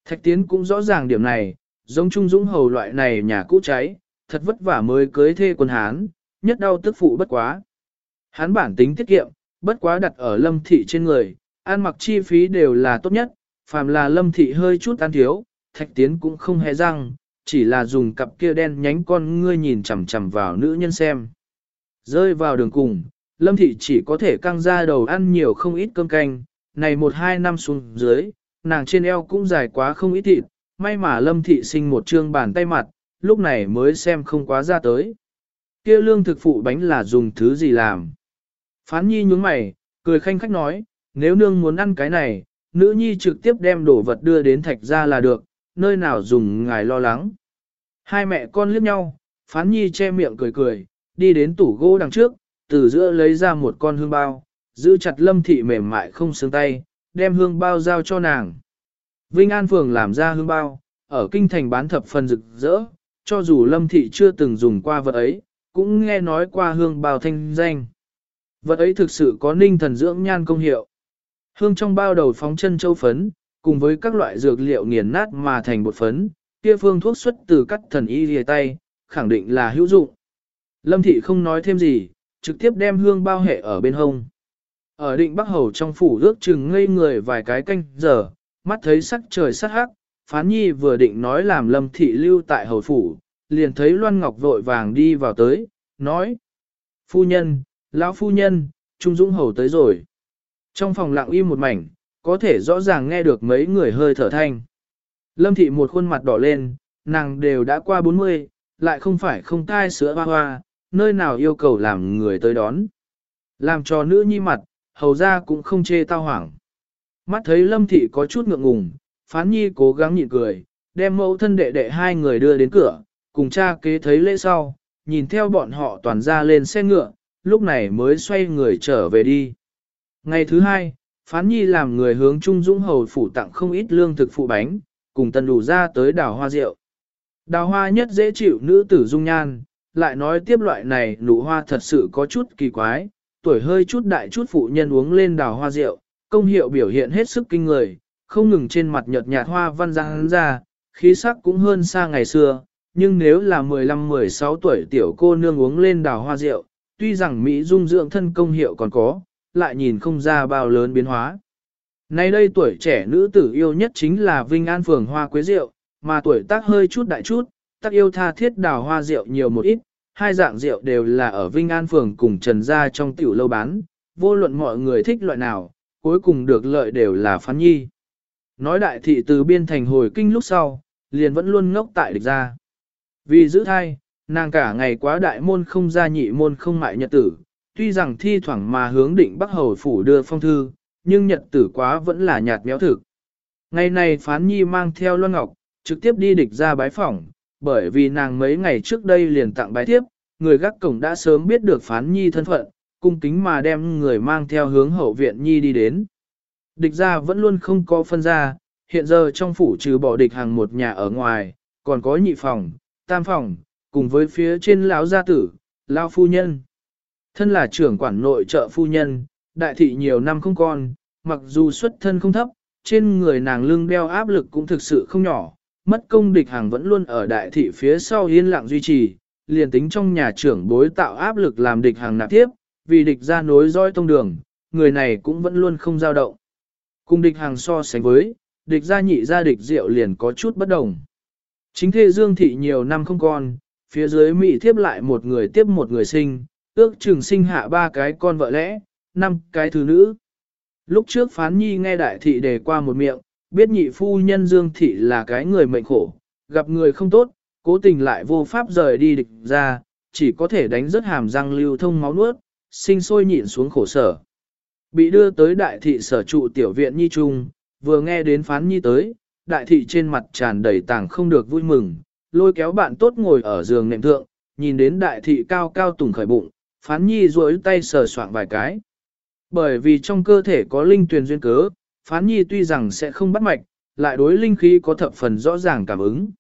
Thạch Tiến cũng rõ ràng điểm này, giống Trung Dũng Hầu loại này nhà cũ cháy, thật vất vả mới cưới thê quân Hán, nhất đau tức phụ bất quá. Hán bản tính tiết kiệm, bất quá đặt ở lâm thị trên người, ăn mặc chi phí đều là tốt nhất, phàm là lâm thị hơi chút ăn thiếu, thạch tiến cũng không hề răng, chỉ là dùng cặp kia đen nhánh con ngươi nhìn chằm chằm vào nữ nhân xem. Rơi vào đường cùng, lâm thị chỉ có thể căng ra đầu ăn nhiều không ít cơm canh, này một hai năm xuống dưới, nàng trên eo cũng dài quá không ít thịt, may mà lâm thị sinh một trương bàn tay mặt, lúc này mới xem không quá ra tới. kia lương thực phụ bánh là dùng thứ gì làm? Phán nhi nhướng mày, cười khanh khách nói, nếu nương muốn ăn cái này, nữ nhi trực tiếp đem đồ vật đưa đến thạch ra là được, nơi nào dùng ngài lo lắng. Hai mẹ con liếc nhau, phán nhi che miệng cười cười, đi đến tủ gỗ đằng trước, từ giữa lấy ra một con hương bao, giữ chặt lâm thị mềm mại không xương tay, đem hương bao giao cho nàng. Vinh An Phường làm ra hương bao, ở kinh thành bán thập phần rực rỡ, cho dù lâm thị chưa từng dùng qua vật ấy, cũng nghe nói qua hương bao thanh danh. Vật ấy thực sự có ninh thần dưỡng nhan công hiệu. Hương trong bao đầu phóng chân châu phấn, cùng với các loại dược liệu nghiền nát mà thành bột phấn, kia phương thuốc xuất từ cắt thần y lìa tay, khẳng định là hữu dụng. Lâm thị không nói thêm gì, trực tiếp đem hương bao hệ ở bên hông. Ở định Bắc Hầu trong phủ ước chừng ngây người vài cái canh giờ, mắt thấy sắc trời sắc hắc, phán nhi vừa định nói làm lâm thị lưu tại hầu phủ, liền thấy Loan Ngọc vội vàng đi vào tới, nói. Phu nhân, lão phu nhân, Trung Dũng Hầu tới rồi. Trong phòng lặng im một mảnh, có thể rõ ràng nghe được mấy người hơi thở thanh. Lâm thị một khuôn mặt đỏ lên, nàng đều đã qua 40, lại không phải không tai sữa hoa hoa, nơi nào yêu cầu làm người tới đón. Làm cho nữ nhi mặt, hầu ra cũng không chê tao hoảng. Mắt thấy lâm thị có chút ngượng ngùng, phán nhi cố gắng nhịn cười, đem mẫu thân đệ đệ hai người đưa đến cửa, cùng cha kế thấy lễ sau, nhìn theo bọn họ toàn ra lên xe ngựa, lúc này mới xoay người trở về đi. Ngày thứ hai, Phán Nhi làm người hướng Trung Dũng Hầu phủ tặng không ít lương thực phụ bánh, cùng tần đủ ra tới đào hoa rượu. Đào hoa nhất dễ chịu nữ tử dung nhan, lại nói tiếp loại này nụ hoa thật sự có chút kỳ quái, tuổi hơi chút đại chút phụ nhân uống lên đào hoa rượu, công hiệu biểu hiện hết sức kinh người, không ngừng trên mặt nhợt nhạt hoa văn răng ra, khí sắc cũng hơn xa ngày xưa, nhưng nếu là 15-16 tuổi tiểu cô nương uống lên đào hoa rượu, tuy rằng Mỹ dung dưỡng thân công hiệu còn có, lại nhìn không ra bao lớn biến hóa. Nay đây tuổi trẻ nữ tử yêu nhất chính là Vinh An Phường Hoa Quế Rượu, mà tuổi tác hơi chút đại chút, tác yêu tha thiết đào hoa rượu nhiều một ít, hai dạng rượu đều là ở Vinh An Phường cùng Trần Gia trong tiểu lâu bán, vô luận mọi người thích loại nào, cuối cùng được lợi đều là phán nhi. Nói đại thị từ biên thành hồi kinh lúc sau, liền vẫn luôn ngốc tại địch gia. Vì giữ thai, nàng cả ngày quá đại môn không ra nhị môn không mại nhật tử, tuy rằng thi thoảng mà hướng định Bắc Hầu Phủ đưa phong thư, nhưng nhật tử quá vẫn là nhạt méo thực. Ngày này Phán Nhi mang theo Loan Ngọc, trực tiếp đi địch ra bái phỏng, bởi vì nàng mấy ngày trước đây liền tặng bái tiếp, người gác cổng đã sớm biết được Phán Nhi thân phận, cung kính mà đem người mang theo hướng hậu viện Nhi đi đến. Địch ra vẫn luôn không có phân ra, hiện giờ trong phủ trừ bỏ địch hàng một nhà ở ngoài, còn có nhị phòng, tam phòng, cùng với phía trên lão gia tử, lão phu nhân. Thân là trưởng quản nội trợ phu nhân, đại thị nhiều năm không con, mặc dù xuất thân không thấp, trên người nàng lưng đeo áp lực cũng thực sự không nhỏ, mất công địch hàng vẫn luôn ở đại thị phía sau yên lặng duy trì, liền tính trong nhà trưởng bối tạo áp lực làm địch hàng nạp tiếp, vì địch ra nối roi tông đường, người này cũng vẫn luôn không dao động. Cùng địch hàng so sánh với, địch gia nhị gia địch diệu liền có chút bất đồng. Chính thê Dương Thị nhiều năm không con, phía dưới Mỹ thiếp lại một người tiếp một người sinh, ước chừng sinh hạ ba cái con vợ lẽ, năm cái thứ nữ. Lúc trước phán nhi nghe đại thị đề qua một miệng, biết nhị phu nhân Dương Thị là cái người mệnh khổ, gặp người không tốt, cố tình lại vô pháp rời đi địch ra, chỉ có thể đánh rất hàm răng lưu thông máu nuốt, sinh sôi nhịn xuống khổ sở. Bị đưa tới đại thị sở trụ tiểu viện nhi trung, vừa nghe đến phán nhi tới, đại thị trên mặt tràn đầy tảng không được vui mừng, lôi kéo bạn tốt ngồi ở giường nệm thượng, nhìn đến đại thị cao cao tùng khởi bụng, phán nhi duỗi tay sờ soạn vài cái. Bởi vì trong cơ thể có linh tuyền duyên cớ, phán nhi tuy rằng sẽ không bắt mạch, lại đối linh khí có thập phần rõ ràng cảm ứng.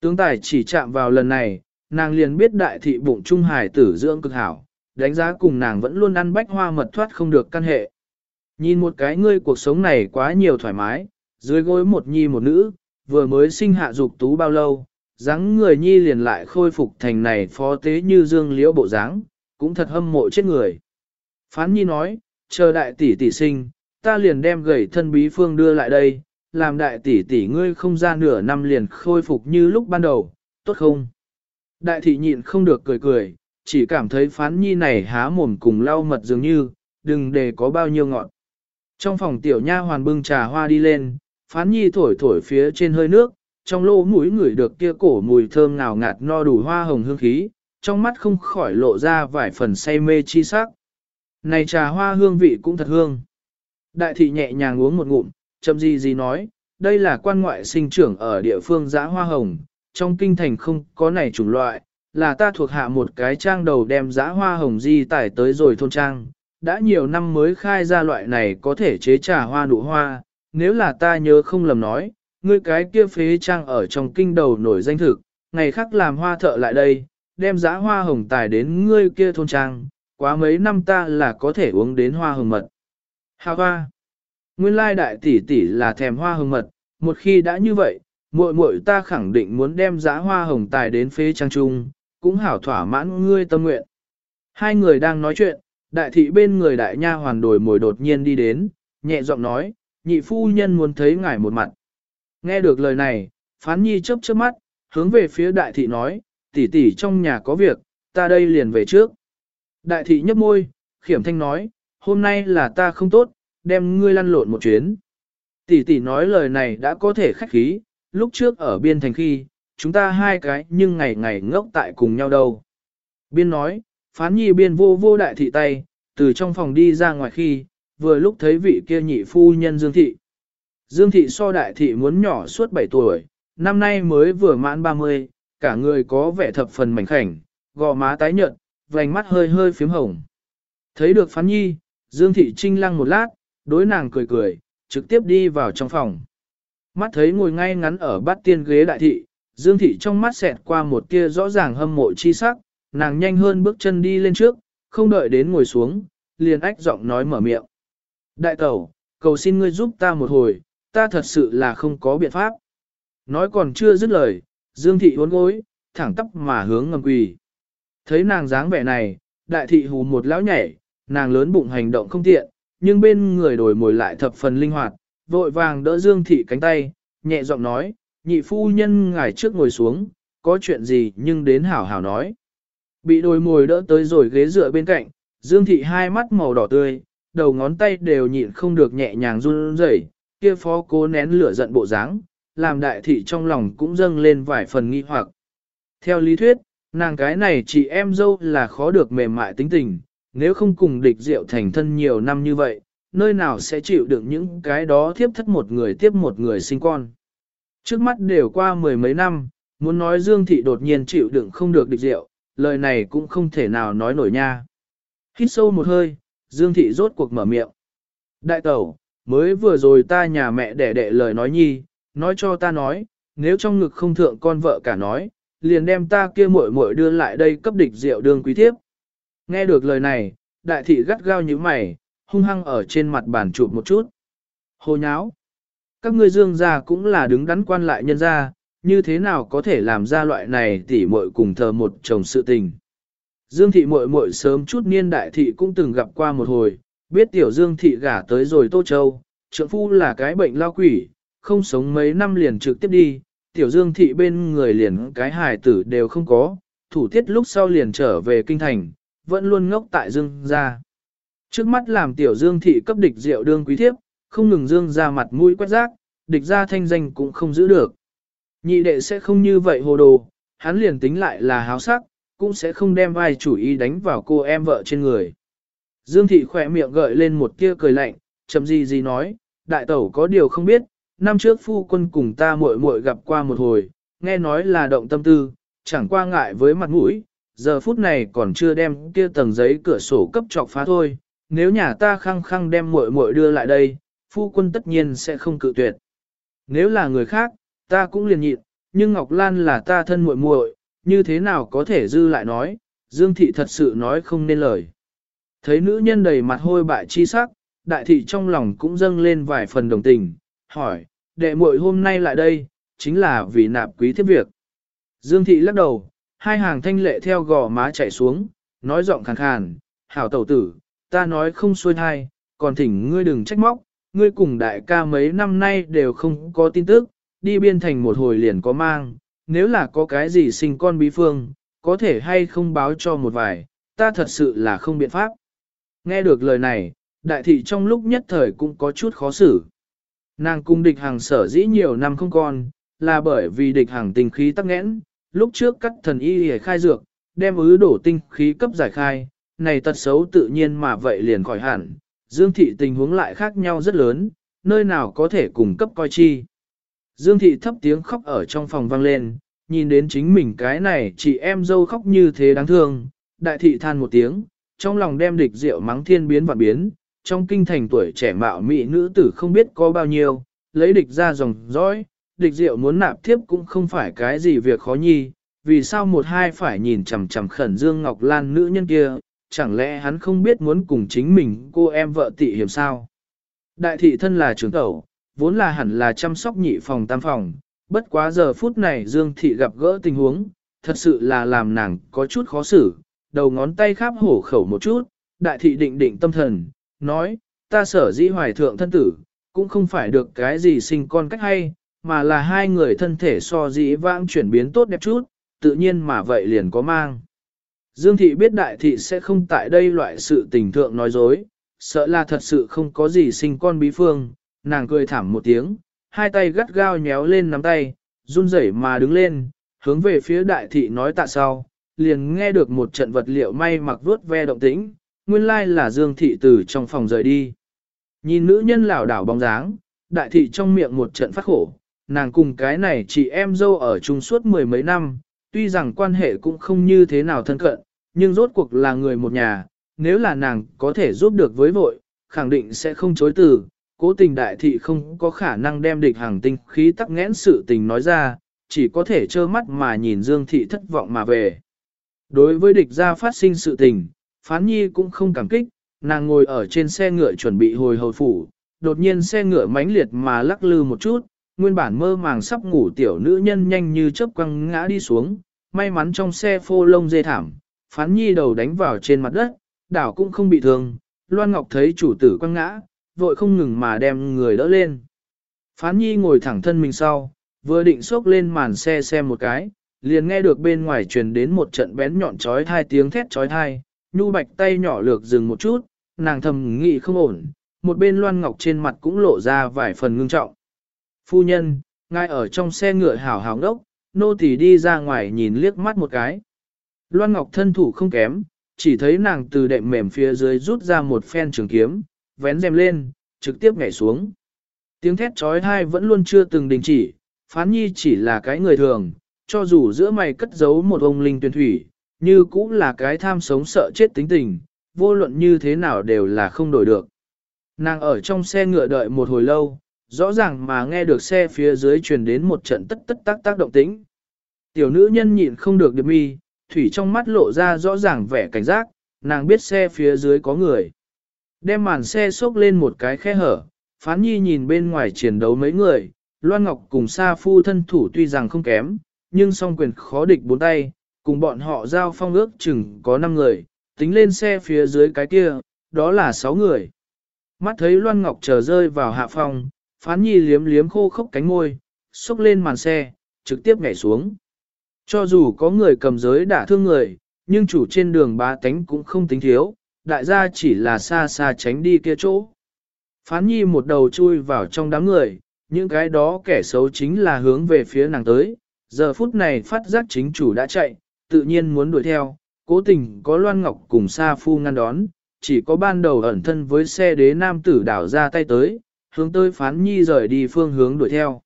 Tướng tài chỉ chạm vào lần này, nàng liền biết đại thị bụng trung hải tử dưỡng cực hảo, đánh giá cùng nàng vẫn luôn ăn bách hoa mật thoát không được căn hệ. Nhìn một cái ngươi cuộc sống này quá nhiều thoải mái, dưới gối một nhi một nữ, vừa mới sinh hạ dục tú bao lâu, dáng người nhi liền lại khôi phục thành này phó tế như dương liễu bộ dáng, cũng thật hâm mộ chết người. Phán nhi nói, chờ đại tỷ tỷ sinh, ta liền đem gầy thân bí phương đưa lại đây, làm đại tỷ tỷ ngươi không ra nửa năm liền khôi phục như lúc ban đầu, tốt không? Đại thị nhịn không được cười cười, chỉ cảm thấy phán nhi này há mồm cùng lau mật dường như, đừng để có bao nhiêu ngọn. Trong phòng tiểu nha hoàn bưng trà hoa đi lên, phán nhi thổi thổi phía trên hơi nước, trong lỗ mũi ngửi được kia cổ mùi thơm ngào ngạt no đủ hoa hồng hương khí, trong mắt không khỏi lộ ra vài phần say mê chi sắc. Này trà hoa hương vị cũng thật hương. Đại thị nhẹ nhàng uống một ngụm, chậm gì gì nói, đây là quan ngoại sinh trưởng ở địa phương giã hoa hồng, trong kinh thành không có này chủng loại, là ta thuộc hạ một cái trang đầu đem giã hoa hồng di tải tới rồi thôn trang, đã nhiều năm mới khai ra loại này có thể chế trà hoa nụ hoa, nếu là ta nhớ không lầm nói, ngươi cái kia phế trang ở trong kinh đầu nổi danh thực, ngày khác làm hoa thợ lại đây, đem giã hoa hồng tài đến ngươi kia thôn trang, quá mấy năm ta là có thể uống đến hoa hồng mật. Hà hoa, nguyên lai đại tỷ tỷ là thèm hoa hồng mật, một khi đã như vậy, muội muội ta khẳng định muốn đem giã hoa hồng tài đến phế trang trung, cũng hảo thỏa mãn ngươi tâm nguyện. Hai người đang nói chuyện, đại thị bên người đại nha hoàn đổi mồi đột nhiên đi đến, nhẹ giọng nói, nhị phu nhân muốn thấy ngài một mặt. Nghe được lời này, phán nhi chớp chớp mắt, hướng về phía đại thị nói, tỷ tỷ trong nhà có việc, ta đây liền về trước. Đại thị nhấp môi, khiểm thanh nói, hôm nay là ta không tốt, đem ngươi lăn lộn một chuyến. Tỷ tỷ nói lời này đã có thể khách khí, lúc trước ở biên thành khi, chúng ta hai cái nhưng ngày ngày ngốc tại cùng nhau đâu. Biên nói, phán nhi biên vô vô đại thị tay, từ trong phòng đi ra ngoài khi, vừa lúc thấy vị kia nhị phu nhân Dương Thị. Dương Thị so đại thị muốn nhỏ suốt 7 tuổi, năm nay mới vừa mãn 30, cả người có vẻ thập phần mảnh khảnh, gò má tái nhợt, vành mắt hơi hơi phím hồng. Thấy được phán nhi, Dương Thị trinh lăng một lát, đối nàng cười cười, trực tiếp đi vào trong phòng. Mắt thấy ngồi ngay ngắn ở bát tiên ghế đại thị, Dương Thị trong mắt xẹt qua một tia rõ ràng hâm mộ chi sắc, nàng nhanh hơn bước chân đi lên trước, không đợi đến ngồi xuống, liền ách giọng nói mở miệng. Đại tẩu, cầu xin ngươi giúp ta một hồi, ta thật sự là không có biện pháp. Nói còn chưa dứt lời, Dương Thị uốn gối, thẳng tắp mà hướng ngầm quỳ. Thấy nàng dáng vẻ này, đại thị hù một lão nhảy, nàng lớn bụng hành động không tiện, nhưng bên người đổi mồi lại thập phần linh hoạt, vội vàng đỡ Dương Thị cánh tay, nhẹ giọng nói, nhị phu nhân ngài trước ngồi xuống, có chuyện gì nhưng đến hảo hảo nói. Bị đồi mồi đỡ tới rồi ghế dựa bên cạnh, Dương Thị hai mắt màu đỏ tươi, đầu ngón tay đều nhịn không được nhẹ nhàng run rẩy, kia phó cố nén lửa giận bộ dáng, làm đại thị trong lòng cũng dâng lên vài phần nghi hoặc. Theo lý thuyết, nàng cái này chị em dâu là khó được mềm mại tính tình, nếu không cùng địch rượu thành thân nhiều năm như vậy, nơi nào sẽ chịu đựng những cái đó tiếp thất một người tiếp một người sinh con. Trước mắt đều qua mười mấy năm, muốn nói Dương Thị đột nhiên chịu đựng không được địch rượu, lời này cũng không thể nào nói nổi nha. Hít sâu một hơi, Dương Thị rốt cuộc mở miệng. Đại tẩu, mới vừa rồi ta nhà mẹ đẻ đệ lời nói nhi, nói cho ta nói, nếu trong ngực không thượng con vợ cả nói, liền đem ta kia muội muội đưa lại đây cấp địch rượu đương quý thiếp. Nghe được lời này, đại thị gắt gao như mày, hung hăng ở trên mặt bàn chụp một chút. Hồ nháo. Các ngươi dương gia cũng là đứng đắn quan lại nhân gia, như thế nào có thể làm ra loại này tỉ muội cùng thờ một chồng sự tình. Dương thị muội muội sớm chút niên đại thị cũng từng gặp qua một hồi, biết tiểu Dương thị gả tới rồi Tô Châu, trượng phu là cái bệnh lao quỷ, không sống mấy năm liền trực tiếp đi, tiểu Dương thị bên người liền cái hài tử đều không có, thủ tiết lúc sau liền trở về kinh thành, vẫn luôn ngốc tại Dương gia. Trước mắt làm tiểu Dương thị cấp địch rượu đương quý thiếp, không ngừng Dương ra mặt mũi quét rác, địch ra thanh danh cũng không giữ được. Nhị đệ sẽ không như vậy hồ đồ, hắn liền tính lại là háo sắc, cũng sẽ không đem vai chủ ý đánh vào cô em vợ trên người. Dương thị khỏe miệng gợi lên một tia cười lạnh, chậm gì gì nói, đại tẩu có điều không biết, năm trước phu quân cùng ta muội muội gặp qua một hồi, nghe nói là động tâm tư, chẳng qua ngại với mặt mũi, giờ phút này còn chưa đem kia tầng giấy cửa sổ cấp trọc phá thôi, nếu nhà ta khăng khăng đem muội muội đưa lại đây, phu quân tất nhiên sẽ không cự tuyệt. Nếu là người khác, ta cũng liền nhịn, nhưng Ngọc Lan là ta thân muội muội, như thế nào có thể dư lại nói, Dương thị thật sự nói không nên lời. Thấy nữ nhân đầy mặt hôi bại chi sắc, đại thị trong lòng cũng dâng lên vài phần đồng tình, hỏi, đệ muội hôm nay lại đây, chính là vì nạp quý thiếp việc. Dương thị lắc đầu, hai hàng thanh lệ theo gò má chảy xuống, nói giọng khàn khàn, hảo tẩu tử, ta nói không xuôi thai, còn thỉnh ngươi đừng trách móc, ngươi cùng đại ca mấy năm nay đều không có tin tức, đi biên thành một hồi liền có mang, nếu là có cái gì sinh con bí phương, có thể hay không báo cho một vài, ta thật sự là không biện pháp. Nghe được lời này, đại thị trong lúc nhất thời cũng có chút khó xử. Nàng cung địch hàng sở dĩ nhiều năm không con, là bởi vì địch hàng tình khí tắc nghẽn, lúc trước cắt thần y hề khai dược, đem ứ đổ tinh khí cấp giải khai, này tật xấu tự nhiên mà vậy liền khỏi hẳn, Dương thị tình huống lại khác nhau rất lớn, nơi nào có thể cùng cấp coi chi. Dương thị thấp tiếng khóc ở trong phòng vang lên, nhìn đến chính mình cái này chị em dâu khóc như thế đáng thương, đại thị than một tiếng, trong lòng đem địch rượu mắng thiên biến và biến, trong kinh thành tuổi trẻ mạo mỹ nữ tử không biết có bao nhiêu, lấy địch ra dòng dõi, địch rượu muốn nạp thiếp cũng không phải cái gì việc khó nhi, vì sao một hai phải nhìn chằm chằm khẩn Dương Ngọc Lan nữ nhân kia, chẳng lẽ hắn không biết muốn cùng chính mình cô em vợ tị hiểm sao? Đại thị thân là trưởng tẩu, vốn là hẳn là chăm sóc nhị phòng tam phòng, bất quá giờ phút này Dương thị gặp gỡ tình huống, thật sự là làm nàng có chút khó xử, đầu ngón tay khắp hổ khẩu một chút, đại thị định định tâm thần, nói, ta sở dĩ hoài thượng thân tử, cũng không phải được cái gì sinh con cách hay, mà là hai người thân thể so dĩ vãng chuyển biến tốt đẹp chút, tự nhiên mà vậy liền có mang. Dương thị biết đại thị sẽ không tại đây loại sự tình thượng nói dối, sợ là thật sự không có gì sinh con bí phương, nàng cười thảm một tiếng, hai tay gắt gao nhéo lên nắm tay, run rẩy mà đứng lên, hướng về phía đại thị nói tạ sau, liền nghe được một trận vật liệu may mặc vuốt ve động tĩnh, nguyên lai là Dương thị từ trong phòng rời đi. Nhìn nữ nhân lảo đảo bóng dáng, đại thị trong miệng một trận phát khổ, nàng cùng cái này chị em dâu ở chung suốt mười mấy năm, tuy rằng quan hệ cũng không như thế nào thân cận, nhưng rốt cuộc là người một nhà, nếu là nàng có thể giúp được với vội, khẳng định sẽ không chối từ. Cố tình đại thị không có khả năng đem địch hàng tinh khí tắc nghẽn sự tình nói ra, chỉ có thể trơ mắt mà nhìn Dương thị thất vọng mà về. Đối với địch gia phát sinh sự tình, phán nhi cũng không cảm kích, nàng ngồi ở trên xe ngựa chuẩn bị hồi hồi phủ, đột nhiên xe ngựa mãnh liệt mà lắc lư một chút, nguyên bản mơ màng sắp ngủ tiểu nữ nhân nhanh như chớp quăng ngã đi xuống, may mắn trong xe phô lông dê thảm, phán nhi đầu đánh vào trên mặt đất, đảo cũng không bị thương, Loan Ngọc thấy chủ tử quăng ngã, vội không ngừng mà đem người đỡ lên. Phán nhi ngồi thẳng thân mình sau, vừa định xốc lên màn xe xem một cái, liền nghe được bên ngoài truyền đến một trận bén nhọn chói hai tiếng thét chói tai, nhu bạch tay nhỏ lược dừng một chút, nàng thầm nghĩ không ổn, một bên Loan Ngọc trên mặt cũng lộ ra vài phần ngưng trọng. Phu nhân, ngài ở trong xe ngựa hảo hảo ngốc, nô tỳ đi ra ngoài nhìn liếc mắt một cái. Loan Ngọc thân thủ không kém, chỉ thấy nàng từ đệm mềm phía dưới rút ra một phen trường kiếm, vén rèm lên, trực tiếp nhảy xuống. Tiếng thét trói thai vẫn luôn chưa từng đình chỉ, phán nhi chỉ là cái người thường, cho dù giữa mày cất giấu một ông linh tuyển thủy, như cũng là cái tham sống sợ chết tính tình, vô luận như thế nào đều là không đổi được. Nàng ở trong xe ngựa đợi một hồi lâu, rõ ràng mà nghe được xe phía dưới truyền đến một trận tất tất tác tác động tĩnh. Tiểu nữ nhân nhịn không được điệp mi, thủy trong mắt lộ ra rõ ràng vẻ cảnh giác, nàng biết xe phía dưới có người. Đem màn xe xốc lên một cái khe hở, phán nhi nhìn bên ngoài chiến đấu mấy người, Loan Ngọc cùng Sa Phu thân thủ tuy rằng không kém, nhưng song quyền khó địch bốn tay, cùng bọn họ giao phong ước chừng có 5 người, tính lên xe phía dưới cái kia, đó là 6 người. Mắt thấy Loan Ngọc chờ rơi vào hạ phong, phán nhi liếm liếm khô khốc cánh môi, xúc lên màn xe, trực tiếp nhảy xuống. Cho dù có người cầm giới đả thương người, nhưng chủ trên đường bá tánh cũng không tính thiếu, đại gia chỉ là xa xa tránh đi kia chỗ. Phán nhi một đầu chui vào trong đám người, những cái đó kẻ xấu chính là hướng về phía nàng tới, giờ phút này phát giác chính chủ đã chạy, tự nhiên muốn đuổi theo, cố tình có Loan Ngọc cùng Sa Phu ngăn đón, chỉ có ban đầu ẩn thân với xe đế nam tử đảo ra tay tới, hướng tới phán nhi rời đi phương hướng đuổi theo.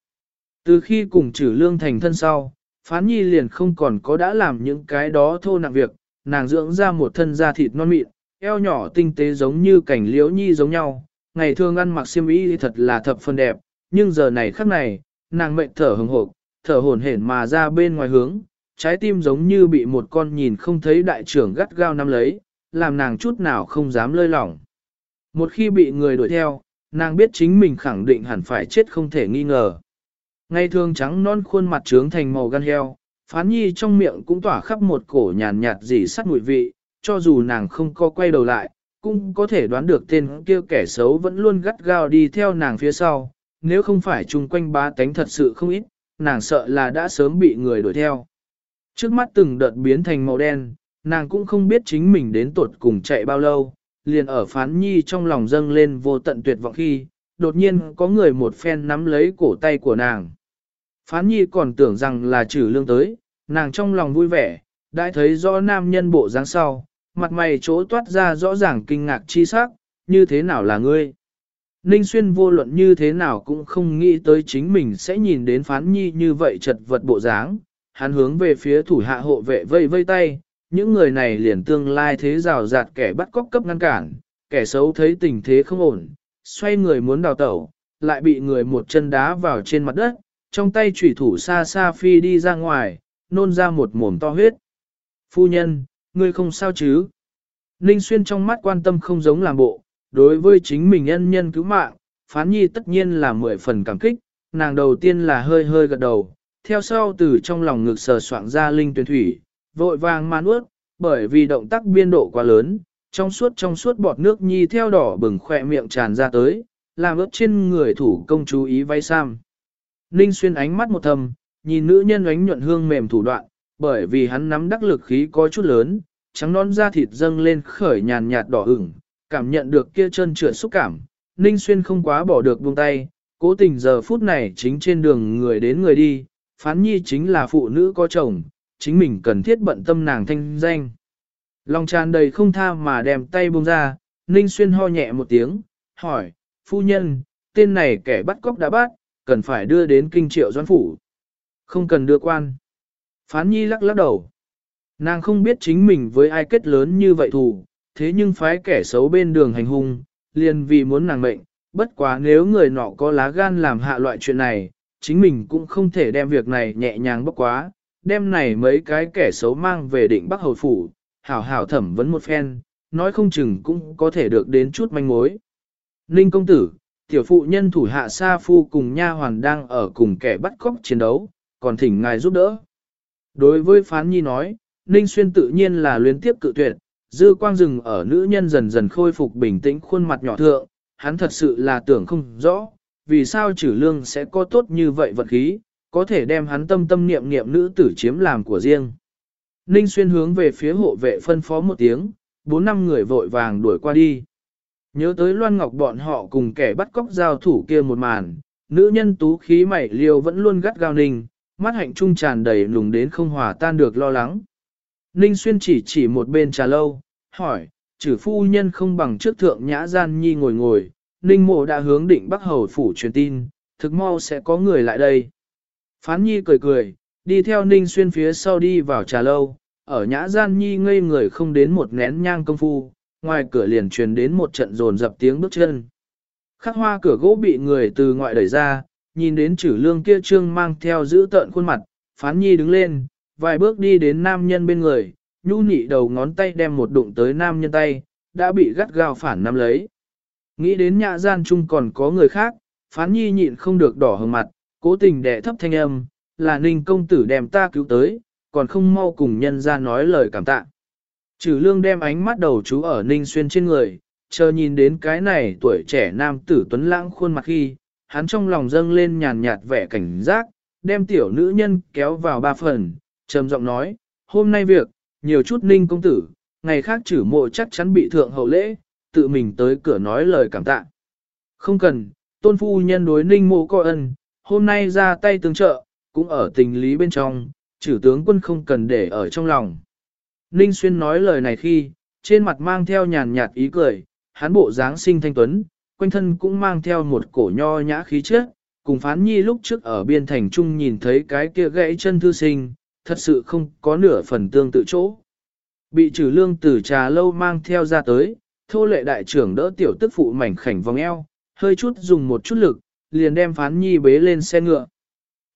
Từ khi cùng trừ lương thành thân sau, phán nhi liền không còn có đã làm những cái đó thô nặng việc, nàng dưỡng ra một thân da thịt non mịn, eo nhỏ tinh tế giống như cảnh liễu nhi giống nhau, ngày thường ăn mặc xiêm y thật là thập phần đẹp, nhưng giờ này khắc này, nàng mệnh thở hừng hộp, thở hổn hển mà ra bên ngoài hướng, trái tim giống như bị một con nhìn không thấy đại trưởng gắt gao nắm lấy, làm nàng chút nào không dám lơi lỏng. Một khi bị người đuổi theo, nàng biết chính mình khẳng định hẳn phải chết không thể nghi ngờ. Ngày thường trắng non khuôn mặt trướng thành màu gan heo, phán nhi trong miệng cũng tỏa khắp một cổ nhàn nhạt dỉ sắt mùi vị, cho dù nàng không có quay đầu lại, cũng có thể đoán được tên kia kẻ xấu vẫn luôn gắt gao đi theo nàng phía sau, nếu không phải chung quanh bá tánh thật sự không ít, nàng sợ là đã sớm bị người đuổi theo. Trước mắt từng đợt biến thành màu đen, nàng cũng không biết chính mình đến tuột cùng chạy bao lâu, liền ở phán nhi trong lòng dâng lên vô tận tuyệt vọng khi, đột nhiên có người một phen nắm lấy cổ tay của nàng. Phán nhi còn tưởng rằng là trừ lương tới, nàng trong lòng vui vẻ, đã thấy rõ nam nhân bộ dáng sau, mặt mày chỗ toát ra rõ ràng kinh ngạc chi sắc, như thế nào là ngươi. Ninh Xuyên vô luận như thế nào cũng không nghĩ tới chính mình sẽ nhìn đến phán nhi như vậy chật vật bộ dáng, hắn hướng về phía thủ hạ hộ vệ vây vây tay, những người này liền tương lai thế rào rạt kẻ bắt cóc cấp ngăn cản, kẻ xấu thấy tình thế không ổn, xoay người muốn đào tẩu, lại bị người một chân đá vào trên mặt đất, trong tay chủy thủ xa xa phi đi ra ngoài, nôn ra một mồm to huyết. Phu nhân, ngươi không sao chứ? Ninh Xuyên trong mắt quan tâm không giống làm bộ, đối với chính mình nhân nhân cứu mạng, phán nhi tất nhiên là mười phần cảm kích, nàng đầu tiên là hơi hơi gật đầu, theo sau từ trong lòng ngực sờ soạn ra linh tuyển thủy, vội vàng man ướt, bởi vì động tác biên độ quá lớn, trong suốt trong suốt bọt nước nhi theo đỏ bừng khỏe miệng tràn ra tới, làm ướt trên người thủ công chú ý vay sam. Ninh xuyên ánh mắt một thầm, nhìn nữ nhân ánh nhuận hương mềm thủ đoạn, bởi vì hắn nắm đắc lực khí có chút lớn, trắng non da thịt dâng lên khởi nhàn nhạt đỏ ửng, cảm nhận được kia chân trượt xúc cảm. Ninh xuyên không quá bỏ được buông tay, cố tình giờ phút này chính trên đường người đến người đi, phán nhi chính là phụ nữ có chồng, chính mình cần thiết bận tâm nàng thanh danh. Lòng tràn đầy không tha mà đem tay buông ra, Ninh Xuyên ho nhẹ một tiếng, hỏi, phu nhân, tên này kẻ bắt cóc đã bắt, cần phải đưa đến kinh triệu doãn phủ. Không cần đưa quan. Phán nhi lắc lắc đầu. Nàng không biết chính mình với ai kết lớn như vậy thù, thế nhưng phái kẻ xấu bên đường hành hung, liền vì muốn nàng mệnh, bất quá nếu người nọ có lá gan làm hạ loại chuyện này, chính mình cũng không thể đem việc này nhẹ nhàng bốc quá, đem này mấy cái kẻ xấu mang về định Bắc Hầu Phủ, hảo hảo thẩm vấn một phen, nói không chừng cũng có thể được đến chút manh mối. Ninh công tử, tiểu phụ nhân thủ hạ Sa Phu cùng nha hoàn đang ở cùng kẻ bắt cóc chiến đấu, còn thỉnh ngài giúp đỡ. Đối với Phán Nhi nói, Ninh Xuyên tự nhiên là luyến tiếp cự tuyệt, Dư quang rừng ở nữ nhân dần dần khôi phục bình tĩnh khuôn mặt nhỏ thượng, hắn thật sự là tưởng không rõ, vì sao trừ lương sẽ có tốt như vậy vật khí, có thể đem hắn tâm tâm niệm niệm nữ tử chiếm làm của riêng. Ninh xuyên hướng về phía hộ vệ phân phó một tiếng, bốn năm người vội vàng đuổi qua đi. Nhớ tới Loan Ngọc bọn họ cùng kẻ bắt cóc giao thủ kia một màn, nữ nhân tú khí mảy liều vẫn luôn gắt gao ninh, mắt hạnh trung tràn đầy lùng đến không hòa tan được lo lắng. Ninh Xuyên chỉ chỉ một bên trà lâu, hỏi, chử phu nhân không bằng trước thượng nhã gian nhi ngồi ngồi, Ninh mộ đã hướng định Bắc Hầu phủ truyền tin, thực mau sẽ có người lại đây. Phán nhi cười cười, đi theo Ninh Xuyên phía sau đi vào trà lâu, ở nhã gian nhi ngây người không đến một nén nhang công phu, ngoài cửa liền truyền đến một trận rồn dập tiếng bước chân. Khắc hoa cửa gỗ bị người từ ngoại đẩy ra, nhìn đến chữ lương kia trương mang theo giữ tợn khuôn mặt, phán nhi đứng lên, vài bước đi đến nam nhân bên người, nhu nị đầu ngón tay đem một đụng tới nam nhân tay, đã bị gắt gao phản nắm lấy. Nghĩ đến nhã gian chung còn có người khác, phán nhi nhịn không được đỏ hừng mặt, cố tình đẻ thấp thanh âm, là ninh công tử đem ta cứu tới, còn không mau cùng nhân ra nói lời cảm tạ. Trừ lương đem ánh mắt đầu chú ở ninh xuyên trên người, chờ nhìn đến cái này tuổi trẻ nam tử tuấn lãng khuôn mặt khi, hắn trong lòng dâng lên nhàn nhạt vẻ cảnh giác, đem tiểu nữ nhân kéo vào ba phần, trầm giọng nói, hôm nay việc, nhiều chút ninh công tử, ngày khác chử mộ chắc chắn bị thượng hậu lễ, tự mình tới cửa nói lời cảm tạ. Không cần, tôn phu nhân đối ninh mộ coi ân, hôm nay ra tay tương trợ, cũng ở tình lý bên trong, chử tướng quân không cần để ở trong lòng. Ninh xuyên nói lời này khi, trên mặt mang theo nhàn nhạt ý cười, hắn bộ dáng sinh thanh tuấn, quanh thân cũng mang theo một cổ nho nhã khí chất, cùng phán nhi lúc trước ở biên thành trung nhìn thấy cái kia gãy chân thư sinh, thật sự không có nửa phần tương tự chỗ. Bị trừ lương từ trà lâu mang theo ra tới, thô lệ đại trưởng đỡ tiểu tức phụ mảnh khảnh vòng eo, hơi chút dùng một chút lực, liền đem phán nhi bế lên xe ngựa.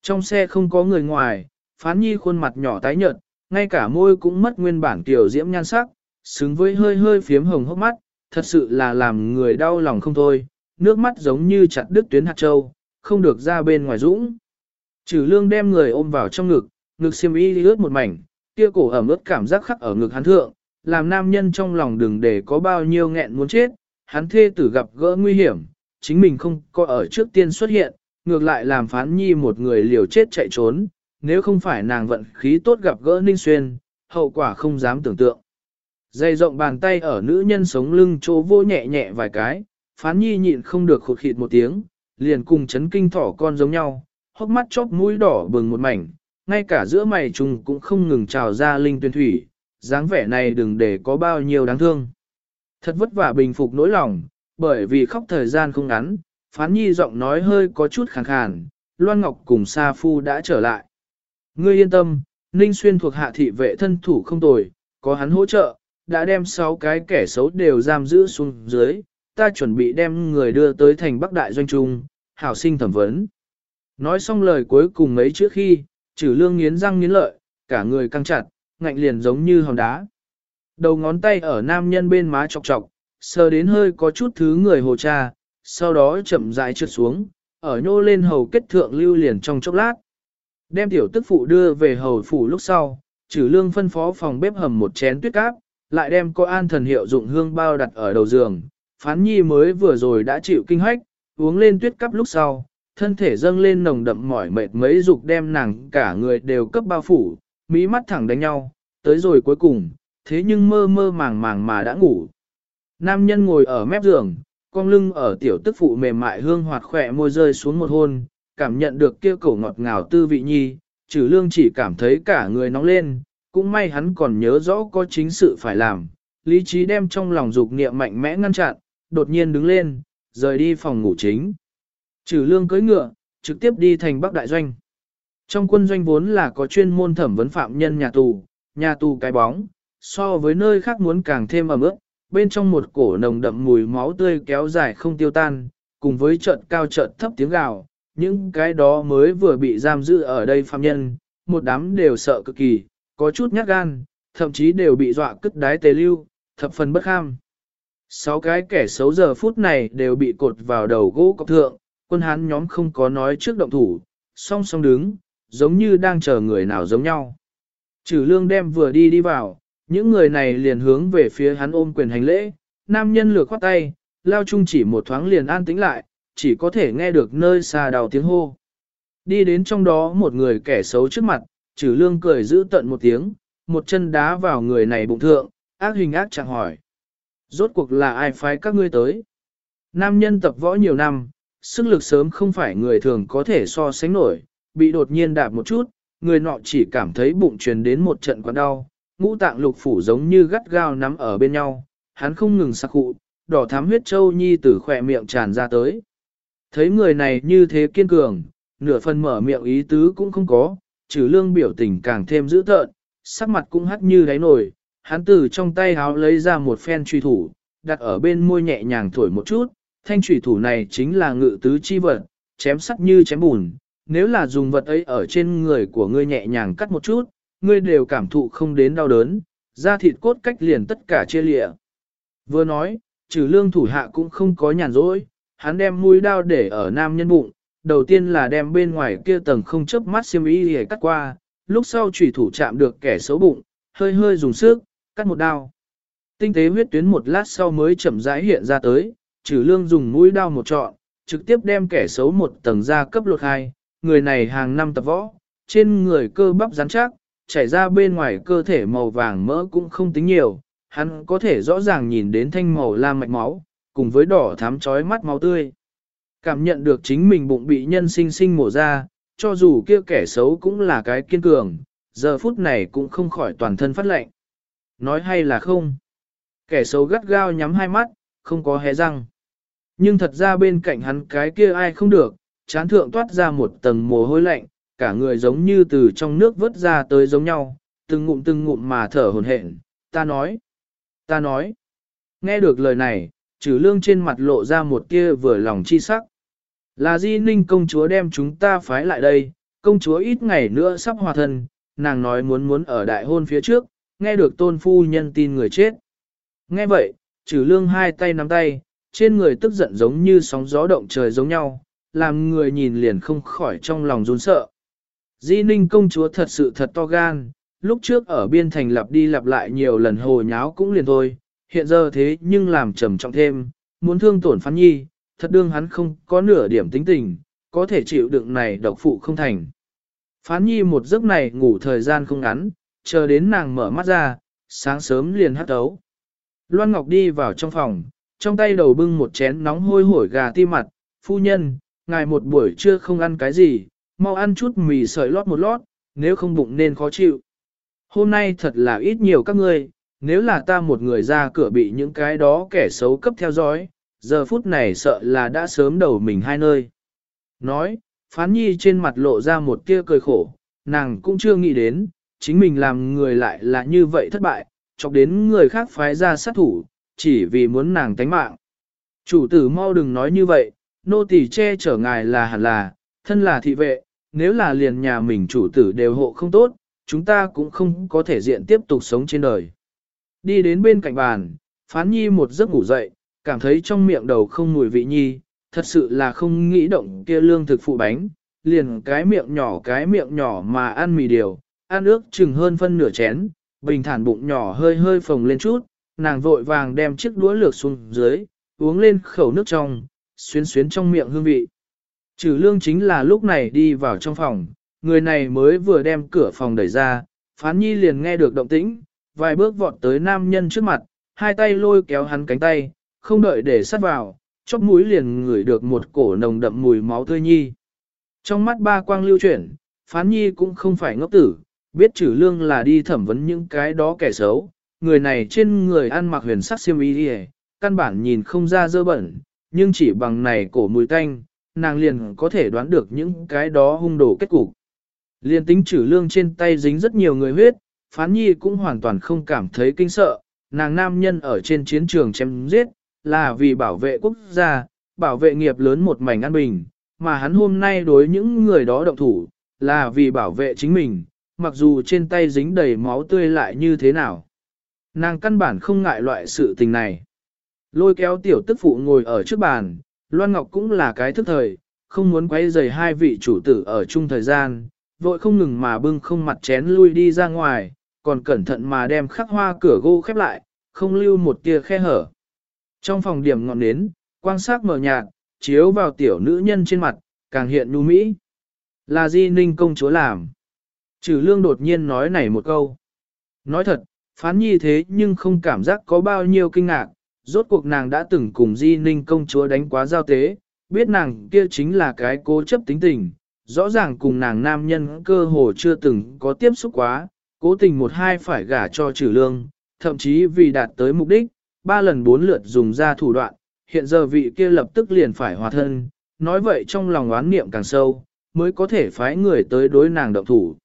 Trong xe không có người ngoài, phán nhi khuôn mặt nhỏ tái nhợt, ngay cả môi cũng mất nguyên bản tiểu diễm nhan sắc, xứng với hơi hơi phiếm hồng hốc mắt, thật sự là làm người đau lòng không thôi, nước mắt giống như chặt đứt tuyến hạt châu, không được ra bên ngoài dũng. Trừ lương đem người ôm vào trong ngực, ngực xiêm y ướt một mảnh, kia cổ ẩm ướt cảm giác khắc ở ngực hắn thượng, làm nam nhân trong lòng đừng để có bao nhiêu nghẹn muốn chết, hắn thê tử gặp gỡ nguy hiểm, chính mình không có ở trước tiên xuất hiện, ngược lại làm phán nhi một người liều chết chạy trốn, nếu không phải nàng vận khí tốt gặp gỡ ninh xuyên, hậu quả không dám tưởng tượng. Dày rộng bàn tay ở nữ nhân sống lưng chỗ vô nhẹ nhẹ vài cái, phán nhi nhịn không được khụt khịt một tiếng, liền cùng chấn kinh thỏ con giống nhau, hốc mắt chóp mũi đỏ bừng một mảnh, ngay cả giữa mày trùng cũng không ngừng trào ra linh tuyên thủy, dáng vẻ này đừng để có bao nhiêu đáng thương. Thật vất vả bình phục nỗi lòng, bởi vì khóc thời gian không ngắn, phán nhi giọng nói hơi có chút khàn khàn, Loan Ngọc cùng Sa Phu đã trở lại. Ngươi yên tâm, Ninh Xuyên thuộc hạ thị vệ thân thủ không tồi, có hắn hỗ trợ, đã đem 6 cái kẻ xấu đều giam giữ xuống dưới, ta chuẩn bị đem người đưa tới thành Bắc Đại Doanh Trung, hảo sinh thẩm vấn. Nói xong lời cuối cùng mấy trước khi, trừ lương nghiến răng nghiến lợi, cả người căng chặt, ngạnh liền giống như hòn đá. Đầu ngón tay ở nam nhân bên má chọc chọc, sờ đến hơi có chút thứ người hồ cha, sau đó chậm rãi trượt xuống, ở nhô lên hầu kết thượng lưu liền trong chốc lát. Đem tiểu tức phụ đưa về hầu phủ lúc sau, trừ lương phân phó phòng bếp hầm một chén tuyết cáp, lại đem có an thần hiệu dụng hương bao đặt ở đầu giường. Phán nhi mới vừa rồi đã chịu kinh hách, uống lên tuyết cắp lúc sau, thân thể dâng lên nồng đậm mỏi mệt mấy dục đem nàng cả người đều cấp bao phủ, mỹ mắt thẳng đánh nhau, tới rồi cuối cùng, thế nhưng mơ mơ màng màng mà đã ngủ. Nam nhân ngồi ở mép giường, con lưng ở tiểu tức phụ mềm mại hương hoạt khỏe môi rơi xuống một hôn, cảm nhận được kia cổ ngọt ngào tư vị nhi, trừ lương chỉ cảm thấy cả người nóng lên, cũng may hắn còn nhớ rõ có chính sự phải làm, lý trí đem trong lòng dục niệm mạnh mẽ ngăn chặn, đột nhiên đứng lên, rời đi phòng ngủ chính. Trừ lương cưỡi ngựa, trực tiếp đi thành Bắc Đại Doanh. Trong quân doanh vốn là có chuyên môn thẩm vấn phạm nhân nhà tù, nhà tù cái bóng, so với nơi khác muốn càng thêm ẩm ướt, bên trong một cổ nồng đậm mùi máu tươi kéo dài không tiêu tan, cùng với trận cao trận thấp tiếng gào, những cái đó mới vừa bị giam giữ ở đây phạm nhân, một đám đều sợ cực kỳ, có chút nhát gan, thậm chí đều bị dọa cất đái tề lưu, thập phần bất kham. Sáu cái kẻ xấu giờ phút này đều bị cột vào đầu gỗ cọc thượng, quân hán nhóm không có nói trước động thủ, song song đứng, giống như đang chờ người nào giống nhau. Trừ lương đem vừa đi đi vào, Những người này liền hướng về phía hắn ôm quyền hành lễ, nam nhân lược khoát tay, lao chung chỉ một thoáng liền an tĩnh lại, chỉ có thể nghe được nơi xa đào tiếng hô. Đi đến trong đó một người kẻ xấu trước mặt, trừ lương cười giữ tận một tiếng, một chân đá vào người này bụng thượng, ác hình ác chẳng hỏi. Rốt cuộc là ai phái các ngươi tới? Nam nhân tập võ nhiều năm, sức lực sớm không phải người thường có thể so sánh nổi, bị đột nhiên đạp một chút, người nọ chỉ cảm thấy bụng truyền đến một trận quá đau, ngũ tạng lục phủ giống như gắt gao nắm ở bên nhau, hắn không ngừng sặc khụ, đỏ thắm huyết châu nhi từ khỏe miệng tràn ra tới. Thấy người này như thế kiên cường, nửa phần mở miệng ý tứ cũng không có, trừ lương biểu tình càng thêm dữ tợn, sắc mặt cũng hắt như đáy nổi, hắn từ trong tay háo lấy ra một phen truy thủ, đặt ở bên môi nhẹ nhàng thổi một chút, thanh truy thủ này chính là ngự tứ chi vật, chém sắt như chém bùn, nếu là dùng vật ấy ở trên người của ngươi nhẹ nhàng cắt một chút, ngươi đều cảm thụ không đến đau đớn, da thịt cốt cách liền tất cả chia lịa. Vừa nói, trừ lương thủ hạ cũng không có nhàn rỗi, hắn đem mũi đao để ở nam nhân bụng, đầu tiên là đem bên ngoài kia tầng không chớp mắt xiêm y để cắt qua, lúc sau chủy thủ chạm được kẻ xấu bụng, hơi hơi dùng sức, cắt một đao. Tinh tế huyết tuyến một lát sau mới chậm rãi hiện ra tới, trừ lương dùng mũi đao một trọn, trực tiếp đem kẻ xấu một tầng ra cấp lột hai, người này hàng năm tập võ, trên người cơ bắp rắn chắc, chảy ra bên ngoài cơ thể màu vàng mỡ cũng không tính nhiều, hắn có thể rõ ràng nhìn đến thanh màu lam mạch máu, cùng với đỏ thắm chói mắt máu tươi. Cảm nhận được chính mình bụng bị nhân sinh sinh mổ ra, cho dù kia kẻ xấu cũng là cái kiên cường, giờ phút này cũng không khỏi toàn thân phát lệnh. Nói hay là không? Kẻ xấu gắt gao nhắm hai mắt, không có hé răng. Nhưng thật ra bên cạnh hắn cái kia ai không được, chán thượng toát ra một tầng mồ hôi lạnh, cả người giống như từ trong nước vớt ra tới giống nhau, từng ngụm từng ngụm mà thở hồn hển. Ta nói, ta nói. Nghe được lời này, trừ lương trên mặt lộ ra một tia vừa lòng chi sắc. Là di ninh công chúa đem chúng ta phái lại đây, công chúa ít ngày nữa sắp hòa thân, nàng nói muốn muốn ở đại hôn phía trước, nghe được tôn phu nhân tin người chết. Nghe vậy, trừ lương hai tay nắm tay, trên người tức giận giống như sóng gió động trời giống nhau, làm người nhìn liền không khỏi trong lòng run sợ. Di ninh công chúa thật sự thật to gan, lúc trước ở biên thành lặp đi lặp lại nhiều lần hồ nháo cũng liền thôi, hiện giờ thế nhưng làm trầm trọng thêm, muốn thương tổn phán nhi, thật đương hắn không có nửa điểm tính tình, có thể chịu đựng này độc phụ không thành. Phán nhi một giấc này ngủ thời gian không ngắn, chờ đến nàng mở mắt ra, sáng sớm liền hát ấu. Loan Ngọc đi vào trong phòng, trong tay đầu bưng một chén nóng hôi hổi gà ti mặt, phu nhân, ngài một buổi trưa không ăn cái gì, mau ăn chút mì sợi lót một lót, nếu không bụng nên khó chịu. Hôm nay thật là ít nhiều các ngươi, nếu là ta một người ra cửa bị những cái đó kẻ xấu cấp theo dõi, giờ phút này sợ là đã sớm đầu mình hai nơi. Nói, phán nhi trên mặt lộ ra một tia cười khổ, nàng cũng chưa nghĩ đến, chính mình làm người lại là như vậy thất bại, chọc đến người khác phái ra sát thủ, chỉ vì muốn nàng tánh mạng. Chủ tử mau đừng nói như vậy, nô tỳ che chở ngài là hẳn là, thân là thị vệ, nếu là liền nhà mình chủ tử đều hộ không tốt, chúng ta cũng không có thể diện tiếp tục sống trên đời. Đi đến bên cạnh bàn, phán nhi một giấc ngủ dậy, cảm thấy trong miệng đầu không mùi vị nhi, thật sự là không nghĩ động kia lương thực phụ bánh, liền cái miệng nhỏ cái miệng nhỏ mà ăn mì điều, ăn ước chừng hơn phân nửa chén, bình thản bụng nhỏ hơi hơi phồng lên chút, nàng vội vàng đem chiếc đũa lược xuống dưới, uống lên khẩu nước trong, xuyến xuyến trong miệng hương vị. Trừ lương chính là lúc này đi vào trong phòng, người này mới vừa đem cửa phòng đẩy ra, phán nhi liền nghe được động tĩnh, vài bước vọt tới nam nhân trước mặt, hai tay lôi kéo hắn cánh tay, không đợi để sát vào, chóp mũi liền ngửi được một cổ nồng đậm mùi máu tươi nhi. Trong mắt ba quang lưu chuyển, phán nhi cũng không phải ngốc tử, biết trừ lương là đi thẩm vấn những cái đó kẻ xấu, người này trên người ăn mặc huyền sắc xiêm y đi căn bản nhìn không ra dơ bẩn, nhưng chỉ bằng này cổ mùi tanh, nàng liền có thể đoán được những cái đó hung đồ kết cục. Liên tính trừ lương trên tay dính rất nhiều người huyết, phán nhi cũng hoàn toàn không cảm thấy kinh sợ, nàng nam nhân ở trên chiến trường chém giết, là vì bảo vệ quốc gia, bảo vệ nghiệp lớn một mảnh an bình, mà hắn hôm nay đối những người đó động thủ, là vì bảo vệ chính mình, mặc dù trên tay dính đầy máu tươi lại như thế nào. Nàng căn bản không ngại loại sự tình này. Lôi kéo tiểu tức phụ ngồi ở trước bàn, Loan Ngọc cũng là cái thức thời, không muốn quấy rầy hai vị chủ tử ở chung thời gian, vội không ngừng mà bưng không mặt chén lui đi ra ngoài, còn cẩn thận mà đem khắc hoa cửa gỗ khép lại, không lưu một tia khe hở. Trong phòng điểm ngọn nến, quang sắc mờ nhạt, chiếu vào tiểu nữ nhân trên mặt, càng hiện nu mỹ. Là di ninh công chúa làm. Trừ lương đột nhiên nói này một câu. Nói thật, phán nhi thế nhưng không cảm giác có bao nhiêu kinh ngạc, rốt cuộc nàng đã từng cùng di ninh công chúa đánh quá giao tế, biết nàng kia chính là cái cố chấp tính tình, rõ ràng cùng nàng nam nhân cơ hồ chưa từng có tiếp xúc quá, cố tình một hai phải gả cho trừ lương, thậm chí vì đạt tới mục đích, ba lần bốn lượt dùng ra thủ đoạn, hiện giờ vị kia lập tức liền phải hòa thân, nói vậy trong lòng oán niệm càng sâu, mới có thể phái người tới đối nàng động thủ.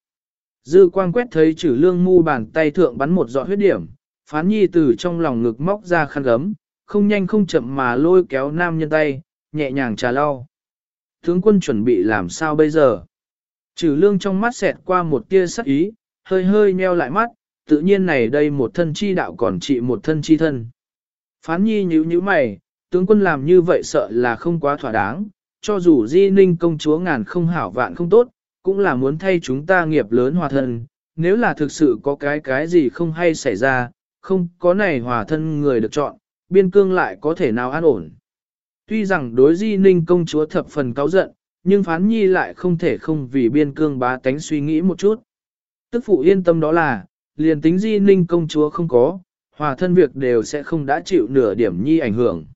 Dư quang quét thấy trừ lương mu bàn tay thượng bắn một giọt huyết điểm, phán nhi từ trong lòng ngực móc ra khăn gấm, không nhanh không chậm mà lôi kéo nam nhân tay, nhẹ nhàng trà lau. Tướng quân chuẩn bị làm sao bây giờ? Trừ lương trong mắt xẹt qua một tia sắc ý, hơi hơi nheo lại mắt, tự nhiên này đây một thân chi đạo còn trị một thân chi thân. Phán nhi nhíu nhíu mày, tướng quân làm như vậy sợ là không quá thỏa đáng, cho dù di ninh công chúa ngàn không hảo vạn không tốt, cũng là muốn thay chúng ta nghiệp lớn hòa thân, nếu là thực sự có cái cái gì không hay xảy ra, không có này hòa thân người được chọn, biên cương lại có thể nào an ổn. Tuy rằng đối di ninh công chúa thập phần cáo giận, nhưng phán nhi lại không thể không vì biên cương bá tánh suy nghĩ một chút. Tức phụ yên tâm đó là, liền tính di ninh công chúa không có, hòa thân việc đều sẽ không đã chịu nửa điểm nhi ảnh hưởng.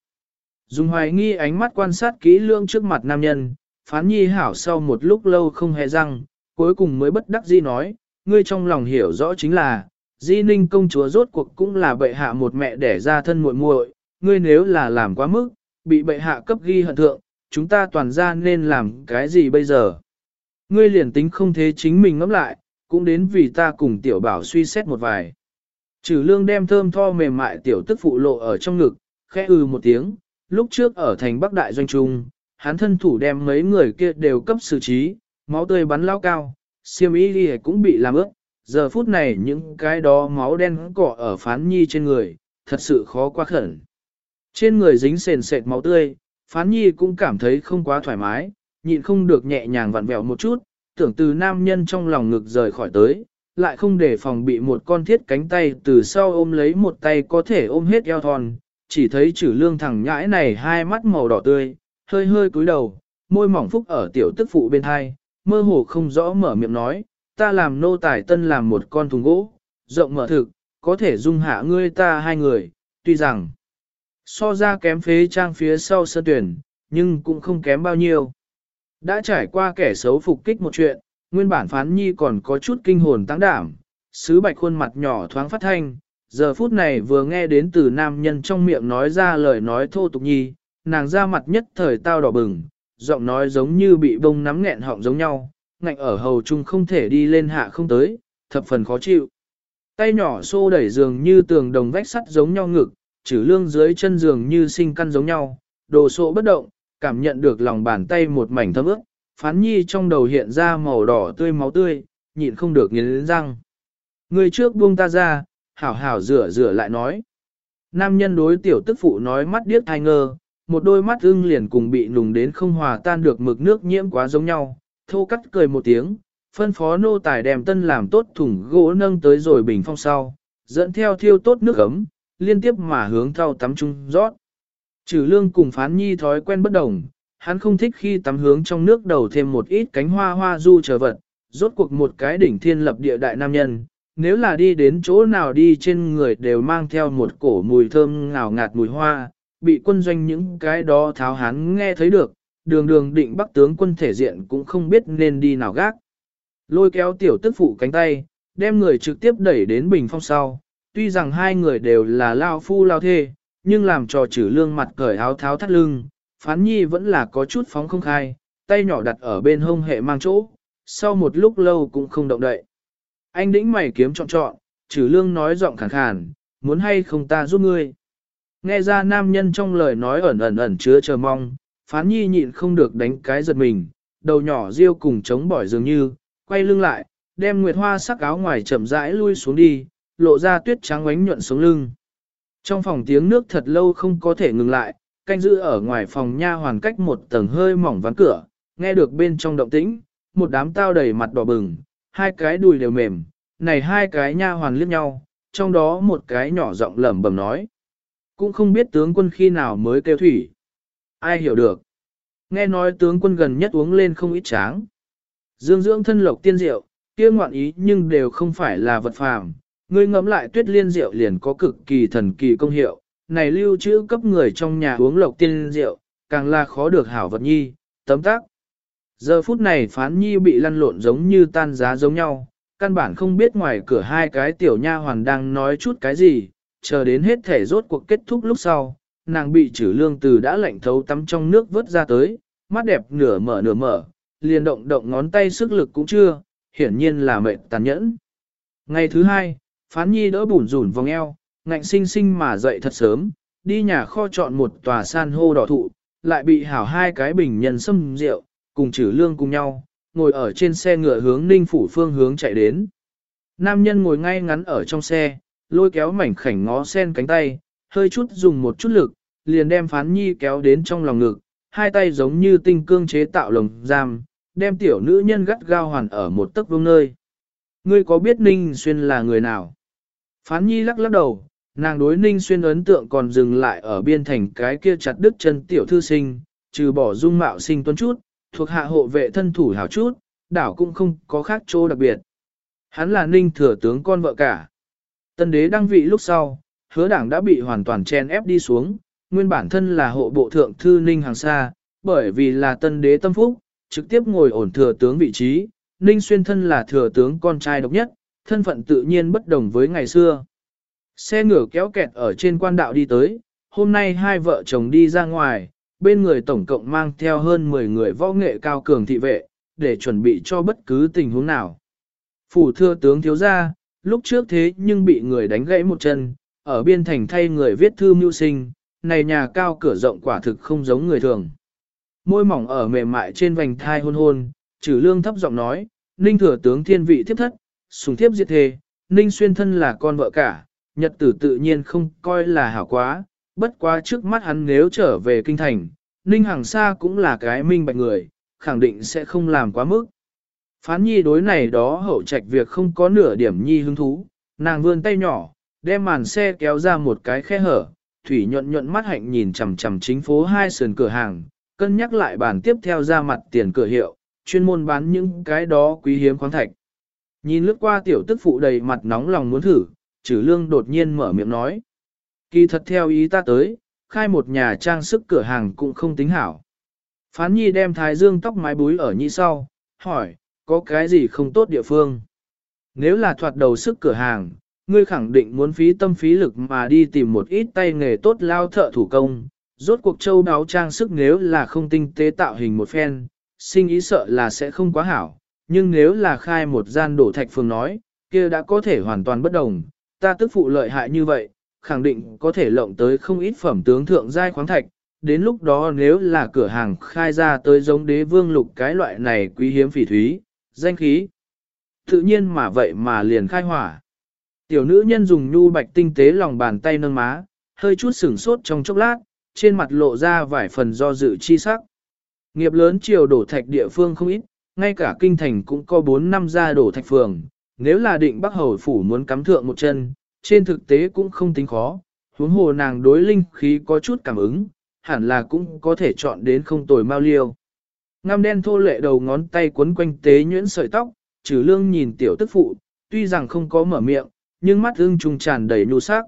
Dùng hoài nghi ánh mắt quan sát kỹ lưỡng trước mặt nam nhân, phán nhi hảo sau một lúc lâu không hề răng, cuối cùng mới bất đắc di nói, ngươi trong lòng hiểu rõ chính là, di ninh công chúa rốt cuộc cũng là bệ hạ một mẹ đẻ ra thân muội muội, ngươi nếu là làm quá mức, bị bệ hạ cấp ghi hận thượng, chúng ta toàn ra nên làm cái gì bây giờ? Ngươi liền tính không thế chính mình ngẫm lại, cũng đến vì ta cùng tiểu bảo suy xét một vài. Trừ lương đem thơm tho mềm mại tiểu tức phụ lộ ở trong ngực, khẽ ư ừ một tiếng, lúc trước ở thành Bắc Đại Doanh Trung, hắn thân thủ đem mấy người kia đều cấp xử trí, máu tươi bắn lao cao, siêm y đi cũng bị làm ướt, giờ phút này những cái đó máu đen cỏ ở phán nhi trên người, thật sự khó quá khẩn. Trên người dính sền sệt máu tươi, phán nhi cũng cảm thấy không quá thoải mái, nhịn không được nhẹ nhàng vặn vẹo một chút, tưởng từ nam nhân trong lòng ngực rời khỏi tới, lại không để phòng bị một con thiết cánh tay từ sau ôm lấy một tay có thể ôm hết eo thon, chỉ thấy chữ lương thẳng nhãi này hai mắt màu đỏ tươi, hơi hơi cúi đầu, môi mỏng phúc ở tiểu tức phụ bên hai, mơ hồ không rõ mở miệng nói, ta làm nô tài tân làm một con thùng gỗ, rộng mở thực, có thể dung hạ ngươi ta hai người, tuy rằng so ra kém phế trang phía sau sơ tuyển, nhưng cũng không kém bao nhiêu. Đã trải qua kẻ xấu phục kích một chuyện, nguyên bản phán nhi còn có chút kinh hồn tăng đảm, sứ bạch khuôn mặt nhỏ thoáng phát thanh, giờ phút này vừa nghe đến từ nam nhân trong miệng nói ra lời nói thô tục nhi, nàng ra mặt nhất thời tao đỏ bừng, giọng nói giống như bị bông nắm nghẹn họng giống nhau, ngạnh ở hầu chung không thể đi lên hạ không tới, thập phần khó chịu. Tay nhỏ xô đẩy giường như tường đồng vách sắt giống nhau ngực, chữ lương dưới chân giường như sinh căn giống nhau, đồ sộ bất động, cảm nhận được lòng bàn tay một mảnh thấm ướt, phán nhi trong đầu hiện ra màu đỏ tươi máu tươi, nhịn không được nghiến răng. Người trước buông ta ra, hảo hảo rửa rửa lại nói. Nam nhân đối tiểu tức phụ nói mắt điếc thai ngơ, một đôi mắt ưng liền cùng bị nùng đến không hòa tan được mực nước nhiễm quá giống nhau, thô cắt cười một tiếng, phân phó nô tài đem tân làm tốt thùng gỗ nâng tới rồi bình phong sau, dẫn theo thiêu tốt nước ấm, liên tiếp mà hướng thau tắm trung rót. Trừ lương cùng phán nhi thói quen bất đồng, hắn không thích khi tắm hướng trong nước đầu thêm một ít cánh hoa hoa du trở vật, rốt cuộc một cái đỉnh thiên lập địa đại nam nhân, nếu là đi đến chỗ nào đi trên người đều mang theo một cổ mùi thơm ngào ngạt mùi hoa, bị quân doanh những cái đó tháo hắn nghe thấy được, đường đường định bắc tướng quân thể diện cũng không biết nên đi nào gác. Lôi kéo tiểu tức phụ cánh tay, đem người trực tiếp đẩy đến bình phong sau, tuy rằng hai người đều là lao phu lao thê, nhưng làm trò trừ lương mặt cởi áo tháo thắt lưng, phán nhi vẫn là có chút phóng không khai, tay nhỏ đặt ở bên hông hệ mang chỗ, sau một lúc lâu cũng không động đậy. Anh đĩnh mày kiếm chọn chọn, trừ lương nói giọng khàn khàn, muốn hay không ta giúp ngươi. Nghe ra nam nhân trong lời nói ẩn ẩn ẩn chứa chờ mong, phán nhi nhịn không được đánh cái giật mình, đầu nhỏ riêu cùng chống bỏi dường như, quay lưng lại, đem nguyệt hoa sắc áo ngoài chậm rãi lui xuống đi, lộ ra tuyết trắng ánh nhuận xuống lưng. Trong phòng tiếng nước thật lâu không có thể ngừng lại, canh giữ ở ngoài phòng nha hoàn cách một tầng hơi mỏng ván cửa, nghe được bên trong động tĩnh, một đám tao đầy mặt đỏ bừng, hai cái đùi đều mềm, này hai cái nha hoàn liếc nhau, trong đó một cái nhỏ giọng lẩm bẩm nói. Cũng không biết tướng quân khi nào mới kêu thủy. Ai hiểu được. Nghe nói tướng quân gần nhất uống lên không ít tráng. Dương dưỡng thân lộc tiên rượu, kia ngoạn ý nhưng đều không phải là vật phàm. Ngươi ngẫm lại tuyết liên rượu liền có cực kỳ thần kỳ công hiệu, này lưu trữ cấp người trong nhà uống lộc tiên rượu, càng là khó được hảo vật nhi, tấm tác. Giờ phút này phán nhi bị lăn lộn giống như tan giá giống nhau, căn bản không biết ngoài cửa hai cái tiểu nha hoàn đang nói chút cái gì, chờ đến hết thể rốt cuộc kết thúc lúc sau, nàng bị trừ lương từ đã lạnh thấu tắm trong nước vớt ra tới, mắt đẹp nửa mở nửa mở, liền động động ngón tay sức lực cũng chưa, hiển nhiên là mệt tàn nhẫn. Ngày thứ hai, phán nhi đỡ bùn rủn vòng eo, ngạnh sinh sinh mà dậy thật sớm, đi nhà kho chọn một tòa san hô đỏ thụ, lại bị hảo hai cái bình nhân xâm rượu, cùng trừ lương cùng nhau, ngồi ở trên xe ngựa hướng ninh phủ phương hướng chạy đến. Nam nhân ngồi ngay ngắn ở trong xe, lôi kéo mảnh khảnh ngó sen cánh tay, hơi chút dùng một chút lực, liền đem phán nhi kéo đến trong lòng ngực, hai tay giống như tinh cương chế tạo lồng giam, đem tiểu nữ nhân gắt gao hoàn ở một tấc vương nơi. Ngươi có biết Ninh Xuyên là người nào? Phán nhi lắc lắc đầu, nàng đối Ninh Xuyên ấn tượng còn dừng lại ở biên thành cái kia chặt đứt chân tiểu thư sinh, trừ bỏ dung mạo sinh tuấn chút, thuộc hạ hộ vệ thân thủ hảo chút, đảo cũng không có khác chỗ đặc biệt. Hắn là Ninh thừa tướng con vợ cả. Tân đế đăng vị lúc sau, hứa đảng đã bị hoàn toàn chen ép đi xuống, nguyên bản thân là hộ bộ thượng thư Ninh hàng xa, bởi vì là tân đế tâm phúc, trực tiếp ngồi ổn thừa tướng vị trí, Ninh xuyên thân là thừa tướng con trai độc nhất, thân phận tự nhiên bất đồng với ngày xưa. Xe ngựa kéo kẹt ở trên quan đạo đi tới, hôm nay hai vợ chồng đi ra ngoài, bên người tổng cộng mang theo hơn 10 người võ nghệ cao cường thị vệ, để chuẩn bị cho bất cứ tình huống nào. Phủ thưa tướng thiếu gia, lúc trước thế nhưng bị người đánh gãy một chân, ở biên thành thay người viết thư mưu sinh, này nhà cao cửa rộng quả thực không giống người thường. Môi mỏng ở mềm mại trên vành thai hôn hôn, trừ lương thấp giọng nói, ninh thừa tướng thiên vị thiếp thất, sùng thiếp diệt thề, ninh xuyên thân là con vợ cả, nhật tử tự nhiên không coi là hảo quá, bất quá trước mắt hắn nếu trở về kinh thành, ninh hàng xa cũng là cái minh bạch người, khẳng định sẽ không làm quá mức. Phán nhi đối này đó hậu trạch việc không có nửa điểm nhi hứng thú, nàng vươn tay nhỏ, đem màn xe kéo ra một cái khe hở, thủy nhuận nhuận mắt hạnh nhìn chằm chằm chính phố hai sườn cửa hàng, cân nhắc lại bản tiếp theo ra mặt tiền cửa hiệu, chuyên môn bán những cái đó quý hiếm khoáng thạch. Nhìn lướt qua tiểu tức phụ đầy mặt nóng lòng muốn thử, trừ lương đột nhiên mở miệng nói. Kỳ thật theo ý ta tới, khai một nhà trang sức cửa hàng cũng không tính hảo. Phán nhi đem thái dương tóc mái búi ở nhi sau, hỏi, có cái gì không tốt địa phương? Nếu là thoạt đầu sức cửa hàng, ngươi khẳng định muốn phí tâm phí lực mà đi tìm một ít tay nghề tốt lao thợ thủ công. Rốt cuộc châu đáo trang sức nếu là không tinh tế tạo hình một phen, sinh ý sợ là sẽ không quá hảo. Nhưng nếu là khai một gian đổ thạch phường nói, kia đã có thể hoàn toàn bất đồng. Ta tức phụ lợi hại như vậy, khẳng định có thể lộng tới không ít phẩm tướng thượng giai khoáng thạch. Đến lúc đó nếu là cửa hàng khai ra tới giống đế vương lục cái loại này quý hiếm phỉ thúy, danh khí. Tự nhiên mà vậy mà liền khai hỏa. Tiểu nữ nhân dùng nhu bạch tinh tế lòng bàn tay nâng má, hơi chút sửng sốt trong chốc lát, trên mặt lộ ra vài phần do dự chi sắc. Nghiệp lớn chiều đổ thạch địa phương không ít, ngay cả kinh thành cũng có 4 năm ra đổ thạch phường. Nếu là định Bắc Hầu Phủ muốn cắm thượng một chân, trên thực tế cũng không tính khó. Huống hồ nàng đối linh khí có chút cảm ứng, hẳn là cũng có thể chọn đến không tồi mau liêu. Ngăm đen thô lệ đầu ngón tay quấn quanh tế nhuyễn sợi tóc, trừ lương nhìn tiểu tức phụ, tuy rằng không có mở miệng, nhưng mắt ưng trùng tràn đầy nhu sắc.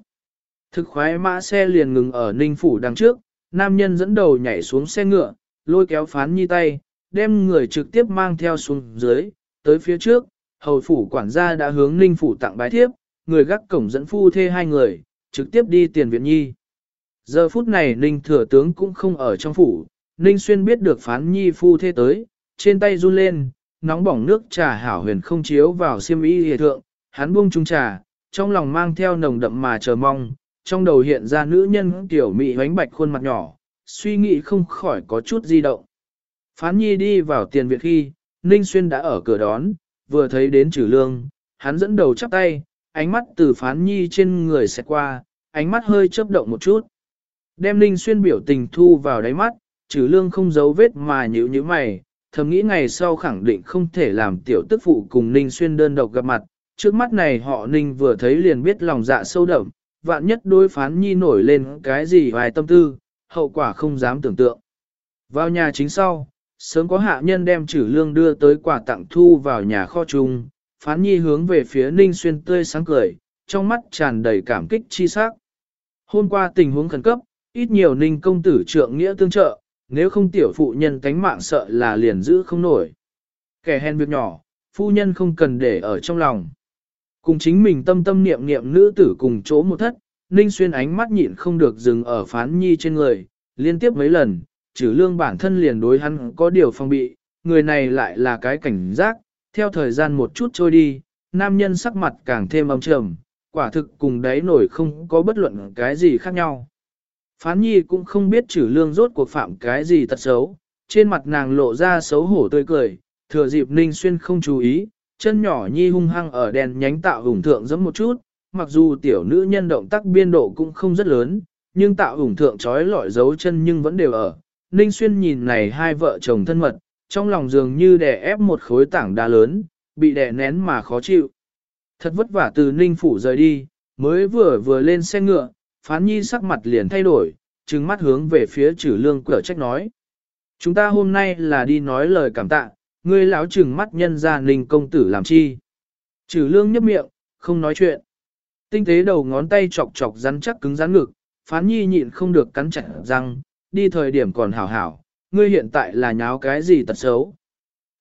Thực khoái mã xe liền ngừng ở ninh phủ đằng trước, nam nhân dẫn đầu nhảy xuống xe ngựa, lôi kéo phán nhi tay, đem người trực tiếp mang theo xuống dưới, tới phía trước, hầu phủ quản gia đã hướng ninh phủ tặng bái thiếp, người gác cổng dẫn phu thê hai người, trực tiếp đi tiền viện nhi. Giờ phút này ninh thừa tướng cũng không ở trong phủ, ninh xuyên biết được phán nhi phu thê tới, trên tay run lên, nóng bỏng nước trà hảo huyền không chiếu vào xiêm y hề thượng, hắn buông trung trà, trong lòng mang theo nồng đậm mà chờ mong, trong đầu hiện ra nữ nhân tiểu mị hoánh bạch khuôn mặt nhỏ, suy nghĩ không khỏi có chút di động. Phán nhi đi vào tiền viện khi, Ninh Xuyên đã ở cửa đón, vừa thấy đến trừ lương, hắn dẫn đầu chắp tay, ánh mắt từ phán nhi trên người xẹt qua, ánh mắt hơi chớp động một chút. Đem Ninh Xuyên biểu tình thu vào đáy mắt, trừ lương không giấu vết mà nhíu như mày, thầm nghĩ ngày sau khẳng định không thể làm tiểu tức phụ cùng Ninh Xuyên đơn độc gặp mặt, trước mắt này họ ninh vừa thấy liền biết lòng dạ sâu đậm, vạn nhất đối phán nhi nổi lên cái gì vài tâm tư, hậu quả không dám tưởng tượng. Vào nhà chính sau, sớm có hạ nhân đem trừ lương đưa tới quà tặng thu vào nhà kho chung, phán nhi hướng về phía ninh xuyên tươi sáng cười, trong mắt tràn đầy cảm kích chi sắc. Hôm qua tình huống khẩn cấp, ít nhiều ninh công tử trượng nghĩa tương trợ, nếu không tiểu phụ nhân cánh mạng sợ là liền giữ không nổi. Kẻ hèn việc nhỏ, phu nhân không cần để ở trong lòng. Cùng chính mình tâm tâm niệm niệm nữ tử cùng chỗ một thất, Ninh Xuyên ánh mắt nhịn không được dừng ở phán nhi trên người, liên tiếp mấy lần, trừ lương bản thân liền đối hắn có điều phong bị, người này lại là cái cảnh giác, theo thời gian một chút trôi đi, nam nhân sắc mặt càng thêm âm trầm, quả thực cùng đáy nổi không có bất luận cái gì khác nhau. Phán nhi cũng không biết trừ lương rốt cuộc phạm cái gì tật xấu, trên mặt nàng lộ ra xấu hổ tươi cười, thừa dịp Ninh Xuyên không chú ý, chân nhỏ nhi hung hăng ở đèn nhánh tạo hùng thượng giẫm một chút, mặc dù tiểu nữ nhân động tác biên độ cũng không rất lớn, nhưng tạo hùng thượng trói lọi dấu chân nhưng vẫn đều ở. Ninh Xuyên nhìn này hai vợ chồng thân mật, trong lòng dường như đè ép một khối tảng đá lớn, bị đè nén mà khó chịu. Thật vất vả từ Ninh Phủ rời đi, mới vừa vừa lên xe ngựa, phán nhi sắc mặt liền thay đổi, trừng mắt hướng về phía trừ lương cửa trách nói. Chúng ta hôm nay là đi nói lời cảm tạ, ngươi lão trừng mắt nhân ra Ninh công tử làm chi. Trừ lương nhấp miệng, không nói chuyện. Tinh tế đầu ngón tay chọc chọc rắn chắc cứng rắn ngực, phán nhi nhịn không được cắn chặt răng, đi thời điểm còn hảo hảo, ngươi hiện tại là nháo cái gì tật xấu.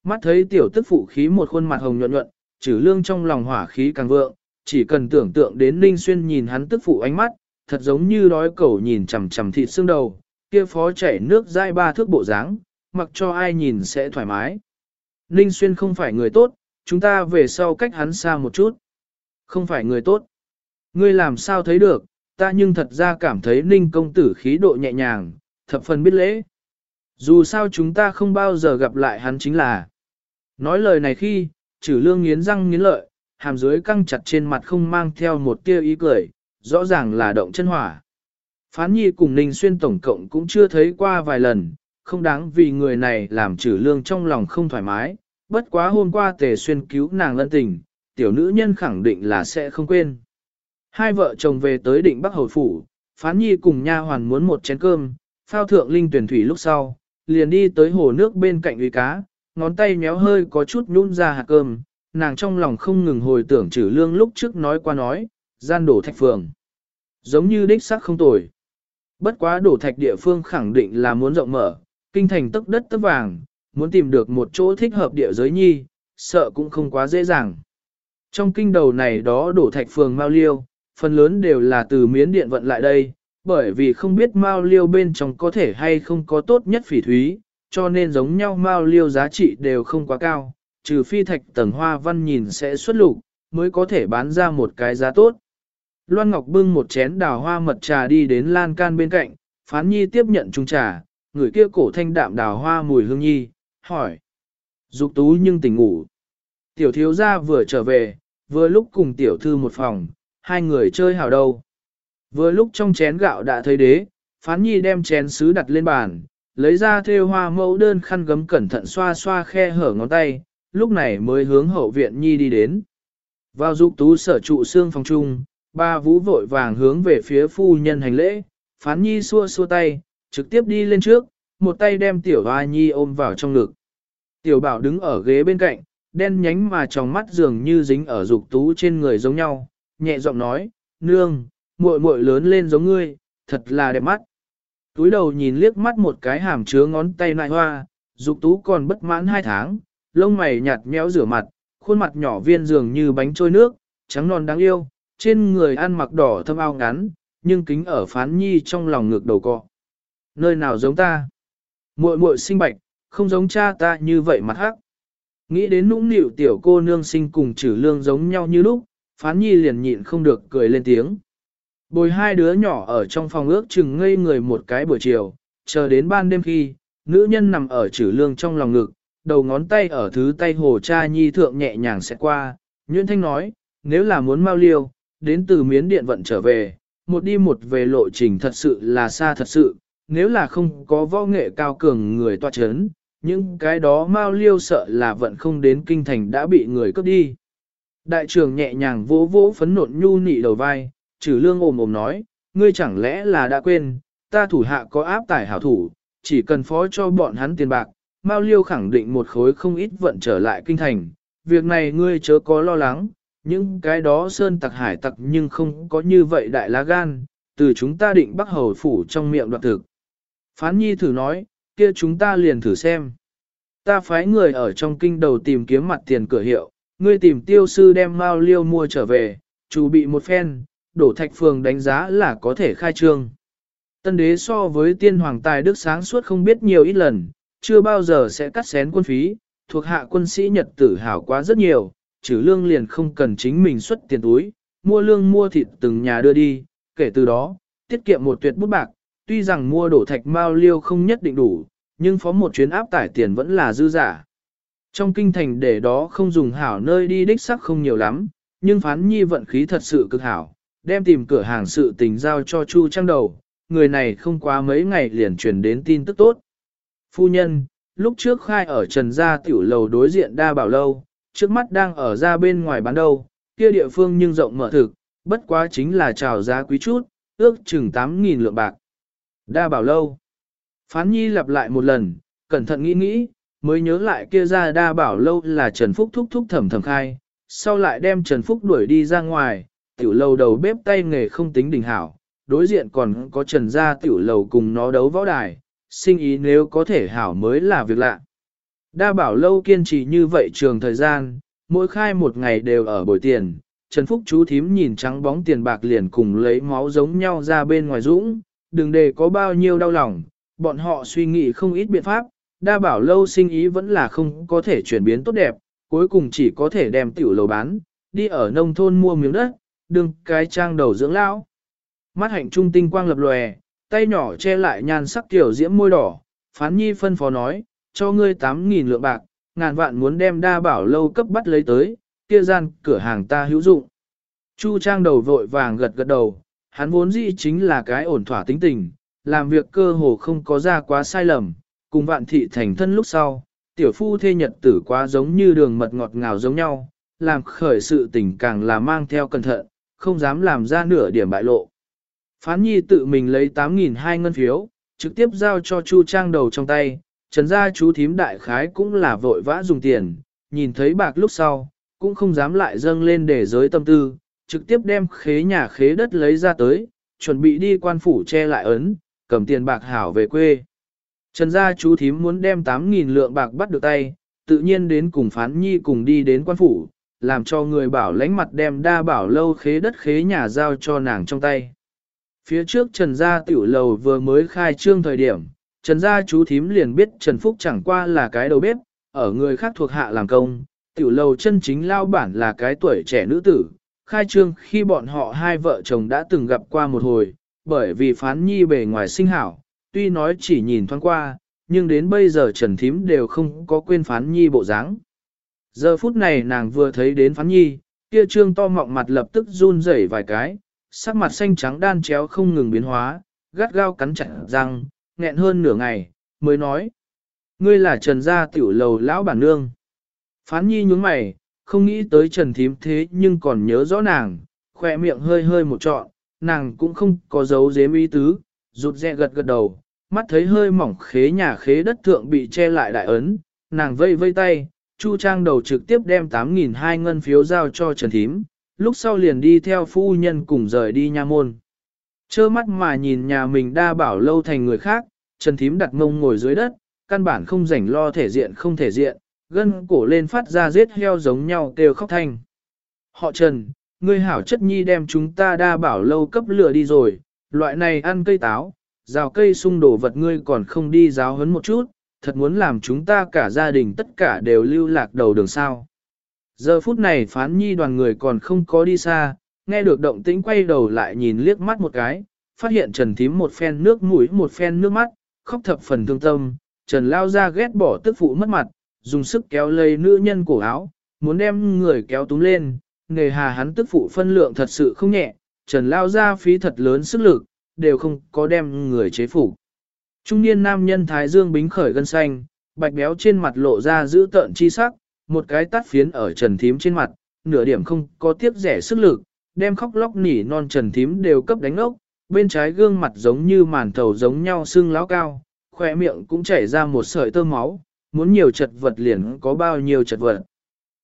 Mắt thấy tiểu tức phụ khí một khuôn mặt hồng nhuận nhuận, trừ lương trong lòng hỏa khí càng vượng, chỉ cần tưởng tượng đến Ninh Xuyên nhìn hắn tức phụ ánh mắt, thật giống như đói cẩu nhìn chằm chằm thịt xương đầu, kia phó chảy nước dai ba thước bộ dáng, mặc cho ai nhìn sẽ thoải mái. Ninh Xuyên không phải người tốt, chúng ta về sau cách hắn xa một chút. Không phải người tốt. Ngươi làm sao thấy được, ta nhưng thật ra cảm thấy Ninh công tử khí độ nhẹ nhàng, thập phần biết lễ. Dù sao chúng ta không bao giờ gặp lại hắn chính là. Nói lời này khi, trừ lương nghiến răng nghiến lợi, hàm dưới căng chặt trên mặt không mang theo một tia ý cười, rõ ràng là động chân hỏa. Phán nhi cùng Ninh Xuyên tổng cộng cũng chưa thấy qua vài lần, không đáng vì người này làm trừ lương trong lòng không thoải mái, bất quá hôm qua tề xuyên cứu nàng lân tình, tiểu nữ nhân khẳng định là sẽ không quên. Hai vợ chồng về tới định Bắc Hầu Phủ, phán nhi cùng nha hoàn muốn một chén cơm, phao thượng linh tuyển thủy lúc sau, liền đi tới hồ nước bên cạnh uy cá, ngón tay méo hơi có chút nhún ra hạt cơm, nàng trong lòng không ngừng hồi tưởng trừ lương lúc trước nói qua nói, gian đổ thạch phường. Giống như đích sắc không tồi. Bất quá đổ thạch địa phương khẳng định là muốn rộng mở, kinh thành tức đất tức vàng, muốn tìm được một chỗ thích hợp địa giới nhi, sợ cũng không quá dễ dàng. Trong kinh đầu này đó đổ thạch phường mau Liêu, phần lớn đều là từ miến điện vận lại đây, bởi vì không biết Mao Liêu bên trong có thể hay không có tốt nhất phỉ thúy, cho nên giống nhau Mao Liêu giá trị đều không quá cao, trừ phi thạch tầng hoa văn nhìn sẽ xuất lục, mới có thể bán ra một cái giá tốt. Loan Ngọc bưng một chén đào hoa mật trà đi đến lan can bên cạnh, phán nhi tiếp nhận chung trà, người kia cổ thanh đạm đào hoa mùi hương nhi, hỏi. Dục tú nhưng tỉnh ngủ. Tiểu thiếu gia vừa trở về, vừa lúc cùng tiểu thư một phòng, hai người chơi hào đâu. Vừa lúc trong chén gạo đã thấy đế, phán nhi đem chén sứ đặt lên bàn, lấy ra thêu hoa mẫu đơn khăn gấm cẩn thận xoa xoa khe hở ngón tay, lúc này mới hướng hậu viện nhi đi đến. Vào dục tú sở trụ xương phòng trung, ba vũ vội vàng hướng về phía phu nhân hành lễ, phán nhi xua xua tay, trực tiếp đi lên trước, một tay đem tiểu hoa nhi ôm vào trong ngực. Tiểu bảo đứng ở ghế bên cạnh, đen nhánh mà trong mắt dường như dính ở dục tú trên người giống nhau, nhẹ giọng nói, nương, muội muội lớn lên giống ngươi, thật là đẹp mắt. Túi đầu nhìn liếc mắt một cái hàm chứa ngón tay nại hoa, dục tú còn bất mãn hai tháng, lông mày nhạt méo rửa mặt, khuôn mặt nhỏ viên dường như bánh trôi nước, trắng non đáng yêu, trên người ăn mặc đỏ thâm ao ngắn, nhưng kính ở phán nhi trong lòng ngược đầu cọ. Nơi nào giống ta? muội muội sinh bạch, không giống cha ta như vậy mặt hắc. Nghĩ đến nũng nịu tiểu cô nương sinh cùng trừ lương giống nhau như lúc, phán nhi liền nhịn không được cười lên tiếng. Bồi hai đứa nhỏ ở trong phòng ước chừng ngây người một cái buổi chiều, chờ đến ban đêm khi, nữ nhân nằm ở chữ lương trong lòng ngực, đầu ngón tay ở thứ tay hồ cha nhi thượng nhẹ nhàng sẽ qua, Nguyễn Thanh nói, nếu là muốn mau liêu, đến từ miến điện vận trở về, một đi một về lộ trình thật sự là xa thật sự, nếu là không có võ nghệ cao cường người toa chấn, những cái đó mau liêu sợ là vận không đến kinh thành đã bị người cướp đi. Đại trưởng nhẹ nhàng vỗ vỗ phấn nộn nhu nị đầu vai, trừ lương ồm ồm nói, ngươi chẳng lẽ là đã quên, ta thủ hạ có áp tải hảo thủ, chỉ cần phó cho bọn hắn tiền bạc, Mao Liêu khẳng định một khối không ít vận trở lại kinh thành, việc này ngươi chớ có lo lắng, những cái đó sơn tặc hải tặc nhưng không có như vậy đại lá gan, từ chúng ta định bắt hầu phủ trong miệng đoạt thực. Phán Nhi thử nói, kia chúng ta liền thử xem. Ta phái người ở trong kinh đầu tìm kiếm mặt tiền cửa hiệu, ngươi tìm tiêu sư đem Mao Liêu mua trở về, chủ bị một phen, đổ thạch phường đánh giá là có thể khai trương. Tân đế so với tiên hoàng tài đức sáng suốt không biết nhiều ít lần, chưa bao giờ sẽ cắt xén quân phí, thuộc hạ quân sĩ Nhật tử hảo quá rất nhiều, trừ lương liền không cần chính mình xuất tiền túi, mua lương mua thịt từng nhà đưa đi, kể từ đó, tiết kiệm một tuyệt bút bạc, tuy rằng mua đổ thạch mao liêu không nhất định đủ, nhưng phó một chuyến áp tải tiền vẫn là dư giả. Trong kinh thành để đó không dùng hảo nơi đi đích sắc không nhiều lắm, nhưng phán nhi vận khí thật sự cực hảo, đem tìm cửa hàng sự tình giao cho Chu Trang đầu, người này không quá mấy ngày liền truyền đến tin tức tốt. Phu nhân, lúc trước khai ở trần gia tiểu lầu đối diện đa bảo lâu, trước mắt đang ở ra bên ngoài bán đâu, kia địa phương nhưng rộng mở thực, bất quá chính là trào giá quý chút, ước chừng 8.000 lượng bạc. Đa bảo lâu. Phán nhi lặp lại một lần, cẩn thận nghĩ nghĩ, mới nhớ lại kia ra đa bảo lâu là Trần Phúc thúc thúc thẩm thẩm khai, sau lại đem Trần Phúc đuổi đi ra ngoài, tiểu lầu đầu bếp tay nghề không tính đỉnh hảo, đối diện còn có Trần gia tiểu lầu cùng nó đấu võ đài, sinh ý nếu có thể hảo mới là việc lạ. Đa bảo lâu kiên trì như vậy trường thời gian, mỗi khai một ngày đều ở bồi tiền, Trần Phúc chú thím nhìn trắng bóng tiền bạc liền cùng lấy máu giống nhau ra bên ngoài dũng, đừng để có bao nhiêu đau lòng, bọn họ suy nghĩ không ít biện pháp, đa bảo lâu sinh ý vẫn là không có thể chuyển biến tốt đẹp, cuối cùng chỉ có thể đem tiểu lầu bán, đi ở nông thôn mua miếng đất, đừng cái trang đầu dưỡng lão. Mắt hạnh trung tinh quang lập lòe, tay nhỏ che lại nhan sắc tiểu diễm môi đỏ, phán nhi phân phó nói, cho ngươi 8.000 lượng bạc, ngàn vạn muốn đem đa bảo lâu cấp bắt lấy tới, kia gian cửa hàng ta hữu dụng. Chu trang đầu vội vàng gật gật đầu, hắn vốn dĩ chính là cái ổn thỏa tính tình, làm việc cơ hồ không có ra quá sai lầm, cùng vạn thị thành thân lúc sau, tiểu phu thê nhật tử quá giống như đường mật ngọt ngào giống nhau, làm khởi sự tình càng là mang theo cẩn thận, không dám làm ra nửa điểm bại lộ. Phán nhi tự mình lấy 8.000 hai ngân phiếu, trực tiếp giao cho Chu Trang đầu trong tay, trần gia chú thím đại khái cũng là vội vã dùng tiền, nhìn thấy bạc lúc sau, cũng không dám lại dâng lên để giới tâm tư, trực tiếp đem khế nhà khế đất lấy ra tới, chuẩn bị đi quan phủ che lại ấn, cầm tiền bạc hảo về quê. Trần gia chú thím muốn đem 8.000 lượng bạc bắt được tay, tự nhiên đến cùng phán nhi cùng đi đến quan phủ, làm cho người bảo lãnh mặt đem đa bảo lâu khế đất khế nhà giao cho nàng trong tay. Phía trước Trần gia tiểu lầu vừa mới khai trương thời điểm, Trần gia chú thím liền biết Trần Phúc chẳng qua là cái đầu bếp, ở người khác thuộc hạ làm công, tiểu lầu chân chính lao bản là cái tuổi trẻ nữ tử. Khai trương khi bọn họ hai vợ chồng đã từng gặp qua một hồi, bởi vì phán nhi bề ngoài sinh hảo, tuy nói chỉ nhìn thoáng qua, nhưng đến bây giờ Trần Thím đều không có quên phán nhi bộ dáng. Giờ phút này nàng vừa thấy đến phán nhi, kia trương to mọng mặt lập tức run rẩy vài cái, sắc mặt xanh trắng đan chéo không ngừng biến hóa, gắt gao cắn chặt răng, nghẹn hơn nửa ngày, mới nói. Ngươi là Trần gia tiểu lầu lão bản nương. Phán nhi nhướng mày, không nghĩ tới Trần Thím thế nhưng còn nhớ rõ nàng, khỏe miệng hơi hơi một trọn, nàng cũng không có dấu dếm ý tứ, rụt rẹ gật gật đầu, mắt thấy hơi mỏng khế nhà khế đất thượng bị che lại đại ấn, nàng vây vây tay, Chu Trang đầu trực tiếp đem 8.000 hai ngân phiếu giao cho Trần Thím, lúc sau liền đi theo phu nhân cùng rời đi nha môn. Chơ mắt mà nhìn nhà mình đa bảo lâu thành người khác, Trần Thím đặt mông ngồi dưới đất, căn bản không rảnh lo thể diện không thể diện, gân cổ lên phát ra giết heo giống nhau kêu khóc thanh. Họ Trần, ngươi hảo chất nhi đem chúng ta đa bảo lâu cấp lửa đi rồi, loại này ăn cây táo, rào cây sung đổ vật ngươi còn không đi giáo huấn một chút, thật muốn làm chúng ta cả gia đình tất cả đều lưu lạc đầu đường sao. Giờ phút này phán nhi đoàn người còn không có đi xa, nghe được động tĩnh quay đầu lại nhìn liếc mắt một cái, phát hiện Trần Thím một phen nước mũi một phen nước mắt, khóc thập phần thương tâm, Trần lao ra ghét bỏ tức phụ mất mặt, dùng sức kéo lấy nữ nhân cổ áo, muốn đem người kéo túm lên, nghề hà hắn tức phụ phân lượng thật sự không nhẹ, Trần lao ra phí thật lớn sức lực, đều không có đem người chế phục. Trung niên nam nhân thái dương bính khởi gân xanh, bạch béo trên mặt lộ ra giữ tợn chi sắc, một cái tắt phiến ở trần thím trên mặt, nửa điểm không có tiếp rẻ sức lực, đem khóc lóc nỉ non trần thím đều cấp đánh ốc, bên trái gương mặt giống như màn thầu giống nhau xương láo cao, khỏe miệng cũng chảy ra một sợi tơ máu, muốn nhiều chật vật liền có bao nhiêu chật vật.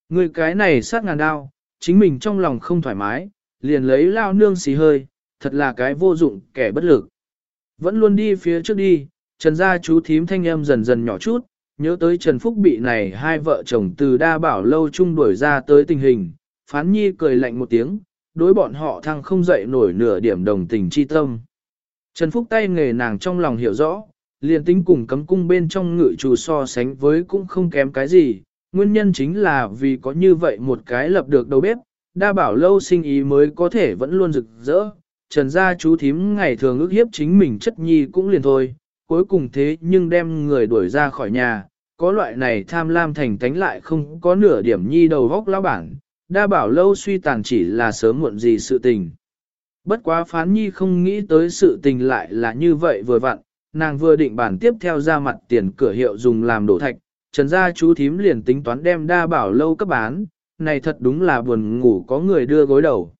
Người cái này sát ngàn đao, chính mình trong lòng không thoải mái, liền lấy lao nương xì hơi, thật là cái vô dụng kẻ bất lực. Vẫn luôn đi phía trước đi, trần gia chú thím thanh âm dần dần nhỏ chút, nhớ tới Trần Phúc bị này hai vợ chồng từ đa bảo lâu chung đuổi ra tới tình hình, phán nhi cười lạnh một tiếng, đối bọn họ thăng không dậy nổi nửa điểm đồng tình chi tâm. Trần Phúc tay nghề nàng trong lòng hiểu rõ, liền tính cùng cấm cung bên trong ngự chủ so sánh với cũng không kém cái gì, nguyên nhân chính là vì có như vậy một cái lập được đầu bếp, đa bảo lâu sinh ý mới có thể vẫn luôn rực rỡ. Trần gia chú thím ngày thường ước hiếp chính mình chất nhi cũng liền thôi, cuối cùng thế nhưng đem người đuổi ra khỏi nhà, có loại này tham lam thành tánh lại không có nửa điểm nhi đầu góc lão bản, đa bảo lâu suy tàn chỉ là sớm muộn gì sự tình. Bất quá phán nhi không nghĩ tới sự tình lại là như vậy vừa vặn, nàng vừa định bản tiếp theo ra mặt tiền cửa hiệu dùng làm đổ thạch, trần gia chú thím liền tính toán đem đa bảo lâu cấp bán, này thật đúng là buồn ngủ có người đưa gối đầu.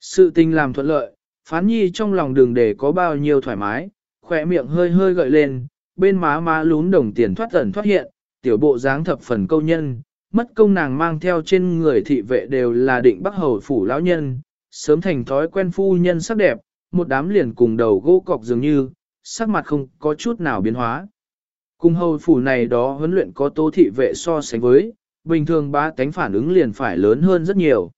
Sự tình làm thuận lợi, phán nhi trong lòng đường để có bao nhiêu thoải mái, khỏe miệng hơi hơi gợi lên, bên má má lún đồng tiền thoát ẩn thoát hiện, tiểu bộ dáng thập phần câu nhân, mất công nàng mang theo trên người thị vệ đều là định bắc hầu phủ lão nhân, sớm thành thói quen phu nhân sắc đẹp, một đám liền cùng đầu gỗ cọc dường như, sắc mặt không có chút nào biến hóa. Cùng hầu phủ này đó huấn luyện có tố thị vệ so sánh với, bình thường ba tánh phản ứng liền phải lớn hơn rất nhiều.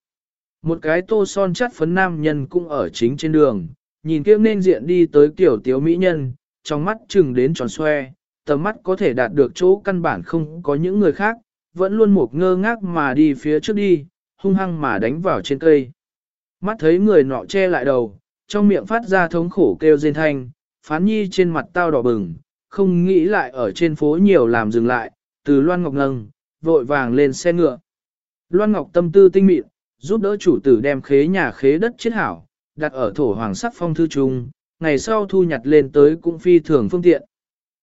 Một cái tô son chắt phấn nam nhân cũng ở chính trên đường, nhìn kia nên diện đi tới kiểu tiếu mỹ nhân, trong mắt chừng đến tròn xoe, tầm mắt có thể đạt được chỗ căn bản không có những người khác, vẫn luôn một ngơ ngác mà đi phía trước đi, hung hăng mà đánh vào trên cây. Mắt thấy người nọ che lại đầu, trong miệng phát ra thống khổ kêu rên thanh, phán nhi trên mặt tao đỏ bừng, không nghĩ lại ở trên phố nhiều làm dừng lại, từ Loan Ngọc nâng, vội vàng lên xe ngựa. Loan Ngọc tâm tư tinh mịn, giúp đỡ chủ tử đem khế nhà khế đất chết hảo, đặt ở thổ hoàng sắc phong thư trung, ngày sau thu nhặt lên tới cũng phi thường phương tiện.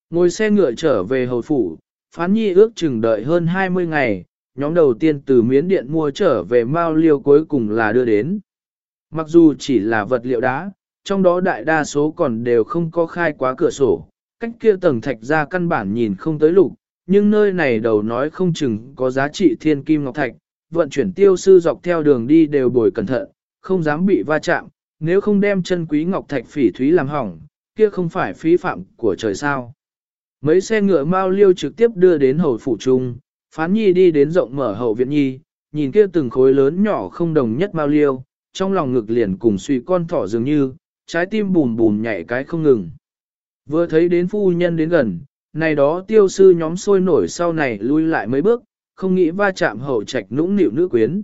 Ngồi xe ngựa trở về hầu phủ, phán nhi ước chừng đợi hơn 20 ngày, nhóm đầu tiên từ miến điện mua trở về mao liêu cuối cùng là đưa đến. Mặc dù chỉ là vật liệu đá, trong đó đại đa số còn đều không có khai quá cửa sổ, cách kia tầng thạch ra căn bản nhìn không tới lục, nhưng nơi này đầu nói không chừng có giá trị thiên kim ngọc thạch, vận chuyển tiêu sư dọc theo đường đi đều bồi cẩn thận, không dám bị va chạm, nếu không đem chân quý ngọc thạch phỉ thúy làm hỏng, kia không phải phí phạm của trời sao. Mấy xe ngựa mau liêu trực tiếp đưa đến hầu phủ trung, phán nhi đi đến rộng mở hậu viện nhi, nhìn kia từng khối lớn nhỏ không đồng nhất mau liêu, trong lòng ngực liền cùng suy con thỏ dường như, trái tim bùm bùm nhảy cái không ngừng. Vừa thấy đến phu nhân đến gần, này đó tiêu sư nhóm sôi nổi sau này lui lại mấy bước, không nghĩ va chạm hậu trạch nũng nịu nữ quyến.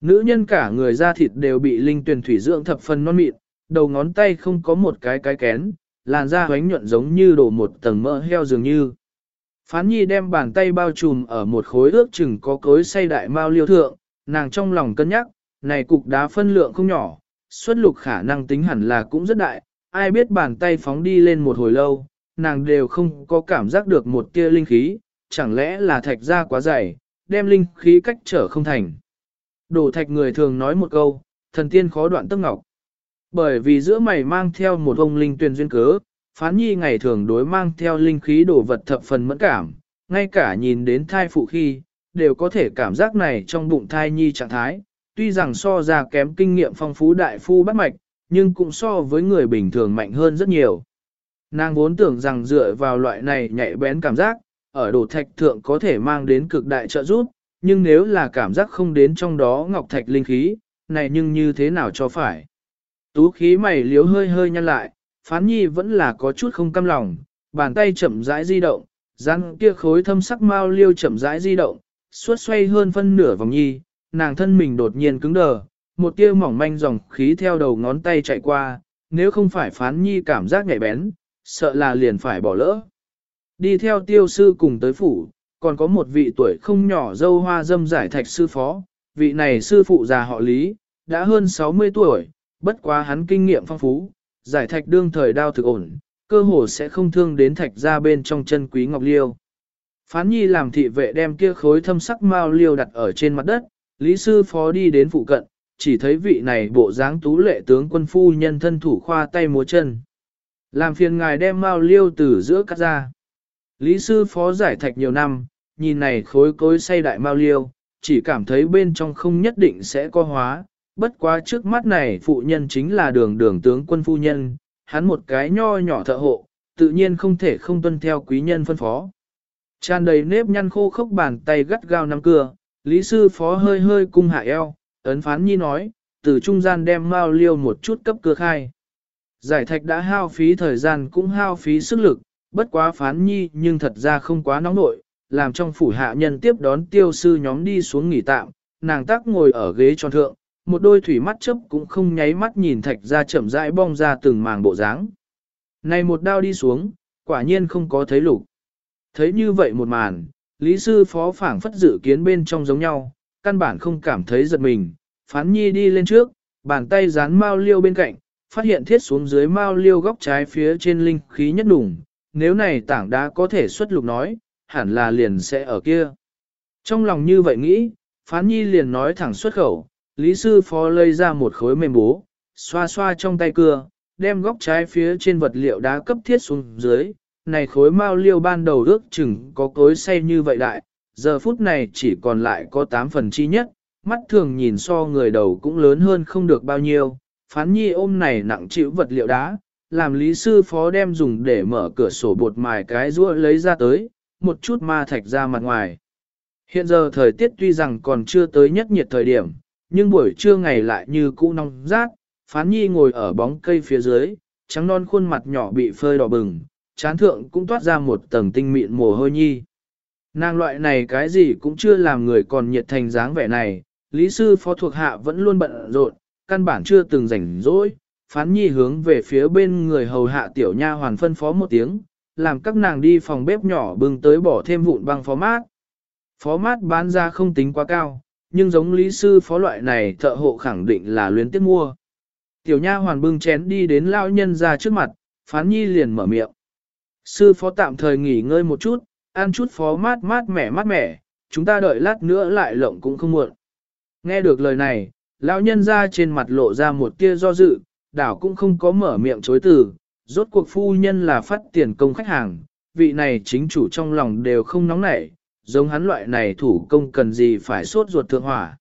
Nữ nhân cả người da thịt đều bị linh tuyển thủy dưỡng thập phần non mịn, đầu ngón tay không có một cái cái kén, làn da hoánh nhuận giống như đổ một tầng mỡ heo dường như. Phán nhi đem bàn tay bao trùm ở một khối ước chừng có cối say đại mao liêu thượng, nàng trong lòng cân nhắc, này cục đá phân lượng không nhỏ, xuất lục khả năng tính hẳn là cũng rất đại, ai biết bàn tay phóng đi lên một hồi lâu, nàng đều không có cảm giác được một tia linh khí, chẳng lẽ là thạch ra quá dày, đem linh khí cách trở không thành. Đổ thạch người thường nói một câu, thần tiên khó đoạn tức ngọc. Bởi vì giữa mày mang theo một ông linh tuyền duyên cớ, phán nhi ngày thường đối mang theo linh khí đổ vật thập phần mẫn cảm, ngay cả nhìn đến thai phụ khi, đều có thể cảm giác này trong bụng thai nhi trạng thái, tuy rằng so ra kém kinh nghiệm phong phú đại phu bắt mạch, nhưng cũng so với người bình thường mạnh hơn rất nhiều. Nàng vốn tưởng rằng dựa vào loại này nhạy bén cảm giác, ở đồ thạch thượng có thể mang đến cực đại trợ giúp, nhưng nếu là cảm giác không đến trong đó ngọc thạch linh khí, này nhưng như thế nào cho phải. Tú khí mày liếu hơi hơi nhăn lại, phán nhi vẫn là có chút không căm lòng, bàn tay chậm rãi di động, răng kia khối thâm sắc mau liêu chậm rãi di động, suốt xoay hơn phân nửa vòng nhi, nàng thân mình đột nhiên cứng đờ, một tia mỏng manh dòng khí theo đầu ngón tay chạy qua, nếu không phải phán nhi cảm giác nhạy bén, sợ là liền phải bỏ lỡ. Đi theo tiêu sư cùng tới phủ, còn có một vị tuổi không nhỏ dâu hoa dâm giải thạch sư phó, vị này sư phụ già họ Lý, đã hơn 60 tuổi, bất quá hắn kinh nghiệm phong phú, giải thạch đương thời đao thực ổn, cơ hồ sẽ không thương đến thạch ra bên trong chân quý ngọc liêu. Phán nhi làm thị vệ đem kia khối thâm sắc mao liêu đặt ở trên mặt đất, Lý sư phó đi đến phụ cận, chỉ thấy vị này bộ dáng tú lệ tướng quân phu nhân thân thủ khoa tay múa chân. Làm phiền ngài đem mao liêu từ giữa cắt ra. Lý sư phó giải thạch nhiều năm, nhìn này khối cối say đại mao liêu, chỉ cảm thấy bên trong không nhất định sẽ có hóa, bất quá trước mắt này phụ nhân chính là đường đường tướng quân phu nhân, hắn một cái nho nhỏ thợ hộ, tự nhiên không thể không tuân theo quý nhân phân phó. Tràn đầy nếp nhăn khô khốc bàn tay gắt gao nắm cưa, lý sư phó hơi hơi cung hạ eo, ấn phán nhi nói, từ trung gian đem mao liêu một chút cấp cưa khai. Giải thạch đã hao phí thời gian cũng hao phí sức lực, bất quá phán nhi nhưng thật ra không quá nóng nội, làm trong phủ hạ nhân tiếp đón tiêu sư nhóm đi xuống nghỉ tạm, nàng tác ngồi ở ghế tròn thượng, một đôi thủy mắt chấp cũng không nháy mắt nhìn thạch ra chậm rãi bong ra từng màng bộ dáng. Này một đao đi xuống, quả nhiên không có thấy lục. Thấy như vậy một màn, lý sư phó phảng phất dự kiến bên trong giống nhau, căn bản không cảm thấy giật mình, phán nhi đi lên trước, bàn tay dán mao liêu bên cạnh, phát hiện thiết xuống dưới mao liêu góc trái phía trên linh khí nhất đủng, nếu này tảng đá có thể xuất lục nói, hẳn là liền sẽ ở kia. Trong lòng như vậy nghĩ, phán nhi liền nói thẳng xuất khẩu, lý sư phó lấy ra một khối mềm bố, xoa xoa trong tay cưa, đem góc trái phía trên vật liệu đá cấp thiết xuống dưới, này khối mao liêu ban đầu ước chừng có cối say như vậy đại, giờ phút này chỉ còn lại có 8 phần chi nhất, mắt thường nhìn so người đầu cũng lớn hơn không được bao nhiêu, phán nhi ôm này nặng chịu vật liệu đá, làm lý sư phó đem dùng để mở cửa sổ bột mài cái rũa lấy ra tới, một chút ma thạch ra mặt ngoài. Hiện giờ thời tiết tuy rằng còn chưa tới nhất nhiệt thời điểm, nhưng buổi trưa ngày lại như cũ nóng rát, phán nhi ngồi ở bóng cây phía dưới, trắng non khuôn mặt nhỏ bị phơi đỏ bừng, chán thượng cũng toát ra một tầng tinh mịn mồ hôi nhi. Nàng loại này cái gì cũng chưa làm người còn nhiệt thành dáng vẻ này, lý sư phó thuộc hạ vẫn luôn bận rộn, căn bản chưa từng rảnh rỗi, phán nhi hướng về phía bên người hầu hạ tiểu nha hoàn phân phó một tiếng, làm các nàng đi phòng bếp nhỏ bưng tới bỏ thêm vụn băng phó mát. Phó mát bán ra không tính quá cao, nhưng giống lý sư phó loại này thợ hộ khẳng định là luyến tiếc mua. Tiểu nha hoàn bưng chén đi đến lao nhân ra trước mặt, phán nhi liền mở miệng. Sư phó tạm thời nghỉ ngơi một chút, ăn chút phó mát mát mẻ mát mẻ, chúng ta đợi lát nữa lại lộng cũng không muộn. Nghe được lời này, lão nhân ra trên mặt lộ ra một tia do dự, đảo cũng không có mở miệng chối từ, rốt cuộc phu nhân là phát tiền công khách hàng, vị này chính chủ trong lòng đều không nóng nảy, giống hắn loại này thủ công cần gì phải sốt ruột thượng hỏa.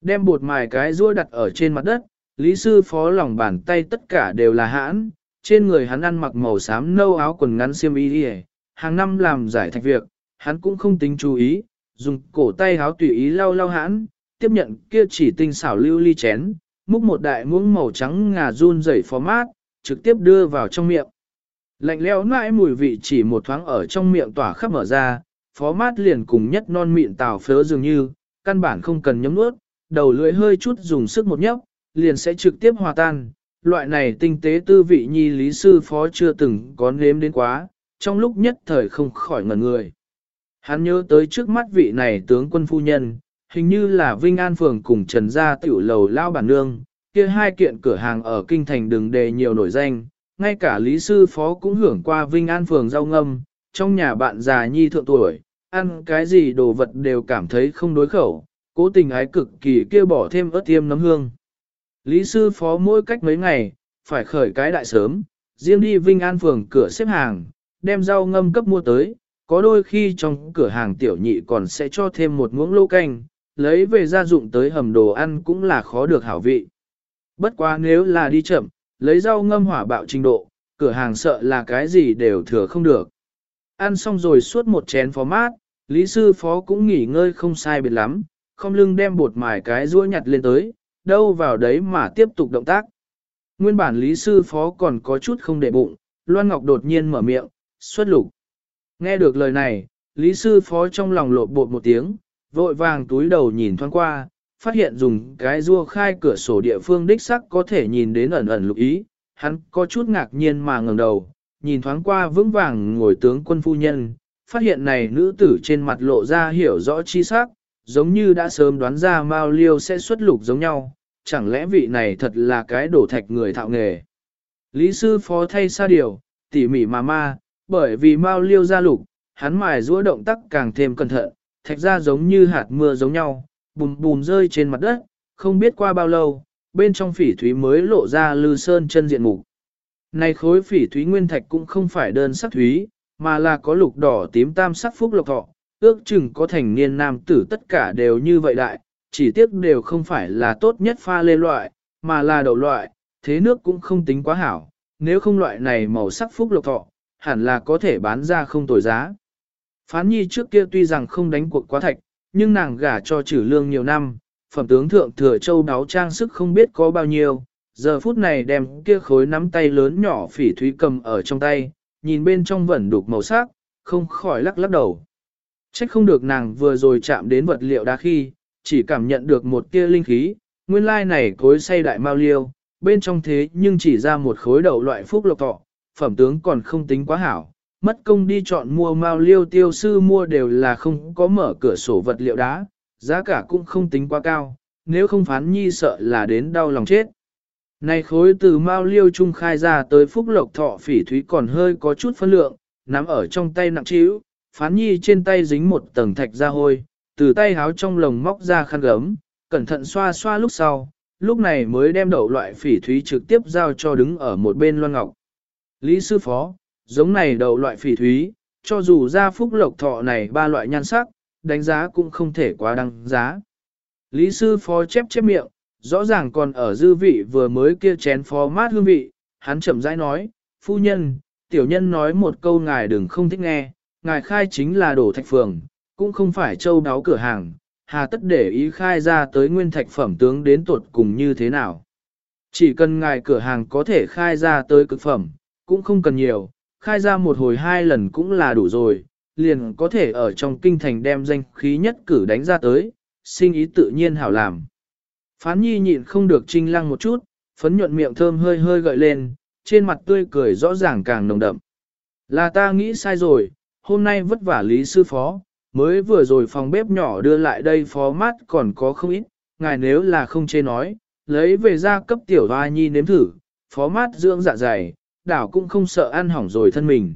Đem bột mài cái rua đặt ở trên mặt đất, lý sư phó lòng bàn tay tất cả đều là hãn, trên người hắn ăn mặc màu xám nâu áo quần ngắn xiêm y đi hàng năm làm giải thạch việc, hắn cũng không tính chú ý, dùng cổ tay áo tùy ý lau lau hãn, tiếp nhận kia chỉ tinh xảo lưu ly chén, múc một đại muỗng màu trắng ngà run rẩy phó mát, trực tiếp đưa vào trong miệng. Lạnh leo nãi mùi vị chỉ một thoáng ở trong miệng tỏa khắp mở ra, phó mát liền cùng nhất non mịn tào phớ dường như, căn bản không cần nhấm nuốt, đầu lưỡi hơi chút dùng sức một nhấp, liền sẽ trực tiếp hòa tan. Loại này tinh tế tư vị nhi lý sư phó chưa từng có nếm đến quá, trong lúc nhất thời không khỏi ngẩn người. Hắn nhớ tới trước mắt vị này tướng quân phu nhân, hình như là Vinh An Phường cùng Trần Gia tiểu lầu lao bản nương, kia hai kiện cửa hàng ở kinh thành đừng đề nhiều nổi danh, ngay cả lý sư phó cũng hưởng qua Vinh An Phường rau ngâm, trong nhà bạn già nhi thượng tuổi, ăn cái gì đồ vật đều cảm thấy không đối khẩu, cố tình ái cực kỳ kia bỏ thêm ớt tiêm nấm hương. Lý sư phó mỗi cách mấy ngày, phải khởi cái đại sớm, riêng đi Vinh An Phường cửa xếp hàng, đem rau ngâm cấp mua tới, có đôi khi trong cửa hàng tiểu nhị còn sẽ cho thêm một muỗng lô canh, lấy về gia dụng tới hầm đồ ăn cũng là khó được hảo vị. Bất quá nếu là đi chậm, lấy rau ngâm hỏa bạo trình độ, cửa hàng sợ là cái gì đều thừa không được. Ăn xong rồi suốt một chén phó mát, Lý sư phó cũng nghỉ ngơi không sai biệt lắm, không lưng đem bột mài cái ruỗi nhặt lên tới, đâu vào đấy mà tiếp tục động tác. Nguyên bản Lý sư phó còn có chút không để bụng, Loan Ngọc đột nhiên mở miệng, xuất lục. Nghe được lời này, Lý sư phó trong lòng lột bột một tiếng, vội vàng túi đầu nhìn thoáng qua, phát hiện dùng cái rua khai cửa sổ địa phương đích sắc có thể nhìn đến ẩn ẩn lục ý, hắn có chút ngạc nhiên mà ngẩng đầu, nhìn thoáng qua vững vàng ngồi tướng quân phu nhân, phát hiện này nữ tử trên mặt lộ ra hiểu rõ chi sắc, giống như đã sớm đoán ra Mao Liêu sẽ xuất lục giống nhau, chẳng lẽ vị này thật là cái đổ thạch người thạo nghề. Lý sư phó thay xa điều, tỉ mỉ mà ma, bởi vì Mao Liêu ra lục, hắn mài rũa động tác càng thêm cẩn thận, thạch ra giống như hạt mưa giống nhau, bùm bùm rơi trên mặt đất, không biết qua bao lâu, bên trong phỉ thúy mới lộ ra lư sơn chân diện mục. Này khối phỉ thúy nguyên thạch cũng không phải đơn sắc thúy, mà là có lục đỏ tím tam sắc phúc lộc thọ, ước chừng có thành niên nam tử tất cả đều như vậy đại, chỉ tiếc đều không phải là tốt nhất pha lê loại, mà là đậu loại, thế nước cũng không tính quá hảo, nếu không loại này màu sắc phúc lộc thọ, hẳn là có thể bán ra không tồi giá. Phán nhi trước kia tuy rằng không đánh cuộc quá thạch, nhưng nàng gả cho trừ lương nhiều năm, phẩm tướng thượng thừa châu đáo trang sức không biết có bao nhiêu, giờ phút này đem kia khối nắm tay lớn nhỏ phỉ thúy cầm ở trong tay, nhìn bên trong vẫn đục màu sắc, không khỏi lắc lắc đầu. Trách không được nàng vừa rồi chạm đến vật liệu đá khi, chỉ cảm nhận được một tia linh khí, nguyên lai này khối say đại mao liêu, bên trong thế nhưng chỉ ra một khối đậu loại phúc lộc thọ, phẩm tướng còn không tính quá hảo. Mất công đi chọn mua mao liêu tiêu sư mua đều là không có mở cửa sổ vật liệu đá, giá cả cũng không tính quá cao, nếu không phán nhi sợ là đến đau lòng chết. Này khối từ mao liêu trung khai ra tới phúc lộc thọ phỉ thúy còn hơi có chút phân lượng, nắm ở trong tay nặng trĩu, phán nhi trên tay dính một tầng thạch ra hôi, từ tay háo trong lồng móc ra khăn gấm, cẩn thận xoa xoa lúc sau, lúc này mới đem đậu loại phỉ thúy trực tiếp giao cho đứng ở một bên loan ngọc. Lý sư phó, giống này đậu loại phỉ thúy, cho dù ra phúc lộc thọ này ba loại nhan sắc, đánh giá cũng không thể quá đăng giá. Lý sư phó chép chép miệng, rõ ràng còn ở dư vị vừa mới kia chén phó mát hương vị, hắn chậm rãi nói, phu nhân, tiểu nhân nói một câu ngài đừng không thích nghe, ngài khai chính là đổ thạch phường, cũng không phải châu đáo cửa hàng, hà tất để ý khai ra tới nguyên thạch phẩm tướng đến tuột cùng như thế nào. Chỉ cần ngài cửa hàng có thể khai ra tới cực phẩm, cũng không cần nhiều, khai ra một hồi hai lần cũng là đủ rồi, liền có thể ở trong kinh thành đem danh khí nhất cử đánh ra tới, sinh ý tự nhiên hảo làm. Phán nhi nhịn không được trinh lăng một chút, phấn nhuận miệng thơm hơi hơi gợi lên, trên mặt tươi cười rõ ràng càng nồng đậm. Là ta nghĩ sai rồi, hôm nay vất vả lý sư phó, mới vừa rồi phòng bếp nhỏ đưa lại đây phó mát còn có không ít, ngài nếu là không chê nói, lấy về ra cấp tiểu hoa nhi nếm thử, phó mát dưỡng dạ dày, đảo cũng không sợ ăn hỏng rồi thân mình.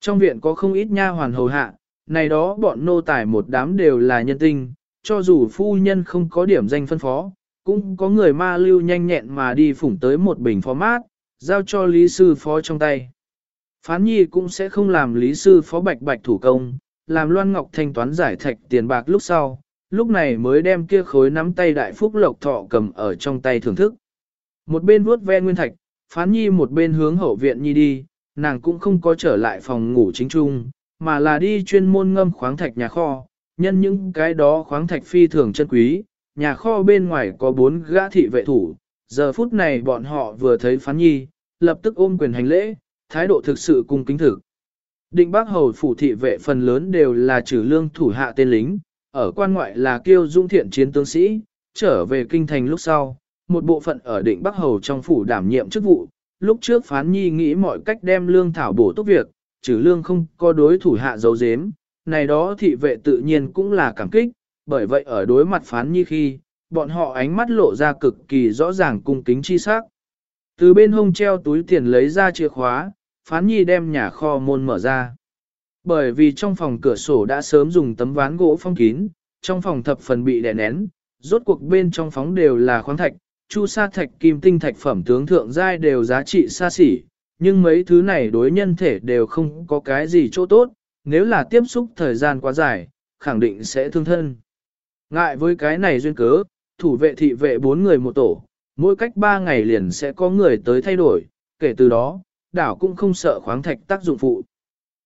Trong viện có không ít nha hoàn hầu hạ, này đó bọn nô tài một đám đều là nhân tinh, cho dù phu nhân không có điểm danh phân phó, cũng có người ma lưu nhanh nhẹn mà đi phủng tới một bình phó mát, giao cho lý sư phó trong tay. Phán nhi cũng sẽ không làm lý sư phó bạch bạch thủ công, làm Loan Ngọc thanh toán giải thạch tiền bạc lúc sau, lúc này mới đem kia khối nắm tay đại phúc lộc thọ cầm ở trong tay thưởng thức. Một bên vuốt ve nguyên thạch, phán nhi một bên hướng hậu viện nhi đi, nàng cũng không có trở lại phòng ngủ chính trung, mà là đi chuyên môn ngâm khoáng thạch nhà kho, nhân những cái đó khoáng thạch phi thường chân quý, nhà kho bên ngoài có bốn gã thị vệ thủ, giờ phút này bọn họ vừa thấy phán nhi, lập tức ôm quyền hành lễ, thái độ thực sự cung kính thực. Định bác hầu phủ thị vệ phần lớn đều là trừ lương thủ hạ tên lính, ở quan ngoại là kiêu dung thiện chiến tướng sĩ, trở về kinh thành lúc sau, một bộ phận ở định bắc hầu trong phủ đảm nhiệm chức vụ. Lúc trước phán nhi nghĩ mọi cách đem lương thảo bổ tốt việc, trừ lương không có đối thủ hạ dấu dếm, này đó thị vệ tự nhiên cũng là cảm kích, bởi vậy ở đối mặt phán nhi khi, bọn họ ánh mắt lộ ra cực kỳ rõ ràng cung kính chi sắc. Từ bên hông treo túi tiền lấy ra chìa khóa, phán nhi đem nhà kho môn mở ra. Bởi vì trong phòng cửa sổ đã sớm dùng tấm ván gỗ phong kín, trong phòng thập phần bị đè nén, rốt cuộc bên trong phóng đều là khoáng thạch, chu sa thạch kim tinh thạch phẩm tướng thượng giai đều giá trị xa xỉ, nhưng mấy thứ này đối nhân thể đều không có cái gì chỗ tốt, nếu là tiếp xúc thời gian quá dài, khẳng định sẽ thương thân. Ngại với cái này duyên cớ, thủ vệ thị vệ bốn người một tổ, mỗi cách ba ngày liền sẽ có người tới thay đổi, kể từ đó, đảo cũng không sợ khoáng thạch tác dụng phụ.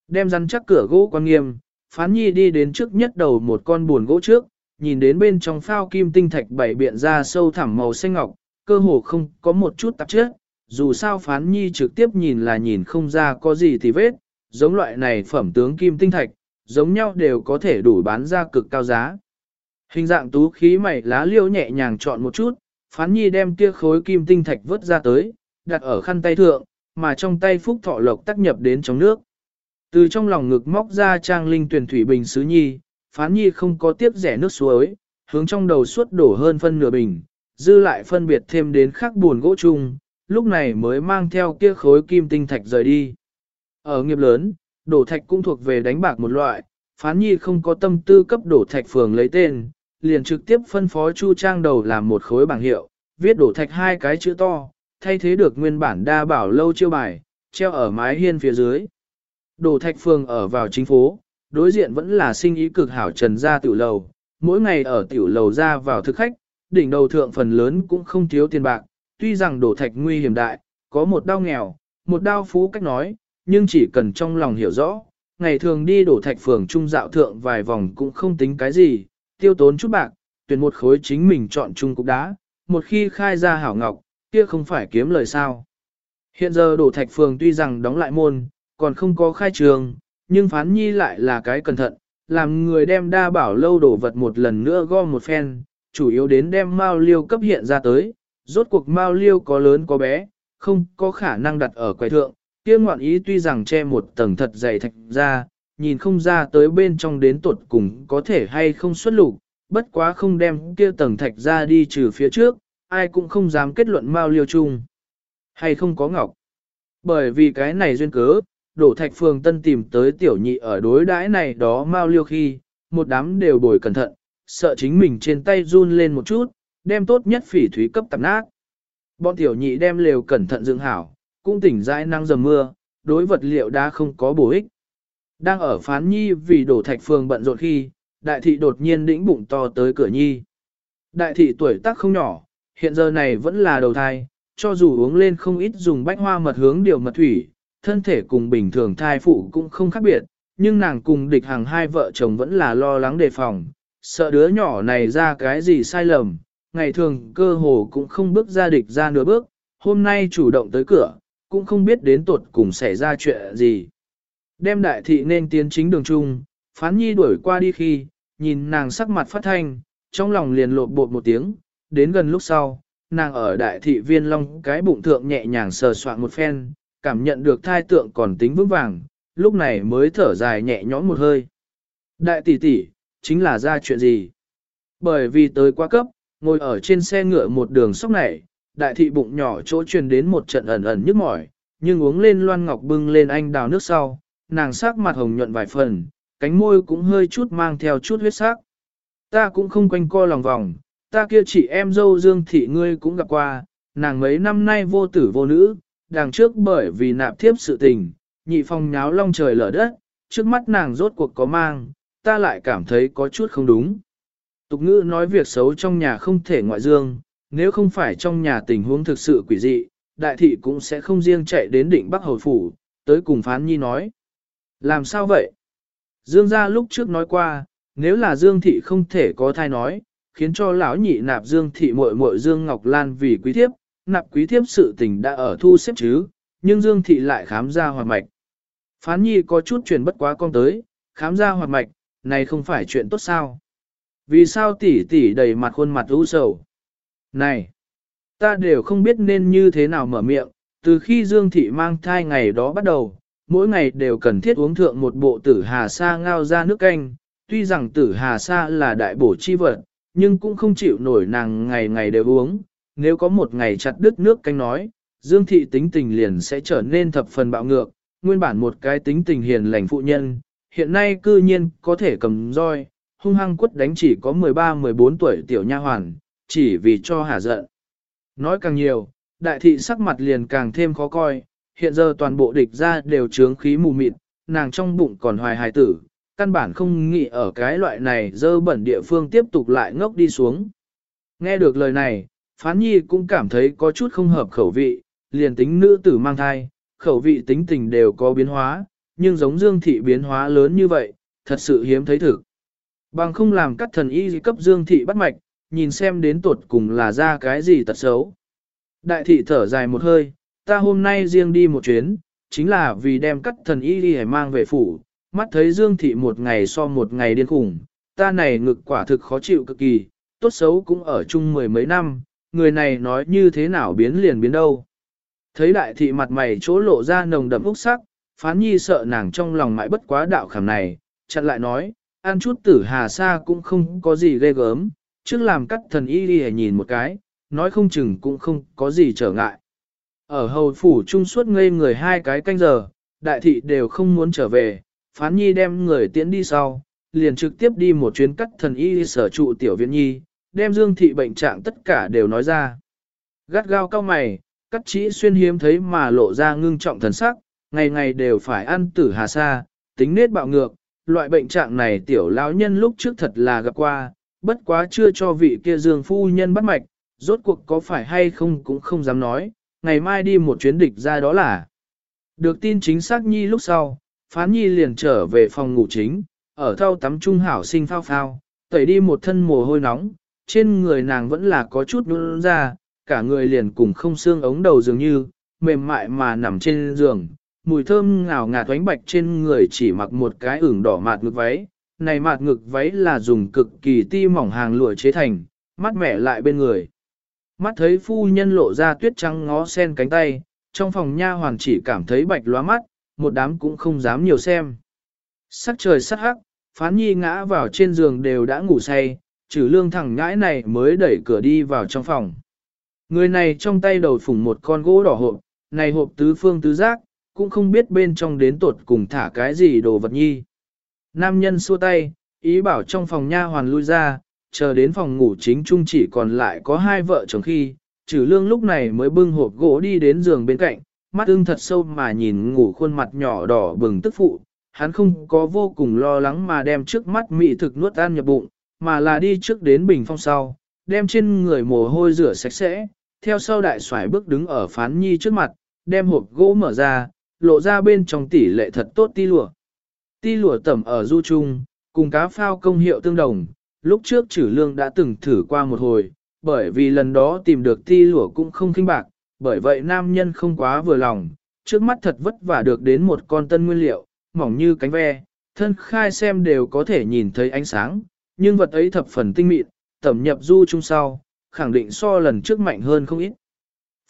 Đem rắn chắc cửa gỗ quan nghiêm, phán nhi đi đến trước nhất đầu một con buồn gỗ trước, nhìn đến bên trong phao kim tinh thạch bảy biện ra sâu thẳm màu xanh ngọc, cơ hồ không có một chút tạp chất, dù sao phán nhi trực tiếp nhìn là nhìn không ra có gì thì vết, giống loại này phẩm tướng kim tinh thạch, giống nhau đều có thể đủ bán ra cực cao giá. Hình dạng tú khí mẩy lá liêu nhẹ nhàng chọn một chút, phán nhi đem kia khối kim tinh thạch vớt ra tới, đặt ở khăn tay thượng, mà trong tay phúc thọ lộc tác nhập đến trong nước. Từ trong lòng ngực móc ra trang linh tuyển thủy bình sứ nhi, phán nhi không có tiếp rẻ nước suối, hướng trong đầu suốt đổ hơn phân nửa bình, dư lại phân biệt thêm đến khắc buồn gỗ chung, lúc này mới mang theo kia khối kim tinh thạch rời đi. Ở nghiệp lớn, đổ thạch cũng thuộc về đánh bạc một loại, phán nhi không có tâm tư cấp đổ thạch phường lấy tên, liền trực tiếp phân phó Chu Trang đầu làm một khối bảng hiệu, viết đổ thạch hai cái chữ to, thay thế được nguyên bản đa bảo lâu chiêu bài, treo ở mái hiên phía dưới. Đổ thạch phường ở vào chính phố, đối diện vẫn là sinh ý cực hảo trần gia tiểu lầu, mỗi ngày ở tiểu lầu ra vào thực khách, đỉnh đầu thượng phần lớn cũng không thiếu tiền bạc, tuy rằng đổ thạch nguy hiểm đại, có một đau nghèo, một đau phú cách nói, nhưng chỉ cần trong lòng hiểu rõ, ngày thường đi đổ thạch phường trung dạo thượng vài vòng cũng không tính cái gì, tiêu tốn chút bạc, tuyển một khối chính mình chọn chung cục đá, một khi khai ra hảo ngọc, kia không phải kiếm lời sao. Hiện giờ đổ thạch phường tuy rằng đóng lại môn, còn không có khai trường, nhưng phán nhi lại là cái cẩn thận, làm người đem đa bảo lâu đổ vật một lần nữa gom một phen, chủ yếu đến đem mao liêu cấp hiện ra tới, rốt cuộc mao liêu có lớn có bé, không có khả năng đặt ở quầy thượng, kia ngoạn ý tuy rằng che một tầng thật dày thạch ra, nhìn không ra tới bên trong đến tuột cùng có thể hay không xuất lục, bất quá không đem kia tầng thạch ra đi trừ phía trước, ai cũng không dám kết luận mao liêu chung, hay không có ngọc. Bởi vì cái này duyên cớ, đổ thạch phường tân tìm tới tiểu nhị ở đối đãi này đó mau liêu khi, một đám đều bồi cẩn thận, sợ chính mình trên tay run lên một chút, đem tốt nhất phỉ thúy cấp tạp nát. Bọn tiểu nhị đem lều cẩn thận dựng hảo, cũng tỉnh dãi năng dầm mưa, đối vật liệu đã không có bổ ích. Đang ở phán nhi vì đổ thạch phường bận rộn khi, đại thị đột nhiên đĩnh bụng to tới cửa nhi. Đại thị tuổi tác không nhỏ, hiện giờ này vẫn là đầu thai, cho dù uống lên không ít dùng bách hoa mật hướng điều mật thủy, thân thể cùng bình thường thai phụ cũng không khác biệt, nhưng nàng cùng địch hàng hai vợ chồng vẫn là lo lắng đề phòng, sợ đứa nhỏ này ra cái gì sai lầm, ngày thường cơ hồ cũng không bước ra địch ra nửa bước, hôm nay chủ động tới cửa, cũng không biết đến tuột cùng xảy ra chuyện gì. Đem đại thị nên tiến chính đường chung, phán nhi đuổi qua đi khi, nhìn nàng sắc mặt phát thanh, trong lòng liền lột bột một tiếng, đến gần lúc sau, nàng ở đại thị viên long cái bụng thượng nhẹ nhàng sờ soạn một phen, cảm nhận được thai tượng còn tính vững vàng, lúc này mới thở dài nhẹ nhõm một hơi. Đại tỷ tỷ, chính là ra chuyện gì? Bởi vì tới quá cấp, ngồi ở trên xe ngựa một đường sóc này, đại thị bụng nhỏ chỗ truyền đến một trận ẩn ẩn nhức mỏi, nhưng uống lên loan ngọc bưng lên anh đào nước sau, nàng sắc mặt hồng nhuận vài phần, cánh môi cũng hơi chút mang theo chút huyết sắc. Ta cũng không quanh co lòng vòng, ta kia chị em dâu Dương Thị ngươi cũng gặp qua, nàng mấy năm nay vô tử vô nữ, đằng trước bởi vì nạp thiếp sự tình, nhị phong nháo long trời lở đất, trước mắt nàng rốt cuộc có mang, ta lại cảm thấy có chút không đúng. Tục ngữ nói việc xấu trong nhà không thể ngoại dương, nếu không phải trong nhà tình huống thực sự quỷ dị, đại thị cũng sẽ không riêng chạy đến định Bắc Hồi Phủ, tới cùng phán nhi nói. Làm sao vậy? Dương gia lúc trước nói qua, nếu là Dương thị không thể có thai nói, khiến cho lão nhị nạp Dương thị muội muội Dương Ngọc Lan vì quý thiếp, nạp quý thiếp sự tình đã ở thu xếp chứ, nhưng Dương thị lại khám ra hoạt mạch. Phán nhi có chút chuyện bất quá con tới, khám ra hoạt mạch, này không phải chuyện tốt sao? Vì sao tỷ tỷ đầy mặt khuôn mặt u sầu? Này, ta đều không biết nên như thế nào mở miệng, từ khi Dương thị mang thai ngày đó bắt đầu, mỗi ngày đều cần thiết uống thượng một bộ tử hà sa ngao ra nước canh, tuy rằng tử hà sa là đại bổ chi vật, nhưng cũng không chịu nổi nàng ngày ngày đều uống, nếu có một ngày chặt đứt nước canh nói, Dương thị tính tình liền sẽ trở nên thập phần bạo ngược, nguyên bản một cái tính tình hiền lành phụ nhân, hiện nay cư nhiên có thể cầm roi, hung hăng quất đánh chỉ có 13-14 tuổi tiểu nha hoàn, chỉ vì cho hả giận. Nói càng nhiều, đại thị sắc mặt liền càng thêm khó coi, hiện giờ toàn bộ địch ra đều trướng khí mù mịt, nàng trong bụng còn hoài hài tử, căn bản không nghĩ ở cái loại này dơ bẩn địa phương tiếp tục lại ngốc đi xuống. Nghe được lời này, Phán Nhi cũng cảm thấy có chút không hợp khẩu vị, liền tính nữ tử mang thai, khẩu vị tính tình đều có biến hóa, nhưng giống Dương Thị biến hóa lớn như vậy, thật sự hiếm thấy thực. Bằng không làm cắt thần y cấp Dương Thị bắt mạch, nhìn xem đến tuột cùng là ra cái gì tật xấu. Đại thị thở dài một hơi, ta hôm nay riêng đi một chuyến, chính là vì đem cắt thần y đi mang về phủ, mắt thấy Dương Thị một ngày so một ngày điên khủng, ta này ngực quả thực khó chịu cực kỳ, tốt xấu cũng ở chung mười mấy năm, người này nói như thế nào biến liền biến đâu. Thấy đại thị mặt mày chỗ lộ ra nồng đậm úc sắc, phán nhi sợ nàng trong lòng mãi bất quá đạo khảm này, chặn lại nói, ăn chút tử hà sa cũng không có gì ghê gớm, trước làm cắt thần y đi nhìn một cái, nói không chừng cũng không có gì trở ngại. Ở hầu phủ trung suốt ngây người hai cái canh giờ, đại thị đều không muốn trở về, phán nhi đem người tiễn đi sau, liền trực tiếp đi một chuyến cắt thần y sở trụ tiểu viện nhi, đem Dương Thị bệnh trạng tất cả đều nói ra. Gắt gao cao mày, cắt chỉ xuyên hiếm thấy mà lộ ra ngưng trọng thần sắc, ngày ngày đều phải ăn tử hà sa, tính nết bạo ngược, loại bệnh trạng này tiểu lão nhân lúc trước thật là gặp qua, bất quá chưa cho vị kia Dương phu nhân bắt mạch, rốt cuộc có phải hay không cũng không dám nói, ngày mai đi một chuyến địch ra đó là. Được tin chính xác nhi lúc sau, phán nhi liền trở về phòng ngủ chính, ở thau tắm trung hảo sinh phao phao, tẩy đi một thân mồ hôi nóng, trên người nàng vẫn là có chút nôn ra, cả người liền cùng không xương ống đầu dường như, mềm mại mà nằm trên giường, mùi thơm ngào ngạt oánh bạch trên người chỉ mặc một cái ửng đỏ mạt ngực váy, này mạt ngực váy là dùng cực kỳ ti mỏng hàng lụa chế thành, mắt mẻ lại bên người. Mắt thấy phu nhân lộ ra tuyết trắng ngó sen cánh tay, trong phòng nha hoàn chỉ cảm thấy bạch lóa mắt, một đám cũng không dám nhiều xem. Sắc trời sắc hắc, phán nhi ngã vào trên giường đều đã ngủ say, trừ lương thẳng ngãi này mới đẩy cửa đi vào trong phòng. Người này trong tay đầu phủng một con gỗ đỏ hộp, này hộp tứ phương tứ giác, cũng không biết bên trong đến tột cùng thả cái gì đồ vật nhi. Nam nhân xua tay, ý bảo trong phòng nha hoàn lui ra, chờ đến phòng ngủ chính trung chỉ còn lại có hai vợ chồng khi, trừ lương lúc này mới bưng hộp gỗ đi đến giường bên cạnh, mắt ưng thật sâu mà nhìn ngủ khuôn mặt nhỏ đỏ bừng tức phụ, hắn không có vô cùng lo lắng mà đem trước mắt mị thực nuốt ăn nhập bụng, mà là đi trước đến bình phong sau, đem trên người mồ hôi rửa sạch sẽ, theo sau đại xoài bước đứng ở phán nhi trước mặt, đem hộp gỗ mở ra, lộ ra bên trong tỷ lệ thật tốt ti lụa. Ti lụa tẩm ở du trung, cùng cá phao công hiệu tương đồng, lúc trước trừ lương đã từng thử qua một hồi, bởi vì lần đó tìm được ti lụa cũng không kinh bạc, bởi vậy nam nhân không quá vừa lòng, trước mắt thật vất vả được đến một con tân nguyên liệu, mỏng như cánh ve, thân khai xem đều có thể nhìn thấy ánh sáng, nhưng vật ấy thập phần tinh mịn, tẩm nhập du trung sau, khẳng định so lần trước mạnh hơn không ít.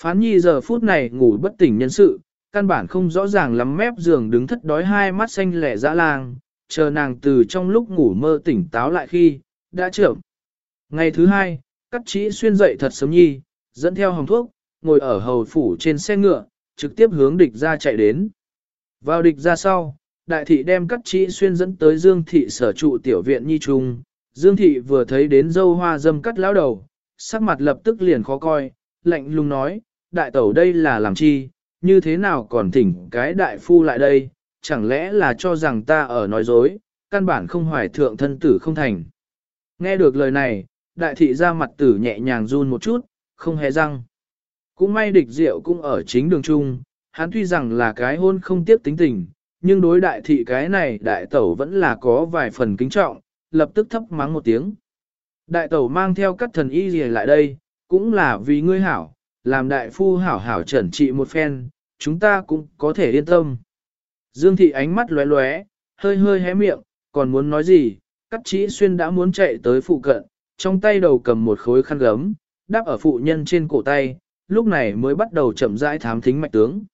Phán nhi giờ phút này ngủ bất tỉnh nhân sự, căn bản không rõ ràng lắm mép giường đứng thất đói hai mắt xanh lẻ dã lang, chờ nàng từ trong lúc ngủ mơ tỉnh táo lại khi, đã trưởng. Ngày thứ hai, cắt chỉ xuyên dậy thật sớm nhi, dẫn theo hồng thuốc, ngồi ở hầu phủ trên xe ngựa, trực tiếp hướng địch ra chạy đến. Vào địch ra sau, đại thị đem cắt chỉ xuyên dẫn tới Dương thị sở trụ tiểu viện nhi trung. Dương thị vừa thấy đến dâu hoa dâm cắt lão đầu, sắc mặt lập tức liền khó coi, lạnh lùng nói, đại tẩu đây là làm chi, như thế nào còn thỉnh cái đại phu lại đây, chẳng lẽ là cho rằng ta ở nói dối, căn bản không hoài thượng thân tử không thành. Nghe được lời này, đại thị ra mặt tử nhẹ nhàng run một chút, không hề răng. Cũng may địch diệu cũng ở chính đường chung, hắn tuy rằng là cái hôn không tiếp tính tình, nhưng đối đại thị cái này đại tẩu vẫn là có vài phần kính trọng, lập tức thấp mắng một tiếng. Đại tẩu mang theo các thần y gì lại đây, cũng là vì ngươi hảo, làm đại phu hảo hảo trẩn trị một phen, chúng ta cũng có thể yên tâm. Dương thị ánh mắt lóe lóe, hơi hơi hé miệng, còn muốn nói gì, cắt chỉ xuyên đã muốn chạy tới phụ cận, trong tay đầu cầm một khối khăn gấm, đắp ở phụ nhân trên cổ tay, lúc này mới bắt đầu chậm rãi thám thính mạch tướng.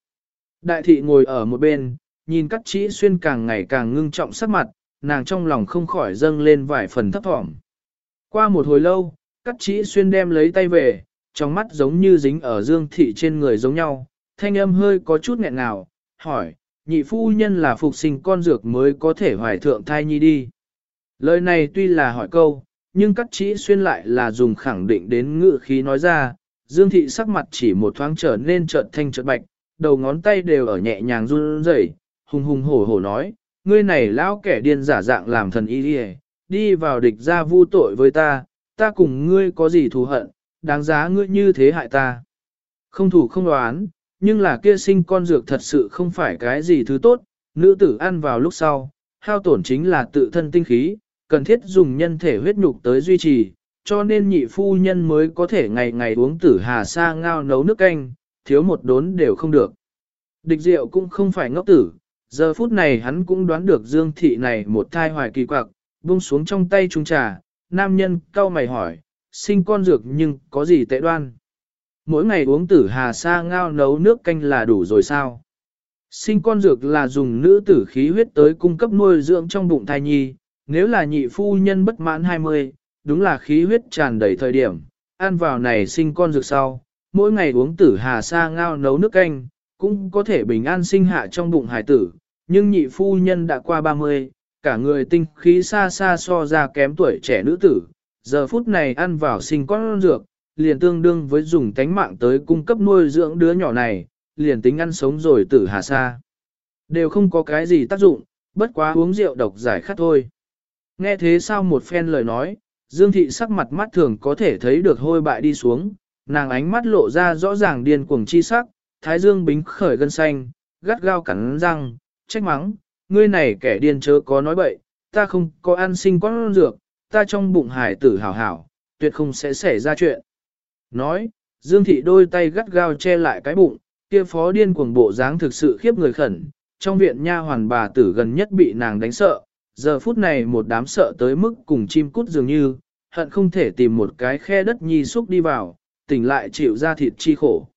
Đại thị ngồi ở một bên, nhìn cắt chỉ xuyên càng ngày càng ngưng trọng sắc mặt, nàng trong lòng không khỏi dâng lên vài phần thấp thỏm. Qua một hồi lâu, cắt chỉ xuyên đem lấy tay về, trong mắt giống như dính ở dương thị trên người giống nhau, thanh âm hơi có chút nghẹn ngào, hỏi, nhị phu nhân là phục sinh con dược mới có thể hoài thượng thai nhi đi. Lời này tuy là hỏi câu, nhưng cắt chỉ xuyên lại là dùng khẳng định đến ngự khí nói ra, dương thị sắc mặt chỉ một thoáng trở nên trợn thanh trợn bạch, đầu ngón tay đều ở nhẹ nhàng run rẩy, hùng hùng hổ hổ nói, ngươi này lão kẻ điên giả dạng làm thần y đi, đi vào địch ra vu tội với ta, ta cùng ngươi có gì thù hận, đáng giá ngươi như thế hại ta. Không thủ không đoán, nhưng là kia sinh con dược thật sự không phải cái gì thứ tốt, nữ tử ăn vào lúc sau, hao tổn chính là tự thân tinh khí, cần thiết dùng nhân thể huyết nhục tới duy trì, cho nên nhị phu nhân mới có thể ngày ngày uống tử hà sa ngao nấu nước canh, thiếu một đốn đều không được. Địch diệu cũng không phải ngốc tử, giờ phút này hắn cũng đoán được dương thị này một thai hoài kỳ quặc, buông xuống trong tay trung trà, nam nhân cau mày hỏi, sinh con dược nhưng có gì tệ đoan. Mỗi ngày uống tử hà sa ngao nấu nước canh là đủ rồi sao? Sinh con dược là dùng nữ tử khí huyết tới cung cấp nuôi dưỡng trong bụng thai nhi, nếu là nhị phu nhân bất mãn 20, đúng là khí huyết tràn đầy thời điểm, ăn vào này sinh con dược sau, mỗi ngày uống tử hà sa ngao nấu nước canh, cũng có thể bình an sinh hạ trong bụng hải tử, nhưng nhị phu nhân đã qua 30, cả người tinh khí xa xa so ra kém tuổi trẻ nữ tử, giờ phút này ăn vào sinh con dược, liền tương đương với dùng tánh mạng tới cung cấp nuôi dưỡng đứa nhỏ này, liền tính ăn sống rồi tử hà xa. Đều không có cái gì tác dụng, bất quá uống rượu độc giải khát thôi. Nghe thế sao một phen lời nói, Dương Thị sắc mặt mắt thường có thể thấy được hôi bại đi xuống, nàng ánh mắt lộ ra rõ ràng điên cuồng chi sắc, thái dương bính khởi gân xanh, gắt gao cắn răng, trách mắng, ngươi này kẻ điên chớ có nói bậy, ta không có ăn sinh con dược, ta trong bụng hải tử hảo hảo, tuyệt không sẽ xảy ra chuyện. Nói, Dương Thị đôi tay gắt gao che lại cái bụng, kia phó điên cuồng bộ dáng thực sự khiếp người khẩn, trong viện nha hoàn bà tử gần nhất bị nàng đánh sợ, giờ phút này một đám sợ tới mức cùng chim cút dường như, hận không thể tìm một cái khe đất nhi xúc đi vào, tỉnh lại chịu ra thịt chi khổ.